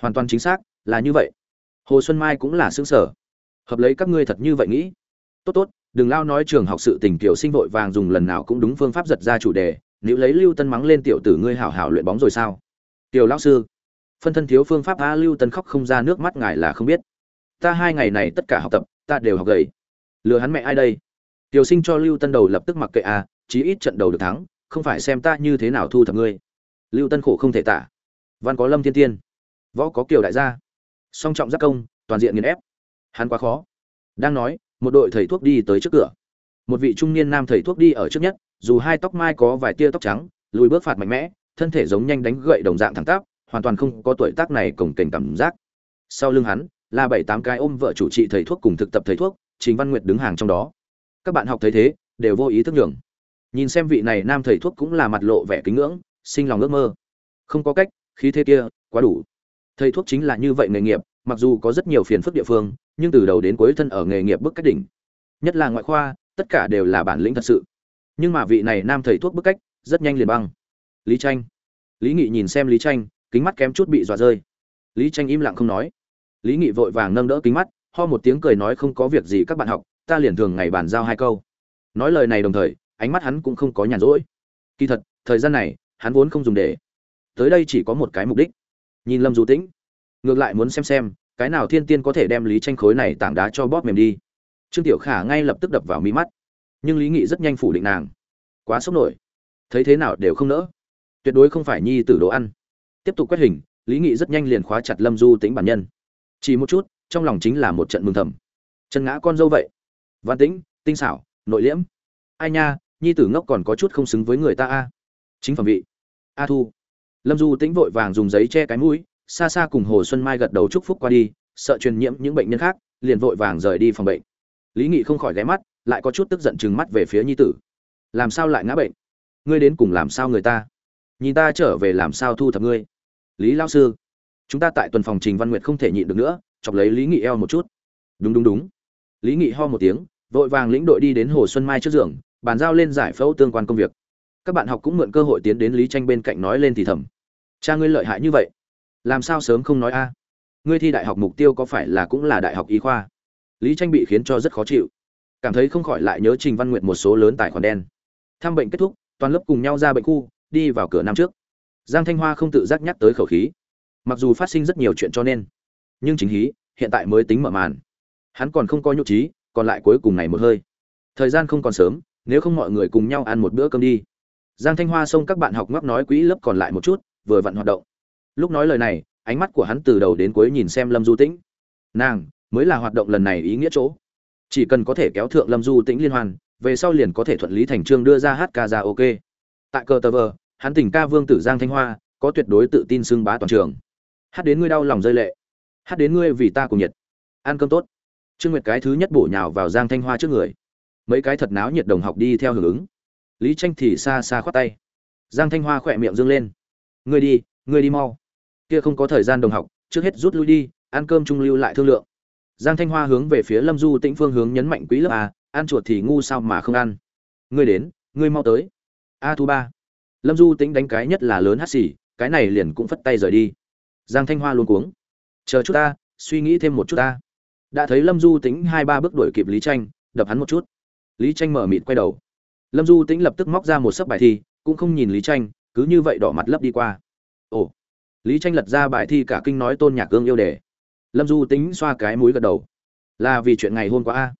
Hoàn toàn chính xác, là như vậy. Hồ xuân mai cũng là xứng sở hợp lấy các ngươi thật như vậy nghĩ. Tốt tốt, đừng lao nói trường học sự tình kiểu sinh vội vàng dùng lần nào cũng đúng phương pháp giật ra chủ đề, nếu lấy lưu tân mắng lên tiểu tử ngươi hảo hảo luyện bóng rồi sao? Tiểu lão sư, phân thân thiếu phương pháp a lưu tân khóc không ra nước mắt ngài là không biết. Ta hai ngày này tất cả học tập, ta đều học gầy. Lừa hắn mẹ ai đây? Tiểu sinh cho lưu tân đầu lập tức mặc kệ a, chí ít trận đầu được thắng, không phải xem ta như thế nào thu thập ngươi lưu tân khổ không thể tả. Văn có lâm thiên tiên. Võ có kiều đại gia. Song trọng giác công, toàn diện nghiền ép. Hắn quá khó. Đang nói, một đội thầy thuốc đi tới trước cửa. Một vị trung niên nam thầy thuốc đi ở trước nhất, dù hai tóc mai có vài tia tóc trắng, lùi bước phạt mạnh mẽ, thân thể giống nhanh đánh gậy đồng dạng thẳng tắp, hoàn toàn không có tuổi tác này cổng kềnh cảm giác. Sau lưng hắn, là bảy tám cái ôm vợ chủ trị thầy thuốc cùng thực tập thầy thuốc chính văn nguyệt đứng hàng trong đó. Các bạn học thấy thế, đều vô ý thức nhường. Nhìn xem vị này nam thầy thuốc cũng là mặt lộ vẻ kính ngưỡng sinh lòng ước mơ. Không có cách, khí thế kia, quá đủ. Thầy thuốc chính là như vậy nghề nghiệp, mặc dù có rất nhiều phiền phức địa phương, nhưng từ đầu đến cuối thân ở nghề nghiệp bức cách đỉnh. Nhất là ngoại khoa, tất cả đều là bản lĩnh thật sự. Nhưng mà vị này nam thầy thuốc bức cách, rất nhanh liền băng. Lý tranh lý nghị nhìn xem lý tranh kính mắt kém chút bị dọa rơi. Lý tranh im lặng không nói. Lý nghị vội vàng nâng đỡ kính mắt, ho một tiếng cười nói không có việc gì các bạn học, ta liền thường ngày bàn giao hai câu. Nói lời này đồng thời, ánh mắt hắn cũng không có nhàn rỗi. Kỳ thật, thời gian này hắn vốn không dùng để. Tới đây chỉ có một cái mục đích. Nhìn lâm du tĩnh. Ngược lại muốn xem xem, cái nào thiên tiên có thể đem lý tranh khối này tảng đá cho bóp mềm đi. Trương tiểu khả ngay lập tức đập vào mí mắt. Nhưng lý nghị rất nhanh phủ định nàng. Quá sốc nổi. Thấy thế nào đều không nỡ. Tuyệt đối không phải nhi tử đồ ăn. Tiếp tục quét hình, lý nghị rất nhanh liền khóa chặt lâm du tĩnh bản nhân. Chỉ một chút, trong lòng chính là một trận mừng thầm. Chân ngã con dâu vậy. Văn tĩnh, tinh xảo, nội liễm. Ai nha, nhi tử ngốc còn có chút không xứng với người ta a. Chính phẩm vị a thu. Lâm du tĩnh vội vàng dùng giấy che cái mũi, xa xa cùng hồ xuân mai gật đầu chúc phúc qua đi, sợ truyền nhiễm những bệnh nhân khác, liền vội vàng rời đi phòng bệnh. Lý nghị không khỏi ghé mắt, lại có chút tức giận chừng mắt về phía nhi tử. Làm sao lại ngã bệnh? Ngươi đến cùng làm sao người ta? Nhìn ta trở về làm sao thu thập ngươi? Lý lao sư, chúng ta tại tuần phòng trình văn nguyệt không thể nhịn được nữa, chọc lấy lý nghị eo một chút. Đúng đúng đúng. Lý nghị ho một tiếng, vội vàng lĩnh đội đi đến hồ xuân mai trước giường, bàn giao lên giải phẫu tương quan công việc các bạn học cũng mượn cơ hội tiến đến lý tranh bên cạnh nói lên thì thầm. Cha ngươi lợi hại như vậy, làm sao sớm không nói a? Ngươi thi đại học mục tiêu có phải là cũng là đại học y khoa? Lý tranh bị khiến cho rất khó chịu. Cảm thấy không khỏi lại nhớ trình văn nguyện một số lớn tài khoản đen. Thăm bệnh kết thúc, toàn lớp cùng nhau ra bệnh khu, đi vào cửa năm trước. Giang thanh hoa không tự giác nhắc tới khẩu khí. Mặc dù phát sinh rất nhiều chuyện cho nên, nhưng chính hí, hiện tại mới tính mở màn. Hắn còn không có nhục trí, còn lại cuối cùng này một hơi. Thời gian không còn sớm, nếu không mọi người cùng nhau ăn một bữa cơm đi giang thanh hoa xông các bạn học ngóc nói quỹ lớp còn lại một chút vừa vặn hoạt động. Lúc nói lời này ánh mắt của hắn từ đầu đến cuối nhìn xem lâm du tĩnh. Nàng mới là hoạt động lần này ý nghĩa chỗ. Chỉ cần có thể kéo thượng lâm du tĩnh liên hoàn, về sau liền có thể thuận lý thành trương đưa ra hát ca ra ok. Tại cờ tờ vờ hắn tình ca vương tử giang thanh hoa có tuyệt đối tự tin xưng bá toàn trường. Hát đến ngươi đau lòng rơi lệ. Hát đến ngươi vì ta cùng nhiệt. Ăn cơm tốt. Trương nguyệt cái thứ nhất bổ nhào vào giang thanh hoa trước người. Mấy cái thật náo nhiệt đồng học đi theo hưởng ứng lý tranh thì xa xa khoát tay. Giang thanh hoa khỏe miệng dương lên. Ngươi đi ngươi đi mau. Kia không có thời gian đồng học, trước hết rút lui đi, ăn cơm trung lưu lại thương lượng. Giang thanh hoa hướng về phía lâm du tĩnh phương hướng nhấn mạnh quý lớp a, ăn chuột thì ngu sao mà không ăn. Ngươi đến, ngươi mau tới. A thu ba. Lâm du tĩnh đánh cái nhất là lớn hát xì, cái này liền cũng phất tay rời đi. Giang thanh hoa luôn cuống. Chờ chút ta, suy nghĩ thêm một chút ta. Đã thấy lâm du tĩnh hai ba bước đuổi kịp lý tranh, đập hắn một chút. Lý tranh mở mịt quay đầu lâm du tĩnh lập tức móc ra một sấp bài thi, cũng không nhìn lý tranh cứ như vậy đỏ mặt lấp đi qua. Ồ, lý tranh lật ra bài thi cả kinh nói tôn nhạc gương yêu đề. Lâm du tính xoa cái mũi gật đầu. Là vì chuyện ngày hôm qua a.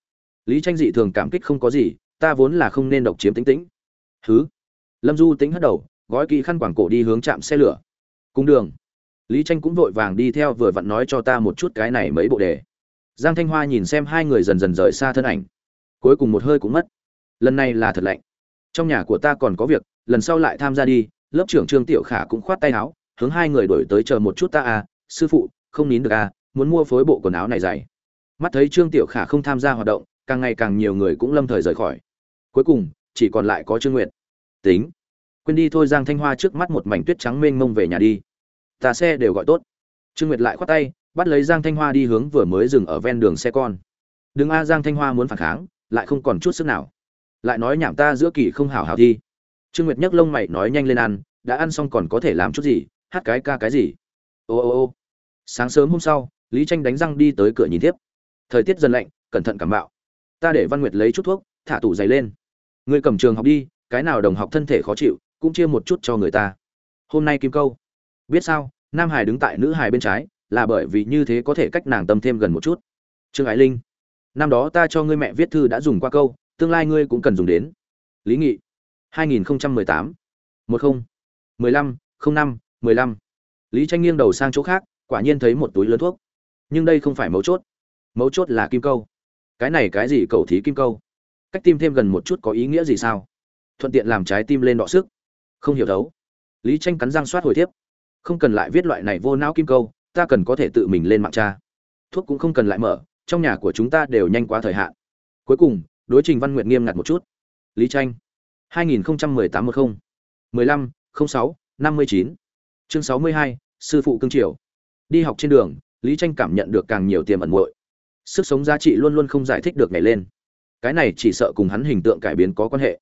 Lý tranh dị thường cảm kích không có gì, ta vốn là không nên độc chiếm tính tĩnh. Thứ lâm du tính hất đầu, gói kỹ khăn quảng cổ đi hướng chạm xe lửa. Cung đường. Lý tranh cũng vội vàng đi theo vừa vặn nói cho ta một chút cái này mấy bộ đề. Giang thanh hoa nhìn xem hai người dần dần rời xa thân ảnh. Cuối cùng một hơi cũng mất lần này là thật lạnh. Trong nhà của ta còn có việc, lần sau lại tham gia đi. Lớp trưởng trương tiểu khả cũng khoát tay áo, hướng hai người đổi tới chờ một chút ta à sư phụ, không nín được à muốn mua phối bộ quần áo này dày mắt thấy trương tiểu khả không tham gia hoạt động, càng ngày càng nhiều người cũng lâm thời rời khỏi. Cuối cùng, chỉ còn lại có trương nguyệt. Tính, quên đi thôi giang thanh hoa trước mắt một mảnh tuyết trắng mênh mông về nhà đi. Tà xe đều gọi tốt. Trương nguyệt lại khoát tay, bắt lấy giang thanh hoa đi hướng vừa mới dừng ở ven đường xe con. Đừng a, giang thanh hoa muốn phản kháng, lại không còn chút sức nào lại nói nhảm ta giữa kỳ không hảo hảo thi. Trương nguyệt nhấc lông mày nói nhanh lên ăn, đã ăn xong còn có thể làm chút gì, hát cái ca cái gì. Ô ô ô. Sáng sớm hôm sau, lý tranh đánh răng đi tới cửa nhìn tiếp. Thời tiết dần lạnh, cẩn thận cảm bạo. Ta để văn nguyệt lấy chút thuốc, thả tủ giày lên. Ngươi cầm trường học đi, cái nào đồng học thân thể khó chịu, cũng chia một chút cho người ta. Hôm nay kim câu. Biết sao, nam hải đứng tại nữ hải bên trái, là bởi vì như thế có thể cách nàng tâm thêm gần một chút. Trương ái linh. Năm đó ta cho ngươi mẹ viết thư đã dùng qua câu tương lai ngươi cũng cần dùng đến. Lý nghị 2018 10 15 05 15 lý tranh nghiêng đầu sang chỗ khác, quả nhiên thấy một túi lớn thuốc. Nhưng đây không phải mấu chốt. Mấu chốt là kim câu. Cái này cái gì cầu thí kim câu? Cách tim thêm gần một chút có ý nghĩa gì sao? Thuận tiện làm trái tim lên đọ sức. Không hiểu đâu lý tranh cắn răng soát hồi tiếp. Không cần lại viết loại này vô não kim câu, ta cần có thể tự mình lên mạng tra. Thuốc cũng không cần lại mở, trong nhà của chúng ta đều nhanh quá thời hạn. Cuối cùng đối trình văn nguyện nghiêm ngặt một chút. Lý tranh 2018 10 15 06 59 chương 62 sư phụ cương triều. Đi học trên đường, lý tranh cảm nhận được càng nhiều tiềm ẩn muội. Sức sống giá trị luôn luôn không giải thích được ngày lên. Cái này chỉ sợ cùng hắn hình tượng cải biến có quan hệ.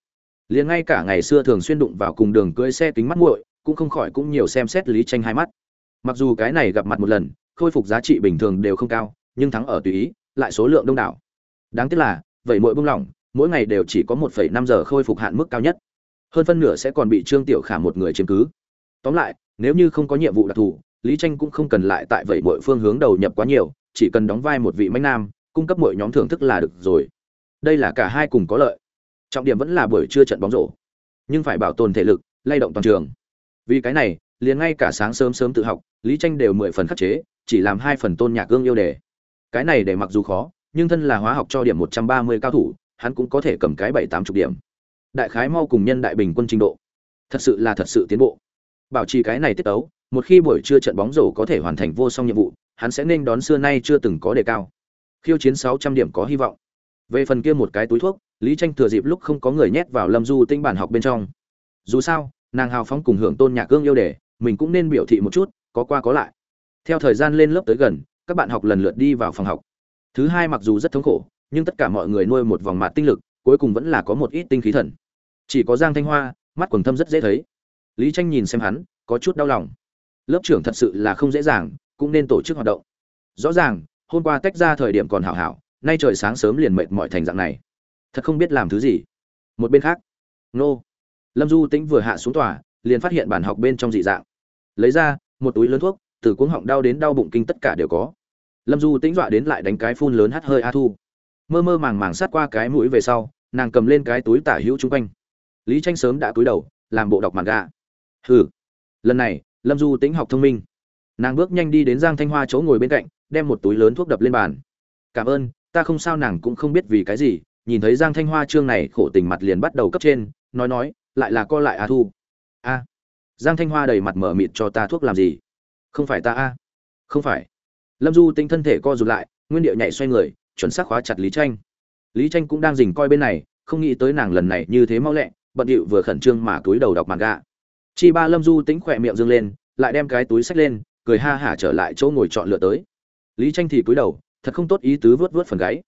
Liền ngay cả ngày xưa thường xuyên đụng vào cùng đường cưỡi xe kính mắt muội, cũng không khỏi cũng nhiều xem xét lý tranh hai mắt. Mặc dù cái này gặp mặt một lần, khôi phục giá trị bình thường đều không cao, nhưng thắng ở tùy ý, lại số lượng đông đảo. Đáng tiếc là vậy mỗi bung lỏng mỗi ngày đều chỉ có 1,5 giờ khôi phục hạn mức cao nhất. Hơn phân nửa sẽ còn bị trương tiểu khả một người chiếm cứ. Tóm lại nếu như không có nhiệm vụ đặc thù lý tranh cũng không cần lại tại vậy mọi phương hướng đầu nhập quá nhiều chỉ cần đóng vai một vị mãnh nam cung cấp mọi nhóm thưởng thức là được rồi. Đây là cả hai cùng có lợi. Trọng điểm vẫn là buổi trưa trận bóng rổ. Nhưng phải bảo tồn thể lực lay động toàn trường. Vì cái này liền ngay cả sáng sớm sớm tự học lý tranh đều mười phần khắc chế chỉ làm hai phần tôn nhạc gương yêu đề. Cái này để mặc dù khó nhưng thân là hóa học cho điểm một trăm ba mươi cao thủ, hắn cũng có thể cầm cái bảy tám chục điểm. Đại khái mau cùng nhân đại bình quân trình độ. Thật sự là thật sự tiến bộ. Bảo trì cái này tiết tấu, một khi buổi trưa trận bóng rổ có thể hoàn thành vô song nhiệm vụ, hắn sẽ nên đón xưa nay chưa từng có đề cao. Khiêu chiến sáu trăm điểm có hy vọng. Về phần kia một cái túi thuốc, lý tranh thừa dịp lúc không có người nhét vào lâm du tinh bản học bên trong. Dù sao, nàng hào phóng cùng hưởng tôn nhạc gương yêu đề, mình cũng nên biểu thị một chút, có qua có lại. Theo thời gian lên lớp tới gần, các bạn học lần lượt đi vào phòng học thứ hai mặc dù rất thống khổ, nhưng tất cả mọi người nuôi một vòng mạt tinh lực, cuối cùng vẫn là có một ít tinh khí thần. Chỉ có giang thanh hoa, mắt quần thâm rất dễ thấy. Lý tranh nhìn xem hắn, có chút đau lòng. Lớp trưởng thật sự là không dễ dàng, cũng nên tổ chức hoạt động. Rõ ràng, hôm qua tách ra thời điểm còn hảo hảo, nay trời sáng sớm liền mệt mỏi thành dạng này. Thật không biết làm thứ gì. Một bên khác, nô. Lâm du tĩnh vừa hạ xuống tòa, liền phát hiện bàn học bên trong dị dạng. Lấy ra một túi lớn thuốc, từ cuống họng đau đến đau bụng kinh tất cả đều có lâm du tĩnh dọa đến lại đánh cái phun lớn hắt hơi a thu. Mơ mơ màng màng sát qua cái mũi về sau, nàng cầm lên cái túi tả hữu chung quanh. Lý tranh sớm đã cúi đầu, làm bộ đọc mặt gà hừ. Lần này, lâm du tĩnh học thông minh. Nàng bước nhanh đi đến giang thanh hoa chỗ ngồi bên cạnh, đem một túi lớn thuốc đập lên bàn. Cảm ơn, ta không sao nàng cũng không biết vì cái gì. Nhìn thấy giang thanh hoa trương này khổ tình mặt liền bắt đầu cấp trên, nói nói, lại là co lại a thu. A. Giang thanh hoa đầy mặt mở mịt cho ta thuốc làm gì? Không phải ta a. Không phải lâm du tinh thân thể co rụt lại, nguyên điệu nhảy xoay người, chuẩn xác khóa chặt lý tranh. Lý tranh cũng đang dình coi bên này, không nghĩ tới nàng lần này như thế mau lẹ, bận điệu vừa khẩn trương mà túi đầu đọc mặt gà chi ba lâm du tính khỏe miệng dương lên, lại đem cái túi sách lên, cười ha hả trở lại chỗ ngồi chọn lựa tới. Lý tranh thì cúi đầu, thật không tốt ý tứ vớt vớt phần gáy.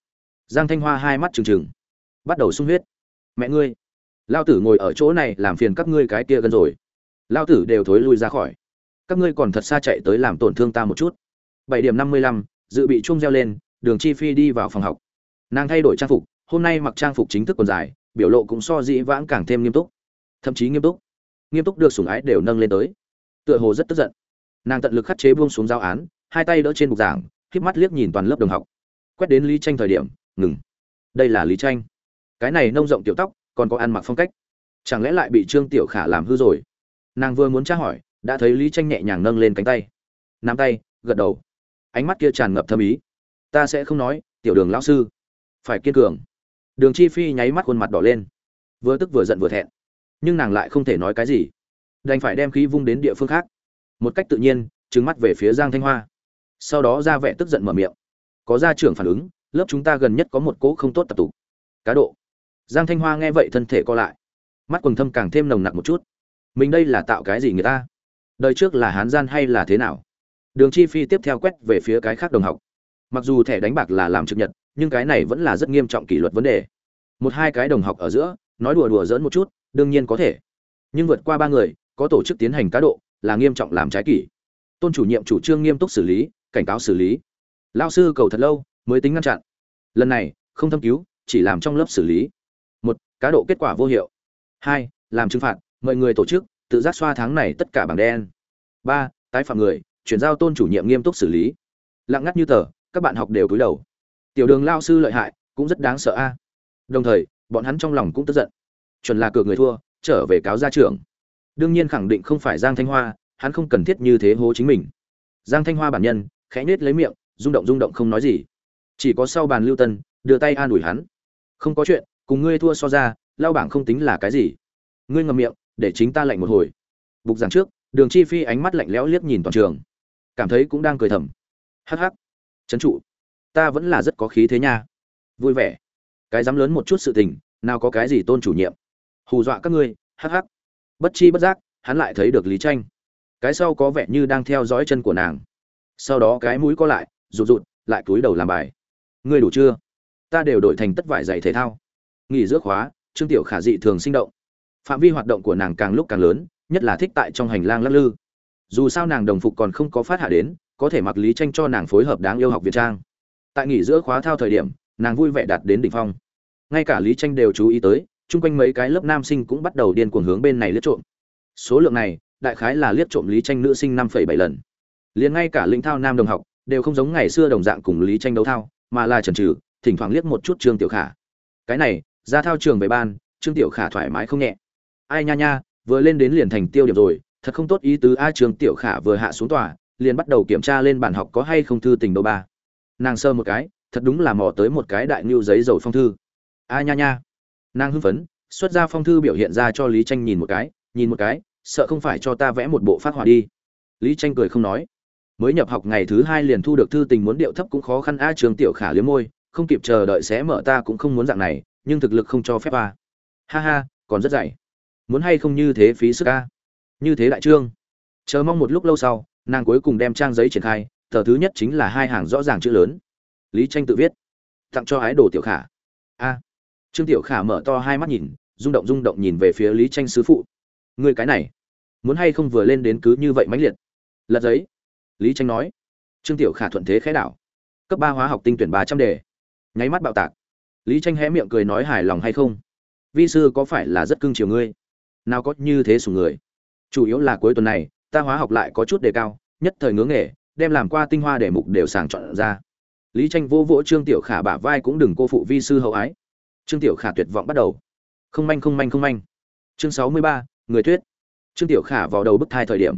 Giang thanh hoa hai mắt trừng trừng. Bắt đầu sung huyết. Mẹ ngươi, lao tử ngồi ở chỗ này làm phiền các ngươi cái kia gần rồi. Lao tử đều thối lui ra khỏi. Các ngươi còn thật xa chạy tới làm tổn thương ta một chút bảy điểm năm mươi lăm, dự bị chuông reo lên, đường chi phi đi vào phòng học. Nàng thay đổi trang phục, hôm nay mặc trang phục chính thức còn dài, biểu lộ cũng so dĩ vãng càng thêm nghiêm túc. Thậm chí nghiêm túc. Nghiêm túc được sủng ái đều nâng lên tới. Tựa hồ rất tức giận. Nàng tận lực khắc chế buông xuống giao án, hai tay đỡ trên bục giảng, híp mắt liếc nhìn toàn lớp đồng học. Quét đến lý tranh thời điểm, ngừng. Đây là lý tranh cái này nông rộng tiểu tóc, còn có ăn mặc phong cách. Chẳng lẽ lại bị trương tiểu khả làm hư rồi? Nàng vừa muốn tra hỏi, đã thấy lý tranh nhẹ nhàng nâng lên cánh tay. Nắm tay, gật đầu ánh mắt kia tràn ngập thâm ý. Ta sẽ không nói, tiểu đường lão sư. Phải kiên cường. Đường chi phi nháy mắt khuôn mặt đỏ lên. Vừa tức vừa giận vừa thẹn. Nhưng nàng lại không thể nói cái gì. Đành phải đem khí vung đến địa phương khác. Một cách tự nhiên, trừng mắt về phía giang thanh hoa. Sau đó ra vẻ tức giận mở miệng. Có gia trưởng phản ứng, lớp chúng ta gần nhất có một cỗ không tốt tập tục. Cá độ. Giang thanh hoa nghe vậy thân thể co lại. Mắt quần thâm càng thêm nồng nặc một chút. Mình đây là tạo cái gì người ta? Đời trước là hán gian hay là thế nào? Đường chi phi tiếp theo quét về phía cái khác đồng học. Mặc dù thẻ đánh bạc là làm trực nhật, nhưng cái này vẫn là rất nghiêm trọng kỷ luật vấn đề. Một hai cái đồng học ở giữa, nói đùa đùa dỡn một chút, đương nhiên có thể. Nhưng vượt qua ba người, có tổ chức tiến hành cá độ, là nghiêm trọng làm trái kỷ. Tôn chủ nhiệm chủ trương nghiêm túc xử lý, cảnh cáo xử lý. Lao sư cầu thật lâu, mới tính ngăn chặn. Lần này, không thâm cứu, chỉ làm trong lớp xử lý. Một, cá độ kết quả vô hiệu. Hai, làm trừng phạt, mời người tổ chức, tự giác xoa tháng này tất cả bảng đen. Ba, tái phạm người chuyển giao tôn chủ nhiệm nghiêm túc xử lý. Lặng ngắt như tờ, các bạn học đều cúi đầu. Tiểu đường lao sư lợi hại, cũng rất đáng sợ a. Đồng thời, bọn hắn trong lòng cũng tức giận. Chuẩn là cược người thua, trở về cáo gia trưởng. Đương nhiên khẳng định không phải giang thanh hoa, hắn không cần thiết như thế hố chính mình. Giang thanh hoa bản nhân, khẽ nết lấy miệng, rung động rung động không nói gì. Chỉ có sau bàn lưu tân, đưa tay an ủi hắn. Không có chuyện, cùng ngươi thua so ra, lao bảng không tính là cái gì. Ngươi ngậm miệng, để chính ta lạnh một hồi. Bục giảng trước, đường chi phi ánh mắt lạnh lẽo liếc nhìn toàn trường cảm thấy cũng đang cười thầm. Hắc hắc. Trấn trụ, ta vẫn là rất có khí thế nha. Vui vẻ. Cái dám lớn một chút sự tình, nào có cái gì tôn chủ nhiệm. Hù dọa các ngươi, hắc hắc. Bất chi bất giác, hắn lại thấy được lý tranh. Cái sau có vẻ như đang theo dõi chân của nàng. Sau đó cái mũi co lại, rụt rụt, lại cúi đầu làm bài. Ngươi đủ chưa? Ta đều đổi thành tất vải giày thể thao. Nghỉ giữa khóa, trương tiểu khả dị thường sinh động. Phạm vi hoạt động của nàng càng lúc càng lớn, nhất là thích tại trong hành lang lắc lư dù sao nàng đồng phục còn không có phát hạ đến, có thể mặc lý tranh cho nàng phối hợp đáng yêu học việt trang. Tại nghỉ giữa khóa thao thời điểm, nàng vui vẻ đạt đến đỉnh phong. Ngay cả lý tranh đều chú ý tới, chung quanh mấy cái lớp nam sinh cũng bắt đầu điên cuồng hướng bên này liếc trộm. Số lượng này, đại khái là liếc trộm lý tranh nữ sinh năm bảy lần. Liền ngay cả linh thao nam đồng học, đều không giống ngày xưa đồng dạng cùng lý tranh đấu thao, mà là trần trừ thỉnh thoảng liếc một chút trương tiểu khả. Cái này, ra thao trường về ban, trương tiểu khả thoải mái không nhẹ. Ai nha nha, vừa lên đến liền thành tiêu điểm rồi thật không tốt ý tứ a trường tiểu khả vừa hạ xuống tòa, liền bắt đầu kiểm tra lên bản học có hay không thư tình đâu ba. Nàng sơ một cái, thật đúng là mò tới một cái đại ngưu giấy dầu phong thư. A nha nha. Nàng hưng phấn, xuất ra phong thư biểu hiện ra cho lý tranh nhìn một cái, nhìn một cái, sợ không phải cho ta vẽ một bộ phát họa đi. Lý tranh cười không nói. Mới nhập học ngày thứ hai liền thu được thư tình muốn điệu thấp cũng khó khăn a trường tiểu khả liếm môi, không kịp chờ đợi sẽ mở ta cũng không muốn dạng này, nhưng thực lực không cho phép a. Ha ha, còn rất dạy muốn hay không như thế phí sức a như thế đại trương. Chờ mong một lúc lâu sau, nàng cuối cùng đem trang giấy triển khai, tờ thứ nhất chính là hai hàng rõ ràng chữ lớn. Lý tranh tự viết. Tặng cho ái đồ tiểu khả. A. Trương tiểu khả mở to hai mắt nhìn, rung động rung động nhìn về phía lý tranh sứ phụ. Người cái này, muốn hay không vừa lên đến cứ như vậy mãnh liệt? Lật giấy. Lý tranh nói. Trương tiểu khả thuận thế khẽ đảo. Cấp ba hóa học tinh tuyển ba trăm đề. Nháy mắt bạo tạc. Lý tranh hé miệng cười nói hài lòng hay không? Vi sư có phải là rất cưng chiều ngươi? Nào có như thế sủng người chủ yếu là cuối tuần này, ta hóa học lại có chút đề cao, nhất thời ngưỡng nghề, đem làm qua tinh hoa để mục đều sàng chọn ra. Lý tranh vô vỗ trương tiểu khả bả vai cũng đừng cô phụ vi sư hậu ái. Trương tiểu khả tuyệt vọng bắt đầu. Không manh không manh không manh. Chương sáu mươi ba, người tuyết trương tiểu khả vào đầu bức thai thời điểm.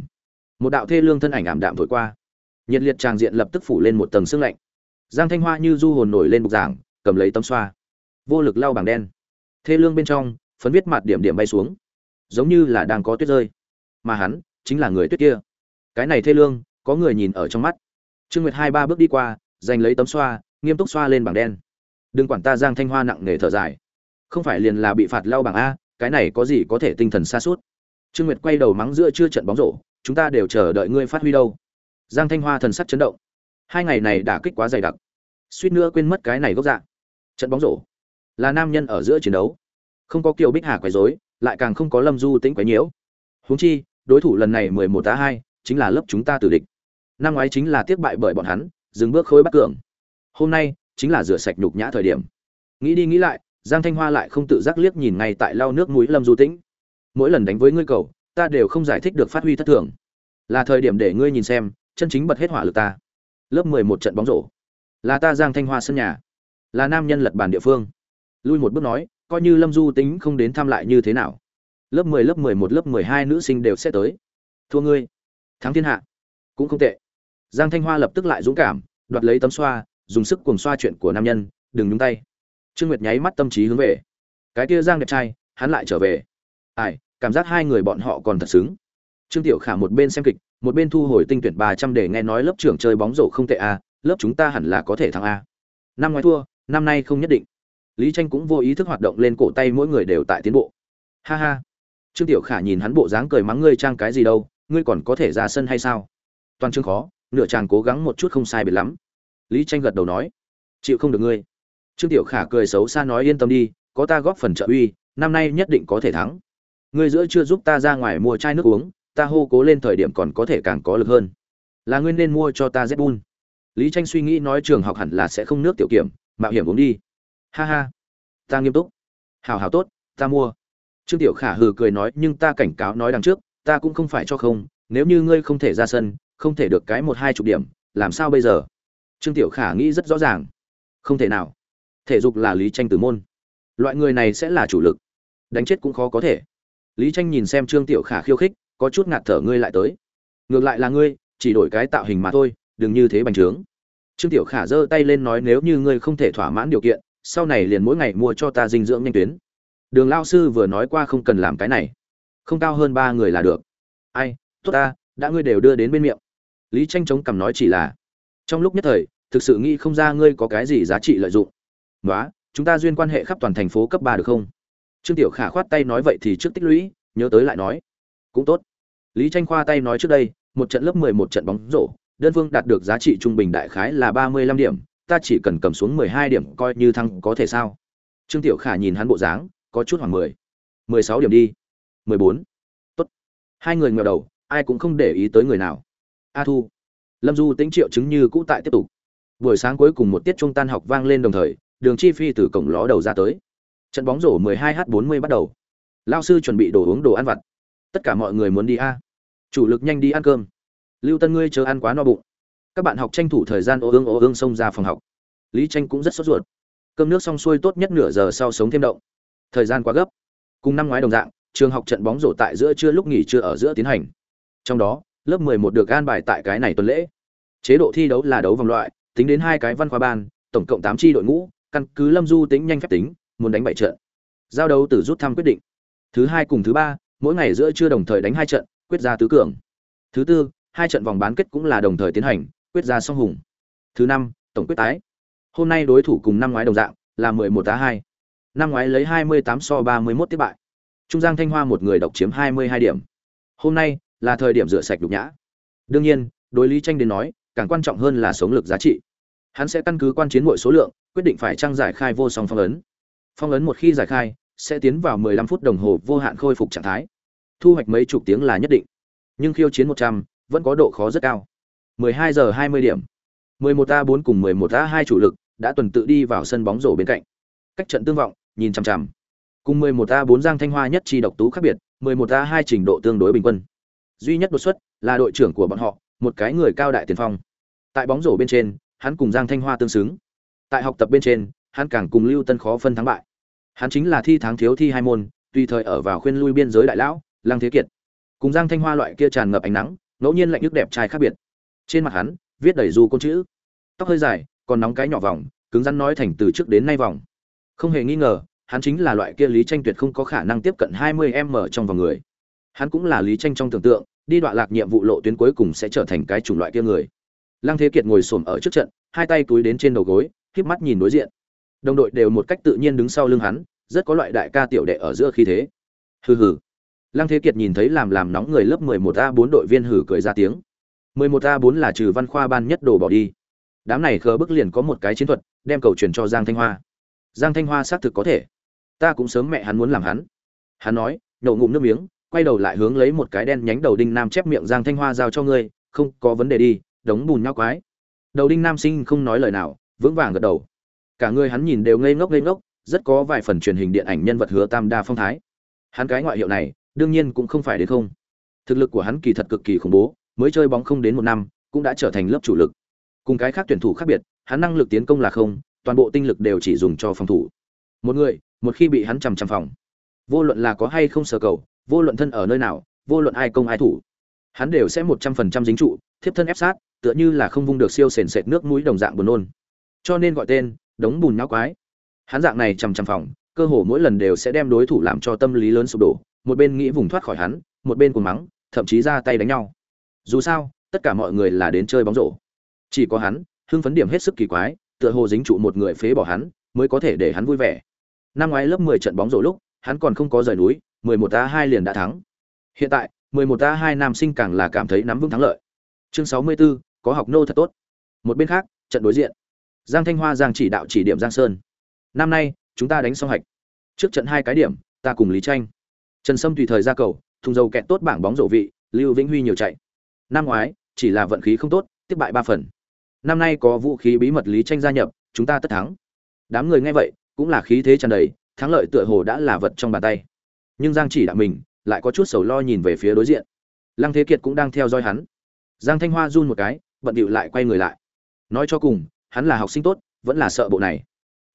Một đạo thê lương thân ảnh ảm đạm thổi qua. Nhiệt liệt tràng diện lập tức phủ lên một tầng sương lạnh. Giang thanh hoa như du hồn nổi lên bục giảng, cầm lấy tấm xoa. Vô lực lau bảng đen. Thê lương bên trong, phấn viết mặt điểm điểm bay xuống. Giống như là đang có tuyết rơi mà hắn chính là người tuyết kia. Cái này thê lương, có người nhìn ở trong mắt. Trương nguyệt hai ba bước đi qua, giành lấy tấm xoa, nghiêm túc xoa lên bảng đen. Đừng quản ta giang thanh hoa nặng nề thở dài. Không phải liền là bị phạt lau bảng a, cái này có gì có thể tinh thần xa suốt trương nguyệt quay đầu mắng giữa chưa trận bóng rổ, chúng ta đều chờ đợi ngươi phát huy đâu. Giang thanh hoa thần sắc chấn động. Hai ngày này đã kích quá dày đặc. Suýt nữa quên mất cái này gốc dạ. Trận bóng rổ. Là nam nhân ở giữa chiến đấu. Không có kiều bích hà quấy rối, lại càng không có lâm du tĩnh quấy nhiễu. Huống chi đối thủ lần này mười một tá 2, chính là lớp chúng ta tử địch. Năm ngoái chính là tiếc bại bởi bọn hắn dừng bước khối bắt cường. Hôm nay chính là rửa sạch nhục nhã thời điểm. Nghĩ đi nghĩ lại giang thanh hoa lại không tự giác liếc nhìn ngay tại lau nước mũi lâm du tĩnh. Mỗi lần đánh với ngươi cầu ta đều không giải thích được phát huy thất thường. Là thời điểm để ngươi nhìn xem chân chính bật hết hỏa lực ta. Lớp mười một trận bóng rổ. Là ta giang thanh hoa sân nhà. Là nam nhân lật bàn địa phương. Lui một bước nói coi như lâm du Tĩnh không đến thăm lại như thế nào lớp mười lớp mười một, lớp mười hai nữ sinh đều sẽ tới. Thua ngươi. Thắng thiên hạ. Cũng không tệ. Giang thanh hoa lập tức lại dũng cảm, đoạt lấy tấm xoa, dùng sức cuồng xoa chuyện của nam nhân, đừng nhúng tay. Trương nguyệt nháy mắt tâm trí hướng về. Cái kia giang đẹp trai, hắn lại trở về. Ai, cảm giác hai người bọn họ còn thật xứng. Trương tiểu khả một bên xem kịch, một bên thu hồi tinh tuyển ba trăm để nghe nói lớp trưởng chơi bóng rổ không tệ a lớp chúng ta hẳn là có thể thắng a năm ngoái thua, năm nay không nhất định. Lý tranh cũng vô ý thức hoạt động lên cổ tay mỗi người đều tại tiến bộ. Ha ha trương tiểu khả nhìn hắn bộ dáng cười mắng ngươi trang cái gì đâu, ngươi còn có thể ra sân hay sao? Toàn chương khó, nửa chàng cố gắng một chút không sai biệt lắm. Lý tranh gật đầu nói, chịu không được ngươi. Trương tiểu khả cười xấu xa nói yên tâm đi, có ta góp phần trợ uy, năm nay nhất định có thể thắng. Ngươi giữa chưa giúp ta ra ngoài mua chai nước uống, ta hô cố lên thời điểm còn có thể càng có lực hơn. Là ngươi nên mua cho ta zbun lý tranh suy nghĩ nói trường học hẳn là sẽ không nước tiểu kiểm, mạo hiểm uống đi. Ha ha. Ta nghiêm túc. Hào hào tốt, ta mua trương tiểu khả hừ cười nói, nhưng ta cảnh cáo nói đằng trước, ta cũng không phải cho không, nếu như ngươi không thể ra sân, không thể được cái một hai chục điểm, làm sao bây giờ? Trương tiểu khả nghĩ rất rõ ràng. Không thể nào. Thể dục là lý tranh tử môn. Loại người này sẽ là chủ lực. Đánh chết cũng khó có thể. Lý tranh nhìn xem trương tiểu khả khiêu khích, có chút ngạt thở ngươi lại tới. Ngược lại là ngươi, chỉ đổi cái tạo hình mà thôi, đừng như thế bành trướng. Trương tiểu khả giơ tay lên nói, nếu như ngươi không thể thỏa mãn điều kiện, sau này liền mỗi ngày mua cho ta dinh dưỡng nhanh tuyến đường lao sư vừa nói qua không cần làm cái này. Không cao hơn ba người là được. Ai, tốt ta, đã ngươi đều đưa đến bên miệng. Lý tranh chống cằm nói chỉ là, trong lúc nhất thời, thực sự nghĩ không ra ngươi có cái gì giá trị lợi dụng. Nói chúng ta duyên quan hệ khắp toàn thành phố cấp ba được không? Trương tiểu khả khoát tay nói vậy thì trước tích lũy, nhớ tới lại nói, cũng tốt. Lý tranh khoa tay nói trước đây, một trận lớp mười một trận bóng rổ, đơn phương đạt được giá trị trung bình đại khái là ba mươi lăm điểm, ta chỉ cần cầm xuống mười hai điểm coi như thăng có thể sao? Trương tiểu khả nhìn hắn bộ dáng có chút khoảng mười. Mười sáu điểm đi. Mười bốn. Tốt. Hai người ngờ đầu, ai cũng không để ý tới người nào. A thu. Lâm du tính triệu chứng như cũ tại tiếp tục. Buổi sáng cuối cùng một tiết trung tan học vang lên đồng thời, đường chi phi từ cổng ló đầu ra tới. Trận bóng rổ 12 h 40 bắt đầu. Lao sư chuẩn bị đồ uống đồ ăn vặt. Tất cả mọi người muốn đi a. Chủ lực nhanh đi ăn cơm. Lưu tân ngươi chờ ăn quá no bụng. Các bạn học tranh thủ thời gian ô ương ô ương xông ra phòng học. Lý tranh cũng rất sốt ruột. Cơm nước xong xuôi tốt nhất nửa giờ sau sống thêm động thời gian quá gấp. Cùng năm ngoái đồng dạng, trường học trận bóng rổ tại giữa trưa lúc nghỉ trưa ở giữa tiến hành. Trong đó, lớp 11 được an bài tại cái này tuần lễ. Chế độ thi đấu là đấu vòng loại, tính đến hai cái văn khoa ban, tổng cộng tám chi đội ngũ, căn cứ lâm du tính nhanh phép tính, muốn đánh bảy trận. Giao đấu từ rút thăm quyết định. Thứ hai cùng thứ ba, mỗi ngày giữa trưa đồng thời đánh hai trận, quyết ra tứ cường. Thứ tư, hai trận vòng bán kết cũng là đồng thời tiến hành, quyết ra song hùng. Thứ năm, tổng quyết tái. Hôm nay đối thủ cùng năm ngoái đồng dạng là mười một tá hai năm ngoái lấy hai mươi tám so ba mươi mốt tiếp bại. Trung giang thanh hoa một người độc chiếm hai mươi hai điểm. Hôm nay là thời điểm rửa sạch đục nhã. Đương nhiên, đối lý tranh đến nói, càng quan trọng hơn là sống lực giá trị. Hắn sẽ căn cứ quan chiến mỗi số lượng, quyết định phải trang giải khai vô song phong ấn. Phong ấn một khi giải khai, sẽ tiến vào 15 phút đồng hồ vô hạn khôi phục trạng thái. Thu hoạch mấy chục tiếng là nhất định. Nhưng khiêu chiến 100 vẫn có độ khó rất cao. 12 giờ 20 điểm. 11 a 4 cùng 11 a 2 chủ lực đã tuần tự đi vào sân bóng rổ bên cạnh. Cách trận tương vọng nhìn chằm chằm. Cùng 11 a 4 giang thanh hoa nhất chi độc tú khác biệt 11 a 2 trình độ tương đối bình quân. Duy nhất đột xuất là đội trưởng của bọn họ, một cái người cao đại tiền phong. Tại bóng rổ bên trên, hắn cùng giang thanh hoa tương xứng. Tại học tập bên trên, hắn càng cùng lưu tân khó phân thắng bại. Hắn chính là thi tháng thiếu thi hai môn, tùy thời ở vào khuyên lui biên giới đại lão, lăng thế kiệt. Cùng giang thanh hoa loại kia tràn ngập ánh nắng, ngẫu nhiên lạnh nước đẹp trai khác biệt. Trên mặt hắn, viết đầy du côn chữ. Tóc hơi dài, còn nóng cái nhỏ vòng, cứng rắn nói thành từ trước đến nay vòng không hề nghi ngờ, hắn chính là loại kia lý tranh tuyệt không có khả năng tiếp cận 20 m trong vòng người. Hắn cũng là lý tranh trong tưởng tượng, đi đoạn lạc nhiệm vụ lộ tuyến cuối cùng sẽ trở thành cái chủng loại kia người. Lăng thế kiệt ngồi xổm ở trước trận, hai tay túi đến trên đầu gối, khép mắt nhìn đối diện. Đồng đội đều một cách tự nhiên đứng sau lưng hắn, rất có loại đại ca tiểu đệ ở giữa khí thế. Hừ hừ. Lăng thế kiệt nhìn thấy làm làm nóng người lớp 11 a 4 đội viên hừ cười ra tiếng. 11 a 4 là trừ văn khoa ban nhất đồ bỏ đi. Đám này khờ bức liền có một cái chiến thuật, đem cầu truyền cho giang thanh hoa giang thanh hoa xác thực có thể. Ta cũng sớm mẹ hắn muốn làm hắn. Hắn nói nhậu ngụm nước miếng, quay đầu lại hướng lấy một cái đen nhánh đầu đinh nam chép miệng giang thanh hoa giao cho ngươi, không có vấn đề đi, đống bùn nhau quái. Đầu đinh nam sinh không nói lời nào, vững vàng gật đầu. Cả người hắn nhìn đều ngây ngốc ngây ngốc, rất có vài phần truyền hình điện ảnh nhân vật hứa tam đa phong thái. Hắn cái ngoại hiệu này, đương nhiên cũng không phải đến không. Thực lực của hắn kỳ thật cực kỳ khủng bố, mới chơi bóng không đến một năm, cũng đã trở thành lớp chủ lực. Cùng cái khác tuyển thủ khác biệt, hắn năng lực tiến công là không toàn bộ tinh lực đều chỉ dùng cho phòng thủ. Một người, một khi bị hắn chằm chằm phòng. Vô luận là có hay không sở cầu, vô luận thân ở nơi nào, vô luận ai công ai thủ, hắn đều sẽ một trăm phần trăm dính trụ, thiếp thân ép sát, tựa như là không vung được siêu sền sệt nước mũi đồng dạng buồn nôn. Cho nên gọi tên, đống bùn nhão quái. Hắn dạng này chằm chằm phòng, cơ hồ mỗi lần đều sẽ đem đối thủ làm cho tâm lý lớn sụp đổ, một bên nghĩ vùng thoát khỏi hắn, một bên cùng mắng, thậm chí ra tay đánh nhau. Dù sao, tất cả mọi người là đến chơi bóng rổ. Chỉ có hắn, hưng phấn điểm hết sức kỳ quái tựa hồ dính trụ một người phế bỏ hắn mới có thể để hắn vui vẻ. Năm ngoái lớp 10 trận bóng rổ lúc hắn còn không có rời núi 11 a 2 liền đã thắng. Hiện tại 11 a 2 nam sinh càng là cảm thấy nắm vững thắng lợi. Chương 64, có học nô thật tốt. Một bên khác trận đối diện. Giang thanh hoa giang chỉ đạo chỉ điểm giang sơn. Năm nay chúng ta đánh xong hạch. Trước trận hai cái điểm ta cùng lý tranh trần sâm tùy thời ra cầu thùng dầu kẹt tốt bảng bóng rổ vị lưu vĩnh huy nhiều chạy. Năm ngoái chỉ là vận khí không tốt tiếp bại ba phần năm nay có vũ khí bí mật lý tranh gia nhập, chúng ta tất thắng. Đám người nghe vậy, cũng là khí thế tràn đầy, thắng lợi tựa hồ đã là vật trong bàn tay. Nhưng giang chỉ đạo mình, lại có chút sầu lo nhìn về phía đối diện. Lăng thế kiệt cũng đang theo dõi hắn. Giang thanh hoa run một cái, bận điệu lại quay người lại. Nói cho cùng, hắn là học sinh tốt, vẫn là sợ bộ này.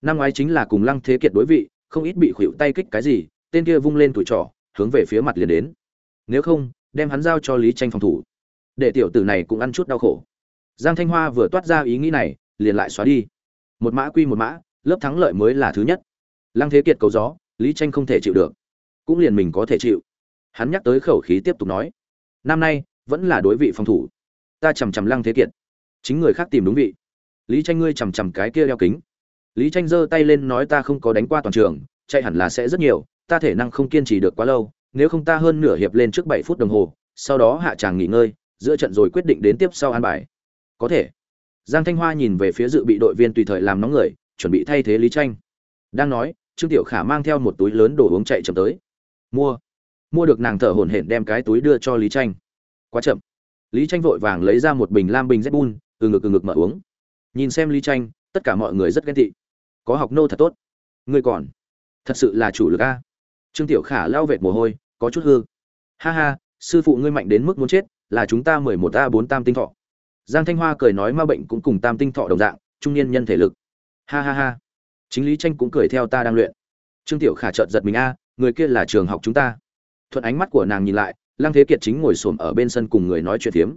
Năm ngoái chính là cùng lăng thế kiệt đối vị, không ít bị khuỵu tay kích cái gì, tên kia vung lên tuổi trỏ hướng về phía mặt liền đến. Nếu không, đem hắn giao cho lý tranh phòng thủ. Để tiểu tử này cũng ăn chút đau khổ giang thanh hoa vừa toát ra ý nghĩ này, liền lại xóa đi. Một mã quy một mã, lớp thắng lợi mới là thứ nhất. Lăng thế kiệt cầu gió, lý tranh không thể chịu được. Cũng liền mình có thể chịu. Hắn nhắc tới khẩu khí tiếp tục nói, năm nay, vẫn là đối vị phòng thủ. Ta chằm chằm lăng thế kiệt. Chính người khác tìm đúng vị. Lý tranh ngươi chằm chằm cái kia đeo kính. Lý tranh giơ tay lên nói, ta không có đánh qua toàn trường, chạy hẳn là sẽ rất nhiều, ta thể năng không kiên trì được quá lâu, nếu không ta hơn nửa hiệp lên trước bảy phút đồng hồ, sau đó hạ tràng nghỉ ngơi, giữa trận rồi quyết định đến tiếp sau an bài có thể. Giang thanh hoa nhìn về phía dự bị đội viên tùy thời làm nóng người, chuẩn bị thay thế lý tranh đang nói, trương tiểu khả mang theo một túi lớn đồ uống chạy chậm tới. Mua. Mua được nàng thở hổn hển đem cái túi đưa cho lý tranh quá chậm. Lý tranh vội vàng lấy ra một bình lam bình z bun từ ngực từ ngực mở uống. Nhìn xem lý tranh tất cả mọi người rất ghen tị. Có học nô thật tốt. Ngươi còn. Thật sự là chủ lực a. Trương tiểu khả lao vệt mồ hôi, có chút hư. Ha ha, sư phụ ngươi mạnh đến mức muốn chết, là chúng ta mười một a bốn tam tinh thọ giang thanh hoa cười nói ma bệnh cũng cùng tam tinh thọ đồng dạng, trung niên nhân thể lực. Ha ha ha. Chính lý tranh cũng cười theo ta đang luyện. Trương tiểu khả chợt giật mình a, người kia là trường học chúng ta. Thuận ánh mắt của nàng nhìn lại, lăng thế kiệt chính ngồi xổm ở bên sân cùng người nói chuyện phiếm.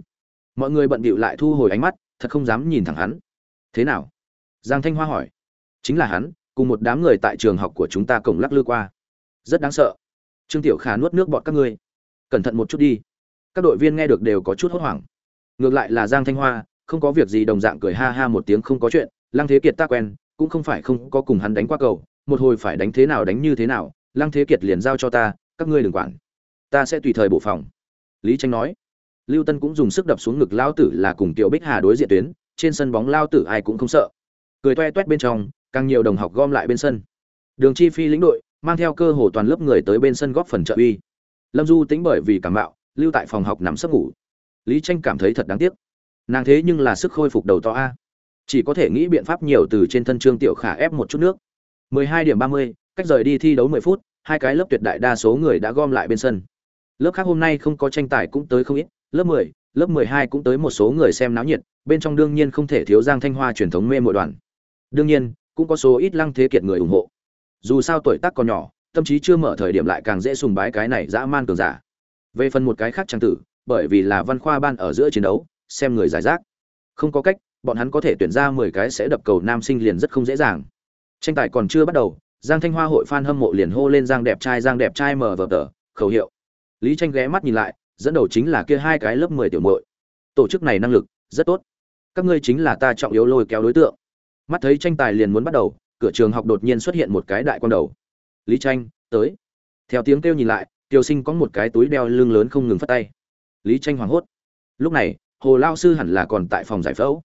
Mọi người bận bịu lại thu hồi ánh mắt, thật không dám nhìn thẳng hắn. Thế nào? Giang thanh hoa hỏi. Chính là hắn, cùng một đám người tại trường học của chúng ta cổng lắc lư qua. Rất đáng sợ. Trương tiểu khả nuốt nước bọt các ngươi. Cẩn thận một chút đi. Các đội viên nghe được đều có chút hốt hoảng ngược lại là giang thanh hoa, không có việc gì đồng dạng cười ha ha một tiếng không có chuyện, lăng thế kiệt ta quen, cũng không phải không có cùng hắn đánh qua cầu, một hồi phải đánh thế nào đánh như thế nào, lăng thế kiệt liền giao cho ta, các ngươi đừng quản. Ta sẽ tùy thời bộ phòng. Lý tranh nói. Lưu tân cũng dùng sức đập xuống ngực lao tử là cùng tiểu bích hà đối diện tuyến, trên sân bóng lao tử ai cũng không sợ. Cười toe toét bên trong, càng nhiều đồng học gom lại bên sân. Đường chi phi lĩnh đội, mang theo cơ hồ toàn lớp người tới bên sân góp phần trợ uy. Lâm du tính bởi vì cảm mạo, lưu tại phòng học nằm sấp ngủ lý tranh cảm thấy thật đáng tiếc. Nàng thế nhưng là sức khôi phục đầu to a. Chỉ có thể nghĩ biện pháp nhiều từ trên thân trương tiểu khả ép một chút nước. 12 điểm 30, cách rời đi thi đấu 10 phút hai cái lớp tuyệt đại đa số người đã gom lại bên sân. Lớp khác hôm nay không có tranh tài cũng tới không ít lớp 10, lớp 12 cũng tới một số người xem náo nhiệt bên trong đương nhiên không thể thiếu giang thanh hoa truyền thống mê mội đoàn. Đương nhiên cũng có số ít lăng thế kiệt người ủng hộ. Dù sao tuổi tác còn nhỏ tâm trí chưa mở thời điểm lại càng dễ sùng bái cái này dã man cường giả. Về phần một cái khác trang tử bởi vì là văn khoa ban ở giữa chiến đấu, xem người giải rác. Không có cách, bọn hắn có thể tuyển ra mười cái sẽ đập cầu nam sinh liền rất không dễ dàng. Tranh tài còn chưa bắt đầu, giang thanh hoa hội fan hâm mộ liền hô lên giang đẹp trai, giang đẹp trai mờ vờ tờ, khẩu hiệu. Lý tranh ghé mắt nhìn lại, dẫn đầu chính là kia hai cái lớp mười tiểu muội. Tổ chức này năng lực rất tốt. Các ngươi chính là ta trọng yếu lôi kéo đối tượng. Mắt thấy tranh tài liền muốn bắt đầu, cửa trường học đột nhiên xuất hiện một cái đại quan đầu. Lý tranh, tới. Theo tiếng kêu nhìn lại tiêu sinh có một cái túi đeo lưng lớn không ngừng phát tay lý tranh hoảng hốt. Lúc này, hồ lao sư hẳn là còn tại phòng giải phẫu.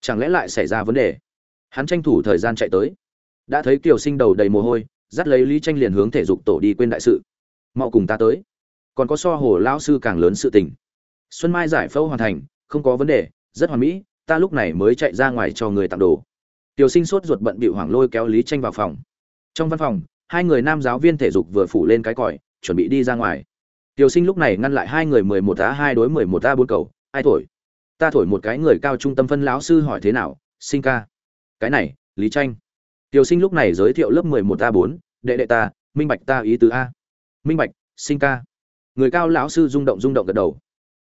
Chẳng lẽ lại xảy ra vấn đề? Hắn tranh thủ thời gian chạy tới. Đã thấy kiều sinh đầu đầy mồ hôi, dắt lấy lý tranh liền hướng thể dục tổ đi quên đại sự. Mau cùng ta tới. Còn có so hồ lao sư càng lớn sự tình. Xuân mai giải phẫu hoàn thành, không có vấn đề, rất hoàn mỹ, ta lúc này mới chạy ra ngoài cho người tặng đồ. Tiểu sinh sốt ruột bận bịu hoảng lôi kéo lý tranh vào phòng. Trong văn phòng, hai người nam giáo viên thể dục vừa phủ lên cái còi, chuẩn bị đi ra ngoài tiểu sinh lúc này ngăn lại hai người mười một a hai đối mười một a bốn cầu. Ai thổi? Ta thổi một cái người cao trung tâm phân lão sư hỏi thế nào? Sinh ca. Cái này, lý tranh. Tiểu sinh lúc này giới thiệu lớp mười một a bốn. Đệ đệ ta, minh bạch ta ý tứ a. Minh bạch, sinh ca. Người cao lão sư rung động rung động gật đầu.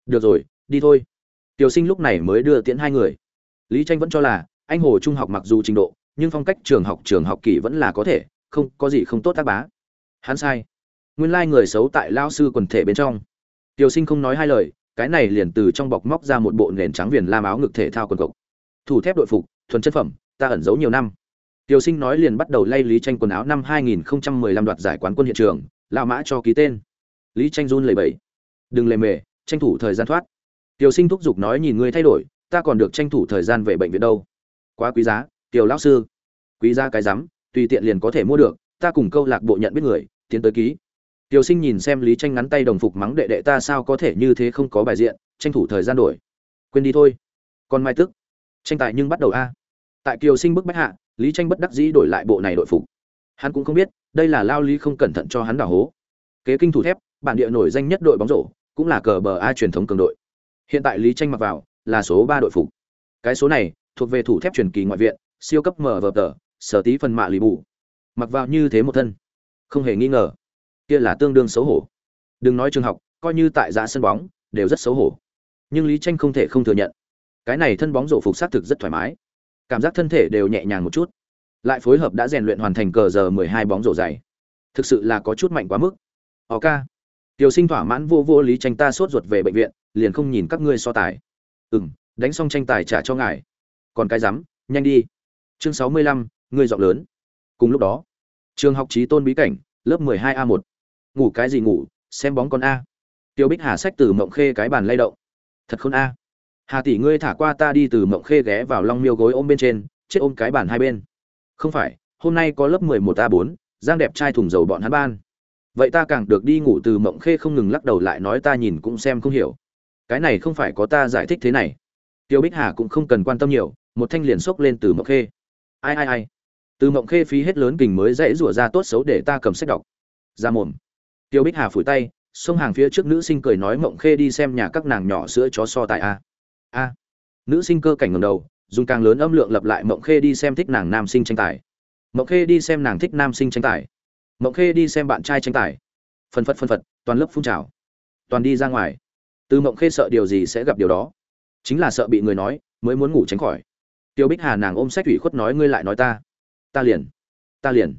Được rồi, đi thôi. Tiểu sinh lúc này mới đưa tiễn hai người. Lý tranh vẫn cho là, anh hồ trung học mặc dù trình độ, nhưng phong cách trường học trường học kỳ vẫn là có thể, không, có gì không tốt tác bá. Hắn sai nguyên lai người xấu tại lao sư quần thể bên trong. Tiểu sinh không nói hai lời, cái này liền từ trong bọc móc ra một bộ nền trắng viền lam áo ngực thể thao quần cộc. Thủ thép đội phục, thuần chất phẩm, ta ẩn giấu nhiều năm. Tiểu sinh nói liền bắt đầu lay lý tranh quần áo năm 2015 đoạt giải quán quân hiện trường lao mã cho ký tên. Lý tranh run lẩy bẩy. Đừng lề mề, tranh thủ thời gian thoát. Tiểu sinh thúc giục nói nhìn ngươi thay đổi, ta còn được tranh thủ thời gian về bệnh viện đâu. Quá quý giá, tiểu lão sư. Quý giá cái rắm, tùy tiện liền có thể mua được, ta cùng câu lạc bộ nhận biết người, tiến tới ký tiểu sinh nhìn xem lý tranh ngắn tay đồng phục mắng đệ đệ ta sao có thể như thế không có bài diện, tranh thủ thời gian đổi. Quên đi thôi. Còn mai tức. Tranh tài nhưng bắt đầu a. Tại kiều sinh bức bách hạ, lý tranh bất đắc dĩ đổi lại bộ này đội phục. Hắn cũng không biết, đây là lao lý không cẩn thận cho hắn đào hố. Kế kinh thủ thép, bản địa nổi danh nhất đội bóng rổ, cũng là cờ bờ a truyền thống cường đội. Hiện tại lý tranh mặc vào, là số ba đội phục. Cái số này, thuộc về thủ thép truyền kỳ ngoại viện, siêu cấp mở vở tờ sở tí phần mạ lì bù. Mặc vào như thế một thân. Không hề nghi ngờ kia là tương đương xấu hổ. Đừng nói trường học, coi như tại giá sân bóng, đều rất xấu hổ. Nhưng lý tranh không thể không thừa nhận. Cái này thân bóng rổ phục sát thực rất thoải mái. Cảm giác thân thể đều nhẹ nhàng một chút. Lại phối hợp đã rèn luyện hoàn thành cờ giờ mười hai bóng rổ dày. Thực sự là có chút mạnh quá mức. Ok. Tiểu sinh thỏa mãn vô vô lý tranh ta sốt ruột về bệnh viện, liền không nhìn các ngươi so tài. Ừ đánh xong tranh tài trả cho ngài. Còn cái rắm, nhanh đi. Chương sáu mươi lăm, ngươi giọng lớn. Cùng lúc đó, trường học trí tôn bí cảnh, lớp mười hai a một ngủ cái gì ngủ, xem bóng con a. Tiêu bích hà sách từ mộng khê cái bàn lay động. Thật khôn a. Hà tỷ ngươi thả qua ta đi từ mộng khê ghé vào long miêu gối ôm bên trên, chết ôm cái bàn hai bên. Không phải, hôm nay có lớp mười một a bốn, giang đẹp trai thùng dầu bọn hắn ban. Vậy ta càng được đi ngủ từ mộng khê không ngừng lắc đầu lại nói ta nhìn cũng xem không hiểu. Cái này không phải có ta giải thích thế này. Tiêu bích hà cũng không cần quan tâm nhiều, một thanh liền xốc lên từ mộng khê. Ai ai ai. Từ mộng khê phí hết lớn kình mới dễ rủa ra tốt xấu để ta cầm sách đọc. Ra mồm tiêu bích hà phủi tay, xông hàng phía trước nữ sinh cười nói mộng khê đi xem nhà các nàng nhỏ sữa chó so tại a. A. Nữ sinh cơ cảnh ngẩng đầu, dùng càng lớn âm lượng lặp lại mộng khê đi xem thích nàng nam sinh tranh tài. Mộng khê đi xem nàng thích nam sinh tranh tài. Mộng khê đi xem bạn trai tranh tài. Phân phật phân phật, toàn lớp phun trào. Toàn đi ra ngoài. Từ mộng khê sợ điều gì sẽ gặp điều đó. Chính là sợ bị người nói, mới muốn ngủ tránh khỏi. Tiêu bích hà nàng ôm sách ủy khuất nói ngươi lại nói ta. Ta liền. Ta liền.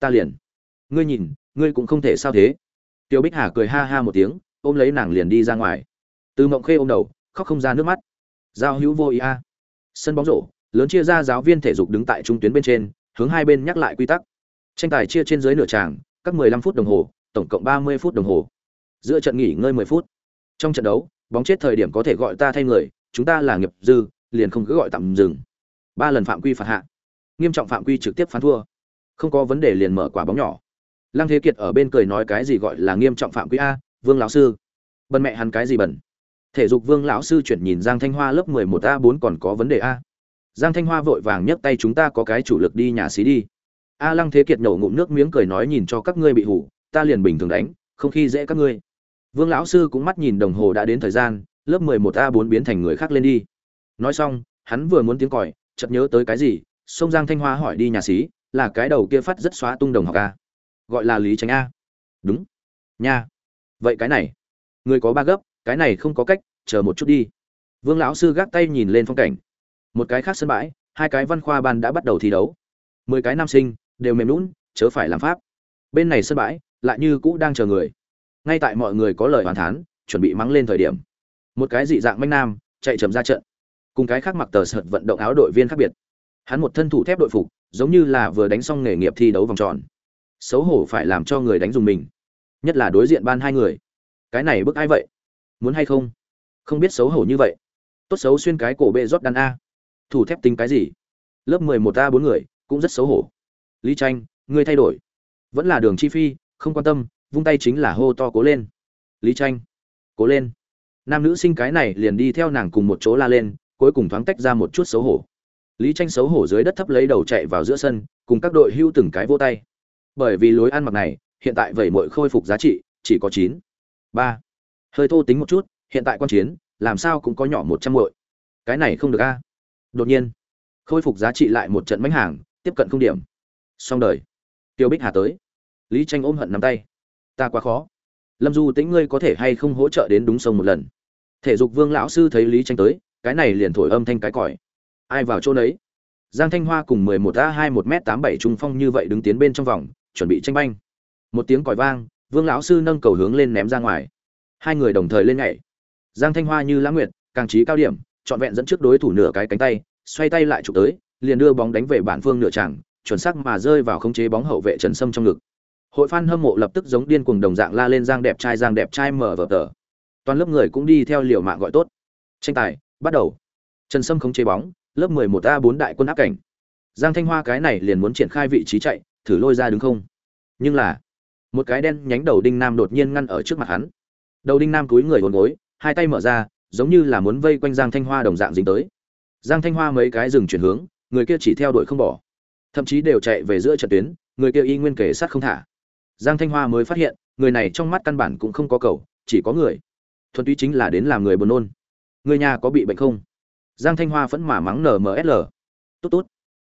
Ta liền. Ngươi nhìn, ngươi cũng không thể sao thế tiêu bích hà cười ha ha một tiếng, ôm lấy nàng liền đi ra ngoài. Từ mộng khê ôm đầu, khóc không ra nước mắt. Giao hữu vô ý a. Sân bóng rổ, lớn chia ra giáo viên thể dục đứng tại trung tuyến bên trên, hướng hai bên nhắc lại quy tắc. Tranh tài chia trên dưới nửa tràng, các 15 phút đồng hồ, tổng cộng ba mươi phút đồng hồ. Giữa trận nghỉ ngơi mười phút. Trong trận đấu, bóng chết thời điểm có thể gọi ta thay người, chúng ta là nghiệp dư, liền không cứ gọi tạm dừng. Ba lần phạm quy phạt hạ. Nghiêm trọng phạm quy trực tiếp phán thua. Không có vấn đề liền mở quả bóng nhỏ lăng thế kiệt ở bên cười nói cái gì gọi là nghiêm trọng phạm quy a, vương lão sư. Bần mẹ hắn cái gì bẩn thể dục vương lão sư chuyển nhìn giang thanh hoa lớp mười một a bốn còn có vấn đề a. Giang thanh hoa vội vàng nhấc tay chúng ta có cái chủ lực đi nhà xí đi. A lăng thế kiệt nổ ngụm nước miếng cười nói nhìn cho các ngươi bị hủ, ta liền bình thường đánh, không khi dễ các ngươi. Vương lão sư cũng mắt nhìn đồng hồ đã đến thời gian, lớp mười một a bốn biến thành người khác lên đi. Nói xong, hắn vừa muốn tiếng còi, chợt nhớ tới cái gì sông giang thanh hoa hỏi đi nhà xí, là cái đầu kia phát rất xóa tung đồng học a gọi là lý tránh a đúng nha vậy cái này người có ba gấp cái này không có cách chờ một chút đi vương lão sư gác tay nhìn lên phong cảnh một cái khác sân bãi hai cái văn khoa ban đã bắt đầu thi đấu mười cái nam sinh đều mềm lún chớ phải làm pháp bên này sân bãi lại như cũ đang chờ người ngay tại mọi người có lời hoàn thán chuẩn bị mắng lên thời điểm một cái dị dạng manh nam chạy chậm ra trận cùng cái khác mặc tờ sợt vận động áo đội viên khác biệt hắn một thân thủ thép đội phục giống như là vừa đánh xong nghề nghiệp thi đấu vòng tròn xấu hổ phải làm cho người đánh dùng mình. Nhất là đối diện ban hai người. Cái này bức ai vậy? Muốn hay không? Không biết xấu hổ như vậy. Tốt xấu xuyên cái cổ bệ rót đan a. Thủ thép tính cái gì? Lớp mười một a bốn người, cũng rất xấu hổ. Lý tranh, ngươi thay đổi. Vẫn là đường chi phi, không quan tâm, vung tay chính là hô to cố lên. Lý tranh, cố lên. Nam nữ sinh cái này liền đi theo nàng cùng một chỗ la lên, cuối cùng thoáng tách ra một chút xấu hổ. Lý tranh xấu hổ dưới đất thấp lấy đầu chạy vào giữa sân, cùng các đội hưu từng cái vô tay bởi vì lối ăn mặc này, hiện tại vẩy mội khôi phục giá trị chỉ có chín. Ba. Hơi thô tính một chút, hiện tại quan chiến, làm sao cũng có nhỏ một trăm mội cái này không được a. Đột nhiên, khôi phục giá trị lại một trận bánh hàng, tiếp cận không điểm. Xong đời. Tiêu bích hà tới. Lý tranh ôm hận nắm tay. Ta quá khó. Lâm du tĩnh ngươi có thể hay không hỗ trợ đến đúng sông một lần? Thể dục vương lão sư thấy lý tranh tới, cái này liền thổi âm thanh cái còi. Ai vào chỗ nấy? Giang thanh hoa cùng mười một a hai một m tám bảy trung phong như vậy đứng tiến bên trong vòng chuẩn bị tranh banh. Một tiếng còi vang, vương lão sư nâng cầu hướng lên ném ra ngoài. Hai người đồng thời lên nhảy. Giang thanh hoa như lãng nguyệt, càng trí cao điểm, trọn vẹn dẫn trước đối thủ nửa cái cánh tay, xoay tay lại chụp tới, liền đưa bóng đánh về bản phương nửa chẳng chuẩn xác mà rơi vào khống chế bóng hậu vệ trần sâm trong ngực. Hội fan hâm mộ lập tức giống điên cuồng đồng dạng la lên giang đẹp trai, giang đẹp trai mở vở tờ. Toàn lớp người cũng đi theo liều mạng gọi tốt. Tranh tài, bắt đầu. Trần sâm khống chế bóng, lớp 11 a 4 đại quân áp cảnh. Giang thanh hoa cái này liền muốn triển khai vị trí chạy thử lôi ra đứng không? Nhưng là, một cái đen nhánh đầu đinh nam đột nhiên ngăn ở trước mặt hắn. Đầu đinh nam túi người hồn gối, hai tay mở ra, giống như là muốn vây quanh giang thanh hoa đồng dạng dính tới. Giang thanh hoa mấy cái dừng chuyển hướng, người kia chỉ theo đuổi không bỏ. Thậm chí đều chạy về giữa trận tuyến, người kia y nguyên kể sát không thả. Giang thanh hoa mới phát hiện, người này trong mắt căn bản cũng không có cầu, chỉ có người. Thuần túy chính là đến làm người buồn nôn. Người nhà có bị bệnh không? Giang thanh hoa vẫn mà mắng nmsl tốt tốt.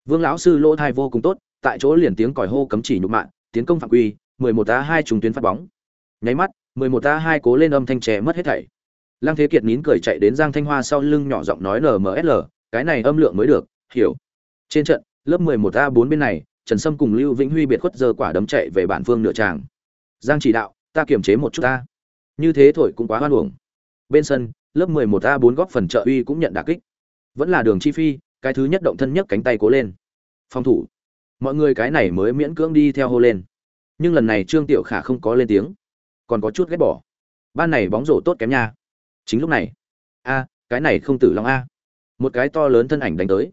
Vương lão sư lỗ thai vô cùng tốt tại chỗ liền tiếng còi hô cấm chỉ nhục mạ, tiến công phạm quy 11 a 2 trùng tuyến phát bóng. Nháy mắt 11 a 2 cố lên âm thanh trẻ mất hết thảy. Lăng thế kiệt nín cười chạy đến giang thanh hoa sau lưng nhỏ giọng nói nmsl cái này âm lượng mới được, hiểu. Trên trận, lớp 11 a 4 bên này, trần sâm cùng lưu vĩnh huy biệt khuất giờ quả đấm chạy về bản phương nửa tràng. Giang chỉ đạo, ta kiềm chế một chút ta. Như thế thổi cũng quá hoan uổng. Bên sân, lớp 11 a 4 góp phần trợ uy cũng nhận đả kích. Vẫn là đường chi phi, cái thứ nhất động thân nhất cánh tay cố lên. Phòng thủ mọi người cái này mới miễn cưỡng đi theo hô lên. Nhưng lần này trương tiểu khả không có lên tiếng. Còn có chút ghét bỏ. Ban này bóng rổ tốt kém nha. Chính lúc này. A, cái này không tử long a. Một cái to lớn thân ảnh đánh tới.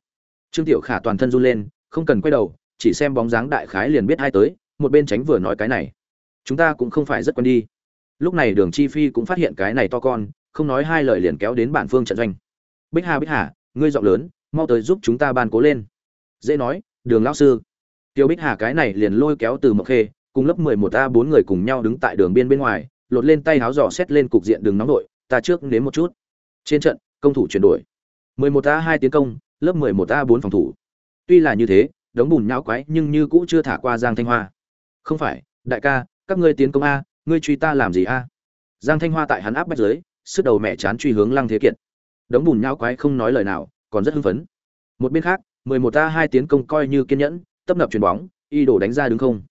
Trương tiểu khả toàn thân run lên, không cần quay đầu, chỉ xem bóng dáng đại khái liền biết hai tới, một bên tránh vừa nói cái này. Chúng ta cũng không phải rất quen đi. Lúc này đường chi phi cũng phát hiện cái này to con, không nói hai lời liền kéo đến bản phương trận doanh. Bích hà bích hà, ngươi giọng lớn, mau tới giúp chúng ta ban cố lên. Dễ nói, đường lão sư tiêu bích hà cái này liền lôi kéo từ mộc khê, cùng lớp mười một a bốn người cùng nhau đứng tại đường biên bên ngoài, lột lên tay háo dò xét lên cục diện đường nóng đội, ta trước đến một chút. Trên trận, công thủ chuyển đổi. mười một a hai tiến công, lớp mười một a bốn phòng thủ. Tuy là như thế, đống bùn nhão quái nhưng như cũ chưa thả qua giang thanh hoa. Không phải, đại ca, các ngươi tiến công a, ngươi truy ta làm gì a? Giang thanh hoa tại hắn áp bách dưới, sức đầu mẹ chán truy hướng lăng thế kiệt. Đống bùn nhão quái không nói lời nào, còn rất hưng phấn. Một bên khác, mười một a hai tiến công coi như kiên nhẫn tấp nập chuyền bóng y đổ đánh ra đứng không.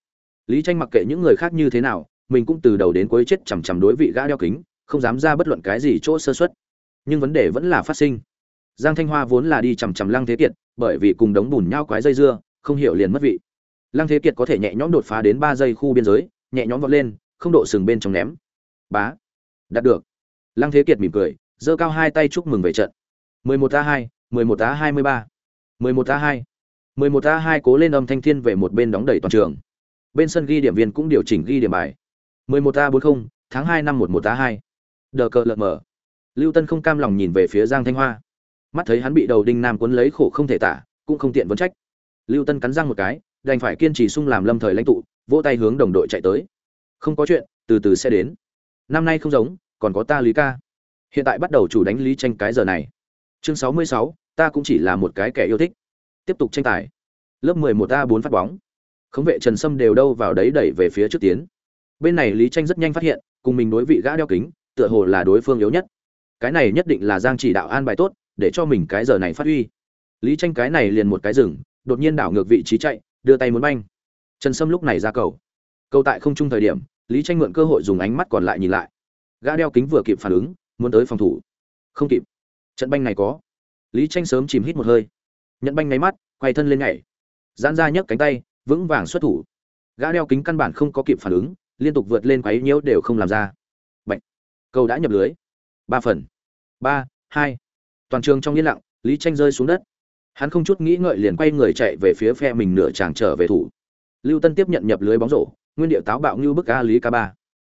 Lý tranh mặc kệ những người khác như thế nào mình cũng từ đầu đến cuối chết chằm chằm đối vị gã đeo kính không dám ra bất luận cái gì chỗ sơ suất, nhưng vấn đề vẫn là phát sinh. Giang thanh hoa vốn là đi chằm chằm lăng thế kiệt bởi vì cùng đống bùn nhau quái dây dưa không hiểu liền mất vị. Lăng thế kiệt có thể nhẹ nhõm đột phá đến ba giây khu biên giới nhẹ nhõm vọt lên không độ sừng bên trong ném. Bá. Đạt được. Lăng thế kiệt mỉm cười giơ cao hai tay chúc mừng về trận. 11 a 2 11 a 23 11 a 2 11 a 2 cố lên âm thanh thiên về một bên đóng đầy toàn trường. Bên sân ghi điểm viên cũng điều chỉnh ghi điểm bài. 11 a 40 tháng 2 năm 11 a 2 đờ cờ lợn mở. Lưu tân không cam lòng nhìn về phía giang thanh hoa. Mắt thấy hắn bị đầu đinh nam cuốn lấy khổ không thể tả, cũng không tiện vấn trách. Lưu tân cắn răng một cái, đành phải kiên trì sung làm lâm thời lãnh tụ, vỗ tay hướng đồng đội chạy tới. Không có chuyện, từ từ sẽ đến. Năm nay không giống, còn có ta lý ca. Hiện tại bắt đầu chủ đánh lý tranh cái giờ này. Chương sáu mươi sáu, ta cũng chỉ là một cái kẻ yêu thích tiếp tục tranh tài. Lớp mười một a bốn phát bóng. Khống vệ trần sâm đều đâu vào đấy đẩy về phía trước tiến. Bên này lý tranh rất nhanh phát hiện, cùng mình đối vị gã đeo kính, tựa hồ là đối phương yếu nhất. Cái này nhất định là giang chỉ đạo an bài tốt, để cho mình cái giờ này phát huy. Lý tranh cái này liền một cái rừng, đột nhiên đảo ngược vị trí chạy, đưa tay muốn banh. Trần sâm lúc này ra cầu. Cầu tại không trung thời điểm, lý tranh mượn cơ hội dùng ánh mắt còn lại nhìn lại. Gã đeo kính vừa kịp phản ứng, muốn tới phòng thủ. Không kịp. Trận banh này có. Lý tranh sớm chìm hít một hơi nhận banh nháy mắt, quay thân lên nhảy. Giãn ra nhấc cánh tay, vững vàng xuất thủ. Gã đeo kính căn bản không có kịp phản ứng, liên tục vượt lên quấy nhiễu đều không làm ra. Bệnh cầu đã nhập lưới. Ba phần. Ba, hai. Toàn trường trong yên lặng, lý tranh rơi xuống đất. Hắn không chút nghĩ ngợi liền quay người chạy về phía phe mình nửa chàng trở về thủ. Lưu tân tiếp nhận nhập lưới bóng rổ, nguyên điệu táo bạo như bức a lý ca ba.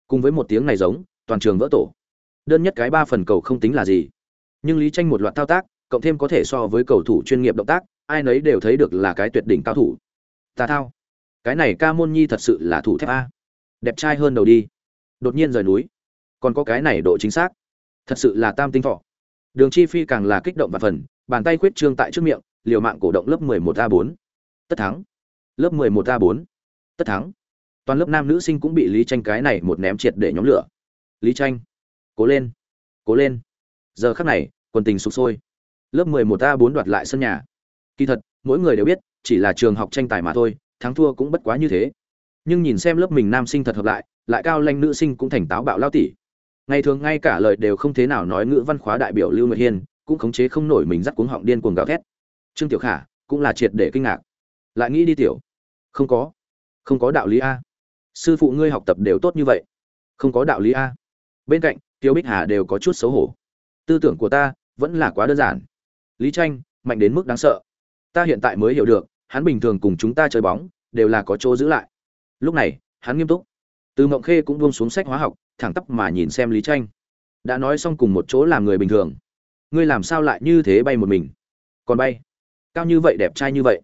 Cùng với một tiếng này giống, toàn trường vỡ tổ. Đơn nhất cái ba phần cầu không tính là gì. Nhưng lý tranh một loạt thao tác cộng thêm có thể so với cầu thủ chuyên nghiệp động tác, ai nấy đều thấy được là cái tuyệt đỉnh cao thủ. Tà thao. Cái này ca môn nhi thật sự là thủ thép a. Đẹp trai hơn đầu đi. Đột nhiên rời núi. Còn có cái này độ chính xác. Thật sự là tam tinh thọ. Đường chi phi càng là kích động và phần, bàn tay khuyết trương tại trước miệng, liều mạng cổ động lớp 11 a 4 tất thắng. Lớp 11 a 4 tất thắng. Toàn lớp nam nữ sinh cũng bị lý tranh cái này một ném triệt để nhóm lửa. Lý tranh cố lên. Cố lên. Giờ khắc này, quần tình sục sôi lớp 11 a 4 đoạt lại sân nhà. Kỳ thật, mỗi người đều biết, chỉ là trường học tranh tài mà thôi, thắng thua cũng bất quá như thế. Nhưng nhìn xem lớp mình nam sinh thật hợp lại lại cao lanh nữ sinh cũng thành táo bạo lao tỉ. Ngày thường ngay cả lời đều không thế nào nói ngữ văn khóa đại biểu lưu nguyệt hiên, cũng khống chế không nổi mình dắt cuống họng điên cuồng gào thét. Trương tiểu khả cũng là triệt để kinh ngạc. Lại nghĩ đi tiểu. Không có. Không có đạo lý a. Sư phụ ngươi học tập đều tốt như vậy. Không có đạo lý a. Bên cạnh, tiêu bích hà đều có chút xấu hổ. Tư tưởng của ta vẫn là quá đơn giản lý tranh, mạnh đến mức đáng sợ. Ta hiện tại mới hiểu được, hắn bình thường cùng chúng ta chơi bóng, đều là có chỗ giữ lại. Lúc này, hắn nghiêm túc. Từ mộng khê cũng buông xuống sách hóa học, thẳng tắp mà nhìn xem lý tranh. Đã nói xong cùng một chỗ làm người bình thường. Ngươi làm sao lại như thế bay một mình? Còn bay? Cao như vậy đẹp trai như vậy.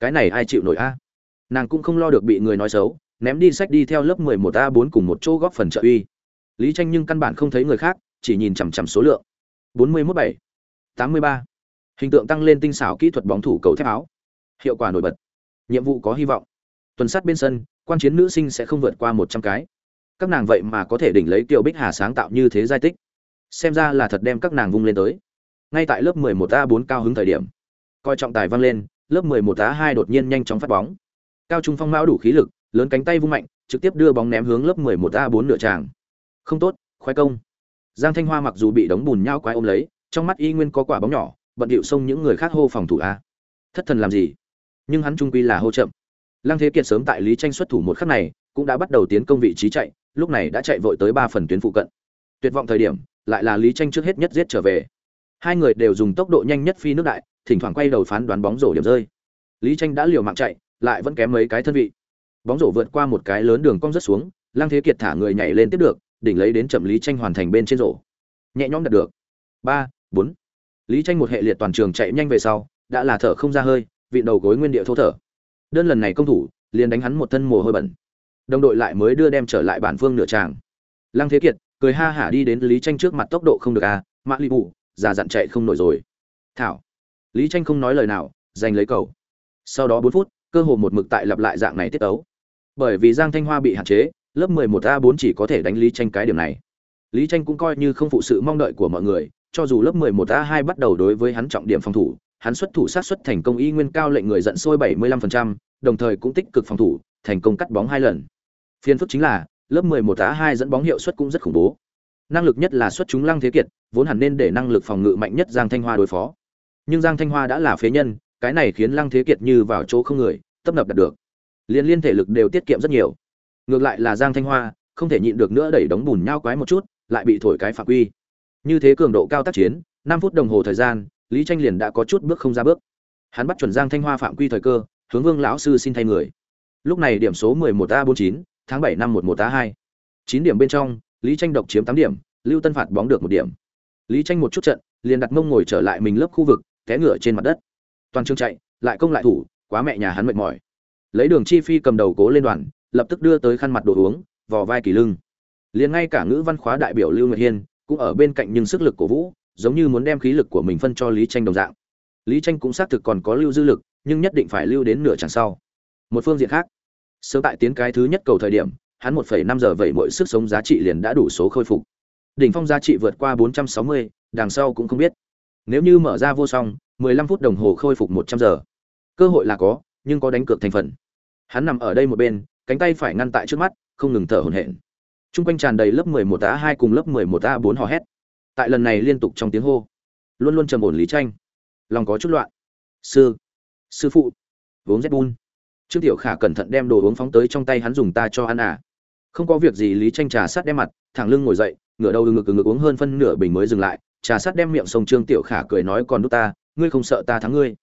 Cái này ai chịu nổi a? Nàng cũng không lo được bị người nói xấu, ném đi sách đi theo lớp 11 a 4 cùng một chỗ góp phần trợ uy. Lý tranh nhưng căn bản không thấy người khác, chỉ nhìn chằm chằm số lượng. 41 7 83 hình tượng tăng lên tinh xảo kỹ thuật bóng thủ cầu thép áo. Hiệu quả nổi bật. Nhiệm vụ có hy vọng. Tuần sát bên sân, quan chiến nữ sinh sẽ không vượt qua một trăm cái. Các nàng vậy mà có thể đỉnh lấy kiều bích hà sáng tạo như thế giai tích. Xem ra là thật đem các nàng vung lên tới. Ngay tại lớp 11 a 4 cao hứng thời điểm, coi trọng tài vang lên, lớp 11 a 2 đột nhiên nhanh chóng phát bóng. Cao trung phong mão đủ khí lực, lớn cánh tay vung mạnh, trực tiếp đưa bóng ném hướng lớp 11 a 4 nửa tràng. Không tốt khoái công. Giang thanh hoa mặc dù bị đống bùn nhau quái ôm lấy, trong mắt y nguyên có quả bóng nhỏ bận điệu xông những người khác hô phòng thủ a. Thất thần làm gì? Nhưng hắn trung quy là hô chậm. Lăng thế kiệt sớm tại lý tranh xuất thủ một khắc này, cũng đã bắt đầu tiến công vị trí chạy, lúc này đã chạy vội tới ba phần tuyến phụ cận. Tuyệt vọng thời điểm, lại là lý tranh trước hết nhất giết trở về. Hai người đều dùng tốc độ nhanh nhất phi nước đại, thỉnh thoảng quay đầu phán đoán bóng rổ điểm rơi. Lý tranh đã liều mạng chạy, lại vẫn kém mấy cái thân vị. Bóng rổ vượt qua một cái lớn đường cong rất xuống, lăng thế kiệt thả người nhảy lên tiếp được, đỉnh lấy đến chậm lý tranh hoàn thành bên trên rổ. Nhẹ nhõm đạt được. Ba, bốn lý tranh một hệ liệt toàn trường chạy nhanh về sau, đã là thở không ra hơi vị đầu gối nguyên địa thô thở. Đơn lần này công thủ, liền đánh hắn một thân mồ hôi bẩn. Đồng đội lại mới đưa đem trở lại bản phương nửa tràng. Lăng thế kiệt, cười ha hả đi đến lý tranh trước mặt tốc độ không được à mã li bù, già dặn chạy không nổi rồi. Thảo. Lý tranh không nói lời nào, giành lấy cầu. Sau đó bốn phút, cơ hồ một mực tại lặp lại dạng này tiết ấu. Bởi vì giang thanh hoa bị hạn chế, lớp 11 a 4 chỉ có thể đánh lý tranh cái điểm này. Lý tranh cũng coi như không phụ sự mong đợi của mọi người cho dù lớp 11 a 2 bắt đầu đối với hắn trọng điểm phòng thủ hắn xuất thủ sát xuất thành công y nguyên cao lệnh người giận sôi 75%, đồng thời cũng tích cực phòng thủ thành công cắt bóng hai lần. Phiên phức chính là lớp 11 a 2 dẫn bóng hiệu suất cũng rất khủng bố. Năng lực nhất là xuất chúng lăng thế kiệt vốn hẳn nên để năng lực phòng ngự mạnh nhất giang thanh hoa đối phó. Nhưng giang thanh hoa đã là phế nhân cái này khiến lăng thế kiệt như vào chỗ không người tập nập đạt được. Liên liên thể lực đều tiết kiệm rất nhiều. Ngược lại là giang thanh hoa không thể nhịn được nữa đẩy đống bùn nhau quái một chút lại bị thổi cái phạm quy như thế cường độ cao tác chiến, năm phút đồng hồ thời gian, lý tranh liền đã có chút bước không ra bước. Hắn bắt chuẩn giang thanh hoa phạm quy thời cơ, hướng vương lão sư xin thay người. Lúc này điểm số 11 a 49 tháng 7 năm 11 a 2 9 điểm bên trong, lý tranh độc chiếm 8 điểm, lưu tân phạt bóng được một điểm. Lý tranh một chút trận, liền đặt mông ngồi trở lại mình lớp khu vực, té ngựa trên mặt đất. Toàn trường chạy, lại công lại thủ, quá mẹ nhà hắn mệt mỏi. Lấy đường chi phi cầm đầu cố lên đoàn, lập tức đưa tới khăn mặt đồ uống, vò vai kỳ lưng. Liền ngay cả ngữ văn khóa đại biểu lưu nguyệt hiên cũng ở bên cạnh nhưng sức lực của vũ giống như muốn đem khí lực của mình phân cho lý tranh đồng dạng. Lý tranh cũng xác thực còn có lưu dư lực nhưng nhất định phải lưu đến nửa chặng sau. Một phương diện khác sớm tại tiến cái thứ nhất cầu thời điểm hắn 1,5 giờ vậy mỗi sức sống giá trị liền đã đủ số khôi phục. Đỉnh phong giá trị vượt qua 460, đằng sau cũng không biết. Nếu như mở ra vô song 15 phút đồng hồ khôi phục 100 giờ. Cơ hội là có nhưng có đánh cược thành phần. Hắn nằm ở đây một bên cánh tay phải ngăn tại trước mắt không ngừng thở hổn hển. Trung quanh tràn đầy lớp 11 a 2 cùng lớp 11 a 4 hò hét. Tại lần này liên tục trong tiếng hô, luôn luôn trầm ổn lý tranh. Lòng có chút loạn. Sư sư phụ, uống z bun. Trương tiểu khả cẩn thận đem đồ uống phóng tới trong tay hắn dùng ta cho ăn à. Không có việc gì, lý tranh trà sát đem mặt, thẳng lưng ngồi dậy, ngửa đầu ngực ngực uống hơn phân nửa bình mới dừng lại, trà sát đem miệng sông trương tiểu khả cười nói còn đút ta, ngươi không sợ ta thắng ngươi.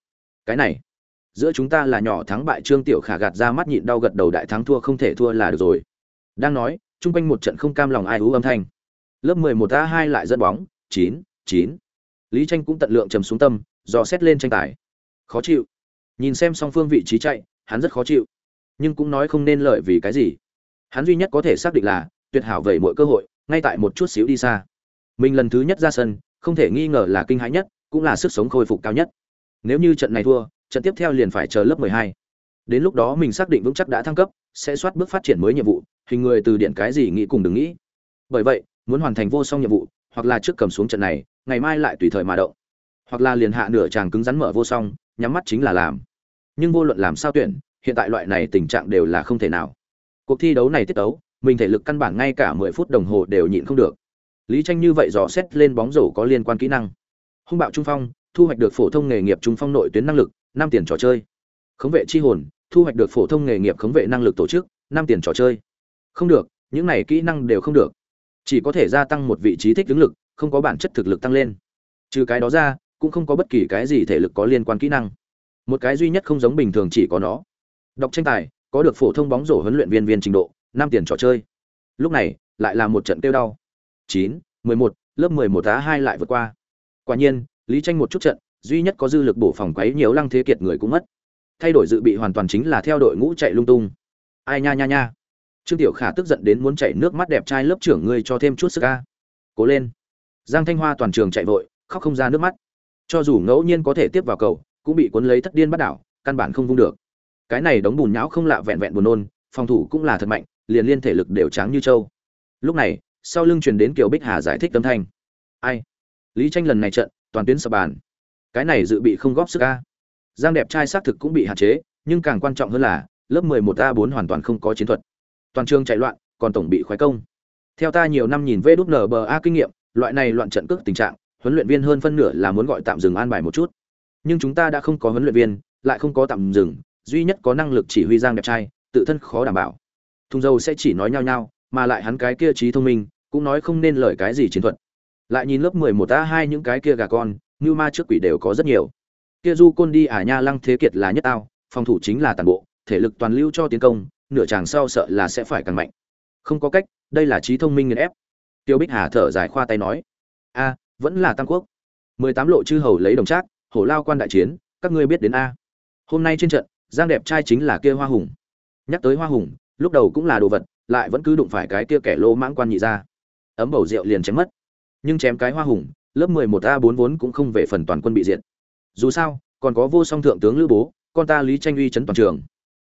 Cái này, giữa chúng ta là nhỏ thắng bại, trương tiểu khả gạt ra mắt nhịn đau gật đầu, đại thắng thua không thể thua là được rồi. Đang nói chung quanh một trận không cam lòng ai hú âm thanh. Lớp 11 a 2 lại dẫn bóng 9 9 lý tranh cũng tận lượng trầm xuống tâm, dò xét lên tranh tài. Khó chịu. Nhìn xem song phương vị trí chạy, hắn rất khó chịu. Nhưng cũng nói không nên lợi vì cái gì. Hắn duy nhất có thể xác định là, tuyệt hảo vậy mọi cơ hội, ngay tại một chút xíu đi xa. Mình lần thứ nhất ra sân, không thể nghi ngờ là kinh hãi nhất, cũng là sức sống khôi phục cao nhất. Nếu như trận này thua, trận tiếp theo liền phải chờ lớp 12. đến lúc đó mình xác định vững chắc đã thăng cấp, sẽ soát bước phát triển mới nhiệm vụ hình người từ điện cái gì nghĩ cùng đừng nghĩ. Bởi vậy, muốn hoàn thành vô song nhiệm vụ, hoặc là trước cầm xuống trận này, ngày mai lại tùy thời mà động. Hoặc là liền hạ nửa chàng cứng rắn mở vô song, nhắm mắt chính là làm. Nhưng vô luận làm sao tuyển, hiện tại loại này tình trạng đều là không thể nào. Cuộc thi đấu này tiết tấu, mình thể lực căn bản ngay cả mười phút đồng hồ đều nhịn không được. Lý tranh như vậy dò xét lên bóng rổ có liên quan kỹ năng. Hung bạo trung phong, thu hoạch được phổ thông nghề nghiệp trung phong nội tuyến năng lực, năm tiền trò chơi. Khống vệ chi hồn, thu hoạch được phổ thông nghề nghiệp khống vệ năng lực tổ chức, năm tiền trò chơi không được, những này kỹ năng đều không được. Chỉ có thể gia tăng một vị trí thích ứng lực, không có bản chất thực lực tăng lên. Trừ cái đó ra, cũng không có bất kỳ cái gì thể lực có liên quan kỹ năng. Một cái duy nhất không giống bình thường chỉ có nó. Đọc tranh tài, có được phổ thông bóng rổ huấn luyện viên viên trình độ, năm tiền trò chơi. Lúc này, lại là một trận tiêu đau. Chín, mười một, lớp mười một tá hai lại vượt qua. Quả nhiên, lý tranh một chút trận, duy nhất có dư lực bổ phòng quấy nhiều lăng thế kiệt người cũng mất. Thay đổi dự bị hoàn toàn chính là theo đội ngũ chạy lung tung. Ai nha nha nha trương tiểu khả tức giận đến muốn chảy nước mắt đẹp trai lớp trưởng ngươi cho thêm chút sức ca. Cố lên. Giang thanh hoa toàn trường chạy vội, khóc không ra nước mắt. Cho dù ngẫu nhiên có thể tiếp vào cầu, cũng bị cuốn lấy thất điên bắt đảo, căn bản không vung được. Cái này đóng bùn nhão không lạ vẹn vẹn buồn nôn, phòng thủ cũng là thật mạnh, liền liên thể lực đều tráng như trâu. Lúc này, sau lưng truyền đến kiều bích hà giải thích tâm thanh. Ai? Lý tranh lần này trận, toàn tuyến sập bàn. Cái này dự bị không góp sức a giang đẹp trai xác thực cũng bị hạn chế, nhưng càng quan trọng hơn là, lớp 11 a 4 hoàn toàn không có chiến thuật toàn trường chạy loạn, còn tổng bị khoái công. Theo ta nhiều năm nhìn vê kinh nghiệm, loại này loạn trận cước tình trạng, huấn luyện viên hơn phân nửa là muốn gọi tạm dừng an bài một chút. Nhưng chúng ta đã không có huấn luyện viên, lại không có tạm dừng, duy nhất có năng lực chỉ huy giang đẹp trai, tự thân khó đảm bảo. Thùng dầu sẽ chỉ nói nhau nhau, mà lại hắn cái kia trí thông minh, cũng nói không nên lời cái gì chiến thuật. Lại nhìn lớp 11 a hai những cái kia gà con như ma trước quỷ đều có rất nhiều. Kia du côn đi ả nha lăng thế kiệt là nhất tao phòng thủ chính là toàn bộ, thể lực toàn lưu cho tiến công nửa chàng sau sợ là sẽ phải càng mạnh. Không có cách, đây là trí thông minh nghiền ép. Tiêu bích hà thở dài khoa tay nói, a, vẫn là tam quốc. Mười tám lộ chư hầu lấy đồng trác, hổ lao quan đại chiến, các ngươi biết đến a. Hôm nay trên trận, giang đẹp trai chính là kia hoa hùng. Nhắc tới hoa hùng, lúc đầu cũng là đồ vật, lại vẫn cứ đụng phải cái kia kẻ lô mãng quan nhị ra ấm bầu rượu liền chém mất. Nhưng chém cái hoa hùng, lớp mười một a bốn vốn cũng không về phần toàn quân bị diệt. Dù sao, còn có vô song thượng tướng lữ bố, con ta lý tranh uy chấn toàn trường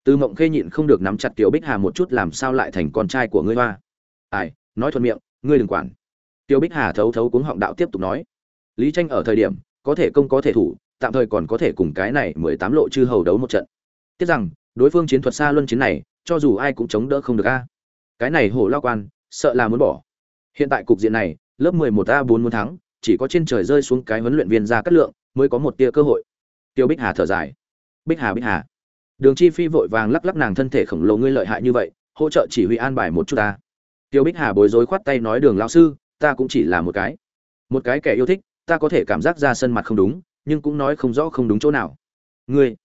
từ mộng khê nhịn không được nắm chặt tiểu bích hà một chút làm sao lại thành con trai của ngươi hoa? Ai, nói thuận miệng, ngươi đừng quản. Tiểu bích hà thấu thấu cuống họng đạo tiếp tục nói. Lý tranh ở thời điểm, có thể công có thể thủ, tạm thời còn có thể cùng cái này mười tám lộ chư hầu đấu một trận. Tiếc rằng, đối phương chiến thuật xa luân chiến này, cho dù ai cũng chống đỡ không được a. Cái này hổ lao quan, sợ là muốn bỏ. Hiện tại cục diện này, lớp mười một a bốn muốn thắng, chỉ có trên trời rơi xuống cái huấn luyện viên ra cát lượng, mới có một tia cơ hội. Tiêu bích hà thở dài. Bích hà bích hà đường chi phi vội vàng lắc lắc nàng thân thể khổng lồ ngươi lợi hại như vậy hỗ trợ chỉ huy an bài một chút ta. Tiêu bích hà bối rối khoát tay nói đường lão sư ta cũng chỉ là một cái một cái kẻ yêu thích ta có thể cảm giác ra sân mặt không đúng nhưng cũng nói không rõ không đúng chỗ nào. Ngươi?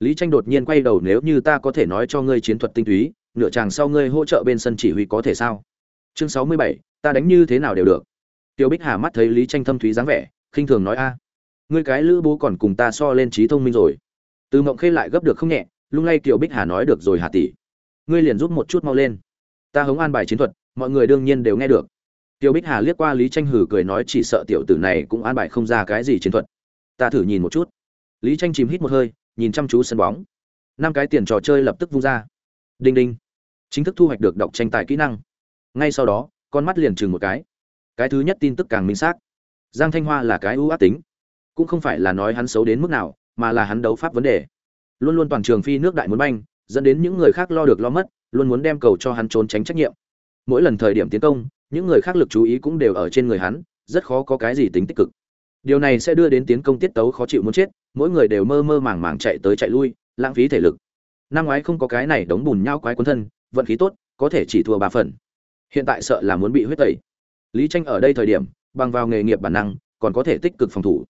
Lý tranh đột nhiên quay đầu nếu như ta có thể nói cho ngươi chiến thuật tinh túy nửa chàng sau ngươi hỗ trợ bên sân chỉ huy có thể sao? Chương sáu mươi bảy, ta đánh như thế nào đều được. Tiêu bích hà mắt thấy lý tranh thâm thúy dáng vẻ khinh thường nói a ngươi cái lữ bố còn cùng ta so lên trí thông minh rồi. Từ mộng khê lại gấp được không nhẹ lung lay kiều bích hà nói được rồi hà tỷ. Ngươi liền giúp một chút mau lên. Ta hống an bài chiến thuật, mọi người đương nhiên đều nghe được. Tiêu bích hà liếc qua lý tranh hử cười nói chỉ sợ tiểu tử này cũng an bài không ra cái gì chiến thuật. Ta thử nhìn một chút. Lý tranh chìm hít một hơi, nhìn chăm chú sân bóng. Năm cái tiền trò chơi lập tức vung ra. Đinh đinh. Chính thức thu hoạch được đọc tranh tài kỹ năng. Ngay sau đó, con mắt liền chừng một cái. Cái thứ nhất tin tức càng minh xác. Giang thanh hoa là cái ưu ác tính. Cũng không phải là nói hắn xấu đến mức nào, mà là hắn đấu pháp vấn đề luôn luôn toàn trường phi nước đại muốn banh, dẫn đến những người khác lo được lo mất, luôn muốn đem cầu cho hắn trốn tránh trách nhiệm. Mỗi lần thời điểm tiến công, những người khác lực chú ý cũng đều ở trên người hắn, rất khó có cái gì tính tích cực. Điều này sẽ đưa đến tiến công tiết tấu khó chịu muốn chết, mỗi người đều mơ mơ màng màng chạy tới chạy lui, lãng phí thể lực. Năm ngoái không có cái này đống bùn nhau quái quấn thân, vận khí tốt, có thể chỉ thua ba phần. Hiện tại sợ là muốn bị huyết tẩy. Lý tranh ở đây thời điểm, bằng vào nghề nghiệp bản năng, còn có thể tích cực phòng thủ.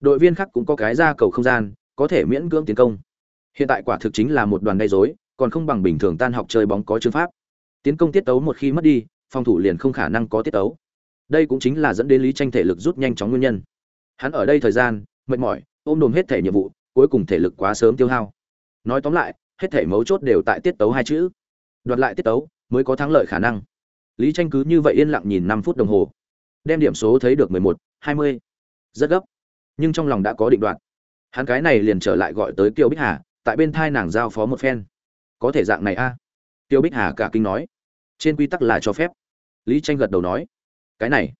Đội viên khác cũng có cái ra cầu không gian, có thể miễn cưỡng tiến công hiện tại quả thực chính là một đoàn gây rối, còn không bằng bình thường tan học chơi bóng có chương pháp. Tiến công tiết tấu một khi mất đi, phòng thủ liền không khả năng có tiết tấu. Đây cũng chính là dẫn đến lý tranh thể lực rút nhanh chóng nguyên nhân. Hắn ở đây thời gian, mệt mỏi, ôm đồm hết thể nhiệm vụ, cuối cùng thể lực quá sớm tiêu hao. Nói tóm lại, hết thể mấu chốt đều tại tiết tấu hai chữ. Đoạt lại tiết tấu, mới có thắng lợi khả năng. Lý tranh cứ như vậy yên lặng nhìn năm phút đồng hồ. Đem điểm số thấy được mười một, hai mươi. Rất gấp. Nhưng trong lòng đã có định đoạt. Hắn cái này liền trở lại gọi tới kiều bích hà tại bên thai nàng giao phó một phen. Có thể dạng này a? À? bích hà cả kinh nói. Trên quy tắc là cho phép. Lý tranh gật đầu nói. Cái này,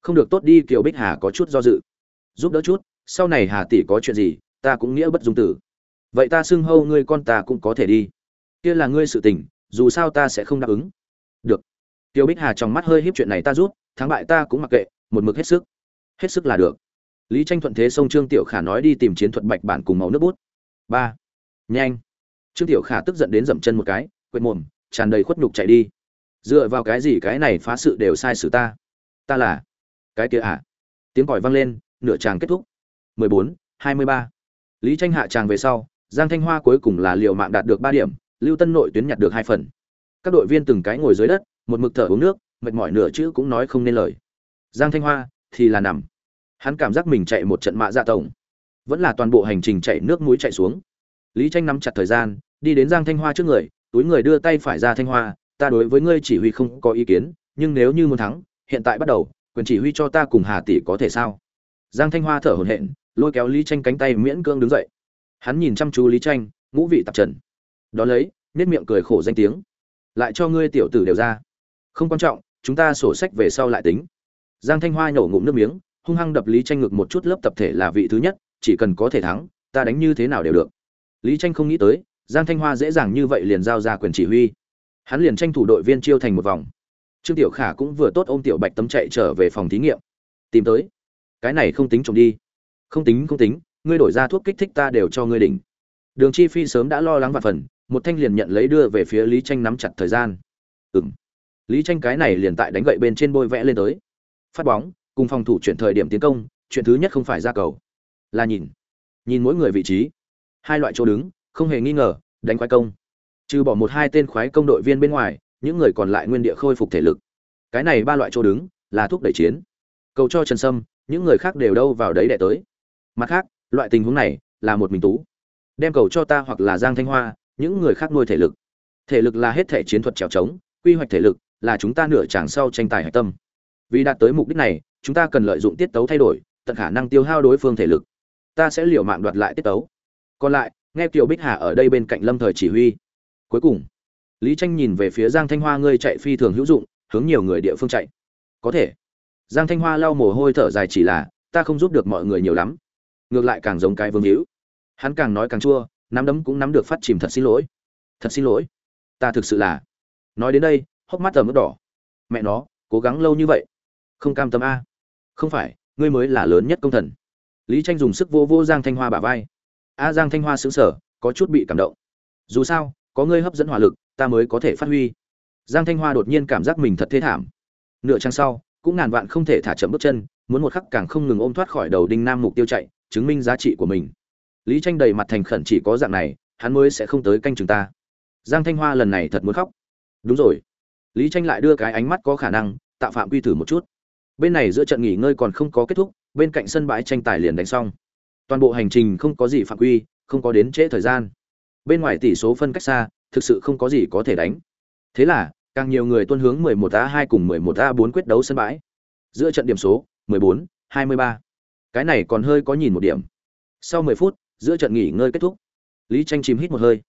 không được tốt đi, kiều bích hà có chút do dự. Giúp đỡ chút, sau này hà tỷ có chuyện gì, ta cũng nghĩa bất dung tử. Vậy ta xưng hâu ngươi con ta cũng có thể đi. Kia là ngươi sự tình, dù sao ta sẽ không đáp ứng. Được. Tiêu bích hà trong mắt hơi hiếp chuyện này ta rút, thắng bại ta cũng mặc kệ, một mực hết sức. Hết sức là được. Lý tranh thuận thế sông trương tiểu khả nói đi tìm chiến thuật bạch bản cùng màu nước bút. Ba nhanh. Trương tiểu khả tức giận đến dậm chân một cái quệt mồm tràn đầy khuất nhục chạy đi. Dựa vào cái gì cái này phá sự đều sai xử ta? Ta là cái kia à? Tiếng còi vang lên nửa tràng kết thúc. 14, 23. lý tranh hạ tràng về sau giang thanh hoa cuối cùng là liều mạng đạt được ba điểm lưu tân nội tuyến nhặt được hai phần. Các đội viên từng cái ngồi dưới đất một mực thở uống nước mệt mỏi nửa chữ cũng nói không nên lời. Giang thanh hoa thì là nằm. Hắn cảm giác mình chạy một trận mạ dạ tổng. Vẫn là toàn bộ hành trình chạy nước mũi chạy xuống lý tranh nắm chặt thời gian, đi đến giang thanh hoa trước người, túi người đưa tay phải ra thanh hoa, ta đối với ngươi chỉ huy không có ý kiến, nhưng nếu như muốn thắng, hiện tại bắt đầu, quyền chỉ huy cho ta cùng hà tỷ có thể sao? Giang thanh hoa thở hổn hển, lôi kéo lý tranh cánh tay miễn cưỡng đứng dậy. Hắn nhìn chăm chú lý tranh, ngũ vị tạp trần. Đó lấy, nét miệng cười khổ danh tiếng. Lại cho ngươi tiểu tử đều ra. Không quan trọng, chúng ta sổ sách về sau lại tính. Giang thanh hoa nhổ ngụm nước miếng, hung hăng đập lý tranh ngực một chút, lớp tập thể là vị thứ nhất, chỉ cần có thể thắng, ta đánh như thế nào đều được lý tranh không nghĩ tới, giang thanh hoa dễ dàng như vậy liền giao ra quyền chỉ huy. Hắn liền tranh thủ đội viên chiêu thành một vòng. Trương tiểu khả cũng vừa tốt ôm tiểu bạch tấm chạy trở về phòng thí nghiệm. Tìm tới. Cái này không tính trộm đi. Không tính không tính, ngươi đổi ra thuốc kích thích ta đều cho ngươi đỉnh. Đường chi phi sớm đã lo lắng và phần, một thanh liền nhận lấy đưa về phía lý tranh nắm chặt thời gian. Ừm. lý tranh cái này liền tại đánh gậy bên trên bôi vẽ lên tới. Phát bóng, cùng phòng thủ chuyển thời điểm tiến công, chuyện thứ nhất không phải ra cầu. Là nhìn. Nhìn mỗi người vị trí hai loại chỗ đứng, không hề nghi ngờ, đánh khoái công. Trừ bỏ một hai tên khoái công đội viên bên ngoài, những người còn lại nguyên địa khôi phục thể lực. Cái này ba loại chỗ đứng, là thúc đẩy chiến. Cầu cho trần sâm, những người khác đều đâu vào đấy để tới. Mặt khác, loại tình huống này, là một mình tú. Đem cầu cho ta hoặc là giang thanh hoa, những người khác nuôi thể lực. Thể lực là hết thể chiến thuật trèo trống, quy hoạch thể lực là chúng ta nửa chàng sau tranh tài hạch tâm. Vì đạt tới mục đích này, chúng ta cần lợi dụng tiết tấu thay đổi, tận khả năng tiêu hao đối phương thể lực. Ta sẽ liều mạng đoạt lại tiết tấu còn lại, nghe kiều bích hà ở đây bên cạnh lâm thời chỉ huy. Cuối cùng, lý tranh nhìn về phía giang thanh hoa ngươi chạy phi thường hữu dụng, hướng nhiều người địa phương chạy. Có thể. Giang thanh hoa lau mồ hôi thở dài chỉ là, ta không giúp được mọi người nhiều lắm. Ngược lại càng giống cái vương hữu. Hắn càng nói càng chua, nắm đấm cũng nắm được phát chìm thật xin lỗi. Thật xin lỗi. Ta thực sự là. Nói đến đây, hốc mắt tầm mức đỏ. Mẹ nó, cố gắng lâu như vậy. Không cam tâm a. Không phải, ngươi mới là lớn nhất công thần. Lý tranh dùng sức vô vô giang thanh hoa bả vai a giang thanh hoa xứng sở có chút bị cảm động. Dù sao, có ngươi hấp dẫn hỏa lực, ta mới có thể phát huy. Giang thanh hoa đột nhiên cảm giác mình thật thế thảm. Nửa trang sau, cũng ngàn vạn không thể thả chậm bước chân, muốn một khắc càng không ngừng ôm thoát khỏi đầu đinh nam mục tiêu chạy, chứng minh giá trị của mình. Lý tranh đầy mặt thành khẩn chỉ có dạng này, hắn mới sẽ không tới canh chừng ta. Giang thanh hoa lần này thật muốn khóc. Đúng rồi. Lý tranh lại đưa cái ánh mắt có khả năng tạo phạm quy thử một chút. Bên này giữa trận nghỉ ngơi còn không có kết thúc, bên cạnh sân bãi tranh tài liền đánh xong toàn bộ hành trình không có gì phạm quy, không có đến trễ thời gian. Bên ngoài tỷ số phân cách xa, thực sự không có gì có thể đánh. Thế là, càng nhiều người tuân hướng 11 a 2 cùng 11 a 4 quyết đấu sân bãi. Giữa trận điểm số 14 23 cái này còn hơi có nhìn một điểm. Sau 10 phút, giữa trận nghỉ ngơi kết thúc. Lý tranh chìm hít một hơi.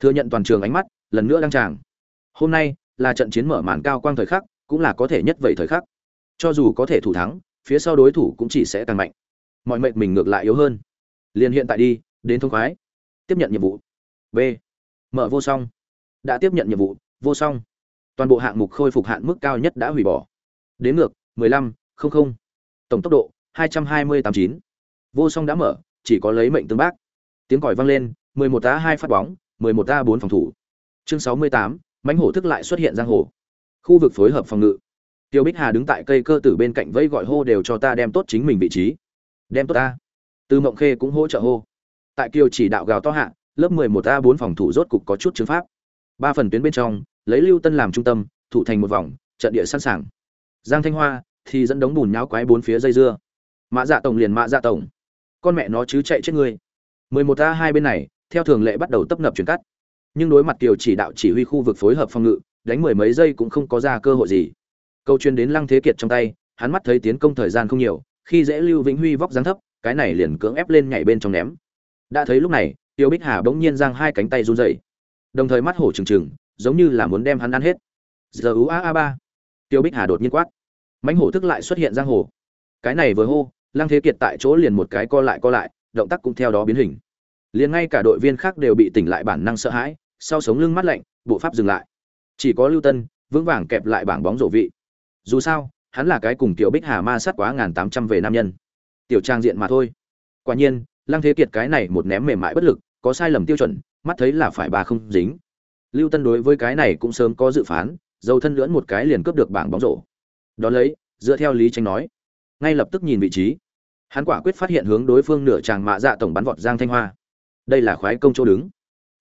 Thừa nhận toàn trường ánh mắt, lần nữa đăng tràng. Hôm nay là trận chiến mở màn cao quang thời khắc, cũng là có thể nhất vậy thời khắc. Cho dù có thể thủ thắng, phía sau đối thủ cũng chỉ sẽ càng mạnh mọi mệnh mình ngược lại yếu hơn. Liền hiện tại đi đến thông khoái. Tiếp nhận nhiệm vụ. B. Mở vô song. Đã tiếp nhận nhiệm vụ vô song. Toàn bộ hạng mục khôi phục hạn mức cao nhất đã hủy bỏ. Đến ngược 15, 00. tổng tốc độ 228.9. vô song đã mở chỉ có lấy mệnh tương bác. Tiếng còi vang lên 11 a 2 phát bóng 11 a 4 phòng thủ. Chương 68, mãnh hổ thức lại xuất hiện giang hồ. Khu vực phối hợp phòng ngự. Tiêu bích hà đứng tại cây cơ tử bên cạnh vây gọi hô đều cho ta đem tốt chính mình vị trí đem tốt ta. Từ mộng khê cũng hỗ trợ hô. Tại kiều chỉ đạo gào to hạ, lớp 11 a 4 phòng thủ rốt cục có chút chứng pháp. Ba phần tuyến bên trong, lấy lưu tân làm trung tâm, thủ thành một vòng, trận địa sẵn sàng. Giang thanh hoa thì dẫn đống bùn nháo quái bốn phía dây dưa. Mã dạ tổng liền mã dạ tổng. Con mẹ nó chứ chạy chết người. 11 a hai bên này, theo thường lệ bắt đầu tấp nập chuyển cắt. Nhưng đối mặt kiều chỉ đạo chỉ huy khu vực phối hợp phòng ngự, đánh mười mấy giây cũng không có ra cơ hội gì. Câu chuyên đến lăng thế kiệt trong tay, hắn mắt thấy tiến công thời gian không nhiều khi dễ lưu vĩnh huy vóc dáng thấp, cái này liền cưỡng ép lên nhảy bên trong ném. Đã thấy lúc này, tiêu bích hà bỗng nhiên giang hai cánh tay run dậy đồng thời mắt hổ trừng trừng, giống như là muốn đem hắn ăn hết. Giờ ú a a ba. Tiêu bích hà đột nhiên quát. Mãnh hổ thức lại xuất hiện giang hồ. Cái này vừa hô, lăng thế kiệt tại chỗ liền một cái co lại co lại, động tác cũng theo đó biến hình. Liền ngay cả đội viên khác đều bị tỉnh lại bản năng sợ hãi, sau sống lưng mắt lạnh, bộ pháp dừng lại. Chỉ có lưu tân, vững vàng kẹp lại bảng bóng rổ vị. Dù sao hắn là cái cùng tiểu bích hà ma sát quá ngàn tám trăm về nam nhân. Tiểu trang diện mà thôi. Quả nhiên, lăng thế kiệt cái này một ném mềm mại bất lực, có sai lầm tiêu chuẩn, mắt thấy là phải bà không dính. Lưu tân đối với cái này cũng sớm có dự phán, dầu thân lưỡn một cái liền cướp được bảng bóng rổ. Đón lấy, dựa theo lý tranh nói, ngay lập tức nhìn vị trí. Hắn quả quyết phát hiện hướng đối phương nửa tràng mạ dạ tổng bắn vọt giang thanh hoa. Đây là khoái công chỗ đứng.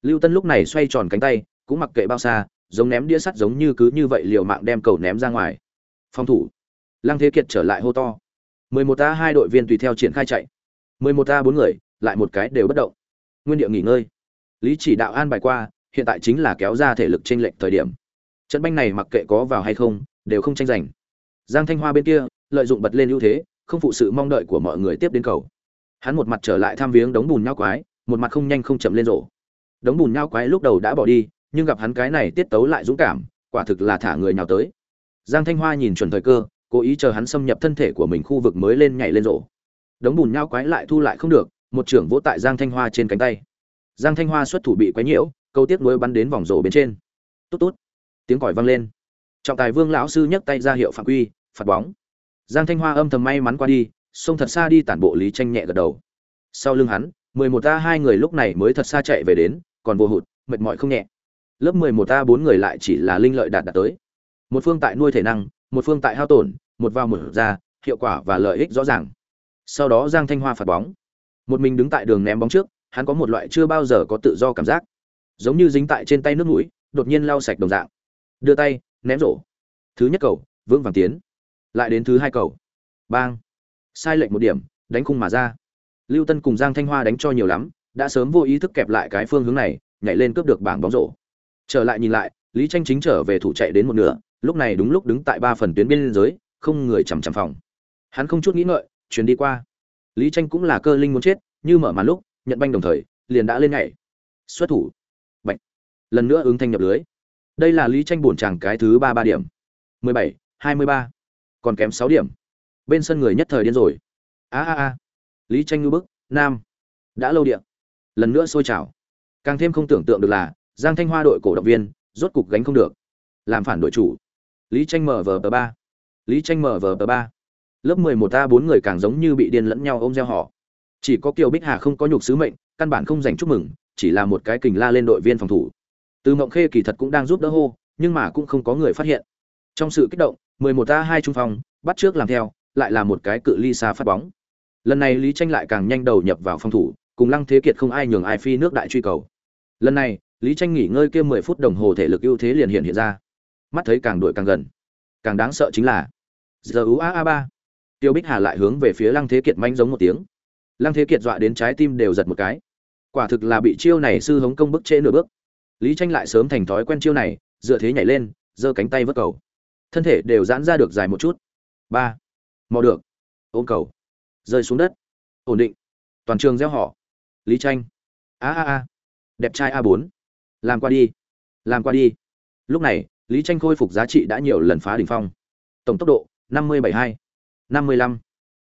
Lưu tân lúc này xoay tròn cánh tay, cũng mặc kệ bao xa, giống ném đĩa sắt giống như cứ như vậy liều mạng đem cầu ném ra ngoài. Phòng thủ lăng thế kiệt trở lại hô to. 11 a hai đội viên tùy theo triển khai chạy. 11 a bốn người, lại một cái đều bất động. Nguyên địa nghỉ ngơi. Lý chỉ đạo an bài qua, hiện tại chính là kéo ra thể lực trên lệnh thời điểm. Trận banh này mặc kệ có vào hay không, đều không tranh giành. Giang thanh hoa bên kia, lợi dụng bật lên ưu thế, không phụ sự mong đợi của mọi người tiếp đến cầu. Hắn một mặt trở lại tham viếng đống bùn nhau quái, một mặt không nhanh không chậm lên rổ. Đống bùn nhau quái lúc đầu đã bỏ đi, nhưng gặp hắn cái này tiết tấu lại dũng cảm, quả thực là thả người nhào tới. Giang thanh hoa nhìn chuẩn thời cơ cố ý chờ hắn xâm nhập thân thể của mình khu vực mới lên nhảy lên rổ đống bùn nhau quái lại thu lại không được, một trưởng vỗ tại giang thanh hoa trên cánh tay. Giang thanh hoa xuất thủ bị quái nhiễu, câu tiếp nối bắn đến vòng rổ bên trên. Tốt tốt tiếng còi vang lên. Trọng tài vương lão sư nhấc tay ra hiệu phạm quy, phạt bóng. Giang thanh hoa âm thầm may mắn qua đi, xông thật xa đi tản bộ lý tranh nhẹ gật đầu. Sau lưng hắn, mười một a hai người lúc này mới thật xa chạy về đến, còn vô hụt, mệt mỏi không nhẹ. Lớp mười một a bốn người lại chỉ là linh lợi đạt đạt tới. Một phương tại nuôi thể năng một phương tại hao tổn, một vào một ra, hiệu quả và lợi ích rõ ràng. Sau đó giang thanh hoa phạt bóng. Một mình đứng tại đường ném bóng trước, hắn có một loại chưa bao giờ có tự do cảm giác. Giống như dính tại trên tay nước mũi, đột nhiên lau sạch đồng dạng. Đưa tay, ném rổ. Thứ nhất cầu, vững vàng tiến. Lại đến thứ hai cầu. Bang. Sai lệch một điểm, đánh khung mà ra. Lưu tân cùng giang thanh hoa đánh cho nhiều lắm, đã sớm vô ý thức kẹp lại cái phương hướng này, nhảy lên cướp được bảng bóng rổ. Trở lại nhìn lại, lý tranh chính trở về thủ chạy đến một nửa lúc này đúng lúc đứng tại ba phần tuyến biên giới, không người chằm chằm phòng. Hắn không chút nghĩ ngợi chuyến đi qua. Lý tranh cũng là cơ linh muốn chết, như mở màn lúc, nhận banh đồng thời, liền đã lên nhảy. Xuất thủ. Bệnh lần nữa ứng thanh nhập lưới. Đây là lý tranh bổn chàng cái thứ ba ba điểm. Mười bảy, hai mươi ba. Còn kém sáu điểm. Bên sân người nhất thời điên rồi. A a a. Lý tranh ngư bức, nam. Đã lâu điện. Lần nữa sôi trào càng thêm không tưởng tượng được là, giang thanh hoa đội cổ động viên, rốt cục gánh không được. Làm phản đội chủ lý tranh mở vờ tờ ba. Lý tranh mở vờ tờ ba. Lớp mười một a bốn người càng giống như bị điên lẫn nhau ôm gieo họ. Chỉ có kiều bích hà không có nhục sứ mệnh, căn bản không dành chúc mừng, chỉ là một cái kình la lên đội viên phòng thủ. Từ mộng khê kỳ thật cũng đang giúp đỡ hô, nhưng mà cũng không có người phát hiện. Trong sự kích động 11 a hai trung phong bắt trước làm theo, lại là một cái cự ly xa phát bóng. Lần này lý tranh lại càng nhanh đầu nhập vào phòng thủ, cùng lăng thế kiệt không ai nhường ai phi nước đại truy cầu. Lần này, lý tranh nghỉ ngơi kia 10 phút đồng hồ thể lực ưu thế liền hiện hiện ra mắt thấy càng đuổi càng gần. Càng đáng sợ chính là giờ u a a ba. Tiêu bích hà lại hướng về phía lăng thế kiệt manh giống một tiếng. Lăng thế kiệt dọa đến trái tim đều giật một cái. Quả thực là bị chiêu này sư hống công bức trễ nửa bước. Lý tranh lại sớm thành thói quen chiêu này, dựa thế nhảy lên, giơ cánh tay vớt cầu. Thân thể đều giãn ra được dài một chút. Ba. Mò được. Ôm cầu. Rơi xuống đất. Ổn định. Toàn trường gieo họ. Lý tranh. A a a. Đẹp trai a bốn. Làm qua đi. Làm qua đi. Lúc này lý tranh khôi phục giá trị đã nhiều lần phá đỉnh phong. Tổng tốc độ, năm mươi bảy hai, năm mươi lăm.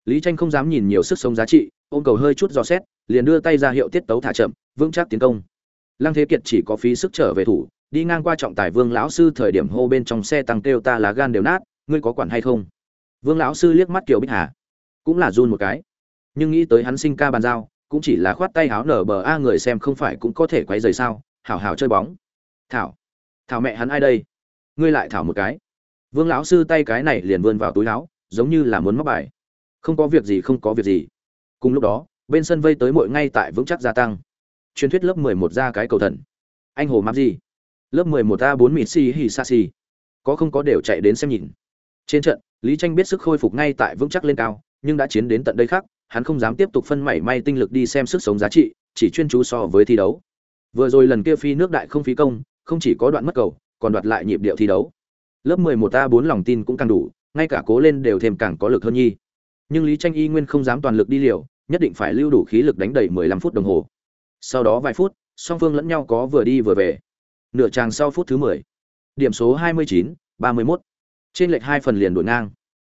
Lý tranh không dám nhìn nhiều sức sống giá trị, ôm cầu hơi chút dò xét, liền đưa tay ra hiệu tiết tấu thả chậm, vững chắc tiến công. Lăng thế kiệt chỉ có phí sức trở về thủ, đi ngang qua trọng tài vương lão sư thời điểm hô bên trong xe tăng kêu ta lá gan đều nát, ngươi có quản hay không? Vương lão sư liếc mắt kiều bích hà, cũng là run một cái. Nhưng nghĩ tới hắn sinh ca bàn giao, cũng chỉ là khoát tay háo nở bờ a người xem không phải cũng có thể quay rời sao? Hảo hảo chơi bóng. Thảo thảo mẹ hắn ai đây? Ngươi lại thảo một cái. Vương lão sư tay cái này liền vươn vào túi láo giống như là muốn móc bài. Không có việc gì, không có việc gì. Cùng lúc đó, bên sân vây tới mội ngay tại vững chắc gia tăng. Truyền thuyết lớp mười một ra cái cầu thần. Anh hồ mắc gì? Lớp mười một a bốn mịt xì hì xa xì có không có đều chạy đến xem nhìn. Trên trận, lý tranh biết sức khôi phục ngay tại vững chắc lên cao, nhưng đã chiến đến tận đây khác, hắn không dám tiếp tục phân mảy may tinh lực đi xem sức sống giá trị, chỉ chuyên chú so với thi đấu. Vừa rồi lần kia phi nước đại không phí công, không chỉ có đoạn mất cầu còn đoạt lại nhịp điệu thi đấu. Lớp mười một a bốn lòng tin cũng càng đủ ngay cả cố lên đều thêm càng có lực hơn nhi. Nhưng lý tranh y nguyên không dám toàn lực đi liều nhất định phải lưu đủ khí lực đánh đầy 15 phút đồng hồ. Sau đó vài phút song phương lẫn nhau có vừa đi vừa về. Nửa tràng sau phút thứ 10. điểm số 29, 31. trên lệch hai phần liền đổi ngang.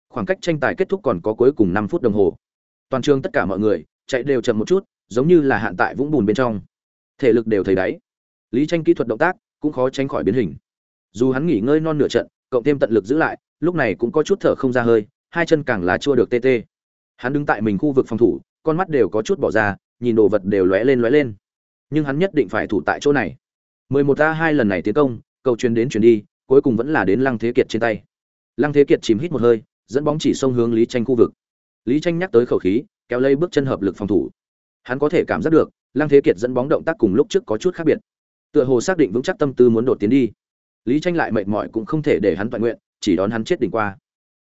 Khoảng cách tranh tài kết thúc còn có cuối cùng 5 phút đồng hồ. Toàn trường tất cả mọi người chạy đều chậm một chút giống như là hạn tại vũng bùn bên trong. Thể lực đều thấy đáy. Lý tranh kỹ thuật động tác cũng khó tránh khỏi biến hình dù hắn nghỉ ngơi non nửa trận, cộng thêm tận lực giữ lại, lúc này cũng có chút thở không ra hơi, hai chân càng lá chua được tê tê. Hắn đứng tại mình khu vực phòng thủ, con mắt đều có chút bỏ ra, nhìn đồ vật đều lóe lên lóe lên. Nhưng hắn nhất định phải thủ tại chỗ này. 11 a hai lần này tiến công, cầu truyền đến truyền đi, cuối cùng vẫn là đến lăng thế kiệt trên tay. Lăng thế kiệt chìm hít một hơi, dẫn bóng chỉ xông hướng lý tranh khu vực. Lý tranh nhắc tới khẩu khí, kéo lấy bước chân hợp lực phòng thủ. Hắn có thể cảm giác được, lăng thế kiệt dẫn bóng động tác cùng lúc trước có chút khác biệt. Tựa hồ xác định vững chắc tâm tư muốn đột tiến đi lý tranh lại mệt mỏi cũng không thể để hắn toàn nguyện, chỉ đón hắn chết đỉnh qua.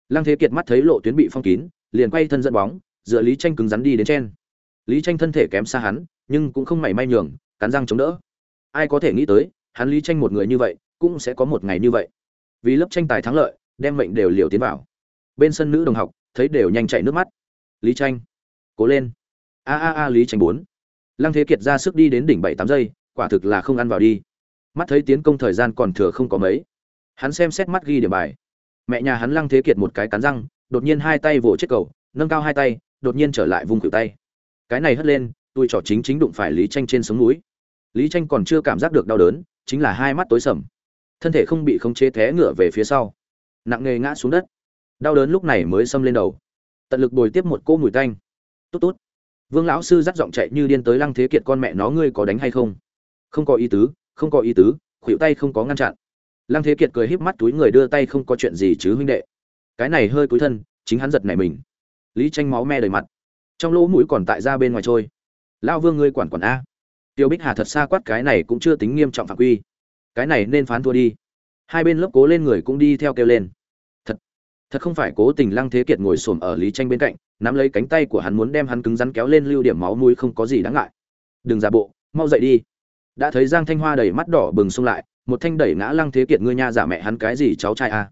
Lăng thế kiệt mắt thấy lộ tuyến bị phong kín, liền quay thân dẫn bóng, dựa lý tranh cứng rắn đi đến trên. Lý tranh thân thể kém xa hắn, nhưng cũng không mảy may nhường, cắn răng chống đỡ. Ai có thể nghĩ tới, hắn lý tranh một người như vậy, cũng sẽ có một ngày như vậy. Vì lớp tranh tài thắng lợi, đem mệnh đều liều tiến vào. Bên sân nữ đồng học, thấy đều nhanh chạy nước mắt. Lý tranh, cố lên. A a a, lý tranh bốn. Lăng thế kiệt ra sức đi đến đỉnh bảy tám giây, quả thực là không ăn vào đi mắt thấy tiến công thời gian còn thừa không có mấy. Hắn xem xét mắt ghi điểm bài. Mẹ nhà hắn lăng thế kiệt một cái cắn răng, đột nhiên hai tay vỗ chết cầu, nâng cao hai tay, đột nhiên trở lại vùng cửu tay. Cái này hất lên tôi trỏ chính chính đụng phải lý tranh trên sống núi. Lý tranh còn chưa cảm giác được đau đớn, chính là hai mắt tối sầm. Thân thể không bị khống chế té ngửa về phía sau. Nặng nề ngã xuống đất. Đau đớn lúc này mới xâm lên đầu. Tận lực bồi tiếp một cô mùi tanh. Tốt tốt. Vương lão sư dắt giọng chạy như điên tới lăng thế kiệt con mẹ nó ngươi có đánh hay không? Không có ý tứ không có ý tứ, khuỷu tay không có ngăn chặn. Lăng thế kiệt cười híp mắt túi người đưa tay không có chuyện gì chứ huynh đệ. Cái này hơi cúi thân, chính hắn giật nảy mình. Lý tranh máu me đầy mặt. Trong lỗ mũi còn tại ra bên ngoài trôi. Lao vương ngươi quản quản a. Tiêu bích hà thật xa quát cái này cũng chưa tính nghiêm trọng phạm quy. Cái này nên phán thua đi. Hai bên lớp cố lên người cũng đi theo kêu lên. Thật thật không phải cố tình lăng thế kiệt ngồi xổm ở lý tranh bên cạnh, nắm lấy cánh tay của hắn muốn đem hắn cứng rắn kéo lên lưu điểm máu mũi không có gì đáng ngại. Đừng giả bộ, mau dậy đi đã thấy giang thanh hoa đầy mắt đỏ bừng xông lại, một thanh đẩy ngã lăng thế kiệt ngươi nha giả mẹ hắn cái gì cháu trai a?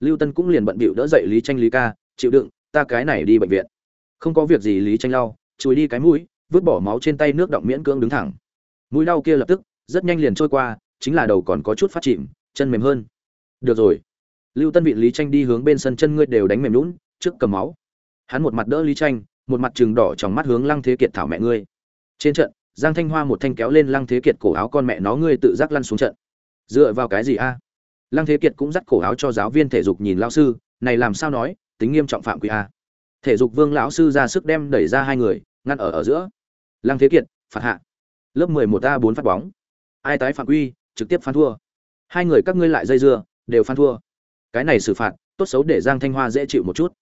Lưu tân cũng liền bận bịu đỡ dậy lý tranh lý ca, chịu đựng, ta cái này đi bệnh viện. Không có việc gì lý tranh lau, chùi đi cái mũi, vứt bỏ máu trên tay nước động miễn cưỡng đứng thẳng. Mũi đau kia lập tức rất nhanh liền trôi qua, chính là đầu còn có chút phát chìm, chân mềm hơn. Được rồi. Lưu tân vị lý tranh đi hướng bên sân chân ngươi đều đánh mềm lún trước cầm máu. Hắn một mặt đỡ lý tranh một mặt trừng đỏ trong mắt hướng lăng thế kiệt thảo mẹ ngươi. Trên trận giang thanh hoa một thanh kéo lên lăng thế kiệt cổ áo con mẹ nó ngươi tự giác lăn xuống trận. Dựa vào cái gì a? Lăng thế kiệt cũng dắt cổ áo cho giáo viên thể dục nhìn lao sư, này làm sao nói, tính nghiêm trọng phạm quy a. Thể dục vương lão sư ra sức đem đẩy ra hai người, ngăn ở ở giữa. Lăng thế kiệt, phạt hạ. Lớp 11 a bốn phát bóng. Ai tái phạm quy, trực tiếp phán thua. Hai người các ngươi lại dây dưa, đều phán thua. Cái này xử phạt, tốt xấu để giang thanh hoa dễ chịu một chút.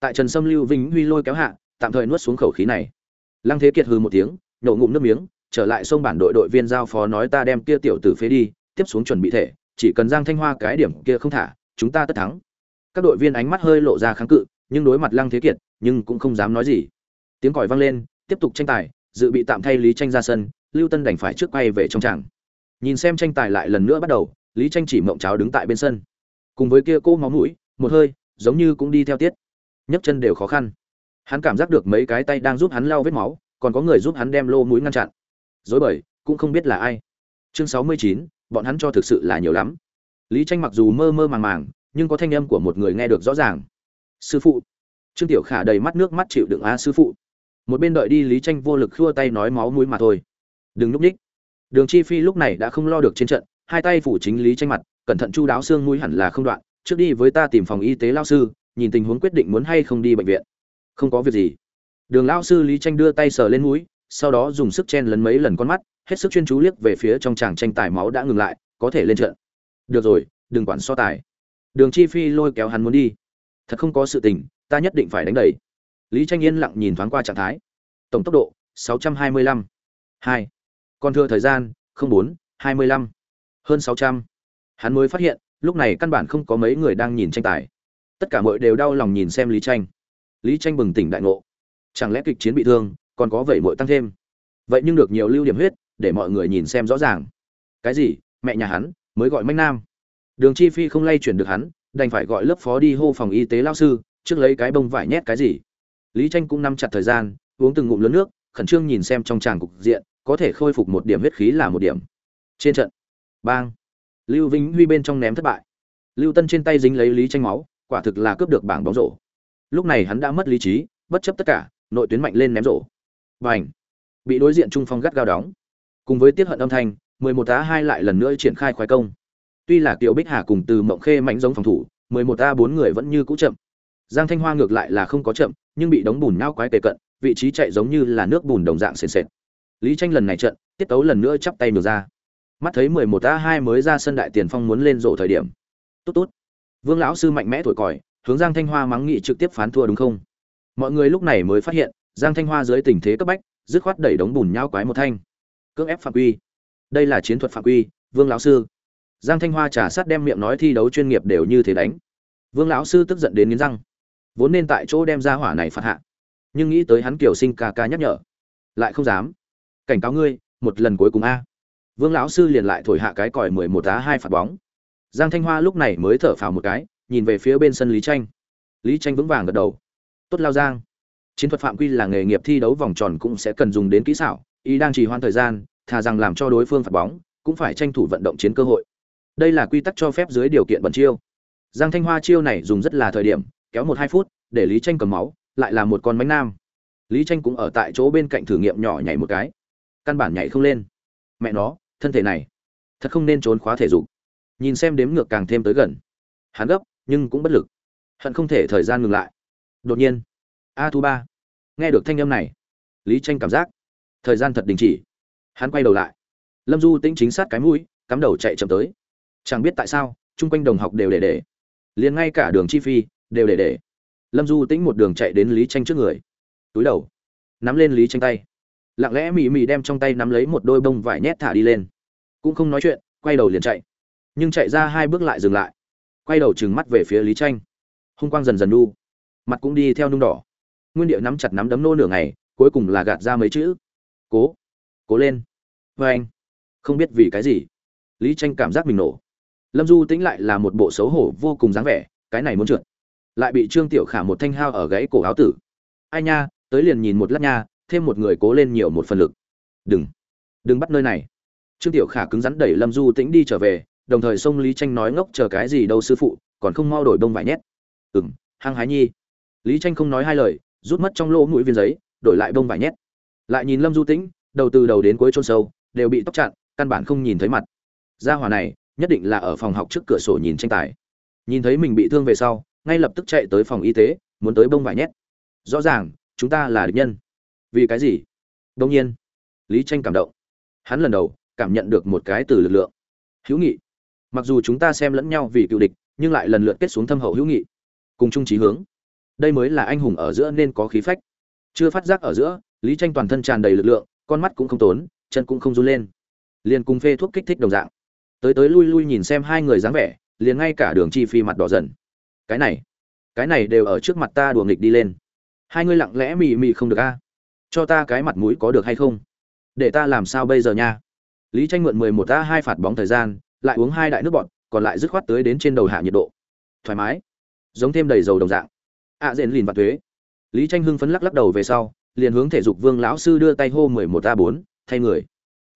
Tại trần sâm, lưu vĩnh huy lôi kéo hạ, tạm thời nuốt xuống khẩu khí này. Lăng thế kiệt hừ một tiếng nhổ ngụm nước miếng, trở lại sông bản đội đội viên giao phó nói ta đem kia tiểu tử phế đi, tiếp xuống chuẩn bị thể, chỉ cần giang thanh hoa cái điểm kia không thả, chúng ta tất thắng. Các đội viên ánh mắt hơi lộ ra kháng cự, nhưng đối mặt lăng thế kiệt, nhưng cũng không dám nói gì. Tiếng còi vang lên, tiếp tục tranh tài, dự bị tạm thay lý tranh ra sân, lưu tân đành phải trước quay về trong tràng. Nhìn xem tranh tài lại lần nữa bắt đầu, lý tranh chỉ mộng cháo đứng tại bên sân. Cùng với kia cô máu mũi, một hơi, giống như cũng đi theo tiết. Nhấc chân đều khó khăn. Hắn cảm giác được mấy cái tay đang giúp hắn lau vết máu còn có người giúp hắn đem lô mũi ngăn chặn. Dối bời, cũng không biết là ai. Chương sáu mươi chín, bọn hắn cho thực sự là nhiều lắm. Lý tranh mặc dù mơ mơ màng màng, nhưng có thanh âm của một người nghe được rõ ràng. Sư phụ. Trương tiểu khả đầy mắt nước mắt chịu đựng á sư phụ. Một bên đợi đi, lý tranh vô lực khua tay nói máu mũi mà thôi. Đừng núp ních. Đường chi phi lúc này đã không lo được trên trận, hai tay phủ chính lý tranh mặt, cẩn thận chu đáo xương mũi hẳn là không đoạn, trước đi với ta tìm phòng y tế lao sư, nhìn tình huống quyết định muốn hay không đi bệnh viện. Không có việc gì đường Lão sư lý tranh đưa tay sờ lên mũi sau đó dùng sức chen lấn mấy lần con mắt hết sức chuyên chú liếc về phía trong tràng tranh tài máu đã ngừng lại có thể lên trận được rồi đừng quản so tài đường chi phi lôi kéo hắn muốn đi thật không có sự tình ta nhất định phải đánh đẩy lý tranh yên lặng nhìn thoáng qua trạng thái tổng tốc độ 625. 2. còn thừa thời gian 04, 25. hơn 600. hắn mới phát hiện lúc này căn bản không có mấy người đang nhìn tranh tài tất cả mọi đều đau lòng nhìn xem lý tranh lý tranh bừng tỉnh đại ngộ chẳng lẽ kịch chiến bị thương, còn có vậy mội tăng thêm? Vậy nhưng được nhiều lưu điểm huyết, để mọi người nhìn xem rõ ràng. Cái gì? Mẹ nhà hắn, mới gọi manh nam. Đường chi phi không lay chuyển được hắn, đành phải gọi lớp phó đi hô phòng y tế lao sư, trước lấy cái bông vải nhét cái gì. Lý tranh cũng nắm chặt thời gian, uống từng ngụm lớn nước, khẩn trương nhìn xem trong tràng cục diện, có thể khôi phục một điểm huyết khí là một điểm. Trên trận, bang. Lưu vĩnh huy bên trong ném thất bại. Lưu tân trên tay dính lấy lý tranh máu, quả thực là cướp được bảng bóng rổ. Lúc này hắn đã mất lý trí, bất chấp tất cả nội tuyến mạnh lên ném rổ. Và bị đối diện trung phong gắt gao đóng. Cùng với tiết hận âm thanh, mười một a hai lại lần nữa triển khai khoái công. Tuy là kiều bích hà cùng từ mộng khê mạnh giống phòng thủ, mười một a bốn người vẫn như cũ chậm. Giang thanh hoa ngược lại là không có chậm, nhưng bị đống bùn nao quái tề cận, vị trí chạy giống như là nước bùn đồng dạng sền sệt. Lý tranh lần này trận, tiết tấu lần nữa chắp tay ngược ra. Mắt thấy mười một a hai mới ra sân đại tiền phong muốn lên rổ thời điểm. Tốt tốt. Vương lão sư mạnh mẽ thổi còi, hướng giang thanh hoa mắng nghị trực tiếp phán thua đúng không? Mọi người lúc này mới phát hiện, giang thanh hoa dưới tình thế cấp bách, dứt khoát đẩy đống bùn nhau quái một thanh. Cưỡng ép phạm quy. Đây là chiến thuật phạm quy, vương lão sư. Giang thanh hoa trả sát đem miệng nói thi đấu chuyên nghiệp đều như thế đánh. Vương lão sư tức giận đến nghiến răng. Vốn nên tại chỗ đem ra hỏa này phạt hạ. Nhưng nghĩ tới hắn kiểu sinh ca ca nhắc nhở. Lại không dám. Cảnh cáo ngươi, một lần cuối cùng a. Vương lão sư liền lại thổi hạ cái còi mười một á hai phạt bóng. Giang thanh hoa lúc này mới thở phào một cái, nhìn về phía bên sân lý tranh lý tranh vững vàng gật đầu tốt lao giang. Chiến thuật phạm quy là nghề nghiệp thi đấu vòng tròn cũng sẽ cần dùng đến kỹ xảo, ý đang trì hoãn thời gian, thà rằng làm cho đối phương phạt bóng, cũng phải tranh thủ vận động chiến cơ hội. Đây là quy tắc cho phép dưới điều kiện bẩn chiêu. Giang thanh hoa chiêu này dùng rất là thời điểm, kéo một hai phút, để lý tranh cầm máu, lại là một con bánh nam. Lý tranh cũng ở tại chỗ bên cạnh thử nghiệm nhỏ nhảy một cái. Căn bản nhảy không lên. Mẹ nó, thân thể này, thật không nên trốn khóa thể dục. Nhìn xem đếm ngược càng thêm tới gần. Hắn gấp, nhưng cũng bất lực. Hận không thể thời gian ngừng lại đột nhiên, a thu ba, nghe được thanh âm này, lý tranh cảm giác thời gian thật đình chỉ. Hắn quay đầu lại, lâm du tĩnh chính sát cái mũi, cắm đầu chạy chậm tới. Chẳng biết tại sao, chung quanh đồng học đều để để. Liền ngay cả đường chi phi đều để để. Lâm du tĩnh một đường chạy đến lý tranh trước người, túi đầu, nắm lên lý tranh tay. Lặng lẽ mị mị đem trong tay nắm lấy một đôi bông vải nhét thả đi lên. Cũng không nói chuyện, quay đầu liền chạy. Nhưng chạy ra hai bước lại dừng lại. Quay đầu trừng mắt về phía lý tranh. Hung quang dần dần đu mặt cũng đi theo nung đỏ. Nguyên điệu nắm chặt nắm đấm nô nửa ngày, cuối cùng là gạt ra mấy chữ, cố cố lên. Vê anh, không biết vì cái gì, lý tranh cảm giác mình nổ. Lâm du tĩnh lại là một bộ xấu hổ vô cùng dáng vẻ, cái này muốn trượt. Lại bị trương tiểu khả một thanh hao ở gãy cổ áo tử. Ai nha, tới liền nhìn một lát nha, thêm một người cố lên nhiều một phần lực. Đừng đừng bắt nơi này. Trương tiểu khả cứng rắn đẩy lâm du tĩnh đi trở về, đồng thời sông lý tranh nói ngốc, chờ cái gì đâu sư phụ, còn không mau đổi bông vải nhét. Ừng hăng hái nhi lý tranh không nói hai lời, rút mất trong lỗ mũi viên giấy, đổi lại bông vải nhét. Lại nhìn lâm du tĩnh, đầu từ đầu đến cuối chôn sâu, đều bị tóc chặn, căn bản không nhìn thấy mặt. Gia hỏa này, nhất định là ở phòng học trước cửa sổ nhìn tranh tài. Nhìn thấy mình bị thương về sau, ngay lập tức chạy tới phòng y tế, muốn tới bông vải nhét. Rõ ràng, chúng ta là địch nhân. Vì cái gì? Đông nhiên, lý tranh cảm động. Hắn lần đầu, cảm nhận được một cái từ lực lượng. Hữu nghị. Mặc dù chúng ta xem lẫn nhau vì cựu địch, nhưng lại lần lượt kết xuống thâm hậu hữu nghị. Cùng chung chí hướng đây mới là anh hùng ở giữa nên có khí phách. Chưa phát giác ở giữa, lý tranh toàn thân tràn đầy lực lượng, con mắt cũng không tốn, chân cũng không run lên. Liền cùng phê thuốc kích thích đồng dạng. Tới tới lui lui nhìn xem hai người dáng vẻ, liền ngay cả đường chi phi mặt đỏ dần. Cái này cái này đều ở trước mặt ta đùa nghịch đi lên. Hai ngươi lặng lẽ mị mị không được a. Cho ta cái mặt mũi có được hay không? Để ta làm sao bây giờ nha? Lý tranh mượn mười một ta hai phạt bóng thời gian, lại uống hai đại nước bọt, còn lại dứt khoát tới đến trên đầu hạ nhiệt độ. Thoải mái. Giống thêm đầy dầu đồng dạng ạ à, rền lìn và thuế. Lý tranh hưng phấn lắc lắc đầu về sau liền hướng thể dục vương lão sư đưa tay hô mười một a bốn thay người.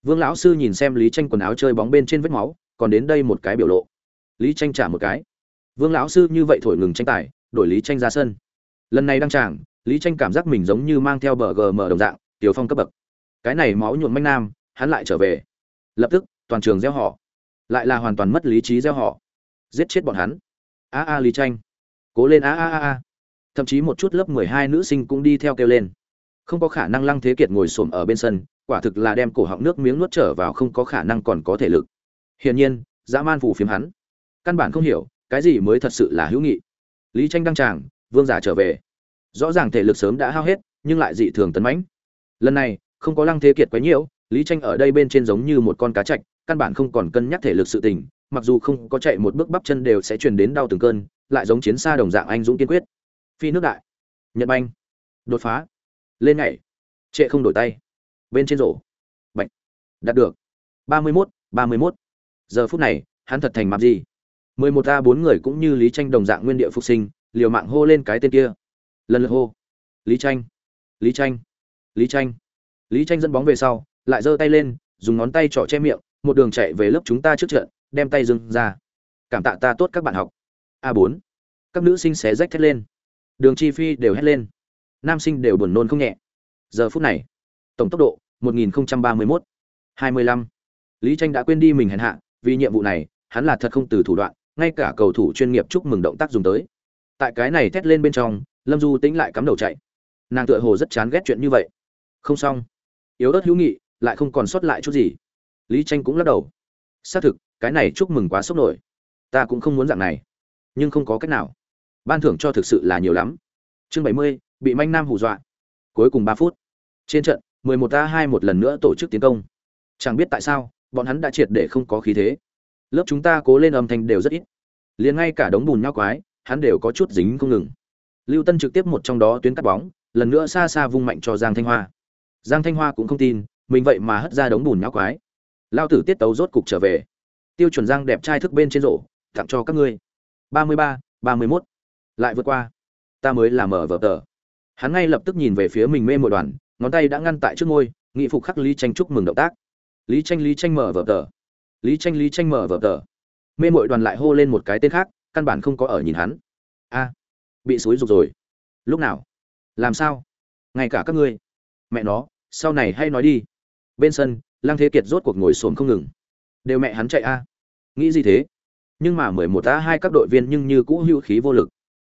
Vương lão sư nhìn xem lý tranh quần áo chơi bóng bên trên vết máu còn đến đây một cái biểu lộ. Lý tranh trả một cái. Vương lão sư như vậy thổi ngừng tranh tài đổi lý tranh ra sân. Lần này đăng tràng lý tranh cảm giác mình giống như mang theo bờ gm đồng dạng tiểu phong cấp bậc. Cái này máu nhuộm manh nam hắn lại trở về. Lập tức toàn trường gieo họ. Lại là hoàn toàn mất lý trí gieo họ. Giết chết bọn hắn. A a lý tranh. Cố lên a a a a thậm chí một chút lớp mười hai nữ sinh cũng đi theo kêu lên. Không có khả năng lăng thế kiệt ngồi xổm ở bên sân, quả thực là đem cổ họng nước miếng nuốt trở vào không có khả năng còn có thể lực. Hiển nhiên, dã man phủ phiếm hắn. Căn bản không hiểu, cái gì mới thật sự là hữu nghị. Lý tranh đăng tràng, vương giả trở về. Rõ ràng thể lực sớm đã hao hết, nhưng lại dị thường tấn mãnh. Lần này, không có lăng thế kiệt quấy nhiễu, lý tranh ở đây bên trên giống như một con cá chạch, căn bản không còn cân nhắc thể lực sự tình, mặc dù không có chạy một bước bắp chân đều sẽ truyền đến đau từng cơn, lại giống chiến xa đồng dạng anh dũng kiên quyết phi nước đại. Nhật banh. Đột phá. Lên nhảy. Trệ không đổi tay. Bên trên rổ. Bệnh đạt được. Ba mươi mốt, ba mươi mốt. Giờ phút này, hắn thật thành mặt gì? mười một a bốn người cũng như lý tranh đồng dạng nguyên địa phục sinh, liều mạng hô lên cái tên kia. Lần lượt hô. Lý tranh lý tranh lý tranh lý tranh dẫn bóng về sau, lại giơ tay lên, dùng ngón tay trỏ che miệng, một đường chạy về lớp chúng ta trước trận, đem tay dừng ra. Cảm tạ ta tốt các bạn học. A bốn. Các nữ sinh xé rách thét lên đường chi phi đều hét lên. Nam sinh đều buồn nôn không nhẹ. Giờ phút này, tổng tốc độ 1031 25 lý tranh đã quên đi mình hèn hạ, vì nhiệm vụ này, hắn là thật không từ thủ đoạn, ngay cả cầu thủ chuyên nghiệp chúc mừng động tác dùng tới. Tại cái này thét lên bên trong, lâm du tĩnh lại cắm đầu chạy. Nàng tựa hồ rất chán ghét chuyện như vậy. Không xong. Yếu ớt hữu nghị, lại không còn sót lại chút gì. Lý tranh cũng lắc đầu. Xác thực, cái này chúc mừng quá sốc nổi. Ta cũng không muốn dạng này. Nhưng không có cách nào ban thưởng cho thực sự là nhiều lắm. Chương bảy mươi, bị manh nam hù dọa. Cuối cùng ba phút. Trên trận, mười một a hai một lần nữa tổ chức tiến công. Chẳng biết tại sao, bọn hắn đã triệt để không có khí thế. Lớp chúng ta cố lên âm thanh đều rất ít. Liền ngay cả đống bùn nhau quái, hắn đều có chút dính không ngừng. Lưu tân trực tiếp một trong đó tuyến cắt bóng, lần nữa xa xa vung mạnh cho giang thanh hoa. Giang thanh hoa cũng không tin, mình vậy mà hất ra đống bùn nhau quái. Lao tử tiết tấu rốt cục trở về. Tiêu chuẩn giang đẹp trai thức bên trên rổ, tặng cho các ngươi. ba mươi ba ba mươi mốt lại vượt qua. Ta mới làm mở vở tờ. Hắn ngay lập tức nhìn về phía mình mê mội đoàn, ngón tay đã ngăn tại trước ngôi, nghị phục khắc lý tranh chúc mừng động tác. Lý tranh lý tranh mở vở tờ. Lý tranh lý tranh mở vở tờ. Mê mội đoàn lại hô lên một cái tên khác, căn bản không có ở nhìn hắn. A, bị xúi rục rồi. Lúc nào? Làm sao? Ngay cả các ngươi. Mẹ nó, sau này hay nói đi. Bên sân, lăng thế kiệt rốt cuộc ngồi xổm không ngừng. Đều mẹ hắn chạy a. Nghĩ gì thế? Nhưng mà mười một a hai các đội viên nhưng như cũ hữu khí vô lực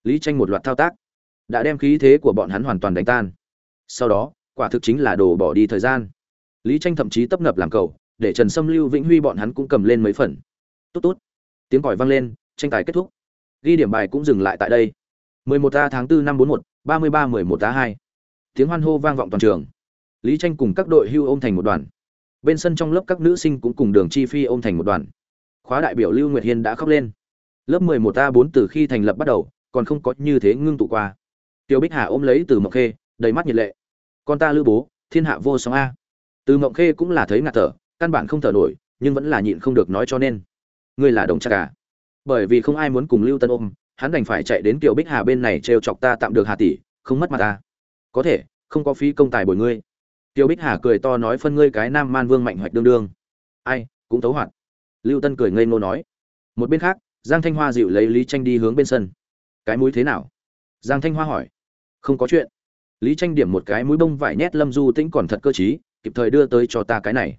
lý tranh một loạt thao tác đã đem khí thế của bọn hắn hoàn toàn đánh tan. Sau đó quả thực chính là đổ bỏ đi thời gian. Lý tranh thậm chí tấp nập làm cầu để trần sâm lưu vĩnh huy bọn hắn cũng cầm lên mấy phần. Tốt tốt tiếng còi vang lên tranh tài kết thúc. Ghi điểm bài cũng dừng lại tại đây. 11 a tháng 4 năm 41, 33 11 a 2. tiếng hoan hô vang vọng toàn trường. Lý tranh cùng các đội hưu ôm thành một đoàn. Bên sân trong lớp các nữ sinh cũng cùng đường chi phi ôm thành một đoàn. Khóa đại biểu lưu nguyệt hiên đã khóc lên. Lớp 11 a 4 từ khi thành lập bắt đầu còn không có như thế ngưng tụ qua. Tiêu bích hà ôm lấy từ mộng khê, đầy mắt nhiệt lệ. Con ta lưu bố, thiên hạ vô song a. Từ mộng khê cũng là thấy ngạt thở, căn bản không thở nổi, nhưng vẫn là nhịn không được nói cho nên. Ngươi là đồng chắc à? Bởi vì không ai muốn cùng lưu tân ôm, hắn đành phải chạy đến Tiểu bích hà bên này trêu chọc ta tạm được hà tỷ, không mất mặt ta. Có thể, không có phí công tài bồi ngươi. Tiểu bích hà cười to nói phân ngươi cái nam man vương mạnh hoạch đương đương. Ai, cũng thấu hoạt. Lưu tân cười ngây ngô nói. Một bên khác, giang thanh hoa dịu lấy lý tranh đi hướng bên sân cái mũi thế nào? Giang thanh hoa hỏi. Không có chuyện. Lý tranh điểm một cái mũi bông vải nhét lâm du tĩnh còn thật cơ t kịp thời đưa tới cho ta cái này.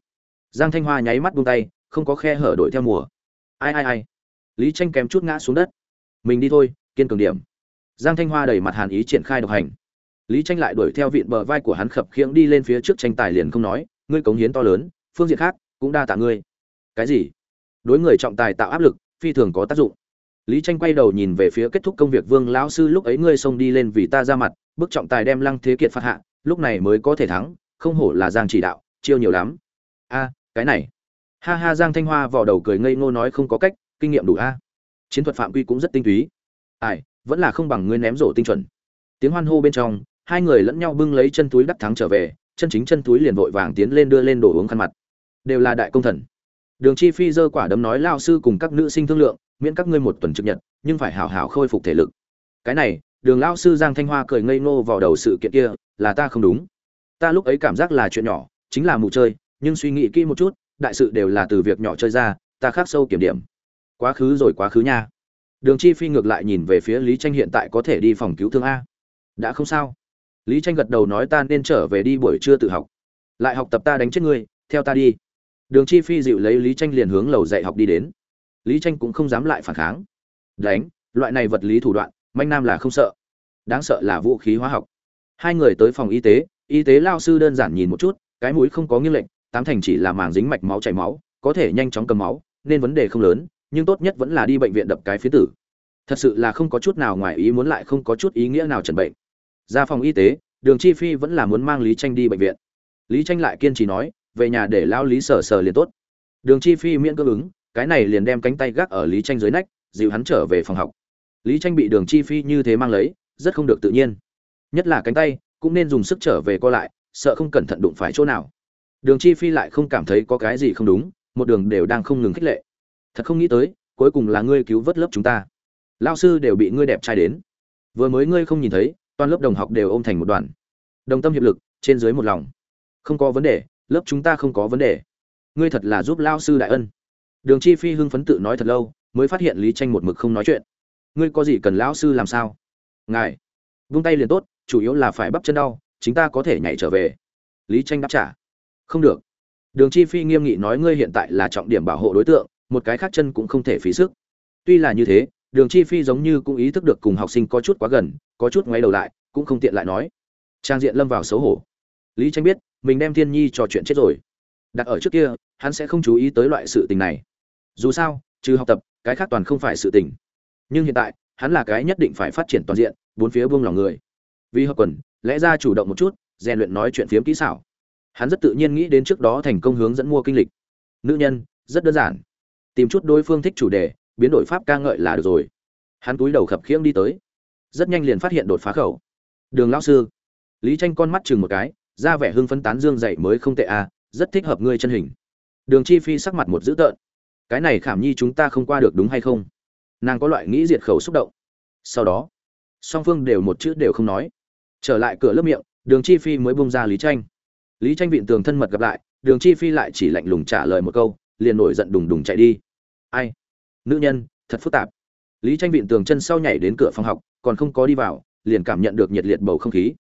Giang thanh hoa nháy mắt buông tay, không có khe hở đổi theo mùa. Ai ai ai. Lý tranh kém chút ngã xuống đất. Mình đi thôi, kiên cường điểm. Giang thanh hoa đầy mặt hàn ý triển khai độc hành. Lý tranh lại đuổi theo vịn bờ vai của hắn khập khiễng đi lên phía trước tranh tài liền không nói, ngươi cống hiến to lớn, phương diện khác cũng đa tạ ngươi. Cái gì? Đối người trọng tài tạo áp lực, phi thường có tác dụng lý tranh quay đầu nhìn về phía kết thúc công việc vương lão sư, lúc ấy ngươi xông đi lên vì ta ra mặt, bức trọng tài đem lăng thế kiệt phạt hạ, lúc này mới có thể thắng, không hổ là giang chỉ đạo, chiêu nhiều lắm. A, cái này. Ha ha, giang thanh hoa vò đầu cười ngây ngô nói, không có cách, kinh nghiệm đủ a. Chiến thuật phạm quy cũng rất tinh túy. Ai, vẫn là không bằng ngươi ném rổ tinh chuẩn. Tiếng hoan hô bên trong, hai người lẫn nhau bưng lấy chân túi đắc thắng trở về, chân chính chân túi liền vội vàng tiến lên đưa lên đồ uống khăn mặt. Đều là đại công thần đường chi phi giơ quả đấm nói, Lão sư cùng các nữ sinh thương lượng, miễn các ngươi một tuần trực nhật, nhưng phải hảo hảo khôi phục thể lực. Cái này, đường Lão sư giang thanh hoa cười ngây ngô vào đầu sự kiện kia, là ta không đúng. Ta lúc ấy cảm giác là chuyện nhỏ, chính là mù chơi, nhưng suy nghĩ kỹ một chút, đại sự đều là từ việc nhỏ chơi ra, ta khắc sâu kiểm điểm. Quá khứ rồi quá khứ nha. Đường chi phi ngược lại nhìn về phía lý tranh hiện tại có thể đi phòng cứu thương a. Đã không sao. Lý tranh gật đầu nói, ta nên trở về đi buổi trưa tự học. Lại học tập ta đánh chết ngươi, theo ta đi đường chi phi dịu lấy lý tranh liền hướng lầu dạy học đi đến. Lý tranh cũng không dám lại phản kháng. Đánh, loại này vật lý thủ đoạn, manh nam là không sợ. Đáng sợ là vũ khí hóa học. Hai người tới phòng y tế y tế lao sư đơn giản nhìn một chút, cái mũi không có nghiêng lệnh tám thành chỉ là màng dính mạch máu chảy máu, có thể nhanh chóng cầm máu, nên vấn đề không lớn, nhưng tốt nhất vẫn là đi bệnh viện đập cái phía tử. Thật sự là không có chút nào ngoài ý muốn lại không có chút ý nghĩa nào chẩn bệnh. Ra phòng y tế, đường chi phi vẫn là muốn mang lý tranh đi bệnh viện. Lý tranh lại kiên trì nói về nhà để lao lý sờ sờ liền tốt. Đường chi phi miễn cưỡng ứng, cái này liền đem cánh tay gác ở lý tranh dưới nách, dịu hắn trở về phòng học. Lý tranh bị đường chi phi như thế mang lấy, rất không được tự nhiên. Nhất là cánh tay, cũng nên dùng sức trở về co lại, sợ không cẩn thận đụng phải chỗ nào. Đường chi phi lại không cảm thấy có cái gì không đúng, một đường đều đang không ngừng khích lệ. Thật không nghĩ tới, cuối cùng là ngươi cứu vớt lớp chúng ta. Lao sư đều bị ngươi đẹp trai đến. Vừa mới ngươi không nhìn thấy, toàn lớp đồng học đều ôm thành một đoàn. Đồng tâm hiệp lực, trên dưới một lòng. Không có vấn đề lớp chúng ta không có vấn đề. Ngươi thật là giúp lao sư đại ân. Đường chi phi hưng phấn tự nói thật lâu, mới phát hiện lý tranh một mực không nói chuyện. Ngươi có gì cần lão sư làm sao? Ngài. Vung tay liền tốt, chủ yếu là phải bắp chân đau, chính ta có thể nhảy trở về. Lý tranh đáp trả. Không được. Đường chi phi nghiêm nghị nói, ngươi hiện tại là trọng điểm bảo hộ đối tượng, một cái khác chân cũng không thể phí sức. Tuy là như thế, đường chi phi giống như cũng ý thức được cùng học sinh có chút quá gần, có chút ngoáy đầu lại, cũng không tiện lại nói. Trang diện lâm vào xấu hổ. Lý tranh biết mình đem thiên nhi trò chuyện chết rồi. Đặt ở trước kia, hắn sẽ không chú ý tới loại sự tình này. Dù sao, trừ học tập, cái khác toàn không phải sự tình. Nhưng hiện tại, hắn là cái nhất định phải phát triển toàn diện, bốn phía buông lòng người. Vì hợp quần, lẽ ra chủ động một chút, rèn luyện nói chuyện phiếm kỹ xảo. Hắn rất tự nhiên nghĩ đến trước đó thành công hướng dẫn mua kinh lịch. Nữ nhân, rất đơn giản. Tìm chút đối phương thích chủ đề, biến đổi pháp ca ngợi là được rồi. Hắn túi đầu khập khiễng đi tới. Rất nhanh liền phát hiện đột phá khẩu. Đường lão sư. Lý tranh con mắt chừng một cái ra vẻ hưng phấn tán dương dậy mới không tệ à rất thích hợp ngươi chân hình. Đường chi phi sắc mặt một dữ tợn. Cái này khảm nhi chúng ta không qua được đúng hay không? Nàng có loại nghĩ diệt khẩu xúc động. Sau đó, song phương đều một chữ đều không nói. Trở lại cửa lớp miệng, đường chi phi mới bung ra lý tranh. Lý tranh vịn tường thân mật gặp lại, đường chi phi lại chỉ lạnh lùng trả lời một câu, liền nổi giận đùng đùng chạy đi. Ai? Nữ nhân, thật phức tạp. Lý tranh vịn tường chân sau nhảy đến cửa phòng học, còn không có đi vào, liền cảm nhận được nhiệt liệt bầu không khí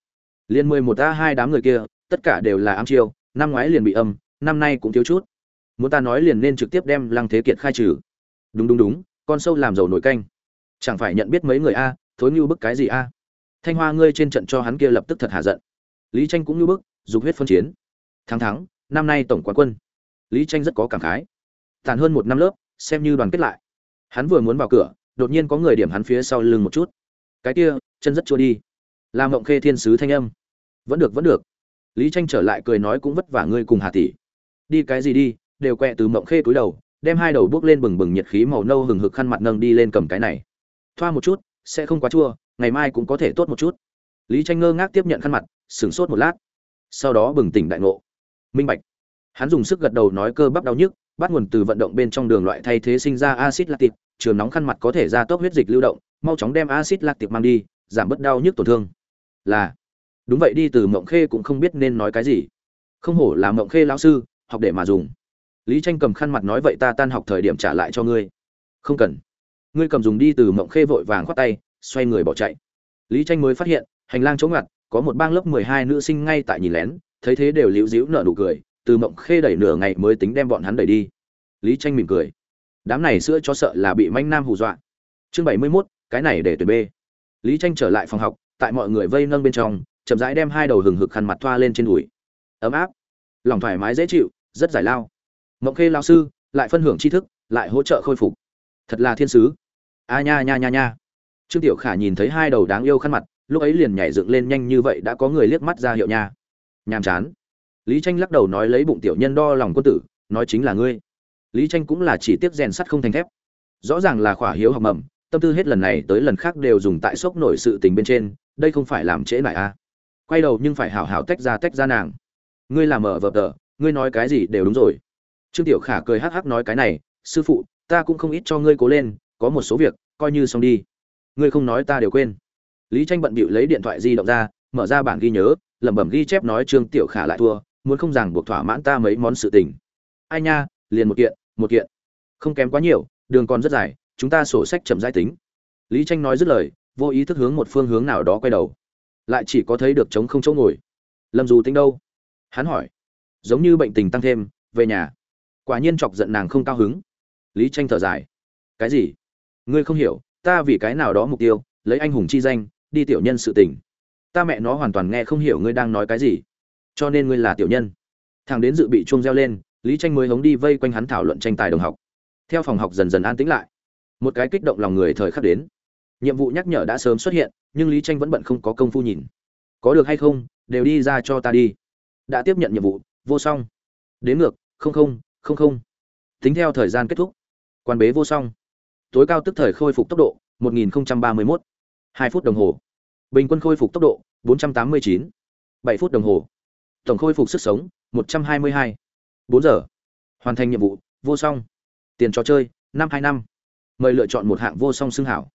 liên mười một a hai đám người kia, tất cả đều là ám chiêu, năm ngoái liền bị âm, năm nay cũng thiếu chút. Muốn ta nói liền nên trực tiếp đem lăng thế kiệt khai trừ. Đúng đúng đúng, con sâu làm dầu nổi canh. Chẳng phải nhận biết mấy người a, thối như bức cái gì a? Thanh hoa ngươi trên trận cho hắn kia lập tức thật hạ giận. Lý tranh cũng như bức, dục huyết phân chiến. Thắng thắng, năm nay tổng quán quân. Lý tranh rất có cảm khái. Tàn hơn một năm lớp, xem như đoàn kết lại. Hắn vừa muốn vào cửa, đột nhiên có người điểm hắn phía sau lưng một chút. Cái kia, chân rất chua đi. Làm mộng khê thiên sứ thanh âm vẫn được vẫn được. Lý tranh trở lại cười nói cũng vất vả ngươi cùng hà tỷ. Đi cái gì đi, đều quẹ từ mộng khê túi đầu, đem hai đầu bước lên bừng bừng nhiệt khí màu nâu hừng hực khăn mặt nâng đi lên cầm cái này. Thoa một chút, sẽ không quá chua, ngày mai cũng có thể tốt một chút. Lý tranh ngơ ngác tiếp nhận khăn mặt, sửng sốt một lát. Sau đó bừng tỉnh đại ngộ. Minh bạch. Hắn dùng sức gật đầu nói cơ bắp đau nhức, bắt nguồn từ vận động bên trong đường loại thay thế sinh ra axit lactic, trường nóng khăn mặt có thể gia tốc huyết dịch lưu động, mau chóng đem axit lactic mang đi, giảm bớt đau nhức tổn thương. Là đúng vậy đi từ mộng khê cũng không biết nên nói cái gì. Không hổ là mộng khê lão sư học để mà dùng. Lý tranh cầm khăn mặt nói vậy ta tan học thời điểm trả lại cho ngươi. Không cần. Ngươi cầm dùng đi từ mộng khê vội vàng khoát tay xoay người bỏ chạy. Lý tranh mới phát hiện hành lang chống ngặt có một bang lớp mười hai nữ sinh ngay tại nhìn lén thấy thế đều liễu diễu nở nụ cười từ mộng khê đẩy nửa ngày mới tính đem bọn hắn đẩy đi. Lý tranh mỉm cười. Đám này sữa cho sợ là bị manh nam hù dọa. Chương bảy mươi 71, cái này để tuyển b. Lý tranh trở lại phòng học tại mọi người vây nâng bên trong chậm rãi đem hai đầu hừng hực khăn mặt thoa lên trên đùi. Ấm áp. Lòng thoải mái dễ chịu, rất giải lao. Mộng khê lao sư, lại phân hưởng tri thức, lại hỗ trợ khôi phục. Thật là thiên sứ. A nha nha nha nha. Trương tiểu khả nhìn thấy hai đầu đáng yêu khăn mặt, lúc ấy liền nhảy dựng lên nhanh như vậy đã có người liếc mắt ra hiệu nha. Nhàm chán. Lý tranh lắc đầu nói lấy bụng tiểu nhân đo lòng quân tử, nói chính là ngươi. Lý tranh cũng là chỉ tiếp rèn sắt không thành thép. Rõ ràng là khỏa hiếu học mầm, tâm tư hết lần này tới lần khác đều dùng tại sốc nổi sự tình bên trên, đây không phải làm trễ nại a. à quay đầu nhưng phải hảo hảo tách ra tách ra nàng. Ngươi làm ở vợ tờ, ngươi nói cái gì đều đúng rồi. Trương tiểu khả cười hắc hắc nói cái này, sư phụ, ta cũng không ít cho ngươi cố lên, có một số việc, coi như xong đi. Ngươi không nói ta đều quên. Lý tranh bận bịu lấy điện thoại di động ra, mở ra bản ghi nhớ, lẩm bẩm ghi chép nói trương tiểu khả lại thua, muốn không rằng buộc thỏa mãn ta mấy món sự tình. Ai nha, liền một kiện một kiện. Không kém quá nhiều, đường còn rất dài, chúng ta sổ sách chậm giải tính. Lý tranh nói dứt lời, vô ý thức hướng một phương hướng nào đó quay đầu lại chỉ có thấy được trống không chỗ ngồi. Lâm dù tính đâu? Hắn hỏi. Giống như bệnh tình tăng thêm, về nhà. Quả nhiên chọc giận nàng không cao hứng. Lý tranh thở dài. Cái gì? Ngươi không hiểu, ta vì cái nào đó mục tiêu, lấy anh hùng chi danh, đi tiểu nhân sự tình. Ta mẹ nó hoàn toàn nghe không hiểu ngươi đang nói cái gì. Cho nên ngươi là tiểu nhân. Thằng đến dự bị chuông reo lên, lý tranh mới hống đi vây quanh hắn thảo luận tranh tài đồng học. Theo phòng học dần dần an tĩnh lại. Một cái kích động lòng người thời khắc đến nhiệm vụ nhắc nhở đã sớm xuất hiện, nhưng lý tranh vẫn bận không có công phu nhìn. Có được hay không, đều đi ra cho ta đi. Đã tiếp nhận nhiệm vụ, vô song. Đến ngược, không không không không. Tính theo thời gian kết thúc. Quan bế vô song. Tối cao tức thời khôi phục tốc độ 1031. 2 phút đồng hồ. Bình quân khôi phục tốc độ 489. 7 phút đồng hồ. Tổng khôi phục sức sống 122. 4 giờ. Hoàn thành nhiệm vụ, vô song. Tiền trò chơi, năm hai năm. Mời lựa chọn một hạng vô song xưng hảo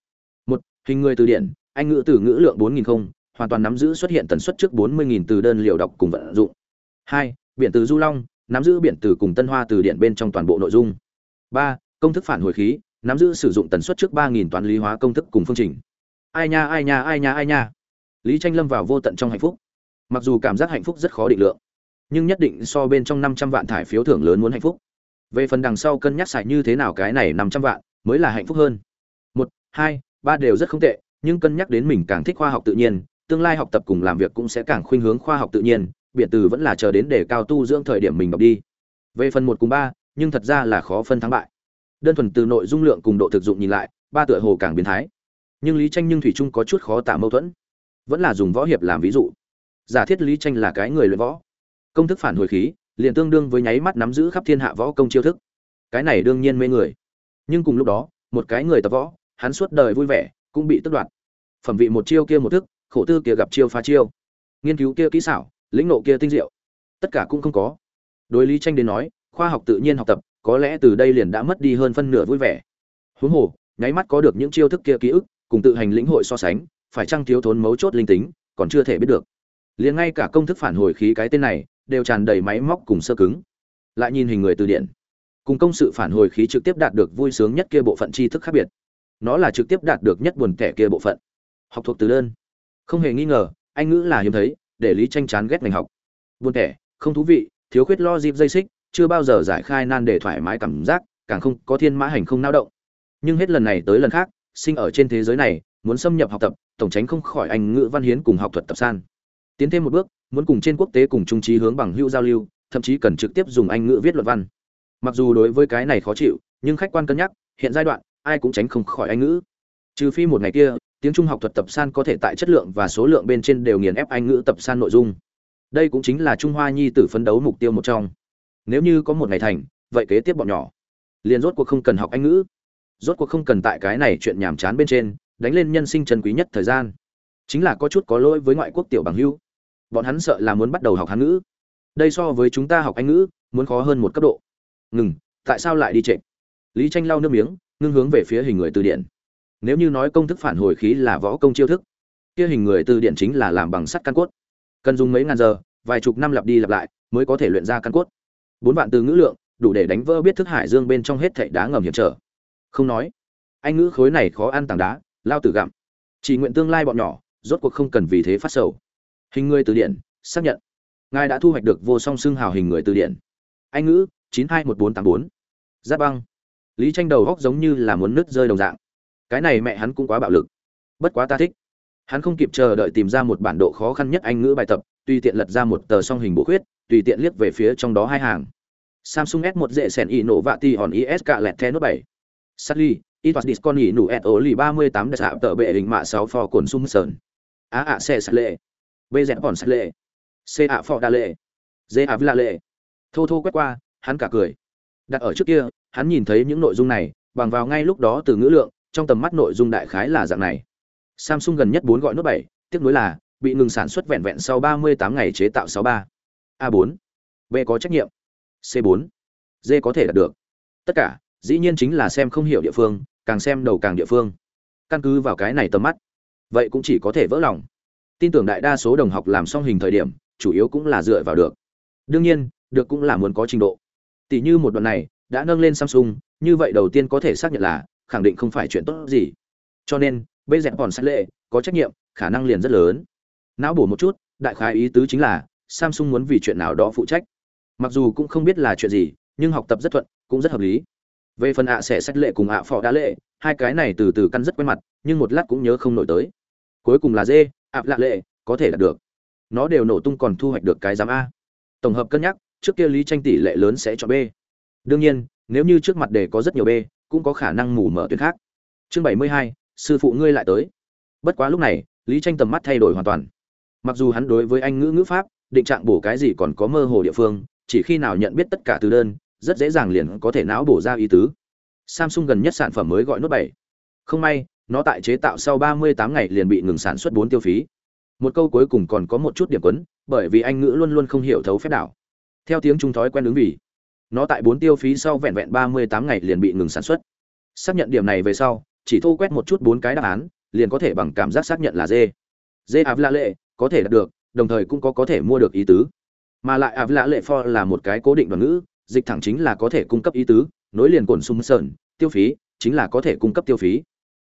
một, hình người từ điển, anh ngữ từ ngữ lượng bốn nghìn không, hoàn toàn nắm giữ xuất hiện tần suất trước bốn mươi nghìn từ đơn liều đọc cùng vận dụng. Hai, biển từ du long, nắm giữ biển từ cùng tân hoa từ điển bên trong toàn bộ nội dung. Ba, công thức phản hồi khí, nắm giữ sử dụng tần suất trước ba nghìn toán lý hóa công thức cùng phương trình. Ai nha ai nha ai nha ai nha. Lý tranh lâm vào vô tận trong hạnh phúc. Mặc dù cảm giác hạnh phúc rất khó định lượng, nhưng nhất định so bên trong năm trăm vạn thải phiếu thưởng lớn muốn hạnh phúc. Về phần đằng sau cân nhắc xài như thế nào cái này năm trăm vạn mới là hạnh phúc hơn. Một, hai ba đều rất không tệ, nhưng cân nhắc đến mình càng thích khoa học tự nhiên, tương lai học tập cùng làm việc cũng sẽ càng khuynh hướng khoa học tự nhiên biện từ vẫn là chờ đến để cao tu dưỡng thời điểm mình đọc đi. Về phần một cùng ba, nhưng thật ra là khó phân thắng bại. Đơn thuần từ nội dung lượng cùng độ thực dụng nhìn lại, ba tựa hồ càng biến thái. Nhưng lý tranh nhưng thủy trung có chút khó tả mâu thuẫn. Vẫn là dùng võ hiệp làm ví dụ. Giả thiết lý tranh là cái người luyện võ. Công thức phản hồi khí, liền tương đương với nháy mắt nắm giữ khắp thiên hạ võ công chiêu thức. Cái này đương nhiên mê người. Nhưng cùng lúc đó, một cái người tập võ hắn suốt đời vui vẻ, cũng bị tức đoạt. Phẩm vị một chiêu kia một thức, khổ tư kia gặp chiêu phá chiêu. Nghiên cứu kia kỹ xảo, lĩnh nộ kia tinh diệu. Tất cả cũng không có. Đối lý tranh đến nói, khoa học tự nhiên học tập, có lẽ từ đây liền đã mất đi hơn phân nửa vui vẻ. Huống hồ, nháy mắt có được những chiêu thức kia ký ức, cùng tự hành lĩnh hội so sánh, phải chăng thiếu thốn mấu chốt linh tính, còn chưa thể biết được. Liền ngay cả công thức phản hồi khí cái tên này, đều tràn đầy máy móc cùng sơ cứng. Lại nhìn hình người từ điển. Cùng công sự phản hồi khí trực tiếp đạt được vui sướng nhất kia bộ phận tri thức khác biệt nó là trực tiếp đạt được nhất buồn kẻ kia bộ phận. Học thuộc từ đơn. Không hề nghi ngờ, anh ngữ là hiếm thấy, để lý tranh chán ghét ngành học. Buồn kẻ không thú vị, thiếu khuyết lo dịp dây xích, chưa bao giờ giải khai nan để thoải mái cảm giác, càng không có thiên mã hành không nao động. Nhưng hết lần này tới lần khác, sinh ở trên thế giới này, muốn xâm nhập học tập, tổng tránh không khỏi anh ngữ văn hiến cùng học thuật tập san. Tiến thêm một bước, muốn cùng trên quốc tế cùng trung trí hướng bằng hữu giao lưu, thậm chí cần trực tiếp dùng anh ngữ viết luận văn. Mặc dù đối với cái này khó chịu, nhưng khách quan cân nhắc, hiện giai đoạn ai cũng tránh không khỏi anh ngữ. Trừ phi một ngày kia, tiếng trung học thuật tập san có thể tại chất lượng và số lượng bên trên đều nghiền ép anh ngữ tập san nội dung. Đây cũng chính là trung hoa nhi tử phấn đấu mục tiêu một trong. Nếu như có một ngày thành, vậy kế tiếp bọn nhỏ liền rốt cuộc không cần học anh ngữ. Rốt cuộc không cần tại cái này chuyện nhàm chán bên trên, đánh lên nhân sinh trần quý nhất thời gian. Chính là có chút có lỗi với ngoại quốc tiểu bằng hưu. Bọn hắn sợ là muốn bắt đầu học hán ngữ. Đây so với chúng ta học anh ngữ, muốn khó hơn một cấp độ. Ngừng, tại sao lại đi trệ? Lý tranh lau nước miếng ngưng hướng về phía hình người từ điển. Nếu như nói công thức phản hồi khí là võ công chiêu thức, kia hình người từ điển chính là làm bằng sắt căn cốt. Cần dùng mấy ngàn giờ, vài chục năm lặp đi lặp lại mới có thể luyện ra căn cốt. Bốn vạn từ ngữ lượng, đủ để đánh vỡ biết thức hải dương bên trong hết thảy đá ngầm hiểm trở. Không nói, anh ngữ khối này khó ăn tảng đá, lao tử gặm. Chỉ nguyện tương lai bọn nhỏ, rốt cuộc không cần vì thế phát sầu. Hình người từ điển, xác nhận. Ngài đã thu hoạch được vô song xưng hào hình người từ điển. Anh ngữ chín hai một bốn tám bốn. Giáp băng lý tranh đầu góc giống như là muốn nứt rơi đồng dạng cái này mẹ hắn cũng quá bạo lực bất quá ta thích hắn không kịp chờ đợi tìm ra một bản độ khó khăn nhất anh ngữ bài tập tùy tiện lật ra một tờ song hình bộ khuyết tùy tiện liếc về phía trong đó hai hàng Samsung S1 dễ sẻn y nổ vạ ti hòn ISK lẹt the nốt 7. Sadly, it was this con y nụ at only 38 đã sạp tờ bệ hình mạ sáu phò cồn sung sơn. A a xe sạt lệ. B dẹn hòn sạt lệ. C a phò đa lệ. D a vla lệ. Thô thô quét qua, hắn cả cười. Đặt ở trước kia, hắn nhìn thấy những nội dung này, bằng vào ngay lúc đó từ ngữ lượng, trong tầm mắt nội dung đại khái là dạng này. Samsung gần nhất bốn gọi nốt bảy, tiếc nuối là bị ngừng sản xuất vẹn vẹn sau 38 ngày chế tạo 63. A4. B có trách nhiệm. C4. D có thể đạt được. Tất cả, dĩ nhiên chính là xem không hiểu địa phương, càng xem đầu càng địa phương. Căn cứ vào cái này tầm mắt, vậy cũng chỉ có thể vỡ lòng. Tin tưởng đại đa số đồng học làm xong hình thời điểm, chủ yếu cũng là dựa vào được. Đương nhiên, được cũng là muốn có trình độ. Tỷ như một đoạn này, đã nâng lên Samsung, như vậy đầu tiên có thể xác nhận là khẳng định không phải chuyện tốt gì. Cho nên, bây giờ còn sát lệ, có trách nhiệm, khả năng liền rất lớn. Não bổ một chút, đại khái ý tứ chính là Samsung muốn vì chuyện nào đó phụ trách. Mặc dù cũng không biết là chuyện gì, nhưng học tập rất thuận, cũng rất hợp lý. Về phần ạ sẽ sách lệ cùng ạ phò đã lệ, hai cái này từ từ căn rất quen mặt, nhưng một lát cũng nhớ không nổi tới. Cuối cùng là dê ạ lạ lệ, có thể là được. Nó đều nổ tung còn thu hoạch được cái giám A. Tổng hợp cân nhắc, trước kia lý tranh tỷ lệ lớn sẽ chọn B. Đương nhiên, nếu như trước mặt đề có rất nhiều B, cũng có khả năng mù mở tuyến khác. Chương 72, sư phụ ngươi lại tới. Bất quá lúc này, Lý Tranh tầm mắt thay đổi hoàn toàn. Mặc dù hắn đối với anh ngữ ngữ pháp, định trạng bổ cái gì còn có mơ hồ địa phương, chỉ khi nào nhận biết tất cả từ đơn, rất dễ dàng liền có thể não bổ ra ý tứ. Samsung gần nhất sản phẩm mới gọi nốt 7. Không may, nó tại chế tạo sau 38 ngày liền bị ngừng sản xuất 4 tiêu phí. Một câu cuối cùng còn có một chút điểm quấn, bởi vì anh ngữ luôn luôn không hiểu thấu phép đảo. Theo tiếng trung thói quen ứng vì, nó tại bốn tiêu phí sau vẹn vẹn 38 ngày liền bị ngừng sản xuất. Xác nhận điểm này về sau, chỉ thu quét một chút bốn cái đáp án, liền có thể bằng cảm giác xác nhận là dê. Dê áp lạ lệ có thể đạt được đồng thời cũng có có thể mua được ý tứ. Mà lại áp lạ lệ for là một cái cố định đoàn ngữ dịch thẳng chính là có thể cung cấp ý tứ nối liền cồn sung sơn tiêu phí chính là có thể cung cấp tiêu phí.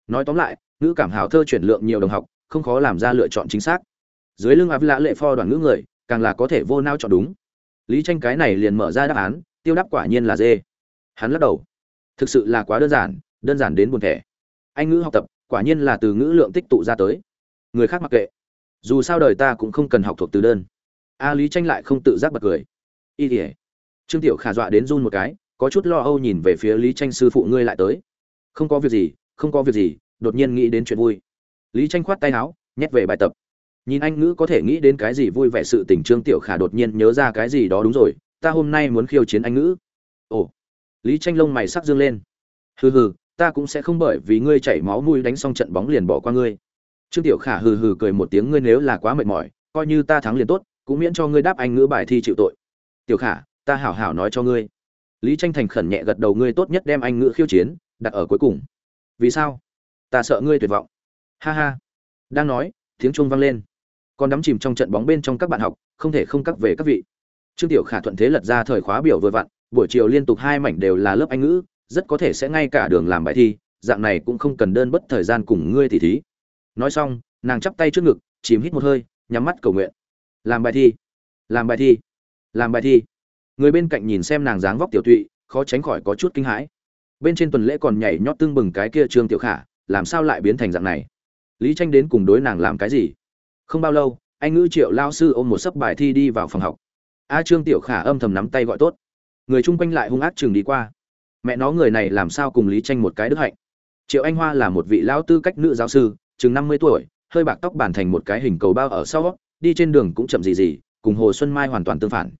Nói tóm lại ngữ cảm hảo thơ chuyển lượng nhiều đồng học không khó làm ra lựa chọn chính xác. Dưới lưng áp lạ lệ for đoàn ngữ người càng là có thể vô nao chọn đúng. Lý tranh cái này liền mở ra đáp án tiêu đáp quả nhiên là dê. Hắn lắc đầu. Thực sự là quá đơn giản đơn giản đến buồn thẻ. Anh ngữ học tập, quả nhiên là từ ngữ lượng tích tụ ra tới. Người khác mặc kệ. Dù sao đời ta cũng không cần học thuộc từ đơn. A lý tranh lại không tự giác bật cười. Y tỉa trương tiểu khả dọa đến run một cái, có chút lo âu nhìn về phía lý tranh sư phụ ngươi lại tới. Không có việc gì, không có việc gì, đột nhiên nghĩ đến chuyện vui. Lý tranh khoát tay áo, nhét về bài tập. Nhìn anh ngữ có thể nghĩ đến cái gì vui vẻ sự tình, trương tiểu khả đột nhiên nhớ ra cái gì đó đúng rồi ta hôm nay muốn khiêu chiến anh ngữ. Ồ, lý tranh lông mày sắc dương lên. Hừ hừ, ta cũng sẽ không bởi vì ngươi chảy máu mũi đánh xong trận bóng liền bỏ qua ngươi. Trương tiểu khả hừ hừ cười một tiếng, ngươi nếu là quá mệt mỏi, coi như ta thắng liền tốt, cũng miễn cho ngươi đáp anh ngữ bài thi chịu tội. Tiểu khả, ta hảo hảo nói cho ngươi. Lý tranh thành khẩn nhẹ gật đầu, ngươi tốt nhất đem anh ngữ khiêu chiến, đặt ở cuối cùng. Vì sao? Ta sợ ngươi tuyệt vọng. Ha ha. Đang nói, tiếng chuông vang lên. Còn đắm chìm trong trận bóng bên trong các bạn học, không thể không cắt về các vị trương tiểu khả thuận thế lật ra thời khóa biểu vừa vặn, buổi chiều liên tục hai mảnh đều là lớp anh ngữ, rất có thể sẽ ngay cả đường làm bài thi, dạng này cũng không cần đơn bất thời gian cùng ngươi tỉ thí. Nói xong, nàng chắp tay trước ngực, chìm hít một hơi, nhắm mắt cầu nguyện. Làm bài thi. Làm bài thi. Làm bài thi. Người bên cạnh nhìn xem nàng dáng vóc tiểu tụy, khó tránh khỏi có chút kinh hãi. Bên trên tuần lễ còn nhảy nhót tương bừng cái kia trương tiểu khả, làm sao lại biến thành dạng này? Lý tranh đến cùng đối nàng làm cái gì? Không bao lâu, anh ngữ triệu lao sư ôm một sấp bài thi đi vào phòng học a trương tiểu khả âm thầm nắm tay gọi tốt. Người chung quanh lại hung ác chừng đi qua. Mẹ nó người này làm sao cùng lý tranh một cái đức hạnh? Triệu anh hoa là một vị lão tư cách nữ giáo sư, chừng năm mươi tuổi, hơi bạc tóc bản thành một cái hình cầu bao ở sau, đi trên đường cũng chậm gì gì, cùng hồ xuân mai hoàn toàn tương phản.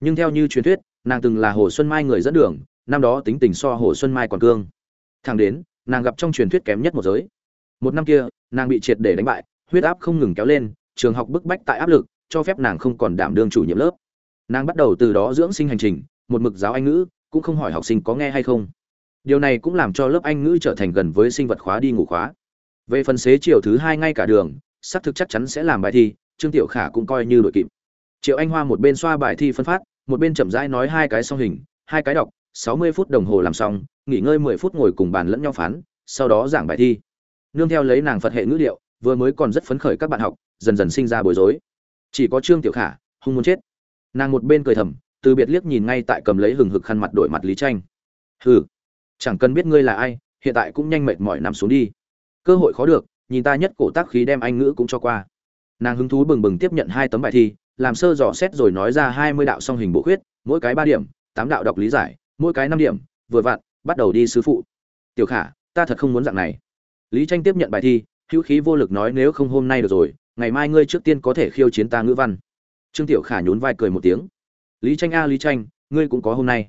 Nhưng theo như truyền thuyết, nàng từng là hồ xuân mai người dẫn đường, năm đó tính tình so hồ xuân mai còn cương. Thẳng đến, nàng gặp trong truyền thuyết kém nhất một giới. Một năm kia, nàng bị triệt để đánh bại, huyết áp không ngừng kéo lên, trường học bức bách tại áp lực, cho phép nàng không còn đảm đương chủ nhiệm lớp nàng bắt đầu từ đó dưỡng sinh hành trình, một mực giáo anh ngữ, cũng không hỏi học sinh có nghe hay không. Điều này cũng làm cho lớp anh ngữ trở thành gần với sinh vật khóa đi ngủ khóa. Về phần xế chiều thứ hai ngay cả đường, xác thực chắc chắn sẽ làm bài thi, trương tiểu khả cũng coi như đội kịp. Triệu anh hoa một bên xoa bài thi phân phát, một bên chậm rãi nói hai cái song hình, hai cái đọc, sáu mươi phút đồng hồ làm xong, nghỉ ngơi mười phút ngồi cùng bàn lẫn nhau phán, sau đó giảng bài thi. Nương theo lấy nàng phật hệ ngữ liệu vừa mới còn rất phấn khởi các bạn học, dần dần sinh ra bối rối. Chỉ có trương tiểu khả, hung muốn chết nàng một bên cười thầm, từ biệt liếc nhìn ngay tại cầm lấy hừng hực khăn mặt đổi mặt lý tranh. Hừ, chẳng cần biết ngươi là ai, hiện tại cũng nhanh mệt mỏi nằm xuống đi. Cơ hội khó được, nhìn ta nhất cổ tác khí đem anh ngữ cũng cho qua. Nàng hứng thú bừng bừng tiếp nhận hai tấm bài thi, làm sơ dò xét rồi nói ra hai mươi đạo song hình bộ khuyết, mỗi cái ba điểm, tám đạo đọc lý giải, mỗi cái năm điểm, vừa vặn, bắt đầu đi sư phụ. Tiểu khả, ta thật không muốn dạng này. Lý tranh tiếp nhận bài thi, hữu khí vô lực nói nếu không hôm nay được rồi, ngày mai ngươi trước tiên có thể khiêu chiến ta ngữ văn trương tiểu khả nhún vai cười một tiếng. Lý tranh a, lý tranh, ngươi cũng có hôm nay.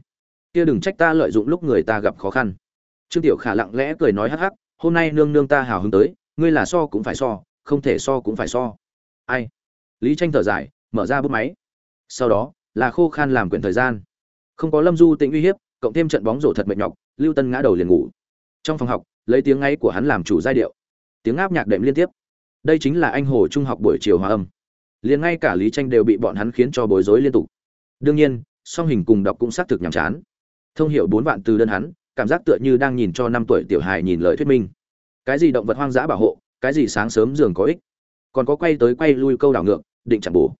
Kia đừng trách ta lợi dụng lúc người ta gặp khó khăn. Trương tiểu khả lặng lẽ cười nói hắc hắc, hôm nay nương nương ta hào hứng tới, ngươi là so cũng phải so, không thể so cũng phải so. Ai? Lý tranh thở dài, mở ra bút máy. Sau đó, là khô khan làm quyển thời gian. Không có lâm du tĩnh uy hiếp, cộng thêm trận bóng rổ thật mệt nhọc, lưu tân ngã đầu liền ngủ. Trong phòng học, lấy tiếng ngay của hắn làm chủ giai điệu. Tiếng áp nhạc đệm liên tiếp. Đây chính là anh hồ trung học buổi chiều hòa âm liền ngay cả lý tranh đều bị bọn hắn khiến cho bối rối liên tục. Đương nhiên, song hình cùng đọc cũng xác thực nhàm chán. Thông hiểu bốn vạn từ đơn hắn, cảm giác tựa như đang nhìn cho năm tuổi tiểu hài nhìn lời thuyết minh. Cái gì động vật hoang dã bảo hộ, cái gì sáng sớm giường có ích. Còn có quay tới quay lui câu đảo ngược, định chặn bổ.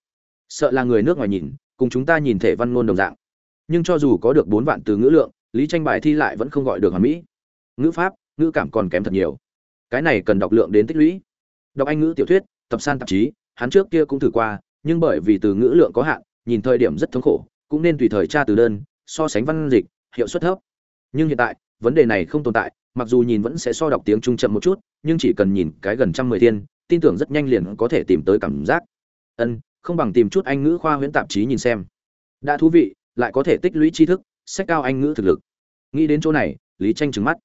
Sợ là người nước ngoài nhìn, cùng chúng ta nhìn thể văn ngôn đồng dạng. Nhưng cho dù có được bốn vạn từ ngữ lượng, lý tranh bài thi lại vẫn không gọi được hoàn mỹ. Ngữ pháp, ngữ cảm còn kém thật nhiều. Cái này cần đọc lượng đến tích lũy. Đọc anh ngữ tiểu thuyết, tập san tạp chí hắn trước kia cũng thử qua, nhưng bởi vì từ ngữ lượng có hạn, nhìn thời điểm rất thống khổ, cũng nên tùy thời tra từ đơn, so sánh văn dịch, hiệu suất thấp. Nhưng hiện tại, vấn đề này không tồn tại, mặc dù nhìn vẫn sẽ so đọc tiếng trung chậm một chút, nhưng chỉ cần nhìn cái gần trăm mười thiên, tin tưởng rất nhanh liền có thể tìm tới cảm giác. Ân, không bằng tìm chút anh ngữ khoa huyễn tạp chí nhìn xem. Đã thú vị, lại có thể tích lũy tri thức sách cao anh ngữ thực lực. Nghĩ đến chỗ này, lý tranh trừng mắt.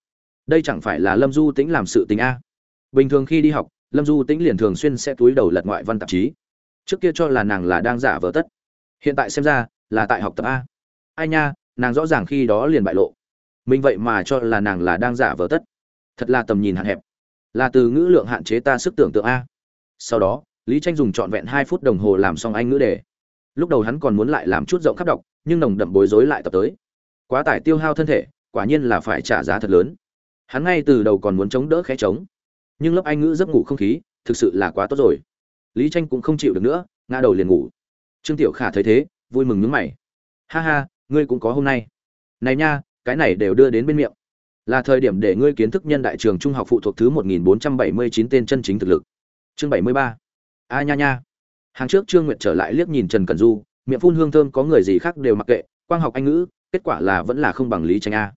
Đây chẳng phải là lâm du tĩnh làm sự tình a. Bình thường khi đi học lâm du tĩnh liền thường xuyên sẽ túi đầu lật ngoại văn tạp chí. Trước kia cho là nàng là đang giả vờ tất. Hiện tại xem ra, là tại học tập a. Ai nha, nàng rõ ràng khi đó liền bại lộ. Mình vậy mà cho là nàng là đang giả vờ tất. Thật là tầm nhìn hạn hẹp. Là từ ngữ lượng hạn chế ta sức tưởng tượng a. Sau đó, lý tranh dùng trọn vẹn hai phút đồng hồ làm xong anh ngữ đề. Lúc đầu hắn còn muốn lại làm chút rộng khắp đọc, nhưng nồng đậm bối rối lại tập tới. Quá tải tiêu hao thân thể, quả nhiên là phải trả giá thật lớn. Hắn ngay từ đầu còn muốn chống đỡ khẽ chống nhưng lớp anh ngữ giấc ngủ không khí thực sự là quá tốt rồi. Lý tranh cũng không chịu được nữa, ngã đầu liền ngủ. Trương tiểu khả thấy thế, vui mừng nhướng mày. Ha ha, ngươi cũng có hôm nay. Này nha, cái này đều đưa đến bên miệng. Là thời điểm để ngươi kiến thức nhân đại trường trung học phụ thuộc thứ 1479 tên chân chính thực lực. Chương 73 a nha nha. Hàng trước trương nguyệt trở lại liếc nhìn trần cẩn du, miệng phun hương thơm có người gì khác đều mặc kệ, quang học anh ngữ, kết quả là vẫn là không bằng lý tranh a.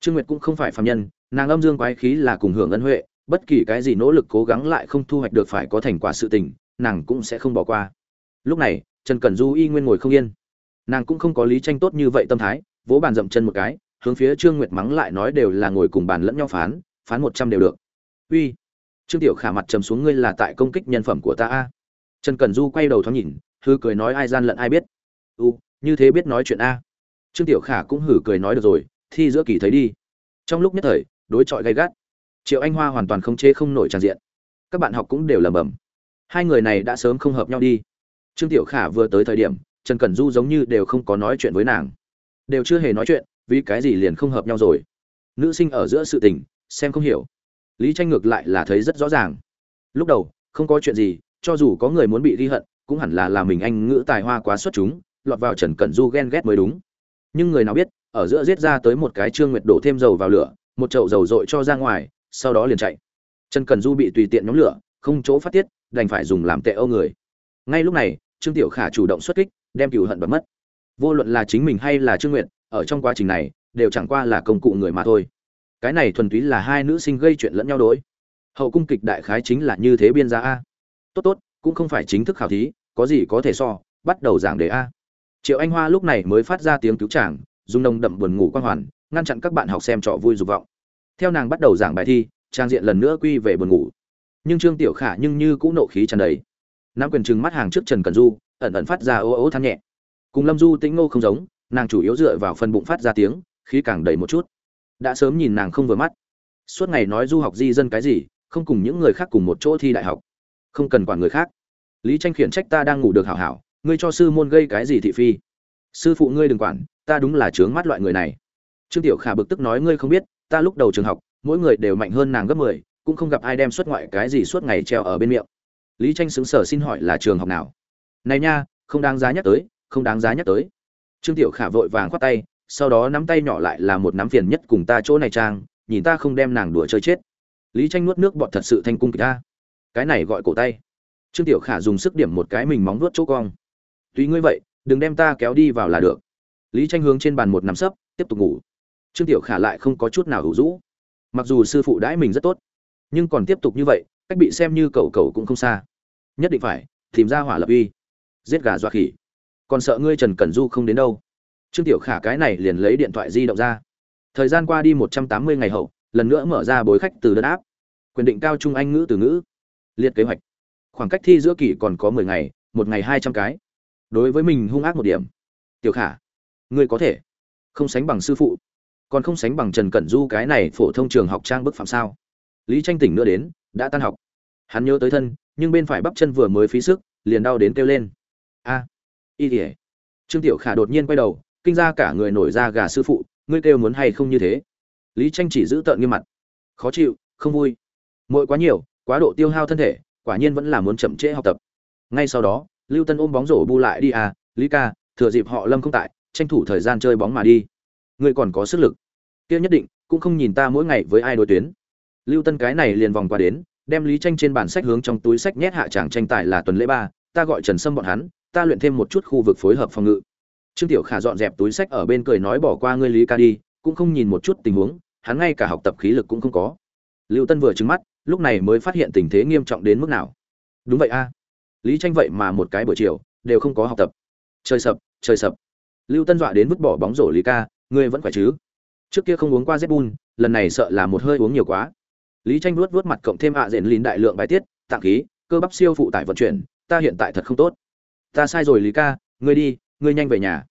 Trương nguyệt cũng không phải phàm nhân, nàng âm dương quái khí là cùng hưởng ân huệ bất kỳ cái gì nỗ lực cố gắng lại không thu hoạch được phải có thành quả sự tình, nàng cũng sẽ không bỏ qua. Lúc này, trần cẩn du y nguyên ngồi không yên. Nàng cũng không có lý tranh tốt như vậy tâm thái, vỗ bàn dậm chân một cái, hướng phía trương nguyệt mắng lại nói đều là ngồi cùng bàn lẫn nhau phán phán một trăm đều được. Uy, trương tiểu khả mặt trầm xuống ngươi là tại công kích nhân phẩm của ta a? Trần cẩn du quay đầu thoáng nhìn, hư cười nói ai gian lận ai biết. U, như thế biết nói chuyện a? Trương tiểu khả cũng hử cười nói được rồi, thi giữa kỳ thấy đi. Trong lúc nhất thời, đối chọi gay gắt triệu anh hoa hoàn toàn không chế không nổi tràn diện. Các bạn học cũng đều lầm bầm hai người này đã sớm không hợp nhau đi. Trương tiểu khả vừa tới thời điểm, trần cẩn du giống như đều không có nói chuyện với nàng. Đều chưa hề nói chuyện, vì cái gì liền không hợp nhau rồi? Nữ sinh ở giữa sự tình, xem không hiểu. Lý tranh ngược lại là thấy rất rõ ràng. Lúc đầu, không có chuyện gì, cho dù có người muốn bị ghi hận, cũng hẳn là là mình anh ngữ tài hoa quá xuất chúng, lọt vào trần cẩn du ghen ghét mới đúng. Nhưng người nào biết, ở giữa giết ra tới một cái trương nguyệt đổ thêm dầu vào lửa, một chậu dầu dội cho ra ngoài sau đó liền chạy. Trần Cần du bị tùy tiện nhóm lửa, không chỗ phát tiết, đành phải dùng làm tệ âu người. Ngay lúc này, trương tiểu khả chủ động xuất kích, đem cựu hận bật mất. Vô luận là chính mình hay là trương nguyệt, ở trong quá trình này, đều chẳng qua là công cụ người mà thôi. Cái này thuần túy là hai nữ sinh gây chuyện lẫn nhau đối. Hậu cung kịch đại khái chính là như thế biên giá a. Tốt tốt, cũng không phải chính thức khảo thí, có gì có thể so, bắt đầu giảng đề a. Triệu anh hoa lúc này mới phát ra tiếng cứu chàng, dùng nồng đậm buồn ngủ quan hoàn, ngăn chặn các bạn học xem trò vui dục vọng theo nàng bắt đầu giảng bài thi, trang diện lần nữa quy về buồn ngủ. Nhưng trương tiểu khả nhưng như cũng nộ khí tràn đầy. Nắm quyền trừng mắt hàng trước trần cần du, ẩn ẩn phát ra ô ô than nhẹ. Cùng lâm du tĩnh ngô không giống, nàng chủ yếu dựa vào phần bụng phát ra tiếng, khí càng đầy một chút. Đã sớm nhìn nàng không vừa mắt. Suốt ngày nói du học di dân cái gì, không cùng những người khác cùng một chỗ thi đại học. Không cần quản người khác. Lý tranh khiển trách ta đang ngủ được hảo hảo, ngươi cho sư môn gây cái gì thị phi? Sư phụ ngươi đừng quản, ta đúng là trướng mắt loại người này. Trương tiểu khả bực tức nói ngươi không biết ta lúc đầu trường học, mỗi người đều mạnh hơn nàng gấp mười, cũng không gặp ai đem xuất ngoại cái gì suốt ngày treo ở bên miệng. Lý tranh xứng sở xin hỏi là trường học nào? Này nha, không đáng giá nhắc tới, không đáng giá nhắc tới. Trương tiểu khả vội vàng khoát tay, sau đó nắm tay nhỏ lại là một nắm phiền nhất cùng ta chỗ này trang, nhìn ta không đem nàng đùa chơi chết. Lý tranh nuốt nước bọt thật sự thanh cung kịch ta. Cái này gọi cổ tay. Trương tiểu khả dùng sức điểm một cái mình móng nuốt chỗ cong. Tuy ngươi vậy, đừng đem ta kéo đi vào là được. Lý tranh hướng trên bàn một nằm sấp, tiếp tục ngủ trương tiểu khả lại không có chút nào hữu rũ mặc dù sư phụ đãi mình rất tốt, nhưng còn tiếp tục như vậy, cách bị xem như cầu cầu cũng không xa. Nhất định phải tìm ra hỏa lập uy. Giết gà dọa khỉ. Còn sợ ngươi trần cẩn du không đến đâu. Trương tiểu khả cái này liền lấy điện thoại di động ra. Thời gian qua đi một trăm tám mươi ngày hậu, lần nữa mở ra bối khách từ đơn áp. Quyền định cao trung anh ngữ từ ngữ. Liệt kế hoạch. Khoảng cách thi giữa kỳ còn có mười ngày, một ngày hai trăm cái. Đối với mình hung ác một điểm. Tiểu khả, ngươi có thể không sánh bằng sư phụ còn không sánh bằng trần cẩn du cái này phổ thông trường học trang bức phạm sao. Lý tranh tỉnh nữa đến, đã tan học. Hắn nhớ tới thân, nhưng bên phải bắp chân vừa mới phí sức, liền đau đến kêu lên. A, y tỉa trương tiểu khả đột nhiên quay đầu, kinh ra cả người nổi ra gà sư phụ, ngươi kêu muốn hay không như thế? Lý tranh chỉ giữ tợn nghiêm mặt. Khó chịu, không vui. Mỗi quá nhiều, quá độ tiêu hao thân thể, quả nhiên vẫn là muốn chậm trễ học tập. Ngay sau đó, lưu tân ôm bóng rổ bu lại đi à lý ca, thừa dịp họ lâm không tại, tranh thủ thời gian chơi bóng mà đi ngươi còn có sức lực. Kia nhất định, cũng không nhìn ta mỗi ngày với ai đối tuyến. Lưu tân cái này liền vòng qua đến, đem lý tranh trên bản sách hướng trong túi sách nhét hạ tràng tranh tài là tuần lễ ba, ta gọi trần sâm bọn hắn, ta luyện thêm một chút khu vực phối hợp phòng ngự. Trương tiểu khả dọn dẹp túi sách ở bên cười nói bỏ qua ngươi lý ca đi, cũng không nhìn một chút tình huống, hắn ngay cả học tập khí lực cũng không có. Lưu tân vừa trừng mắt, lúc này mới phát hiện tình thế nghiêm trọng đến mức nào. Đúng vậy a. Lý tranh vậy mà một cái buổi chiều, đều không có học tập. Trời sập trời sập. Lưu tân dọa đến vứt bỏ bóng rổ lý ca ngươi vẫn khỏe chứ? Trước kia không uống qua zbun lần này sợ là một hơi uống nhiều quá. Lý tranh vuốt vuốt mặt cộng thêm ạ à diện lìn đại lượng bài tiết tạng khí, cơ bắp siêu phụ tải vận chuyển, ta hiện tại thật không tốt. Ta sai rồi lý ca, ngươi đi, ngươi nhanh về nhà.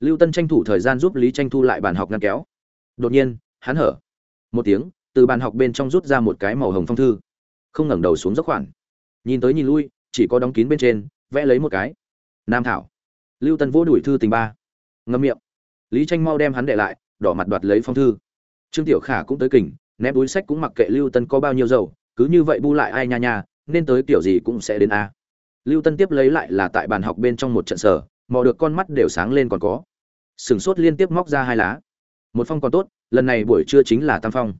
Lưu tân tranh thủ thời gian giúp lý tranh thu lại bàn học ngăn kéo. Đột nhiên, hắn hở. Một tiếng, từ bàn học bên trong rút ra một cái màu hồng phong thư. Không ngẩng đầu xuống dốc khoản nhìn tới nhìn lui, chỉ có đóng kín bên trên, vẽ lấy một cái. Nam thảo. Lưu tân vỗ đuổi thư tình ba. Ngâm miệng lý tranh mau đem hắn để lại, đỏ mặt đoạt lấy phong thư. Trương tiểu khả cũng tới kình, ném túi sách cũng mặc kệ lưu tân có bao nhiêu dầu cứ như vậy bu lại ai nha nha, nên tới kiểu gì cũng sẽ đến a. Lưu tân tiếp lấy lại là tại bàn học bên trong một trận sở, mò được con mắt đều sáng lên còn có. Sừng sốt liên tiếp móc ra hai lá. Một phong còn tốt, lần này buổi trưa chính là tam phong.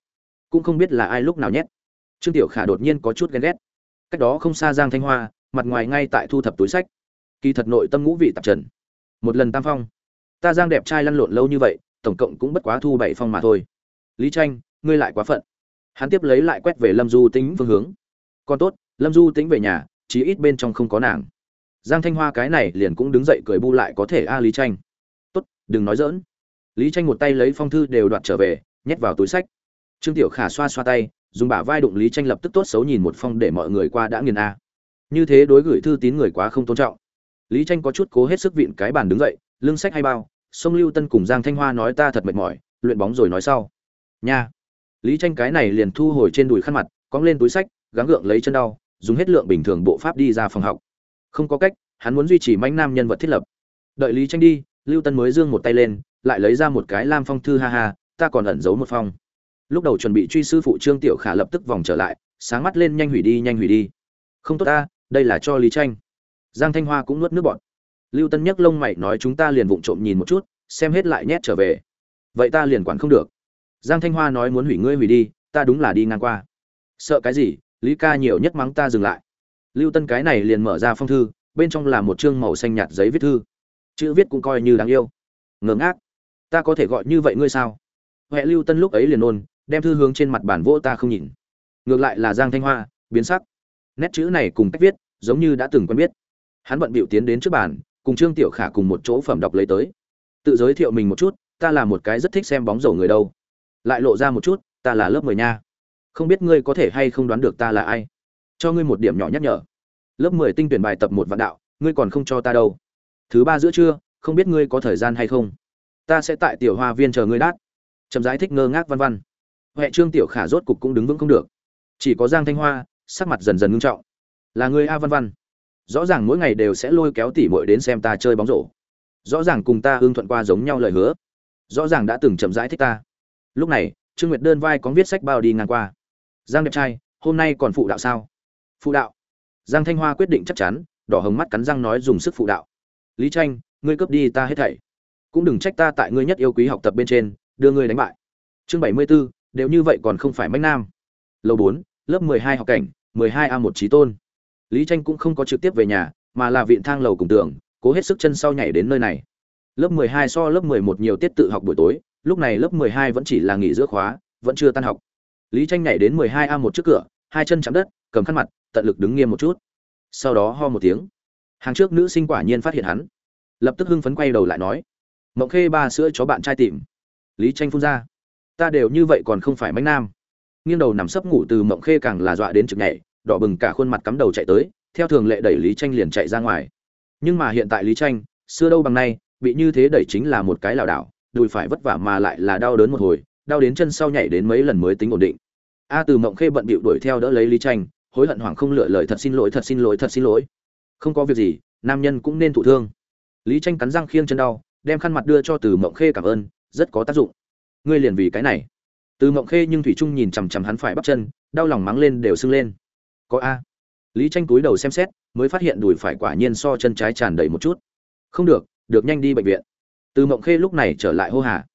Cũng không biết là ai lúc nào nhét. Trương tiểu khả đột nhiên có chút ghen ghét. Cách đó không xa giang thanh hoa, mặt ngoài ngay tại thu thập túi sách. Kỳ thật nội tâm ngũ vị tạp trần. Một lần tam phong ta giang đẹp trai lăn lộn lâu như vậy, tổng cộng cũng bất quá thu bảy phong mà thôi. Lý tranh, ngươi lại quá phận. Hắn tiếp lấy lại quét về lâm du tính phương hướng. Còn tốt, lâm du tính về nhà, chí ít bên trong không có nàng. Giang thanh hoa cái này liền cũng đứng dậy cười bu lại có thể a, lý tranh. Tốt, đừng nói dỡn lý tranh một tay lấy phong thư đều đoạt trở về, nhét vào túi sách. Trương tiểu khả xoa xoa tay, dùng bả vai đụng lý tranh lập tức tốt xấu nhìn một phong để mọi người qua đã nghiền a. Như thế đối gửi thư tín người quá không tôn trọng. Lý tranh có chút cố hết sức vịn cái bàn đứng dậy lưng sách hay bao, sông lưu tân cùng giang thanh hoa nói ta thật mệt mỏi, luyện bóng rồi nói sau. Nha. Lý tranh cái này liền thu hồi trên đùi khăn mặt, cong lên túi sách, gắng gượng lấy chân đau, dùng hết lượng bình thường bộ pháp đi ra phòng học. Không có cách, hắn muốn duy trì manh nam nhân vật thiết lập. Đợi lý tranh đi, lưu tân mới giương một tay lên, lại lấy ra một cái lam phong thư ha ha, ta còn ẩn giấu một phong. Lúc đầu chuẩn bị truy sư phụ trương tiểu khả lập tức vòng trở lại, sáng mắt lên nhanh hủy đi, nhanh hủy đi. Không tốt ta, đây là cho lý tranh. Giang thanh hoa cũng nuốt nước bọn lưu tân nhấc lông mày nói chúng ta liền vụng trộm nhìn một chút, xem hết lại nhét trở về. Vậy ta liền quản không được. Giang thanh hoa nói muốn hủy ngươi hủy đi, ta đúng là đi ngang qua. Sợ cái gì, lý ca nhiều nhất mắng ta dừng lại. Lưu tân cái này liền mở ra phong thư, bên trong là một chương màu xanh nhạt giấy viết thư. Chữ viết cũng coi như đáng yêu. Ngớ ngác, ta có thể gọi như vậy ngươi sao? Huệ lưu tân lúc ấy liền ôn, đem thư hướng trên mặt bản vỗ ta không nhìn. Ngược lại là giang thanh hoa, biến sắc. Nét chữ này cùng cách viết, giống như đã từng quen biết. Hắn bận bịu tiến đến trước bàn cùng trương tiểu khả cùng một chỗ phẩm đọc lấy tới. Tự giới thiệu mình một chút, ta là một cái rất thích xem bóng rổ người đâu. Lại lộ ra một chút, ta là lớp mười nha. Không biết ngươi có thể hay không đoán được ta là ai? Cho ngươi một điểm nhỏ nhắc nhở. Lớp mười tinh tuyển bài tập một vạn đạo, ngươi còn không cho ta đâu. Thứ ba giữa trưa, không biết ngươi có thời gian hay không? Ta sẽ tại tiểu hoa viên chờ ngươi đát chậm giải thích ngơ ngác văn văn. Huệ trương tiểu khả rốt cục cũng đứng vững không được. Chỉ có giang thanh hoa, sắc mặt dần dần ngưng trọng. Là ngươi a văn văn rõ ràng mỗi ngày đều sẽ lôi kéo tỉ mội đến xem ta chơi bóng rổ. Rõ ràng cùng ta hương thuận qua giống nhau lời hứa. Rõ ràng đã từng chậm rãi thích ta. Lúc này trương nguyệt đơn vai có viết sách bao đi ngang qua. Giang đẹp trai hôm nay còn phụ đạo sao? Phụ đạo. Giang thanh hoa quyết định chắc chắn đỏ hồng mắt cắn răng nói dùng sức phụ đạo. Lý tranh ngươi cướp đi ta hết thảy. Cũng đừng trách ta tại ngươi nhất yêu quý học tập bên trên đưa ngươi đánh bại. Chương bảy mươi 74, đều như vậy còn không phải mách nam. Lầu bốn lớp mười hai học cảnh mười hai a một trí tôn lý tranh cũng không có trực tiếp về nhà, mà là viện thang lầu cùng tưởng cố hết sức chân sau nhảy đến nơi này. Lớp 12 so lớp 11 nhiều tiết tự học buổi tối, lúc này lớp 12 vẫn chỉ là nghỉ giữa khóa, vẫn chưa tan học. Lý tranh nhảy đến 12 a một trước cửa, hai chân chạm đất, cầm khăn mặt, tận lực đứng nghiêm một chút. Sau đó ho một tiếng. Hàng trước nữ sinh quả nhiên phát hiện hắn. Lập tức hưng phấn quay đầu lại nói, mộng khê ba sữa chó bạn trai tìm. Lý tranh phun ra, ta đều như vậy còn không phải mánh nam. Nghiêng đầu nằm sấp ngủ từ mộng khê càng là dọa đến trực nhảy đỏ bừng cả khuôn mặt cắm đầu chạy tới, theo thường lệ đẩy lý tranh liền chạy ra ngoài. Nhưng mà hiện tại lý tranh xưa đâu bằng nay, bị như thế đẩy chính là một cái lảo đảo, đùi phải vất vả mà lại là đau đớn một hồi, đau đến chân sau nhảy đến mấy lần mới tính ổn định. A từ mộng khê bận bịu đuổi theo đỡ lấy lý tranh hối hận hoảng không lựa lời thật xin lỗi, thật xin lỗi, thật xin lỗi. Không có việc gì, nam nhân cũng nên thụ thương. Lý tranh cắn răng khiêng chân đau, đem khăn mặt đưa cho từ mộng khê cảm ơn, rất có tác dụng. Ngươi liền vì cái này. Từ mộng khê nhưng thủy trung nhìn chằm chằm hắn phải bắp chân, đau lòng mắng lên đều sưng lên có a. Lý tranh túi đầu xem xét, mới phát hiện đùi phải quả nhiên so chân trái tràn đầy một chút. Không được được nhanh đi bệnh viện. Từ mộng khê lúc này trở lại hô hà.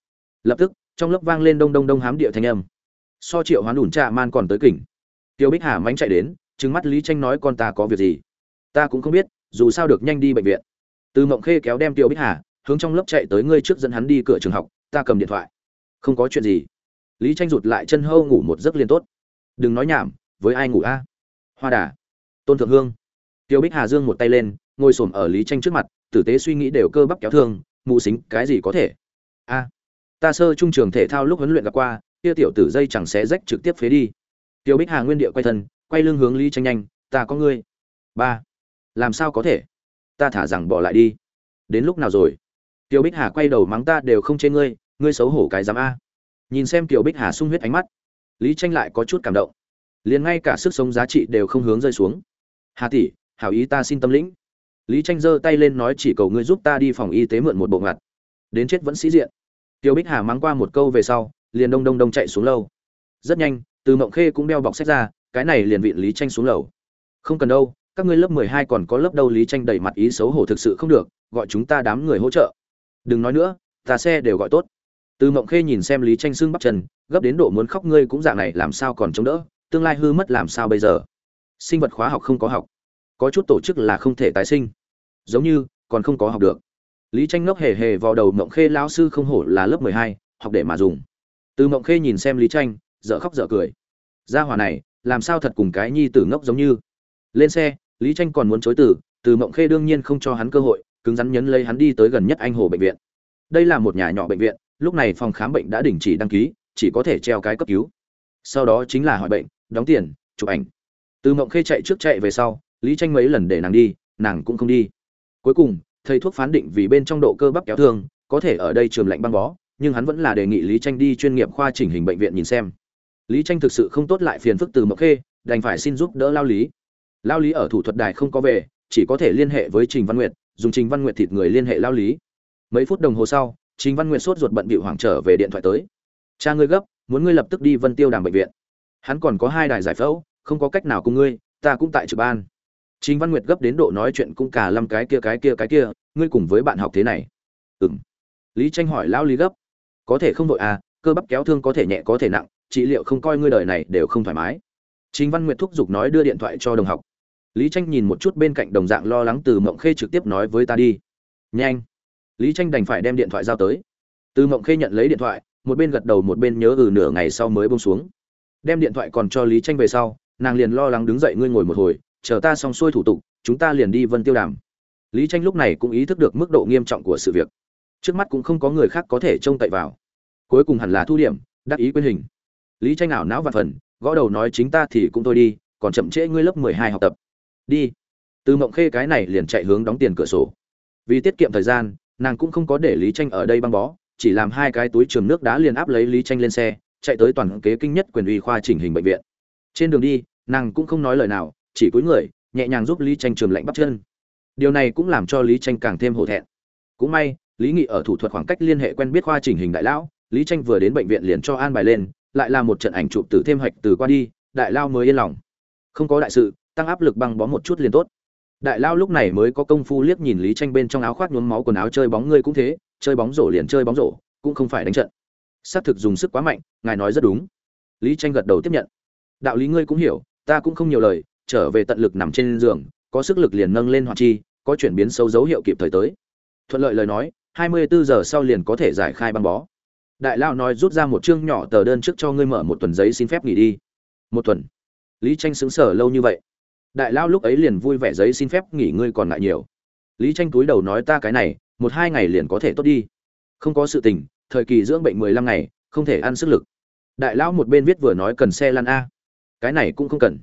Lập tức, trong lớp vang lên đông đông đông hám địa thanh âm. So triệu hoán ủn trà man còn tới kỉnh. Tiêu bích hà mánh chạy đến, trừng mắt lý tranh nói con ta có việc gì? Ta cũng không biết, dù sao được nhanh đi bệnh viện. Từ mộng khê kéo đem tiêu bích hà, hướng trong lớp chạy tới ngươi trước dẫn hắn đi cửa trường học, ta cầm điện thoại. Không có chuyện gì. Lý tranh rụt lại chân hâu ngủ một giấc liền tốt. Đừng nói nhảm, với ai ngủ a? Hoa đà. Tôn thượng hương. Tiêu bích hà dương một tay lên, ngồi xổm ở lý tranh trước mặt, tử tế suy nghĩ đều cơ bắp kéo thương, mù xính, cái gì có thể? A, ta sơ trung trường thể thao lúc huấn luyện gặp qua, kia tiểu tử dây chẳng xé rách trực tiếp phế đi. Tiêu bích hà nguyên địa quay thân, quay lưng hướng lý tranh nhanh, ta có ngươi. Ba, làm sao có thể? Ta thả rằng bỏ lại đi. Đến lúc nào rồi? Tiêu bích hà quay đầu mắng ta đều không chê ngươi ngươi xấu hổ cái dám a. Nhìn xem tiểu bích hà sung huyết ánh mắt, lý tranh lại có chút cảm động liền ngay cả sức sống giá trị đều không hướng rơi xuống. Hà tỷ, hảo ý ta xin tâm lĩnh. Lý tranh giơ tay lên nói chỉ cầu ngươi giúp ta đi phòng y tế mượn một bộ ngặt. Đến chết vẫn sĩ diện. Tiêu bích hà mắng qua một câu về sau, liền đông đông đông chạy xuống lâu rất nhanh, từ mộng khê cũng đeo bọc sách ra, cái này liền vị lý tranh xuống lầu. Không cần đâu, các ngươi lớp mười hai còn có lớp đâu lý tranh đẩy mặt ý xấu hổ thực sự không được, gọi chúng ta đám người hỗ trợ. Đừng nói nữa, ta xe đều gọi tốt. Từ mộng khê nhìn xem lý tranh xương bắp chân, gấp đến độ muốn khóc ngươi cũng dạng này, làm sao còn chống đỡ? Tương lai hư mất làm sao bây giờ? Sinh vật khóa học không có học, có chút tổ chức là không thể tái sinh. Giống như, còn không có học được. Lý tranh ngốc hề hề vào đầu mộng khê lão sư không hổ là lớp mười hai, học để mà dùng. Từ mộng khê nhìn xem lý tranh dở khóc dở cười. Gia hỏa này, làm sao thật cùng cái nhi tử ngốc giống như? Lên xe, lý tranh còn muốn chối từ từ mộng khê đương nhiên không cho hắn cơ hội, cứng rắn nhấn lấy hắn đi tới gần nhất anh hồ bệnh viện. Đây là một nhà nhỏ bệnh viện, lúc này phòng khám bệnh đã đình chỉ đăng ký, chỉ có thể treo cái cấp cứu. Sau đó chính là hỏi bệnh đóng tiền, chụp ảnh. Từ mộng khê chạy trước chạy về sau, lý tranh mấy lần để nàng đi, nàng cũng không đi. Cuối cùng, thầy thuốc phán định vì bên trong độ cơ bắp kéo thương, có thể ở đây trường lạnh băng bó, nhưng hắn vẫn là đề nghị lý tranh đi chuyên nghiệp khoa chỉnh hình bệnh viện nhìn xem. Lý tranh thực sự không tốt lại phiền phức từ mộng khê, đành phải xin giúp đỡ lao lý. Lao lý ở thủ thuật đài không có về, chỉ có thể liên hệ với trình văn nguyệt, dùng trình văn nguyệt thịt người liên hệ lao lý. Mấy phút đồng hồ sau, trình văn nguyệt sốt ruột bận bị hoảng trở về điện thoại tới. Cha ngươi gấp, muốn ngươi lập tức đi vân tiêu đàm bệnh viện hắn còn có hai đài giải phẫu, không có cách nào cùng ngươi, ta cũng tại trực ban. Trình văn nguyệt gấp đến độ nói chuyện cũng cả năm cái kia cái kia cái kia, ngươi cùng với bạn học thế này. Ừ m lý tranh hỏi lão lý gấp. Có thể không vội à cơ bắp kéo thương có thể nhẹ có thể nặng, trị liệu không coi ngươi đời này đều không thoải mái. Trình văn nguyệt thúc giục nói đưa điện thoại cho đồng học. Lý tranh nhìn một chút bên cạnh đồng dạng lo lắng từ mộng khê trực tiếp nói với ta đi. Nhanh. Lý tranh đành phải đem điện thoại giao tới. Từ mộng khê nhận lấy điện thoại, một bên gật đầu một bên nhớ ừ nửa ngày sau mới bông xuống đem điện thoại còn cho lý tranh về sau, nàng liền lo lắng đứng dậy ngươi ngồi một hồi, chờ ta xong xuôi thủ tục, chúng ta liền đi vân tiêu đàm. Lý tranh lúc này cũng ý thức được mức độ nghiêm trọng của sự việc. Trước mắt cũng không có người khác có thể trông cậy vào. Cuối cùng hẳn là thu điểm, đắc ý quyên hình. Lý tranh ảo não và phần, gõ đầu nói chính ta thì cũng thôi đi, còn chậm trễ ngươi lớp mười hai học tập. Đi. Từ mộng khê cái này liền chạy hướng đóng tiền cửa sổ. Vì tiết kiệm thời gian, nàng cũng không có để lý tranh ở đây băng bó, chỉ làm hai cái túi trường nước đá liền áp lấy lý tranh lên xe chạy tới toàn kế kinh nhất quyền uy khoa chỉnh hình bệnh viện. Trên đường đi, nàng cũng không nói lời nào, chỉ cúi người, nhẹ nhàng giúp lý tranh trường lạnh bắt chân. Điều này cũng làm cho lý tranh càng thêm hổ thẹn. Cũng may, lý nghị ở thủ thuật khoảng cách liên hệ quen biết khoa chỉnh hình đại lão, lý tranh vừa đến bệnh viện liền cho an bài lên, lại là một trận ảnh chụp từ thêm hạch từ qua đi, đại lao mới yên lòng. Không có đại sự, tăng áp lực băng bó một chút liền tốt. Đại lao lúc này mới có công phu liếc nhìn lý tranh bên trong áo khoác nhuốm máu quần áo chơi bóng ngươi cũng thế, chơi bóng rổ liền chơi bóng rổ, cũng không phải đánh trận xác thực dùng sức quá mạnh, ngài nói rất đúng. Lý tranh gật đầu tiếp nhận. Đạo lý ngươi cũng hiểu, ta cũng không nhiều lời, trở về tận lực nằm trên giường, có sức lực liền nâng lên hoạt chi, có chuyển biến sâu dấu hiệu kịp thời tới. Thuận lợi lời nói 24 giờ sau liền có thể giải khai băng bó. Đại lao nói rút ra một chương nhỏ tờ đơn trước cho ngươi mở một tuần giấy xin phép nghỉ đi. Một tuần. Lý tranh xứng sở lâu như vậy. Đại lao lúc ấy liền vui vẻ giấy xin phép nghỉ ngươi còn lại nhiều. Lý tranh túi đầu nói ta cái này, một hai ngày liền có thể tốt đi. Không có sự tình thời kỳ dưỡng bệnh mười lăm ngày, không thể ăn sức lực. Đại lão một bên viết vừa nói cần xe lăn a. Cái này cũng không cần.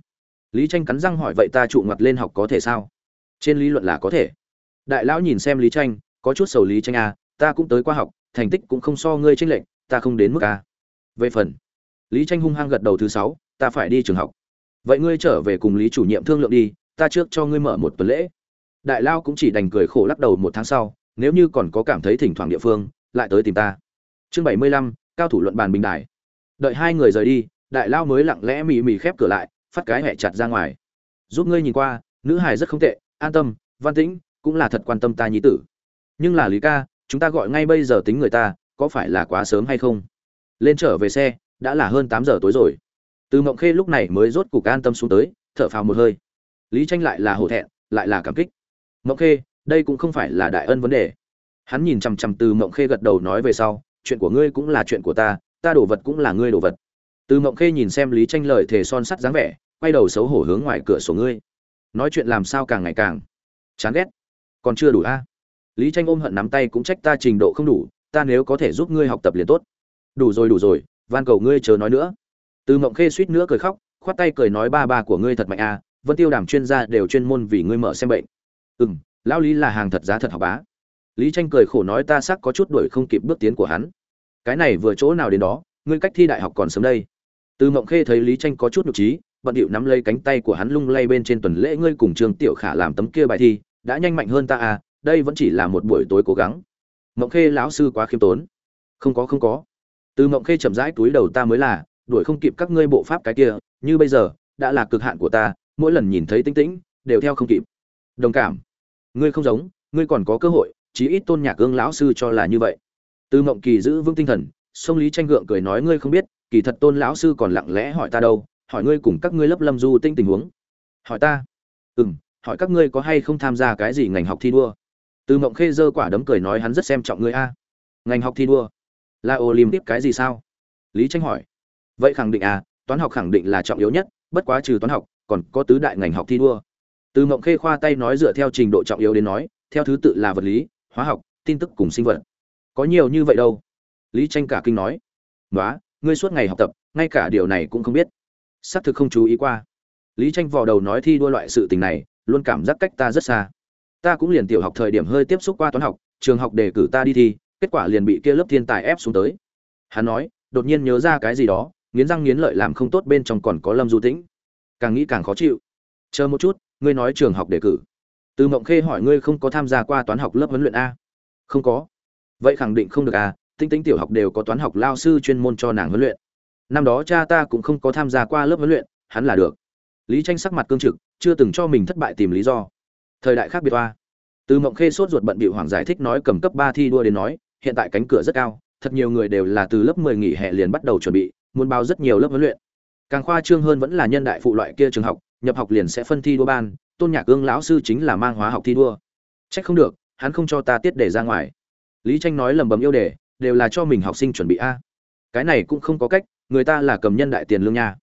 Lý tranh cắn răng hỏi, vậy ta trụ ngoặt lên học có thể sao? Trên lý luận là có thể. Đại lão nhìn xem lý tranh, có chút sầu lý tranh a, ta cũng tới qua học, thành tích cũng không so ngươi tranh lệch, ta không đến mức a. Về phần, lý tranh hung hăng gật đầu thứ sáu, ta phải đi trường học. Vậy ngươi trở về cùng lý chủ nhiệm thương lượng đi, ta trước cho ngươi mở một tuần lễ. Đại lao cũng chỉ đành cười khổ lắc đầu một tháng sau, nếu như còn có cảm thấy thỉnh thoảng địa phương, lại tới tìm ta chương bảy mươi lăm, cao thủ luận bàn bình đài. Đợi hai người rời đi, đại lao mới lặng lẽ mì mỉ khép cửa lại, phát cái hẹ chặt ra ngoài. Giúp ngươi nhìn qua, nữ hài rất không tệ, an tâm, văn tĩnh, cũng là thật quan tâm ta nhí tử. Nhưng là lý ca, chúng ta gọi ngay bây giờ tính người ta, có phải là quá sớm hay không? Lên trở về xe, đã là hơn tám giờ tối rồi. Từ mộng khê lúc này mới rốt cục an tâm xuống tới, thở phào một hơi. Lý tranh lại là hổ thẹn, lại là cảm kích. Mộng khê, đây cũng không phải là đại ân vấn đề. Hắn nhìn chằm chằm từ mộng khê gật đầu nói về sau chuyện của ngươi cũng là chuyện của ta ta đổ vật cũng là ngươi đổ vật. Từ mộng khê nhìn xem lý tranh lời thề son sắt dáng vẻ, quay đầu xấu hổ hướng ngoài cửa sổ ngươi. Nói chuyện làm sao càng ngày càng chán ghét. Còn chưa đủ a? Lý tranh ôm hận nắm tay cũng trách ta trình độ không đủ, ta nếu có thể giúp ngươi học tập liền tốt. Đủ rồi đủ rồi, van cầu ngươi chờ nói nữa. Từ mộng khê suýt nữa cười khóc, khoát tay cười nói ba ba của ngươi thật mạnh a, vân tiêu đàm chuyên gia đều chuyên môn vì ngươi mở xem bệnh. Ừ m lão lý là hàng thật giá thật học bá lý tranh cười khổ nói ta sắc có chút đuổi không kịp bước tiến của hắn. Cái này vừa chỗ nào đến đó, ngươi cách thi đại học còn sớm đây. Từ mộng khê thấy lý tranh có chút nhục trí, bận điệu nắm lấy cánh tay của hắn lung lay bên trên tuần lễ ngươi cùng trương tiểu khả làm tấm kia bài thi, đã nhanh mạnh hơn ta à đây vẫn chỉ là một buổi tối cố gắng. Mộng khê lão sư quá khiêm tốn. Không có không có. Từ mộng khê chậm rãi túi đầu ta mới là, đuổi không kịp các ngươi bộ pháp cái kia, như bây giờ, đã là cực hạn của ta, mỗi lần nhìn thấy tinh tĩnh, đều theo không kịp. Đồng cảm. Ngươi không giống, ngươi còn có cơ hội chí ít tôn nhạc ương lão sư cho là như vậy. Tư mộng kỳ giữ vững tinh thần, sông lý tranh gượng cười nói ngươi không biết, kỳ thật tôn lão sư còn lặng lẽ hỏi ta đâu, hỏi ngươi cùng các ngươi lớp lâm du tinh tình huống. Hỏi ta? Ừ m hỏi các ngươi có hay không tham gia cái gì ngành học thi đua? Tư mộng khê dơ quả đấm cười nói hắn rất xem trọng ngươi a. Ngành học thi đua? Là tiếp cái gì sao? Lý tranh hỏi. Vậy khẳng định à toán học khẳng định là trọng yếu nhất, bất quá trừ toán học, còn có tứ đại ngành học thi đua. Tư mộng khê khoa tay nói dựa theo trình độ trọng yếu đến nói, theo thứ tự là vật lý hóa học, tin tức cùng sinh vật. Có nhiều như vậy đâu. Lý tranh cả kinh nói. Nói ngươi suốt ngày học tập, ngay cả điều này cũng không biết. Xác thực không chú ý qua. Lý tranh vò đầu nói thi đua loại sự tình này, luôn cảm giác cách ta rất xa. Ta cũng liền tiểu học thời điểm hơi tiếp xúc qua toán học, trường học đề cử ta đi thi, kết quả liền bị kia lớp thiên tài ép xuống tới. Hắn nói, đột nhiên nhớ ra cái gì đó, nghiến răng nghiến lợi làm không tốt bên trong còn có lâm du tĩnh. Càng nghĩ càng khó chịu. Chờ một chút, ngươi nói trường học đề cử từ mộng khê hỏi ngươi không có tham gia qua toán học lớp huấn luyện a? Không có. Vậy khẳng định không được à? Tinh tinh tiểu học đều có toán học lao sư chuyên môn cho nàng huấn luyện. Năm đó cha ta cũng không có tham gia qua lớp huấn luyện, hắn là được. Lý tranh sắc mặt cương trực, chưa từng cho mình thất bại tìm lý do. Thời đại khác biệt toa từ mộng khê sốt ruột bận bịu hoàng giải thích nói cầm cấp ba thi đua đến nói, hiện tại cánh cửa rất cao, thật nhiều người đều là từ lớp mười nghỉ hè liền bắt đầu chuẩn bị, muốn bao rất nhiều lớp huấn luyện. Càng khoa trương hơn vẫn là nhân đại phụ loại kia trường học, nhập học liền sẽ phân thi đua ban tôn nhạc ương lão sư chính là mang hóa học thi đua. Trách không được, hắn không cho ta tiết để ra ngoài. Lý tranh nói lầm bầm yêu đề, đều là cho mình học sinh chuẩn bị a. Cái này cũng không có cách, người ta là cầm nhân đại tiền lương nha.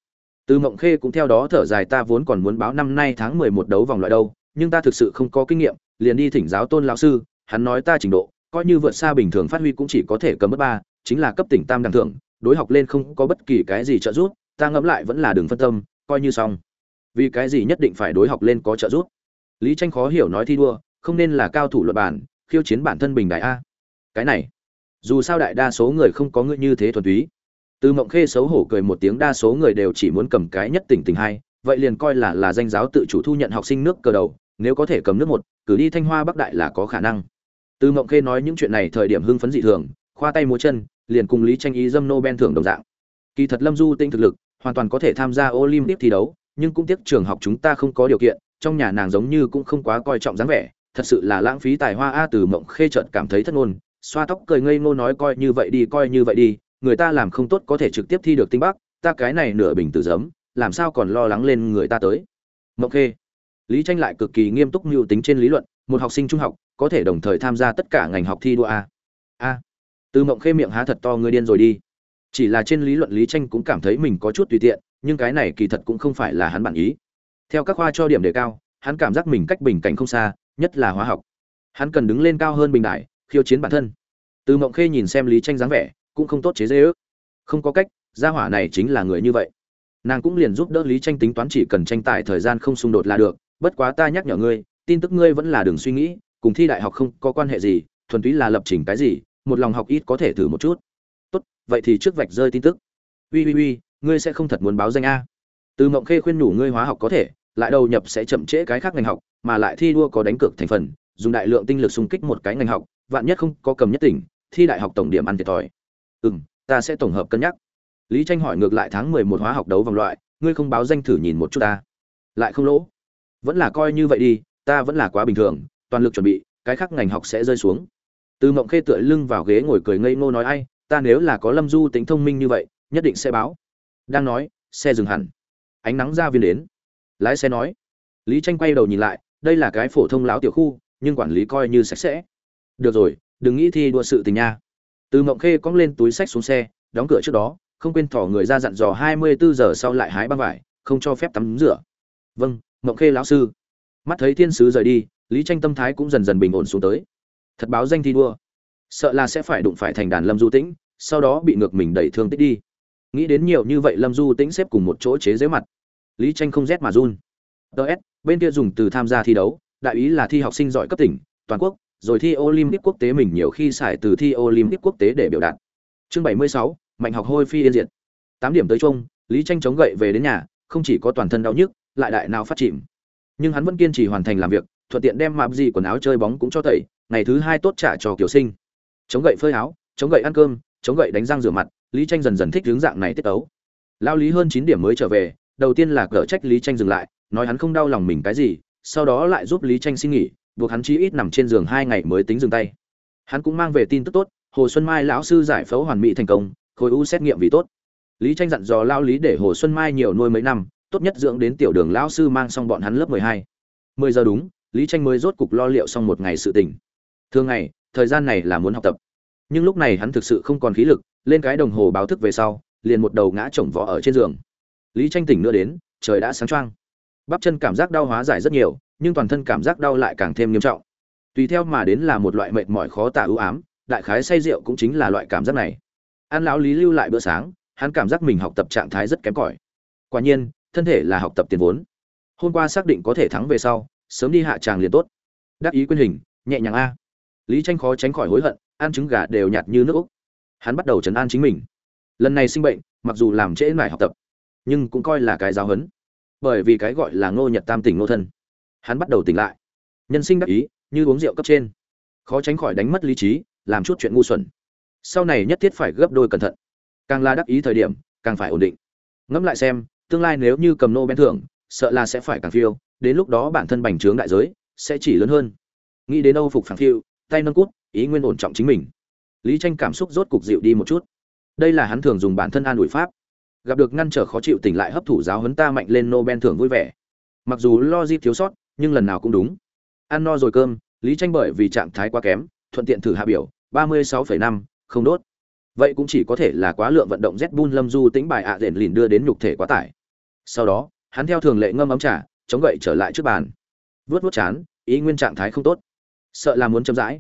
Từ mộng khê cũng theo đó thở dài ta vốn còn muốn báo năm nay tháng mười một đấu vòng loại đâu, nhưng ta thực sự không có kinh nghiệm, liền đi thỉnh giáo tôn lão sư, hắn nói ta trình độ, coi như vượt xa bình thường phát huy cũng chỉ có thể cầm mất ba, chính là cấp tỉnh tam đẳng thượng đối học lên không có bất kỳ cái gì trợ giúp, ta ngẫm lại vẫn là đường phân tâm, coi như xong vì cái gì nhất định phải đối học lên có trợ giúp? Lý tranh khó hiểu nói thi đua, không nên là cao thủ luật bản khiêu chiến bản thân bình đại a. Cái này, dù sao đại đa số người không có ngươi như thế thuần túy. Từ mộng khê xấu hổ cười một tiếng, đa số người đều chỉ muốn cầm cái nhất tỉnh tỉnh hai, vậy liền coi là là danh giáo tự chủ thu nhận học sinh nước cờ đầu, nếu có thể cầm nước một, cử đi thanh hoa bắc đại là có khả năng. Từ mộng khê nói những chuyện này thời điểm hưng phấn dị thường, khoa tay múa chân, liền cùng lý tranh ý dâm nobel thưởng đồng dạng. Kỳ thật lâm du tinh thực lực, hoàn toàn có thể tham gia olympic thi đấu nhưng cũng tiếc trường học chúng ta không có điều kiện, trong nhà nàng giống như cũng không quá coi trọng dáng vẻ, thật sự là lãng phí tài hoa a từ mộng khê trợt cảm thấy thất ngôn, xoa tóc cười ngây ngô nói coi như vậy đi, coi như vậy đi, người ta làm không tốt có thể trực tiếp thi được tinh bắc ta cái này nửa bình tử giấm, làm sao còn lo lắng lên người ta tới. Mộng khê, lý tranh lại cực kỳ nghiêm túc mưu tính trên lý luận, một học sinh trung học, có thể đồng thời tham gia tất cả ngành học thi đua a. A. Từ mộng khê miệng há thật to ngươi điên rồi đi. Chỉ là trên lý luận lý tranh cũng cảm thấy mình có chút tùy tiện nhưng cái này kỳ thật cũng không phải là hắn bản ý. Theo các khoa cho điểm đề cao hắn cảm giác mình cách bình cảnh không xa nhất là hóa học. Hắn cần đứng lên cao hơn bình đại khiêu chiến bản thân. Từ mộng khê nhìn xem lý tranh dáng vẻ cũng không tốt chế giễu. không có cách gia hỏa này chính là người như vậy. Nàng cũng liền giúp đỡ lý tranh tính toán chỉ cần tranh tài thời gian không xung đột là được bất quá ta nhắc nhở ngươi tin tức ngươi vẫn là đừng suy nghĩ cùng thi đại học không có quan hệ gì thuần túy là lập trình cái gì một lòng học ít có thể thử một chút. Tốt vậy thì trước vạch rơi tin tức. Ui ui ui, ngươi sẽ không thật muốn báo danh a. Từ mộng khê khuyên nhủ ngươi hóa học có thể, lại đầu nhập sẽ chậm trễ cái khác ngành học, mà lại thi đua có đánh cược thành phần, dùng đại lượng tinh lực xung kích một cái ngành học, vạn nhất không có cầm nhất tỉnh, thi đại học tổng điểm ăn thiệt thòi. Ừ ta sẽ tổng hợp cân nhắc. Lý tranh hỏi ngược lại tháng mười một hóa học đấu vòng loại, ngươi không báo danh thử nhìn một chút ta. Lại không lỗ. Vẫn là coi như vậy đi, ta vẫn là quá bình thường, toàn lực chuẩn bị, cái khác ngành học sẽ rơi xuống. Từ mộng khê tựa lưng vào ghế ngồi cười ngây ngô nói ai, ta nếu là có lâm du tính thông minh như vậy, nhất định sẽ báo đang nói, xe dừng hẳn. Ánh nắng ra viên đến. Lái xe nói. Lý tranh quay đầu nhìn lại, đây là cái phổ thông lão tiểu khu, nhưng quản lý coi như sạch sẽ. Được rồi, đừng nghĩ thi đua sự tình nha. Từ mộng khê cong lên túi sách xuống xe, đóng cửa trước đó, không quên thỏ người ra dặn dò 24 giờ sau lại hái băng vải, không cho phép tắm rửa. Vâng mộng khê lão sư. Mắt thấy thiên sứ rời đi, lý tranh tâm thái cũng dần dần bình ổn xuống tới. Thật báo danh thi đua. Sợ là sẽ phải đụng phải thành đàn lâm du tĩnh, sau đó bị ngược mình đẩy thương tích đi nghĩ đến nhiều như vậy lâm du tĩnh xếp cùng một chỗ chế giễu mặt. Lý tranh không rét mà run. Ts bên kia dùng từ tham gia thi đấu đại ý là thi học sinh giỏi cấp tỉnh toàn quốc rồi thi olympic quốc tế mình nhiều khi xài từ thi olympic quốc tế để biểu đạt. Chương 76, mạnh học hôi phi yên diệt. Tám điểm tới chung lý tranh chống gậy về đến nhà không chỉ có toàn thân đau nhức lại đại nào phát chìm. Nhưng hắn vẫn kiên trì hoàn thành làm việc thuận tiện đem mạp gì quần áo chơi bóng cũng cho tẩy ngày thứ hai tốt trả cho kiểu sinh. Chống gậy phơi áo chống gậy ăn cơm chống gậy đánh răng rửa mặt lý tranh dần dần thích hướng dạng này tiết tấu. Lao lý hơn chín điểm mới trở về, đầu tiên là cở trách lý tranh dừng lại, nói hắn không đau lòng mình cái gì, sau đó lại giúp lý tranh xin nghỉ, buộc hắn chí ít nằm trên giường hai ngày mới tính dừng tay. Hắn cũng mang về tin tức tốt, hồ xuân mai lão sư giải phẫu hoàn mỹ thành công, khối u xét nghiệm vì tốt. Lý tranh dặn dò lao lý để hồ xuân mai nhiều nuôi mấy năm, tốt nhất dưỡng đến tiểu đường lão sư mang xong bọn hắn lớp mười hai. Mười giờ đúng, lý tranh mới rốt cục lo liệu xong một ngày sự tình. Thường ngày, thời gian này là muốn học tập. Nhưng lúc này hắn thực sự không còn khí lực lên cái đồng hồ báo thức về sau, liền một đầu ngã chồng vó ở trên giường. Lý tranh tỉnh nữa đến, trời đã sáng choang. Bắp chân cảm giác đau hóa giải rất nhiều, nhưng toàn thân cảm giác đau lại càng thêm nghiêm trọng. Tùy theo mà đến là một loại mệt mỏi khó tả ưu ám, đại khái say rượu cũng chính là loại cảm giác này. An lão lý lưu lại bữa sáng, hắn cảm giác mình học tập trạng thái rất kém cỏi. Quả nhiên, thân thể là học tập tiền vốn. Hôm qua xác định có thể thắng về sau, sớm đi hạ tràng liền tốt. Đắc ý quyên hình, nhẹ nhàng a. Lý tranh khó tránh khỏi hối hận, ăn trứng gà đều nhạt như nước úc hắn bắt đầu chấn an chính mình. Lần này sinh bệnh mặc dù làm trễ mải học tập nhưng cũng coi là cái giáo huấn, bởi vì cái gọi là ngô nhật tam tỉnh ngô thân. Hắn bắt đầu tỉnh lại. Nhân sinh đắc ý như uống rượu cấp trên. Khó tránh khỏi đánh mất lý trí làm chút chuyện ngu xuẩn. Sau này nhất thiết phải gấp đôi cẩn thận. Càng là đắc ý thời điểm càng phải ổn định. Ngẫm lại xem tương lai nếu như cầm nô bên thưởng sợ là sẽ phải càng phiêu đến lúc đó bản thân bành trướng đại giới sẽ chỉ lớn hơn. Nghĩ đến âu phục phản phiêu tay nâng cút ý nguyên ổn trọng chính mình lý tranh cảm xúc rốt cục dịu đi một chút. Đây là hắn thường dùng bản thân an ủi pháp. Gặp được ngăn trở khó chịu tỉnh lại hấp thụ giáo huấn ta mạnh lên nobel thưởng vui vẻ. Mặc dù lo di thiếu sót, nhưng lần nào cũng đúng. Ăn no rồi cơm, lý tranh bởi vì trạng thái quá kém, thuận tiện thử hạ biểu, ba mươi sáu năm, không đốt. Vậy cũng chỉ có thể là quá lượng vận động z bun lâm du tính bài ạ à lìn đưa đến nhục thể quá tải. Sau đó, hắn theo thường lệ ngâm ấm trà, chống gậy trở lại trước bàn. Vớt vớt chán, ý nguyên trạng thái không tốt. Sợ là muốn chậm rãi.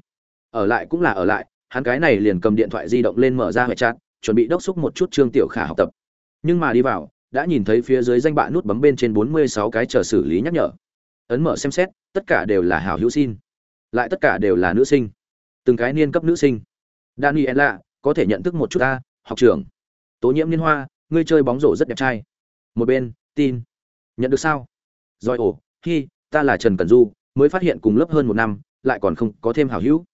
Ở lại cũng là ở lại hắn cái này liền cầm điện thoại di động lên mở ra hệ chat chuẩn bị đốc xúc một chút trương tiểu khả học tập. Nhưng mà đi vào đã nhìn thấy phía dưới danh bạ nút bấm bên trên bốn mươi sáu cái chờ xử lý nhắc nhở. Ấn mở xem xét tất cả đều là hảo hữu xin. Lại tất cả đều là nữ sinh. Từng cái niên cấp nữ sinh. Daniela có thể nhận thức một chút ta học trưởng. Tố nhiễm liên hoa ngươi chơi bóng rổ rất đẹp trai. Một bên tin. Nhận được sao? Rồi ổ, hi ta là trần cần du mới phát hiện cùng lớp hơn một năm lại còn không có thêm hảo hữu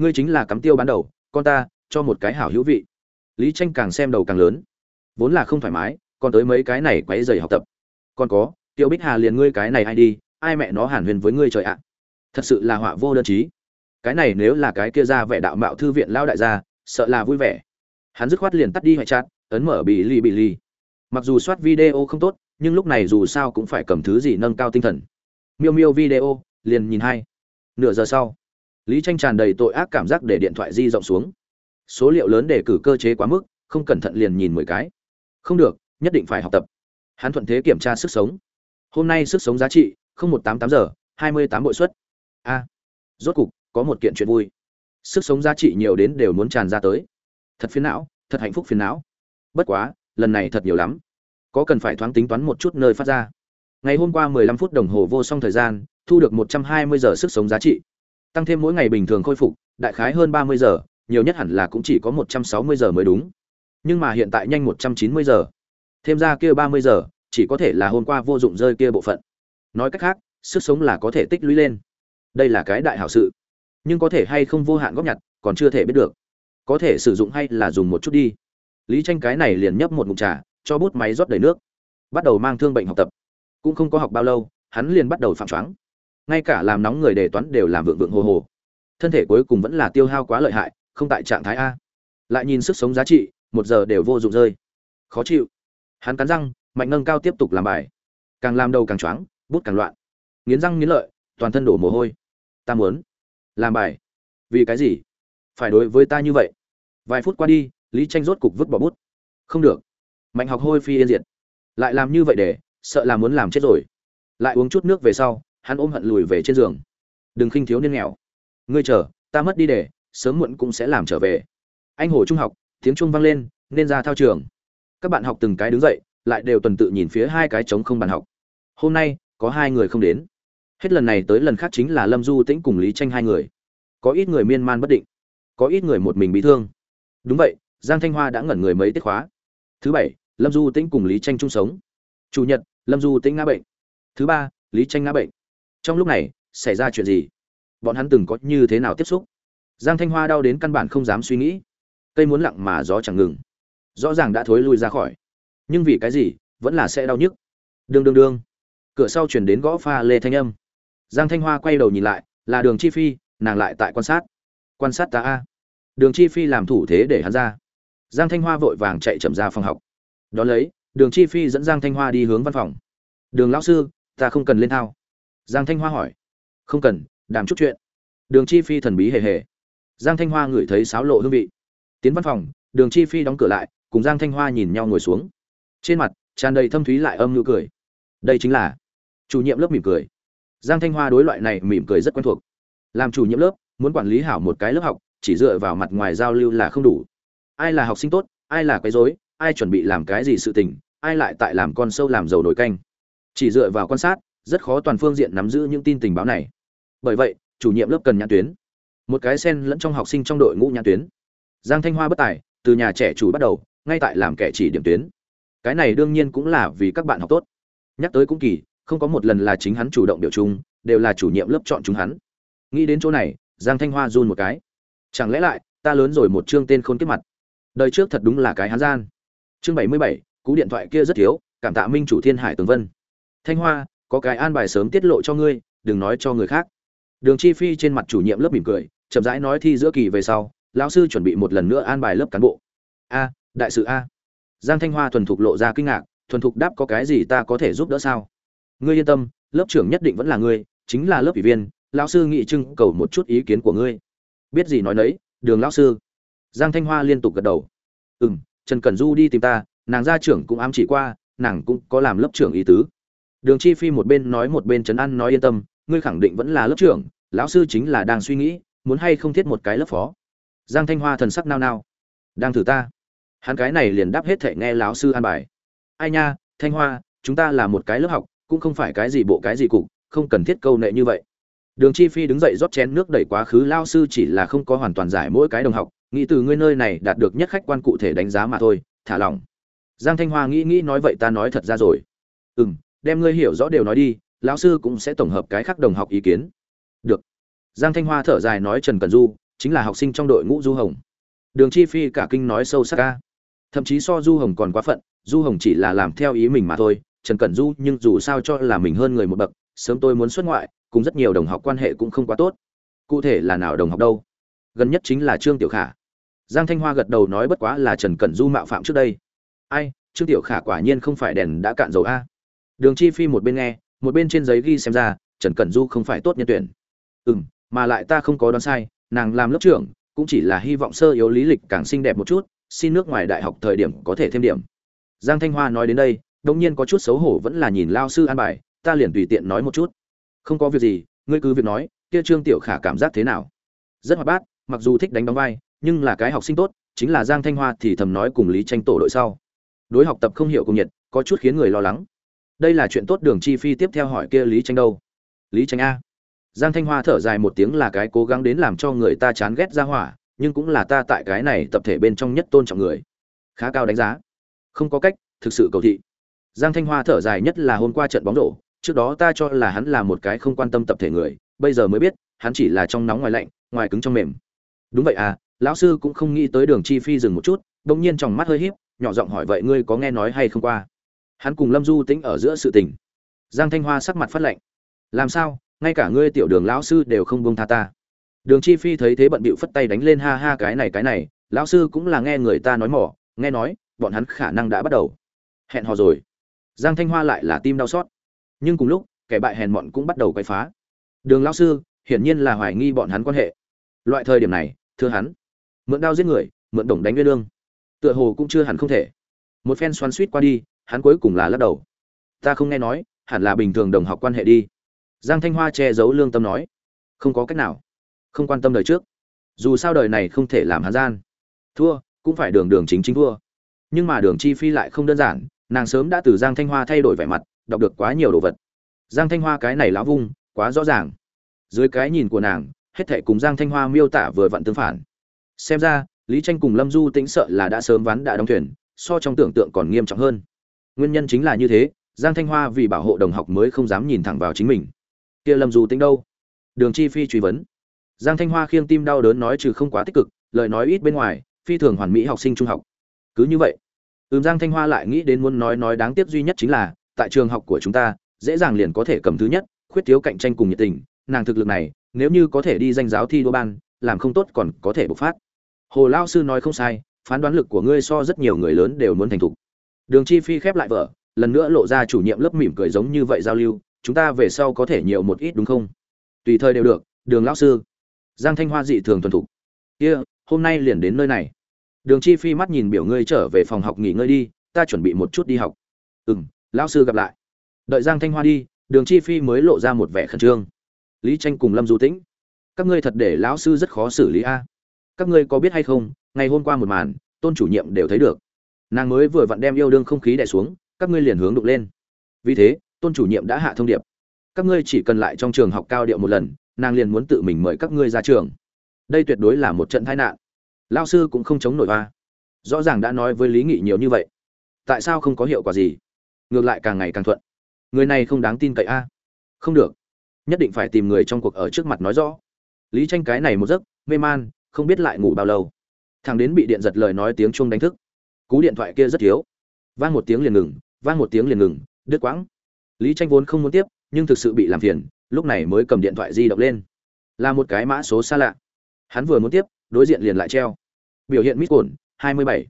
ngươi chính là cắm tiêu ban đầu, con ta, cho một cái hảo hữu vị. Lý tranh càng xem đầu càng lớn. Vốn là không thoải mái, còn tới mấy cái này quấy dày học tập. Còn có, tiêu bích hà liền ngươi cái này ai đi, ai mẹ nó hàn huyền với ngươi trời ạ. Thật sự là họa vô đơn chí. Cái này nếu là cái kia ra vẻ đạo mạo thư viện lao đại gia, sợ là vui vẻ. Hắn dứt khoát liền tắt đi hoại chát ấn mở bị ly bị ly mặc dù soát video không tốt, nhưng lúc này dù sao cũng phải cầm thứ gì nâng cao tinh thần. Miêu miêu video, liền nhìn hai. Nửa giờ sau lý tranh tràn đầy tội ác cảm giác để điện thoại di rộng xuống. Số liệu lớn để cử cơ chế quá mức, không cẩn thận liền nhìn mười cái. Không được, nhất định phải học tập. Hắn thuận thế kiểm tra sức sống. Hôm nay sức sống giá trị, không một tám tám giờ, hai mươi tám bội suất. A. Rốt cục, có một kiện chuyện vui. Sức sống giá trị nhiều đến đều muốn tràn ra tới. Thật phiền não, thật hạnh phúc phiền não. Bất quá, lần này thật nhiều lắm. Có cần phải thoáng tính toán một chút nơi phát ra. Ngày hôm qua 15 phút đồng hồ vô song thời gian, thu được 120 giờ sức sống giá trị tăng thêm mỗi ngày bình thường khôi phục, đại khái hơn 30 giờ, nhiều nhất hẳn là cũng chỉ có 160 giờ mới đúng. Nhưng mà hiện tại nhanh 190 giờ. Thêm ra kia 30 giờ, chỉ có thể là hôm qua vô dụng rơi kia bộ phận. Nói cách khác, sức sống là có thể tích lũy lên. Đây là cái đại hảo sự. Nhưng có thể hay không vô hạn góp nhặt, còn chưa thể biết được. Có thể sử dụng hay là dùng một chút đi. Lý tranh cái này liền nhấp một ngụm trà, cho bút máy rót đầy nước. Bắt đầu mang thương bệnh học tập. Cũng không có học bao lâu, hắn liền bắt đầu phạm choáng ngay cả làm nóng người đề toán đều làm vượng vượng hồ hồ. Thân thể cuối cùng vẫn là tiêu hao quá lợi hại, không tại trạng thái a. Lại nhìn sức sống giá trị, một giờ đều vô dụng rơi. Khó chịu. Hắn cắn răng, mạnh nâng cao tiếp tục làm bài. Càng làm đầu càng choáng, bút càng loạn. Nghiến răng nghiến lợi, toàn thân đổ mồ hôi. Ta muốn làm bài. Vì cái gì? Phải đối với ta như vậy. Vài phút qua đi, lý tranh rốt cục vứt bỏ bút. Không được. Mạnh học hôi phi yên diệt. Lại làm như vậy để, sợ là muốn làm chết rồi. Lại uống chút nước về sau hắn ôm hận lùi về trên giường. Đừng khinh thiếu niên nghèo. Ngươi chờ, ta mất đi để, sớm muộn cũng sẽ làm trở về. Anh hồ trung học, tiếng chuông vang lên, nên ra thao trường. Các bạn học từng cái đứng dậy, lại đều tuần tự nhìn phía hai cái trống không bàn học. Hôm nay, có hai người không đến. Hết lần này tới lần khác chính là lâm du tĩnh cùng lý tranh hai người. Có ít người miên man bất định, có ít người một mình bị thương. Đúng vậy, giang thanh hoa đã ngẩn người mấy tiết khóa. Thứ bảy, lâm du tĩnh cùng lý tranh chung sống. Chủ nhật, lâm du tĩnh ngã bệnh. Thứ ba, lý tranh ngã bệnh trong lúc này, xảy ra chuyện gì? Bọn hắn từng có như thế nào tiếp xúc? Giang thanh hoa đau đến căn bản không dám suy nghĩ. Cây muốn lặng mà gió chẳng ngừng. Rõ ràng đã thối lui ra khỏi. Nhưng vì cái gì, vẫn là sẽ đau nhức. Đương đương đương cửa sau chuyển đến gõ pha lê thanh âm. Giang thanh hoa quay đầu nhìn lại, là đường chi phi, nàng lại tại quan sát. Quan sát ta a. Đường chi phi làm thủ thế để hắn ra. Giang thanh hoa vội vàng chạy chậm ra phòng học. Đón lấy, đường chi phi dẫn giang thanh hoa đi hướng văn phòng. Đường lão sư, ta không cần lên thao giang thanh hoa hỏi. Không cần, đàm chút chuyện. Đường chi phi thần bí hề hề. Giang thanh hoa ngửi thấy sáo lộ hương vị. Tiến văn phòng, đường chi phi đóng cửa lại, cùng giang thanh hoa nhìn nhau ngồi xuống. Trên mặt, tràn đầy thâm thúy lại âm nụ cười. Đây chính là chủ nhiệm lớp mỉm cười. Giang thanh hoa đối loại này mỉm cười rất quen thuộc. Làm chủ nhiệm lớp, muốn quản lý hảo một cái lớp học, chỉ dựa vào mặt ngoài giao lưu là không đủ. Ai là học sinh tốt, ai là quấy rối, ai chuẩn bị làm cái gì sự tình, ai lại tại làm con sâu làm dầu nổi canh. Chỉ dựa vào quan sát rất khó toàn phương diện nắm giữ những tin tình báo này. Bởi vậy, chủ nhiệm lớp cần nhãn tuyến. Một cái sen lẫn trong học sinh trong đội ngũ nhãn tuyến. Giang thanh hoa bất tài, từ nhà trẻ chủ bắt đầu, ngay tại làm kẻ chỉ điểm tuyến. Cái này đương nhiên cũng là vì các bạn học tốt. Nhắc tới cũng kỳ, không có một lần là chính hắn chủ động điều chung đều là chủ nhiệm lớp chọn chúng hắn. Nghĩ đến chỗ này, giang thanh hoa run một cái. Chẳng lẽ lại, ta lớn rồi một chương tên khôn kiếp mặt. Đời trước thật đúng là cái hắn gian. Chương bảy mươi bảy, cú điện thoại kia rất thiếu, cảm tạ minh chủ thiên hải tường vân. Thanh hoa có cái an bài sớm tiết lộ cho ngươi, đừng nói cho người khác. Đường chi phi trên mặt chủ nhiệm lớp mỉm cười, chậm rãi nói thi giữa kỳ về sau, lão sư chuẩn bị một lần nữa an bài lớp cán bộ. A, đại sự a. Giang thanh hoa thuần thục lộ ra kinh ngạc, thuần thục đáp có cái gì ta có thể giúp đỡ sao? Ngươi yên tâm, lớp trưởng nhất định vẫn là ngươi, chính là lớp ủy viên, lão sư nghị trưng cầu một chút ý kiến của ngươi. Biết gì nói nấy, đường lão sư. Giang thanh hoa liên tục gật đầu. Ừ m trần cẩn du đi tìm ta, nàng gia trưởng cũng ám chỉ qua, nàng cũng có làm lớp trưởng ý tứ đường chi phi một bên nói một bên trấn an nói yên tâm, ngươi khẳng định vẫn là lớp trưởng, lão sư chính là đang suy nghĩ, muốn hay không thiết một cái lớp phó. Giang thanh hoa thần sắc nao nao. Đang thử ta. Hắn cái này liền đáp hết thể nghe lão sư an bài. Ai nha, thanh hoa, chúng ta là một cái lớp học, cũng không phải cái gì bộ cái gì cục, không cần thiết câu nệ như vậy. Đường chi phi đứng dậy rót chén nước đẩy quá khứ lao sư chỉ là không có hoàn toàn giải mỗi cái đồng học, nghĩ từ ngươi nơi này đạt được nhất khách quan cụ thể đánh giá mà thôi, thả lỏng. Giang thanh hoa nghĩ nghĩ nói vậy ta nói thật ra rồi. Ừ m đem ngươi hiểu rõ đều nói đi, lão sư cũng sẽ tổng hợp cái khác đồng học ý kiến. Được. Giang thanh hoa thở dài nói trần cần du, chính là học sinh trong đội ngũ du hồng. Đường chi phi cả kinh nói sâu sắc ca thậm chí so du hồng còn quá phận, du hồng chỉ là làm theo ý mình mà thôi, trần cẩn du nhưng dù sao cho là mình hơn người một bậc, sớm tôi muốn xuất ngoại, cùng rất nhiều đồng học quan hệ cũng không quá tốt. Cụ thể là nào đồng học đâu? Gần nhất chính là trương tiểu khả. Giang thanh hoa gật đầu nói bất quá là trần cẩn du mạo phạm trước đây. Ai, trương tiểu khả quả nhiên không phải đèn đã cạn dầu a đường chi phi một bên nghe, một bên trên giấy ghi xem ra, trần cẩn du không phải tốt nhân tuyển. Ừm, mà lại ta không có đoán sai, nàng làm lớp trưởng, cũng chỉ là hy vọng sơ yếu lý lịch càng xinh đẹp một chút, xin nước ngoài đại học thời điểm có thể thêm điểm. Giang thanh hoa nói đến đây đột nhiên có chút xấu hổ vẫn là nhìn lao sư an bài, ta liền tùy tiện nói một chút. Không có việc gì, ngươi cứ việc nói, kia trương tiểu khả cảm giác thế nào? Rất hoạt bát, mặc dù thích đánh đóng vai, nhưng là cái học sinh tốt, chính là giang thanh hoa thì thầm nói cùng lý tranh tổ đội sau. Đối học tập không hiểu cùng nhiệt, có chút khiến người lo lắng đây là chuyện tốt đường chi phi tiếp theo hỏi kia lý tranh đâu? Lý tranh a. Giang thanh hoa thở dài một tiếng là cái cố gắng đến làm cho người ta chán ghét ra hỏa, nhưng cũng là ta tại cái này tập thể bên trong nhất tôn trọng người. Khá cao đánh giá. Không có cách, thực sự cầu thị. Giang thanh hoa thở dài nhất là hôm qua trận bóng rổ, trước đó ta cho là hắn là một cái không quan tâm tập thể người, bây giờ mới biết, hắn chỉ là trong nóng ngoài lạnh, ngoài cứng trong mềm. Đúng vậy à lão sư cũng không nghĩ tới đường chi phi dừng một chút đ ỗ n g nhiên trong mắt hơi h í p nhỏ giọng hỏi vậy ngươi có nghe nói hay không qua? Hắn cùng lâm du tĩnh ở giữa sự tình. Giang thanh hoa sắc mặt phát lệnh làm sao? Ngay cả ngươi tiểu đường lão sư đều không buông tha ta. Đường chi phi thấy thế bận bịu phất tay đánh lên ha ha cái này cái này, lão sư cũng là nghe người ta nói mỏ, nghe nói, bọn hắn khả năng đã bắt đầu. Hẹn hò rồi. Giang thanh hoa lại là tim đau xót. Nhưng cùng lúc, kẻ bại hèn mọn cũng bắt đầu quay phá. Đường lão sư, hiển nhiên là hoài nghi bọn hắn quan hệ. Loại thời điểm này, thưa hắn, mượn đao giết người, mượn đồng đánh nguyên lương. Tựa hồ cũng chưa hẳn không thể. Một phen xoắn suýt qua đi hắn cuối cùng là lắc đầu. Ta không nghe nói, hẳn là bình thường đồng học quan hệ đi. Giang thanh hoa che giấu lương tâm nói. Không có cách nào. Không quan tâm đời trước. Dù sao đời này không thể làm hắn gian. Thua, cũng phải đường đường chính chính thua. Nhưng mà đường chi phi lại không đơn giản, nàng sớm đã từ giang thanh hoa thay đổi vẻ mặt, đọc được quá nhiều đồ vật. Giang thanh hoa cái này lão vung, quá rõ ràng. Dưới cái nhìn của nàng, hết thảy cùng giang thanh hoa miêu tả vừa vặn tương phản. Xem ra, lý tranh cùng lâm du tĩnh sợ là đã sớm ván đã đóng thuyền, so trong tưởng tượng còn nghiêm trọng hơn nguyên nhân chính là như thế, giang thanh hoa vì bảo hộ đồng học mới không dám nhìn thẳng vào chính mình. Kia lâm Dù tính đâu? Đường chi phi truy vấn. Giang thanh hoa khiêng tim đau đớn nói trừ không quá tích cực, lời nói ít bên ngoài, phi thường hoàn mỹ học sinh trung học. Cứ như vậy, ừm, giang thanh hoa lại nghĩ đến muốn nói nói đáng tiếc duy nhất chính là, tại trường học của chúng ta, dễ dàng liền có thể cầm thứ nhất, khuyết thiếu cạnh tranh cùng nhiệt tình, nàng thực lực này, nếu như có thể đi danh giáo thi đua ban, làm không tốt còn có thể bộc phát. Hồ lao sư nói không sai, phán đoán lực của ngươi so rất nhiều người lớn đều muốn thành thục đường chi phi khép lại vở lần nữa lộ ra chủ nhiệm lớp mỉm cười giống như vậy giao lưu chúng ta về sau có thể nhiều một ít đúng không? Tùy thời đều được đường lão sư. Giang thanh hoa dị thường thuần thục. Kia, hôm nay liền đến nơi này. Đường chi phi mắt nhìn biểu ngươi trở về phòng học nghỉ ngơi đi ta chuẩn bị một chút đi học. Ừm, lão sư gặp lại. Đợi giang thanh hoa đi đường chi phi mới lộ ra một vẻ khẩn trương. Lý tranh cùng lâm du tĩnh. Các ngươi thật để lão sư rất khó xử lý a. Các ngươi có biết hay không ngày hôm qua một màn tôn chủ nhiệm đều thấy được nàng mới vừa vặn đem yêu đương không khí đè xuống, các ngươi liền hướng đục lên. Vì thế, tôn chủ nhiệm đã hạ thông điệp. Các ngươi chỉ cần lại trong trường học cao điệu một lần, nàng liền muốn tự mình mời các ngươi ra trường. Đây tuyệt đối là một trận tai nạn. Lao sư cũng không chống nổi hoa. Rõ ràng đã nói với lý nghị nhiều như vậy. Tại sao không có hiệu quả gì? Ngược lại càng ngày càng thuận. Người này không đáng tin cậy a. Không được. Nhất định phải tìm người trong cuộc ở trước mặt nói rõ. Lý tranh cái này một giấc, mê man, không biết lại ngủ bao lâu. Thằng đến bị điện giật lời nói tiếng chuông đánh thức cú điện thoại kia rất thiếu. Vang một tiếng liền ngừng, vang một tiếng liền ngừng, đứt quãng. Lý tranh vốn không muốn tiếp, nhưng thực sự bị làm phiền, lúc này mới cầm điện thoại di động lên. Là một cái mã số xa lạ. Hắn vừa muốn tiếp, đối diện liền lại treo. Biểu hiện mít cồn, hai mươi bảy.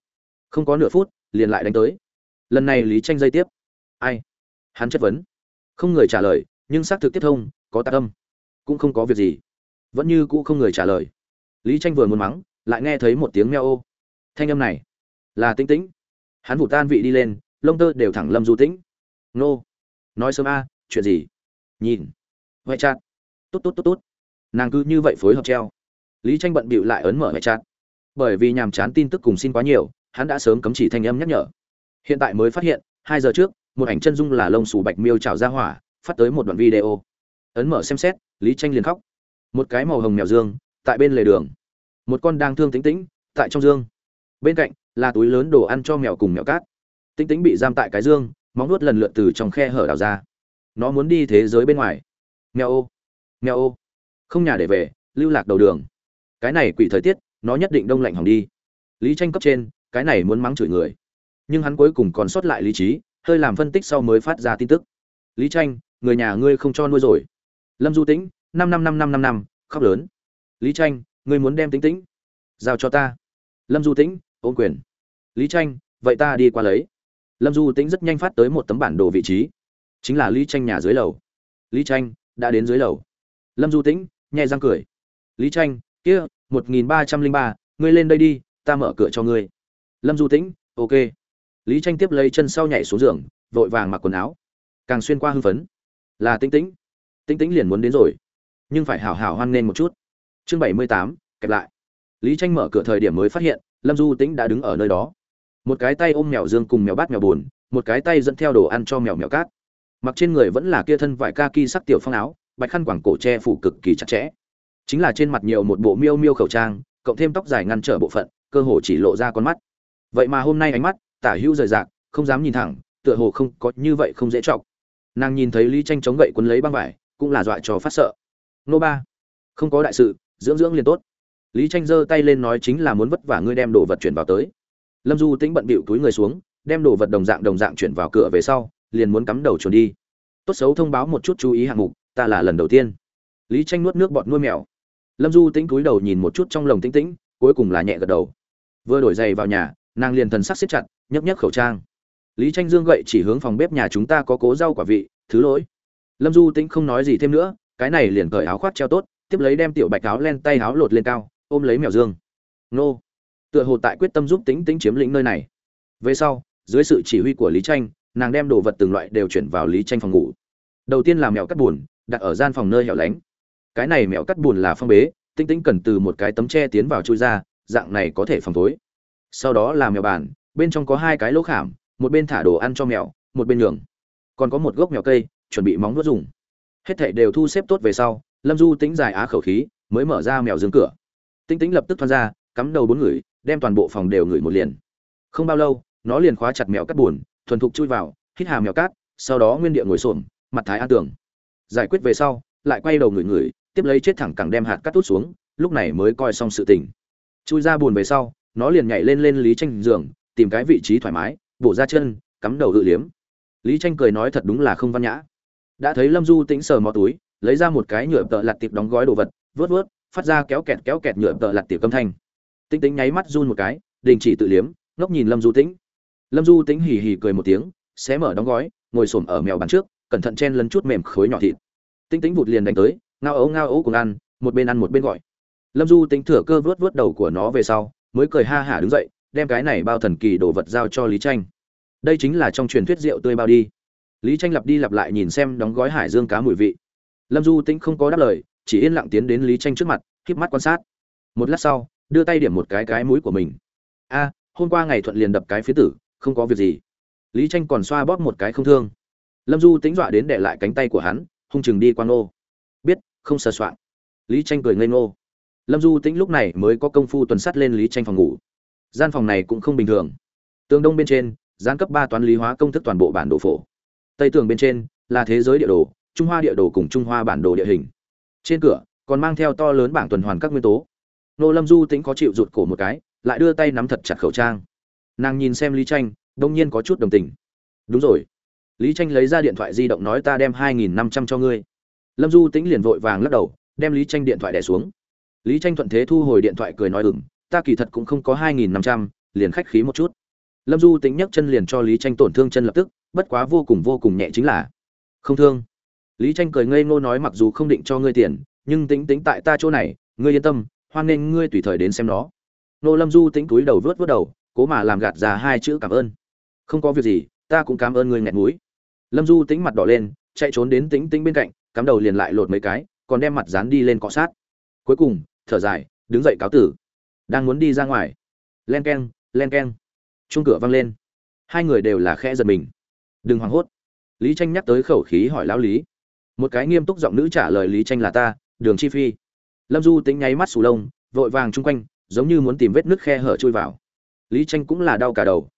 Không có nửa phút, liền lại đánh tới. Lần này lý tranh dây tiếp. Ai? Hắn chất vấn. Không người trả lời, nhưng xác thực tiếp thông, có tạc âm. Cũng không có việc gì. Vẫn như cũ không người trả lời. Lý tranh vừa muốn mắng, lại nghe thấy một tiếng meo ô. Thanh âm này là tĩnh tĩnh. Hắn vụ tan vị đi lên, lông tơ đều thẳng lâm du tĩnh. Nô, nói sớm a, chuyện gì? Nhìn. Huệ chặt tốt tốt tốt tốt nàng cứ như vậy phối hợp treo. Lý tranh bận bịu lại ấn mở huệ chặt bởi vì nhàm chán tin tức cùng xin quá nhiều, hắn đã sớm cấm chỉ thanh âm nhắc nhở. Hiện tại mới phát hiện, hai giờ trước, một ảnh chân dung là lông xù bạch miêu trào ra hỏa, phát tới một đoạn video. Ấn mở xem xét, lý tranh liền khóc. Một cái màu hồng mèo dương, tại bên lề đường. Một con đang thương tính tĩnh, tại trong dương. Bên cạnh là túi lớn đồ ăn cho mèo cùng mèo cát. Tính tĩnh bị giam tại cái dương, móng nuốt lần lượt từ trong khe hở đào ra. Nó muốn đi thế giới bên ngoài. Mèo ô mèo ô. Không nhà để về, lưu lạc đầu đường. Cái này quỷ thời tiết, nó nhất định đông lạnh hỏng đi. Lý tranh cấp trên, cái này muốn mắng chửi người. Nhưng hắn cuối cùng còn sót lại lý trí, hơi làm phân tích sau mới phát ra tin tức. Lý tranh, người nhà ngươi không cho nuôi rồi. Lâm du tĩnh, năm năm năm năm năm năm, khóc lớn. Lý tranh, ngươi muốn đem tính tĩnh giao cho ta. Lâm du tĩnh ôm quyền. Lý tranh vậy ta đi qua lấy. Lâm du tĩnh rất nhanh phát tới một tấm bản đồ vị trí. Chính là lý tranh nhà dưới lầu. Lý tranh đã đến dưới lầu. Lâm du tĩnh, nhẹ răng cười. Lý tranh kia, một nghìn ba trăm linh ba, ngươi lên đây đi, ta mở cửa cho ngươi. Lâm du tĩnh, ok. Lý tranh tiếp lấy chân sau nhảy xuống giường, vội vàng mặc quần áo. Càng xuyên qua hưng phấn. Là tĩnh tĩnh. Tĩnh tĩnh liền muốn đến rồi. Nhưng phải hảo hảo hoan nghênh một chút. Chương bảy mươi tám, kẹp lại. Lý tranh mở cửa thời điểm mới phát hiện lâm du tĩnh đã đứng ở nơi đó. Một cái tay ôm mèo dương cùng mèo bát mèo buồn, một cái tay dẫn theo đồ ăn cho mèo mèo cát. Mặc trên người vẫn là kia thân vải kaki sắc tiểu phong áo, bạch khăn quàng cổ che phủ cực kỳ chặt chẽ. Chính là trên mặt nhiều một bộ miêu miêu khẩu trang, cộng thêm tóc dài ngăn trở bộ phận, cơ hồ chỉ lộ ra con mắt. Vậy mà hôm nay ánh mắt, tả hữu rời rạc, không dám nhìn thẳng, tựa hồ không có như vậy không dễ chọc. Nàng nhìn thấy lý tranh chống gậy quấn lấy băng vải, cũng là dọa cho phát sợ. Nô ba, không có đại sự, dưỡng dưỡng liền tốt lý tranh giơ tay lên nói chính là muốn vất vả ngươi đem đồ vật chuyển vào tới. Lâm du tĩnh bận bịu túi người xuống, đem đồ vật đồng dạng đồng dạng chuyển vào cửa về sau, liền muốn cắm đầu chuồn đi. Tốt xấu thông báo một chút chú ý hạng mục, ta là lần đầu tiên. Lý tranh nuốt nước bọt nuôi mèo. Lâm du tĩnh cúi đầu nhìn một chút trong lồng tĩnh tĩnh, cuối cùng là nhẹ gật đầu. Vừa đổi giày vào nhà, nàng liền thần sắc siết chặt, nhấp nhấp khẩu trang. Lý tranh dương gậy chỉ hướng phòng bếp nhà chúng ta có cố rau quả vị, thứ lỗi. Lâm du tĩnh không nói gì thêm nữa, cái này liền cởi áo khoác treo tốt, tiếp lấy đem tiểu bạch áo len tay áo lột lên cao ôm lấy mèo dương. Nô. Tựa hồ tại quyết tâm giúp tĩnh tĩnh chiếm lĩnh nơi này. Về sau, dưới sự chỉ huy của lý tranh nàng đem đồ vật từng loại đều chuyển vào lý tranh phòng ngủ. Đầu tiên là mèo cắt buồn, đặt ở gian phòng nơi hẻo lánh. Cái này mèo cắt buồn là phong bế tinh tinh cần từ một cái tấm tre tiến vào chui ra, dạng này có thể phòng tối sau đó là mèo bàn, bên trong có hai cái lỗ khảm, một bên thả đồ ăn cho mèo, một bên nhường. Còn có một gốc mèo cây, chuẩn bị móng vuốt dùng. Hết thảy đều thu xếp tốt về sau, lâm du tính dài á khẩu khí, mới mở ra mèo dương cửa tinh Tĩnh lập tức thoăn ra, cắm đầu bốn người, đem toàn bộ phòng đều ngửi một liền. Không bao lâu, nó liền khóa chặt mèo cắt buồn, thuần thục chui vào, hít hà mèo cát, sau đó nguyên địa ngồi xổm, mặt thái an tường. Giải quyết về sau, lại quay đầu ngửi ngửi, tiếp lấy chết thẳng cẳng đem hạt cắt tút xuống, lúc này mới coi xong sự tình. Chui ra buồn về sau, nó liền nhảy lên lên lý tranh giường, tìm cái vị trí thoải mái, bổ ra chân, cắm đầu tự liếm. Lý tranh cười nói thật đúng là không văn nhã. Đã thấy lâm du tĩnh sờ mó túi, lấy ra một cái nhựa tợ lặt tiệp đóng gói đồ vật, vớt vớt phát ra kéo kẹt kéo kẹt nhựa tợ lặt tiệp âm thanh. Tinh tính nháy mắt run một cái, đình chỉ tự liếm, ngốc nhìn lâm du tĩnh. Lâm du tĩnh hì hì cười một tiếng, xé mở đóng gói, ngồi xổm ở mèo bàn trước, cẩn thận chen lấn chút mềm khối nhỏ thịt. Tinh tính vụt liền đánh tới, ngao ấu ngao ấu cùng ăn, một bên ăn một bên gọi. Lâm du tính thửa cơ vớt vớt đầu của nó về sau, mới cười ha hả đứng dậy, đem cái này bao thần kỳ đồ vật giao cho lý tranh đây chính là trong truyền thuyết rượu tươi bao đi. Lý tranh lặp đi lặp lại nhìn xem đóng gói hải dương cá mùi vị. Lâm du tĩnh không có đáp lời chỉ yên lặng tiến đến lý tranh trước mặt híp mắt quan sát. Một lát sau, đưa tay điểm một cái cái mũi của mình. A, hôm qua ngày thuận liền đập cái phía tử, không có việc gì. Lý tranh còn xoa bóp một cái không thương. Lâm du tính dọa đến để lại cánh tay của hắn, hung chừng đi qua ngô. Biết, không sờ soạn lý tranh cười ngây ngô. Lâm du tĩnh lúc này mới có công phu tuần sắt lên lý tranh phòng ngủ. Gian phòng này cũng không bình thường. Tường đông bên trên, gián cấp ba toán lý hóa công thức toàn bộ bản đồ phổ. Tây tường bên trên là thế giới địa đồ, trung hoa địa đồ cùng trung hoa bản đồ địa hình trên cửa, còn mang theo to lớn bảng tuần hoàn các nguyên tố. Nô lâm du tĩnh có chịu rụt cổ một cái, lại đưa tay nắm thật chặt khẩu trang. Nàng nhìn xem lý tranh, đông nhiên có chút đồng tình. Đúng rồi. Lý tranh lấy ra điện thoại di động nói ta đem hai nghìn năm trăm cho ngươi. Lâm du tĩnh liền vội vàng lắc đầu, đem lý tranh điện thoại đẻ xuống. Lý tranh thuận thế thu hồi điện thoại cười nói ừng ta kỳ thật cũng không có hai nghìn năm trăm, liền khách khí một chút. Lâm du tĩnh nhấc chân liền cho lý tranh tổn thương chân lập tức, bất quá vô cùng vô cùng nhẹ chính là không thương lý tranh cười ngây ngô nói mặc dù không định cho ngươi tiền, nhưng tính tính tại ta chỗ này, ngươi yên tâm, hoan nghênh ngươi tùy thời đến xem nó. Nô lâm du tính túi đầu vớt vớt đầu, cố mà làm gạt ra hai chữ cảm ơn. Không có việc gì, ta cũng cảm ơn ngươi nghẹn mũi. Lâm du tính mặt đỏ lên, chạy trốn đến tính tính bên cạnh, cắm đầu liền lại lột mấy cái, còn đem mặt dán đi lên cọ sát. Cuối cùng, thở dài, đứng dậy cáo tử. Đang muốn đi ra ngoài. Len keng len keng. Chung cửa văng lên. Hai người đều là khẽ giật mình. Đừng hoảng hốt. Lý tranh nhắc tới khẩu khí hỏi lão lý một cái nghiêm túc giọng nữ trả lời lý tranh là ta, đường chi phi. Lâm du tính nháy mắt sù lông, vội vàng chung quanh, giống như muốn tìm vết nước khe hở chui vào. Lý tranh cũng là đau cả đầu.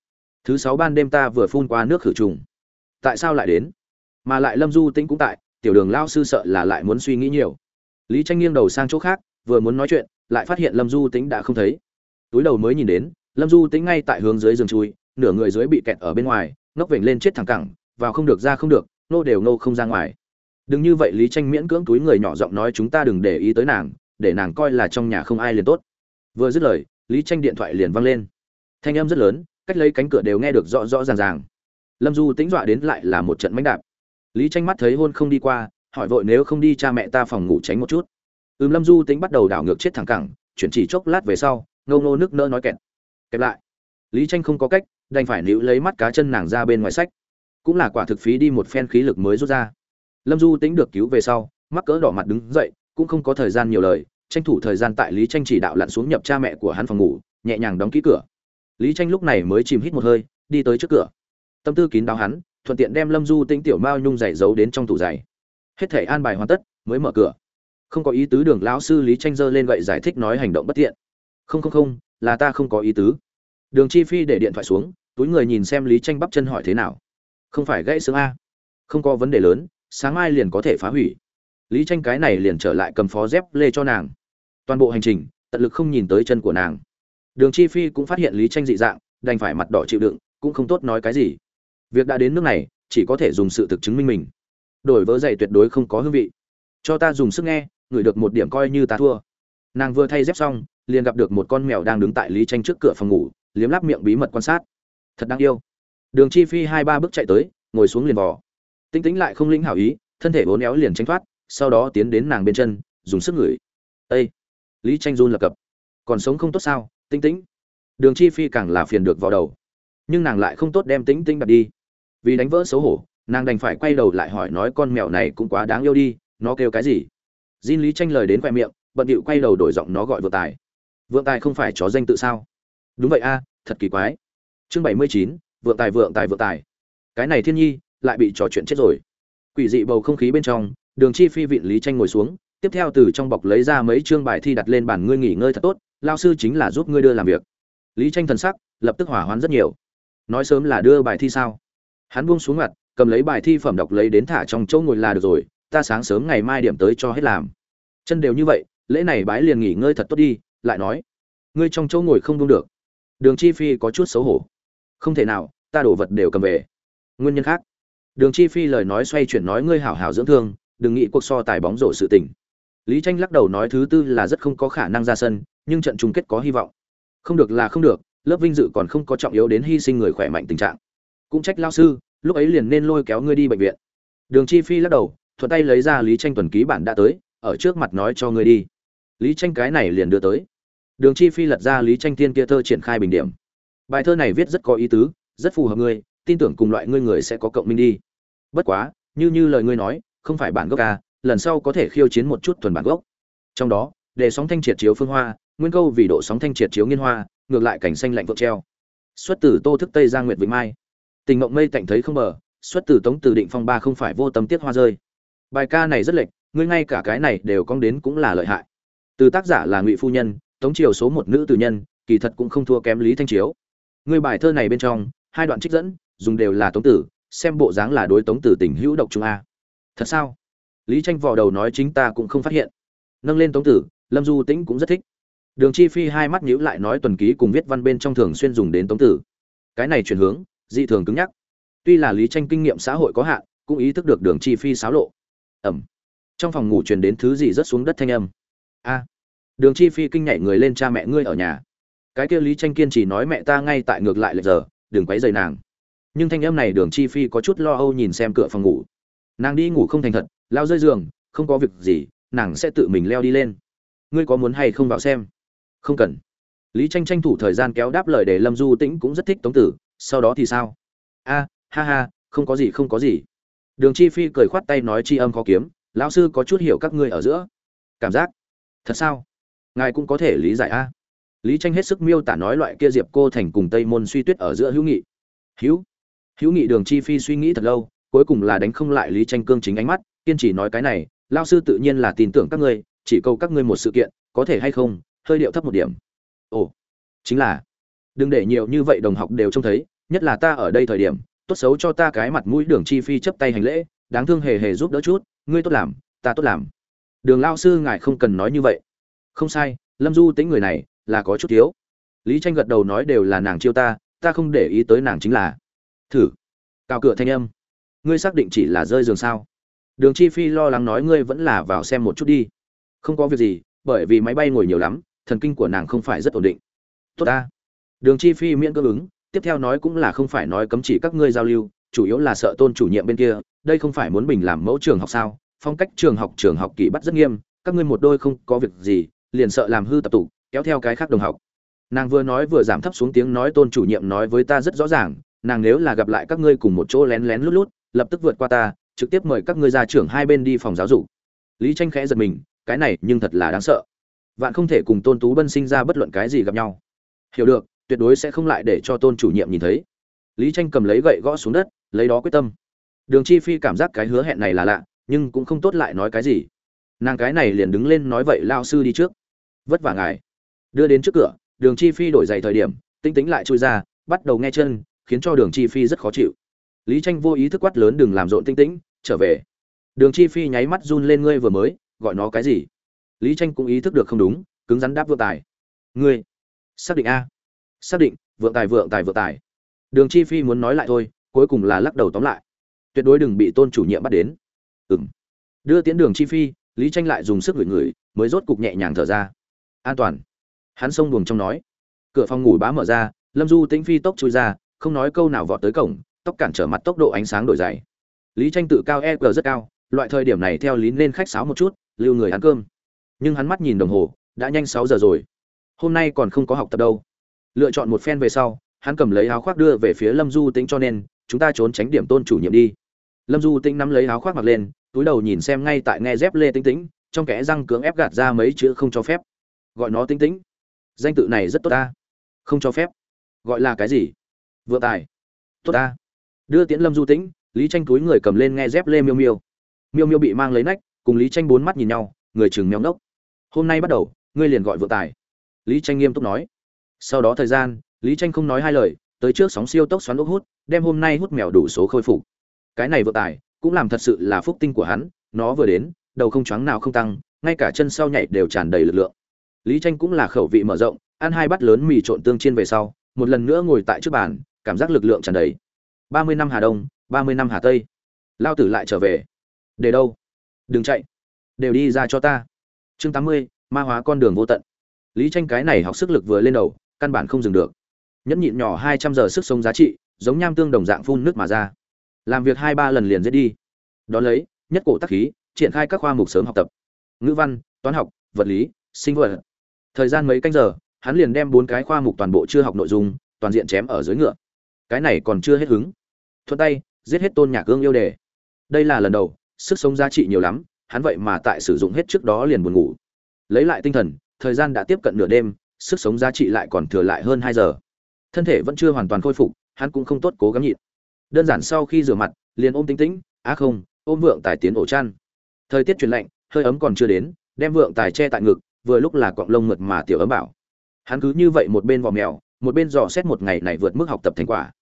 Thứ sáu ban đêm ta vừa phun qua nước khử trùng. Tại sao lại đến? Mà lại lâm du tính cũng tại, tiểu đường lao sư sợ là lại muốn suy nghĩ nhiều. Lý tranh nghiêng đầu sang chỗ khác, vừa muốn nói chuyện, lại phát hiện lâm du tính đã không thấy. Túi đầu mới nhìn đến, lâm du tính ngay tại hướng dưới giường chui, nửa người dưới bị kẹt ở bên ngoài, ngốc vểnh lên chết thẳng cẳng, vào không được ra không được, nô đều nô không ra ngoài đừng như vậy lý tranh miễn cưỡng túi người nhỏ giọng nói chúng ta đừng để ý tới nàng, để nàng coi là trong nhà không ai liền tốt. Vừa dứt lời, lý tranh điện thoại liền văng lên. Thanh âm rất lớn, cách lấy cánh cửa đều nghe được rõ rõ ràng ràng. Lâm du tính dọa đến lại là một trận mánh đạp. Lý tranh mắt thấy hôn không đi qua, hỏi vội nếu không đi cha mẹ ta phòng ngủ tránh một chút. Ừm, lâm du tính bắt đầu đảo ngược chết thẳng cẳng, chuyển chỉ chốc lát về sau, ngâu ngô nước nỡ nói kẹt. Kẹp lại. Lý tranh không có cách, đành phải níu lấy mắt cá chân nàng ra bên ngoài sách. Cũng là quả thực phí đi một phen khí lực mới rút ra lâm du tính được cứu về sau, mắc cỡ đỏ mặt đứng dậy, cũng không có thời gian nhiều lời, tranh thủ thời gian tại lý tranh chỉ đạo lặn xuống nhập cha mẹ của hắn phòng ngủ, nhẹ nhàng đóng kỹ cửa. Lý tranh lúc này mới chìm hít một hơi, đi tới trước cửa. Tâm tư kín đáo hắn, thuận tiện đem lâm du tĩnh tiểu mao nhung giày giấu đến trong tủ giày. Hết thể an bài hoàn tất, mới mở cửa. Không có ý tứ đường lão sư lý tranh giơ lên gậy giải thích nói hành động bất tiện. Không không không, là ta không có ý tứ. Đường chi phi để điện thoại xuống, túi người nhìn xem lý tranh bắp chân hỏi thế nào. Không phải gãy xương a. Không có vấn đề lớn sáng mai liền có thể phá hủy. Lý tranh cái này liền trở lại cầm phó dép lê cho nàng. Toàn bộ hành trình, tận lực không nhìn tới chân của nàng. Đường chi phi cũng phát hiện lý tranh dị dạng, đành phải mặt đỏ chịu đựng, cũng không tốt nói cái gì. Việc đã đến nước này, chỉ có thể dùng sự thực chứng minh mình. Đổi vỡ giày tuyệt đối không có hương vị. Cho ta dùng sức nghe, ngửi được một điểm coi như ta thua. Nàng vừa thay dép xong, liền gặp được một con mèo đang đứng tại lý tranh trước cửa phòng ngủ, liếm láp miệng bí mật quan sát. Thật đáng yêu. Đường chi phi hai ba bước chạy tới, ngồi xuống liền vò tinh tĩnh lại không lĩnh hảo ý thân thể uốn éo liền tranh thoát sau đó tiến đến nàng bên chân dùng sức ngửi ây lý tranh run lập cập còn sống không tốt sao tinh tĩnh đường chi phi càng là phiền được vào đầu nhưng nàng lại không tốt đem tĩnh tĩnh đặt đi vì đánh vỡ xấu hổ nàng đành phải quay đầu lại hỏi nói con mèo này cũng quá đáng yêu đi nó kêu cái gì Jin Lý tranh lời đến khoe miệng, bận điệu quay đầu đổi giọng nó gọi Vượng Tài. Vượng Tài không phải chó danh tự sao? Đúng vậy a, thật kỳ quái. Chương bảy mươi chín, Vượng Tài Vượng Tài Vượng Tài. Cái này Thiên Nhi lại bị trò chuyện chết rồi. Quỷ dị bầu không khí bên trong, Đường Chi Phi vịn Lý tranh ngồi xuống, tiếp theo từ trong bọc lấy ra mấy chương bài thi đặt lên bàn ngươi nghỉ ngơi thật tốt, lao sư chính là giúp ngươi đưa làm việc. Lý tranh thần sắc lập tức hỏa hoán rất nhiều. Nói sớm là đưa bài thi sao? Hắn buông xuống mặt, cầm lấy bài thi phẩm đọc lấy đến thả trong chỗ ngồi là được rồi, ta sáng sớm ngày mai điểm tới cho hết làm chân đều như vậy lễ này bái liền nghỉ ngơi thật tốt đi lại nói ngươi trong chỗ ngồi không đúng được đường chi phi có chút xấu hổ không thể nào ta đổ vật đều cầm về nguyên nhân khác đường chi phi lời nói xoay chuyển nói ngươi hảo hảo dưỡng thương, đừng nghĩ cuộc so tài bóng rổ sự tình. Lý tranh lắc đầu nói thứ tư là rất không có khả năng ra sân, nhưng trận chung kết có hy vọng. Không được là không được, lớp vinh dự còn không có trọng yếu đến hy sinh người khỏe mạnh tình trạng. Cũng trách Lão sư, lúc ấy liền nên lôi kéo ngươi đi bệnh viện. Đường chi phi lắc đầu, thuận tay lấy ra lý tranh tuần ký bản đã tới, ở trước mặt nói cho ngươi đi. Lý tranh cái này liền đưa tới. Đường chi phi lật ra lý tranh tiên kia thơ triển khai bình điểm. Bài thơ này viết rất có ý tứ, rất phù hợp ngươi tin tưởng cùng loại ngươi người sẽ có cộng minh đi. Bất quá, như như lời ngươi nói, không phải bản gốc à lần sau có thể khiêu chiến một chút thuần bản gốc. Trong đó, để sóng thanh triệt chiếu phương hoa, nguyên câu vì độ sóng thanh triệt chiếu nghiên hoa, ngược lại cảnh xanh lạnh vượng treo. Xuất từ tô thức tây giang nguyệt vĩnh mai. Tình ngộng mây tạnh thấy không bờ, xuất từ tống từ định phong ba không phải vô tâm tiết hoa rơi. Bài ca này rất lệch, ngươi ngay cả cái này đều cong đến cũng là lợi hại. Từ tác giả là ngụy phu nhân, tống triều số một nữ tử nhân, kỳ thật cũng không thua kém lý thanh chiếu. Ngươi bài thơ này bên trong, hai đoạn trích dẫn dùng đều là tống tử, xem bộ dáng là đối tống tử tình hữu độc trung a. Thật sao? Lý tranh vò đầu nói chính ta cũng không phát hiện. Nâng lên tống tử, lâm du tĩnh cũng rất thích. Đường chi phi hai mắt nhíu lại nói tuần ký cùng viết văn bên trong thường xuyên dùng đến tống tử. Cái này chuyển hướng, dị thường cứng nhắc. Tuy là lý tranh kinh nghiệm xã hội có hạn, cũng ý thức được đường chi phi xáo lộ. Ẩm. Trong phòng ngủ truyền đến thứ gì rớt xuống đất thanh âm. A. Đường chi phi kinh nhảy người lên cha mẹ ngươi ở nhà. Cái kia lý tranh kiên trì nói mẹ ta ngay tại ngược lại lệch giờ, đừng quấy rầy nàng nhưng thanh âm này đường chi phi có chút lo âu nhìn xem cửa phòng ngủ. Nàng đi ngủ không thành thật, lao rơi giường, không có việc gì, nàng sẽ tự mình leo đi lên. Ngươi có muốn hay không vào xem? Không cần. Lý tranh tranh thủ thời gian kéo đáp lời để lâm du tĩnh cũng rất thích tống tử, sau đó thì sao? A, ha ha, không có gì, không có gì. Đường chi phi cười khoát tay nói chi âm khó kiếm, lão sư có chút hiểu các ngươi ở giữa. Cảm giác. Thật sao? Ngài cũng có thể lý giải a. Lý tranh hết sức miêu tả nói loại kia diệp cô thành cùng tây môn suy tuyết ở giữa hữu nghị. Hữu hữu nghị đường chi phi suy nghĩ thật lâu, cuối cùng là đánh không lại lý tranh cương chính ánh mắt, kiên trì nói cái này, lão sư tự nhiên là tin tưởng các ngươi, chỉ câu các ngươi một sự kiện, có thể hay không, hơi điệu thấp một điểm. Ồ, chính là, đừng để nhiều như vậy đồng học đều trông thấy, nhất là ta ở đây thời điểm, tốt xấu cho ta cái mặt mũi đường chi phi chấp tay hành lễ, đáng thương hề hề giúp đỡ chút, ngươi tốt làm, ta tốt làm. Đường lao sư ngài không cần nói như vậy. Không sai, lâm du tính người này, là có chút thiếu. Lý tranh gật đầu nói đều là nàng chiêu ta ta không để ý tới nàng chính là thử. Cao cửa thanh âm. Ngươi xác định chỉ là rơi giường sao? Đường chi phi lo lắng nói ngươi vẫn là vào xem một chút đi. Không có việc gì, bởi vì máy bay ngồi nhiều lắm, thần kinh của nàng không phải rất ổn định. Tốt ta. Đường chi phi miễn cưỡng ứng, tiếp theo nói cũng là không phải nói cấm chỉ các ngươi giao lưu, chủ yếu là sợ tôn chủ nhiệm bên kia, đây không phải muốn bình làm mẫu trường học sao? Phong cách trường học trường học kỳ bắt rất nghiêm, các ngươi một đôi không có việc gì, liền sợ làm hư tập tụ, kéo theo cái khác đồng học. Nàng vừa nói vừa giảm thấp xuống tiếng nói tôn chủ nhiệm nói với ta rất rõ ràng nàng nếu là gặp lại các ngươi cùng một chỗ lén lén lút lút, lập tức vượt qua ta, trực tiếp mời các ngươi ra trưởng hai bên đi phòng giáo dục. Lý tranh khẽ giật mình, cái này nhưng thật là đáng sợ. Vạn không thể cùng tôn tú bân sinh ra bất luận cái gì gặp nhau. Hiểu được, tuyệt đối sẽ không lại để cho tôn chủ nhiệm nhìn thấy. Lý tranh cầm lấy gậy gõ xuống đất, lấy đó quyết tâm. Đường chi phi cảm giác cái hứa hẹn này là lạ, nhưng cũng không tốt lại nói cái gì. Nàng cái này liền đứng lên nói vậy lao sư đi trước. Vất vả ngài. Đưa đến trước cửa, đường chi phi đổi giày thời điểm, tinh tính lại chui ra, bắt đầu nghe chân khiến cho đường chi phi rất khó chịu. Lý tranh vô ý thức quát lớn đừng làm rộn tinh tĩnh, trở về. Đường chi phi nháy mắt run lên ngươi vừa mới, gọi nó cái gì? Lý tranh cũng ý thức được không đúng, cứng rắn đáp vượng tài. Ngươi, xác định a. Xác định, vượng tài vượng tài vượng tài. Đường chi phi muốn nói lại thôi, cuối cùng là lắc đầu tóm lại. Tuyệt đối đừng bị tôn chủ nhiệm bắt đến. Ừng đưa tiến đường chi phi, lý tranh lại dùng sức gửi người mới rốt cục nhẹ nhàng thở ra. An toàn. Hắn xông buồng trong nói. Cửa phòng ngủ bá mở ra, lâm du tĩnh phi tốc chui ra không nói câu nào vọt tới cổng, tóc cản trở mặt tốc độ ánh sáng đổi dày lý tranh tự cao e g rất cao, loại thời điểm này theo lý nên khách sáo một chút, lưu người ăn cơm. Nhưng hắn mắt nhìn đồng hồ, đã nhanh sáu giờ rồi. Hôm nay còn không có học tập đâu. Lựa chọn một phen về sau, hắn cầm lấy áo khoác đưa về phía lâm du tĩnh cho nên, chúng ta trốn tránh điểm tôn chủ nhiệm đi. Lâm du tĩnh nắm lấy áo khoác mặc lên, túi đầu nhìn xem ngay tại nghe dép lê tĩnh tĩnh, trong kẽ răng cưỡng ép gạt ra mấy chữ không cho phép. Gọi nó tĩnh tĩnh. Danh tự này rất tốt ta. Không cho phép. Gọi là cái gì? Vừa tài. Tốt ta. Đưa tiễn lâm du tĩnh, lý tranh túi người cầm lên nghe dép lê miêu miêu. Miêu miêu bị mang lấy nách, cùng lý tranh bốn mắt nhìn nhau, người chừng mèo ngốc. Hôm nay bắt đầu, ngươi liền gọi vượng tài. Lý tranh nghiêm túc nói. Sau đó thời gian, lý tranh không nói hai lời, tới trước sóng siêu tốc xoắn ốc hút, đem hôm nay hút mèo đủ số khôi phục. Cái này vượng tài, cũng làm thật sự là phúc tinh của hắn, nó vừa đến, đầu không choáng nào không tăng, ngay cả chân sau nhảy đều tràn đầy lực lượng. Lý tranh cũng là khẩu vị mở rộng, ăn hai bát lớn mì trộn tương chiên về sau, một lần nữa ngồi tại trước bàn cảm giác lực lượng tràn đầy. Ba mươi năm hà đông, ba mươi năm hà tây. Lao tử lại trở về. Để đâu? Đừng chạy. Đều đi ra cho ta. Chương tám mươi, ma hóa con đường vô tận. Lý tranh cái này học sức lực vừa lên đầu, căn bản không dừng được. Nhẫn nhịn nhỏ hai trăm giờ sức sống giá trị, giống nham tương đồng dạng phun nước mà ra. Làm việc hai ba lần liền giết đi. Đón lấy, nhất cổ tác khí, triển khai các khoa mục sớm học tập. Ngữ văn, toán học, vật lý, sinh vật. Thời gian mấy canh giờ, hắn liền đem bốn cái khoa mục toàn bộ chưa học nội dung, toàn diện chém ở dưới ngựa cái này còn chưa hết hứng. Thuận tay, giết hết tôn nhạc ương yêu đề. Đây là lần đầu, sức sống giá trị nhiều lắm, hắn vậy mà tại sử dụng hết trước đó liền buồn ngủ. Lấy lại tinh thần, thời gian đã tiếp cận nửa đêm, sức sống giá trị lại còn thừa lại hơn hai giờ. Thân thể vẫn chưa hoàn toàn khôi phục, hắn cũng không tốt cố gắng nhịn. Đơn giản sau khi rửa mặt, liền ôm tính tĩnh, á à không, ôm vượng tài tiến ổ chăn. Thời tiết chuyển lạnh, hơi ấm còn chưa đến, đem vượng tài che tại ngực, vừa lúc là cọng lông mượt mà tiểu ấm bảo. Hắn cứ như vậy một bên vò mèo, một bên dò xét một ngày này vượt mức học tập thành quả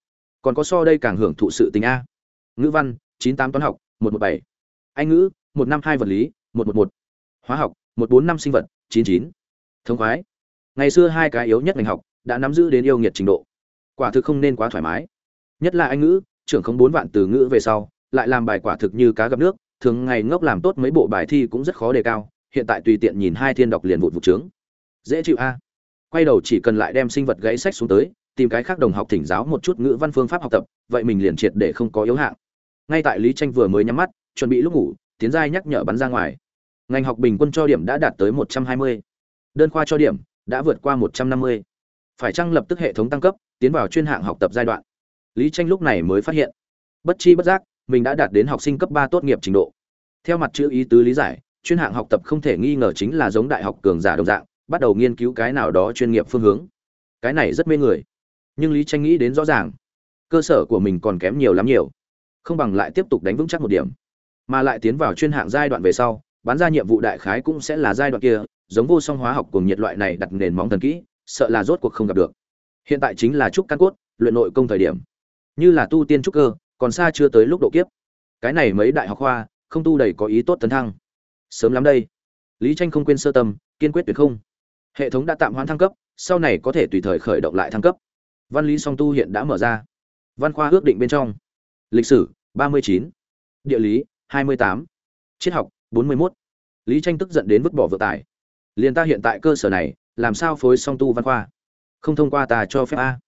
còn có so đây càng hưởng thụ sự tình a. Ngữ văn, chín tám toán học, một một bảy. Anh ngữ, một năm hai vật lý, một một một. Hóa học, một bốn năm sinh vật, chín chín. Thông khoái. Ngày xưa hai cái yếu nhất ngành học đã nắm giữ đến yêu nghiệt trình độ. Quả thực không nên quá thoải mái. Nhất là anh ngữ, trưởng không bốn vạn từ ngữ về sau, lại làm bài quả thực như cá gặp nước, thường ngày ngốc làm tốt mấy bộ bài thi cũng rất khó đề cao, hiện tại tùy tiện nhìn hai thiên đọc liền vụt vụt trướng dễ chịu a. Quay đầu chỉ cần lại đem sinh vật gãy sách xuống tới tìm cái khác đồng học thỉnh giáo một chút ngữ văn phương pháp học tập, vậy mình liền triệt để không có yếu hạng. Ngay tại lý tranh vừa mới nhắm mắt, chuẩn bị lúc ngủ, tiến giai nhắc nhở bắn ra ngoài. Ngành học bình quân cho điểm đã đạt tới 120. đơn khoa cho điểm đã vượt qua 150. phải chăng lập tức hệ thống tăng cấp, tiến vào chuyên hạng học tập giai đoạn? Lý tranh lúc này mới phát hiện, bất chi bất giác, mình đã đạt đến học sinh cấp 3 tốt nghiệp trình độ. Theo mặt chữ ý tứ lý giải, chuyên hạng học tập không thể nghi ngờ chính là giống đại học cường giả đồng dạng, bắt đầu nghiên cứu cái nào đó chuyên nghiệp phương hướng. Cái này rất mê người nhưng lý tranh nghĩ đến rõ ràng. Cơ sở của mình còn kém nhiều lắm nhiều. Không bằng lại tiếp tục đánh vững chắc một điểm. Mà lại tiến vào chuyên hạng giai đoạn về sau, bán ra nhiệm vụ đại khái cũng sẽ là giai đoạn kia, giống vô song hóa học cùng nhiệt loại này đặt nền móng thần kỹ, sợ là rốt cuộc không gặp được. Hiện tại chính là trúc căn cốt, luyện nội công thời điểm. Như là tu tiên trúc cơ, còn xa chưa tới lúc độ kiếp. Cái này mấy đại học khoa, không tu đầy có ý tốt tấn thăng. Sớm lắm đây. Lý tranh không quên sơ tâm, kiên quyết tuyệt không. Hệ thống đã tạm hoãn thăng cấp, sau này có thể tùy thời khởi động lại thăng cấp văn lý song tu hiện đã mở ra. Văn khoa ước định bên trong. Lịch sử 39, địa lý 28, triết học 41. lý tranh tức giận đến vứt bỏ vợ tài. Liền ta hiện tại cơ sở này làm sao phối song tu văn khoa? Không thông qua ta cho phép a.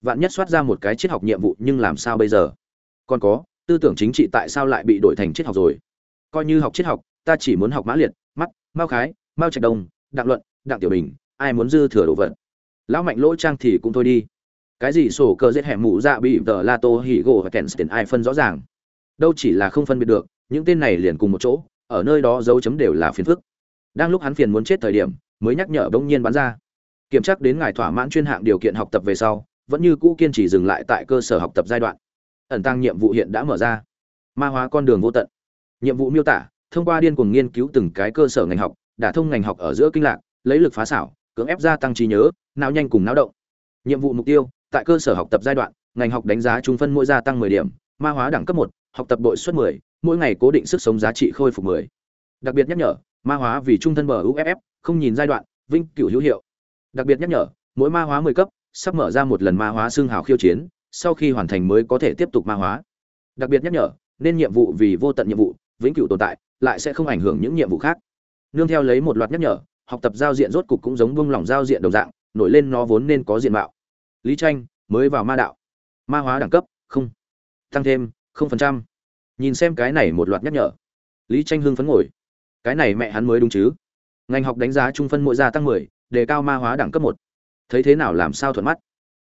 Vạn nhất soát ra một cái triết học nhiệm vụ nhưng làm sao bây giờ? Còn có tư tưởng chính trị tại sao lại bị đổi thành triết học rồi? Coi như học triết học ta chỉ muốn học mã liệt mắt mao khái mao trạch đông đặng luận đặng tiểu bình ai muốn dư thừa đồ vật? Lão mạnh lỗ trang thì cũng thôi đi cái gì sổ cơ giết hẻm mụ dạ bị tờ la tô hỉ gỗ và kèn ai phân rõ ràng. Đâu chỉ là không phân biệt được, những tên này liền cùng một chỗ, ở nơi đó dấu chấm đều là phiền phức. Đang lúc hắn phiền muốn chết thời điểm, mới nhắc nhở bỗng nhiên bắn ra. Kiểm tra đến ngài thỏa mãn chuyên hạng điều kiện học tập về sau, vẫn như cũ kiên trì dừng lại tại cơ sở học tập giai đoạn. Ẩn tăng nhiệm vụ hiện đã mở ra. Ma hóa con đường vô tận. Nhiệm vụ miêu tả, thông qua điên cuồng nghiên cứu từng cái cơ sở ngành học, đả thông ngành học ở giữa kinh lạc, lấy lực phá xảo, cưỡng ép gia tăng trí nhớ, não nhanh cùng não động. Nhiệm vụ mục tiêu tại cơ sở học tập giai đoạn ngành học đánh giá trung phân mỗi gia tăng 10 điểm ma hóa đẳng cấp một học tập bội suất 10, mỗi ngày cố định sức sống giá trị khôi phục 10. đặc biệt nhắc nhở ma hóa vì trung thân bờ uff không nhìn giai đoạn vinh cửu hữu hiệu. Đặc biệt nhắc nhở mỗi ma hóa 10 cấp sắp mở ra một lần ma hóa xương hào khiêu chiến sau khi hoàn thành mới có thể tiếp tục ma hóa. Đặc biệt nhắc nhở nên nhiệm vụ vì vô tận nhiệm vụ vĩnh cửu tồn tại lại sẽ không ảnh hưởng những nhiệm vụ khác. Nương theo lấy một loạt nhắc nhở học tập giao diện rốt cục cũng giống buông lỏng giao diện đồng dạng nổi lên nó vốn nên có diện mạo lý tranh, mới vào ma đạo. Ma hóa đẳng cấp, không. Tăng thêm, không phần trăm. Nhìn xem cái này một loạt nhắc nhở. Lý tranh hưng phấn ngồi. Cái này mẹ hắn mới đúng chứ? Ngành học đánh giá trung phân mỗi gia tăng mười, đề cao ma hóa đẳng cấp một. Thấy thế nào làm sao thuận mắt?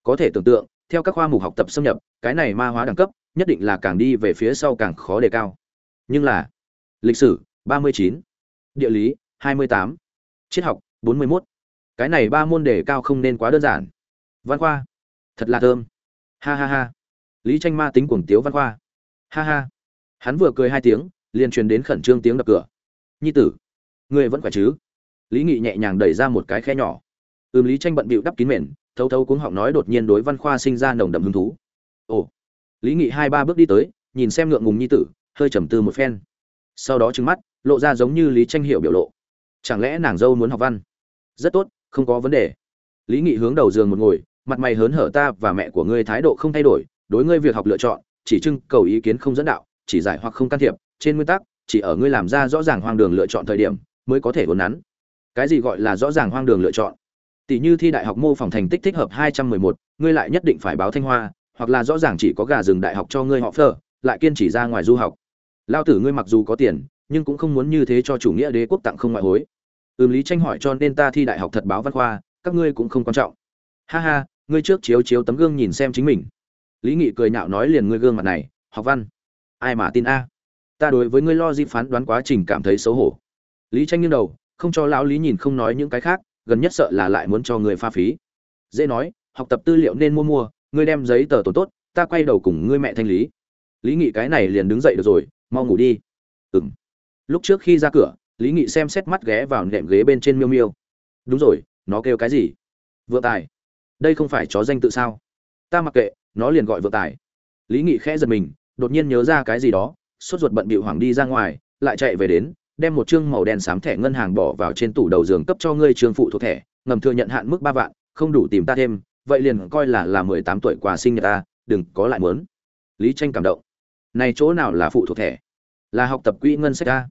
Có thể tưởng tượng, theo các khoa mục học tập xâm nhập, cái này ma hóa đẳng cấp, nhất định là càng đi về phía sau càng khó đề cao. Nhưng là, lịch sử, ba mươi chín. Địa lý, hai mươi tám. Triết học, bốn mươi 41. cái này ba môn đề cao không nên quá đơn giản văn khoa. Thật là thơm. Ha ha ha. Lý tranh ma tính cuồng tiếu văn khoa. Ha ha. Hắn vừa cười hai tiếng, liền truyền đến khẩn trương tiếng đập cửa. Nhi tử, ngươi vẫn khỏe chứ? Lý nghị nhẹ nhàng đẩy ra một cái khe nhỏ. Ừm, lý tranh bận bịu đắp kín mền thâu thâu cuống họng nói đột nhiên đối văn khoa sinh ra nồng đậm hứng thú. Ồ. Lý nghị hai ba bước đi tới, nhìn xem ngượng ngùng nhi tử, hơi trầm tư một phen. Sau đó trừng mắt, lộ ra giống như lý tranh hiểu biểu lộ. Chẳng lẽ nàng dâu muốn học văn? Rất tốt, không có vấn đề. Lý nghị hướng đầu giường một ngồi mặt mày hớn hở ta và mẹ của ngươi thái độ không thay đổi, đối ngươi việc học lựa chọn, chỉ trưng cầu ý kiến không dẫn đạo, chỉ giải hoặc không can thiệp, trên nguyên tắc, chỉ ở ngươi làm ra rõ ràng hoang đường lựa chọn thời điểm, mới có thể vốn nắn. Cái gì gọi là rõ ràng hoang đường lựa chọn? Tỷ như thi đại học mô phỏng thành tích thích hợp hai trăm mười một, ngươi lại nhất định phải báo thanh hoa, hoặc là rõ ràng chỉ có gà rừng đại học cho ngươi họ phở, lại kiên trì ra ngoài du học. Lao tử ngươi mặc dù có tiền, nhưng cũng không muốn như thế cho chủ nghĩa đế quốc tặng không ngoại hối. Ừm, lý tranh hỏi cho nên ta thi đại học thật báo văn khoa, các ngươi cũng không quan trọng. Ha ha ngươi trước chiếu chiếu tấm gương nhìn xem chính mình. Lý nghị cười nhạo nói liền ngươi gương mặt này, học văn. Ai mà tin a? Ta đối với ngươi lo di phán đoán quá trình cảm thấy xấu hổ. Lý tranh nghiêng đầu, không cho lão lý nhìn không nói những cái khác, gần nhất sợ là lại muốn cho người pha phí. Dễ nói, học tập tư liệu nên mua mua, ngươi đem giấy tờ tổ tốt, ta quay đầu cùng ngươi mẹ thanh lý. Lý nghị cái này liền đứng dậy được rồi, mau ngủ đi. Ừng lúc trước khi ra cửa, lý nghị xem xét mắt ghé vào nệm ghế bên trên miêu miêu. Đúng rồi, nó kêu cái gì? Vượng tài đây không phải chó danh tự sao? Ta mặc kệ, nó liền gọi vượng tài. Lý nghị khẽ giật mình, đột nhiên nhớ ra cái gì đó, sốt ruột bận bịu hoảng đi ra ngoài, lại chạy về đến, đem một chương màu đen xám thẻ ngân hàng bỏ vào trên tủ đầu giường cấp cho ngươi trường phụ thuộc thẻ, ngầm thừa nhận hạn mức ba vạn, không đủ tìm ta thêm, vậy liền coi là là mười tám tuổi quà sinh nhật ta, đừng có lại muốn. Lý tranh cảm động. Này chỗ nào là phụ thuộc thẻ? Là học tập quỹ ngân sách ta?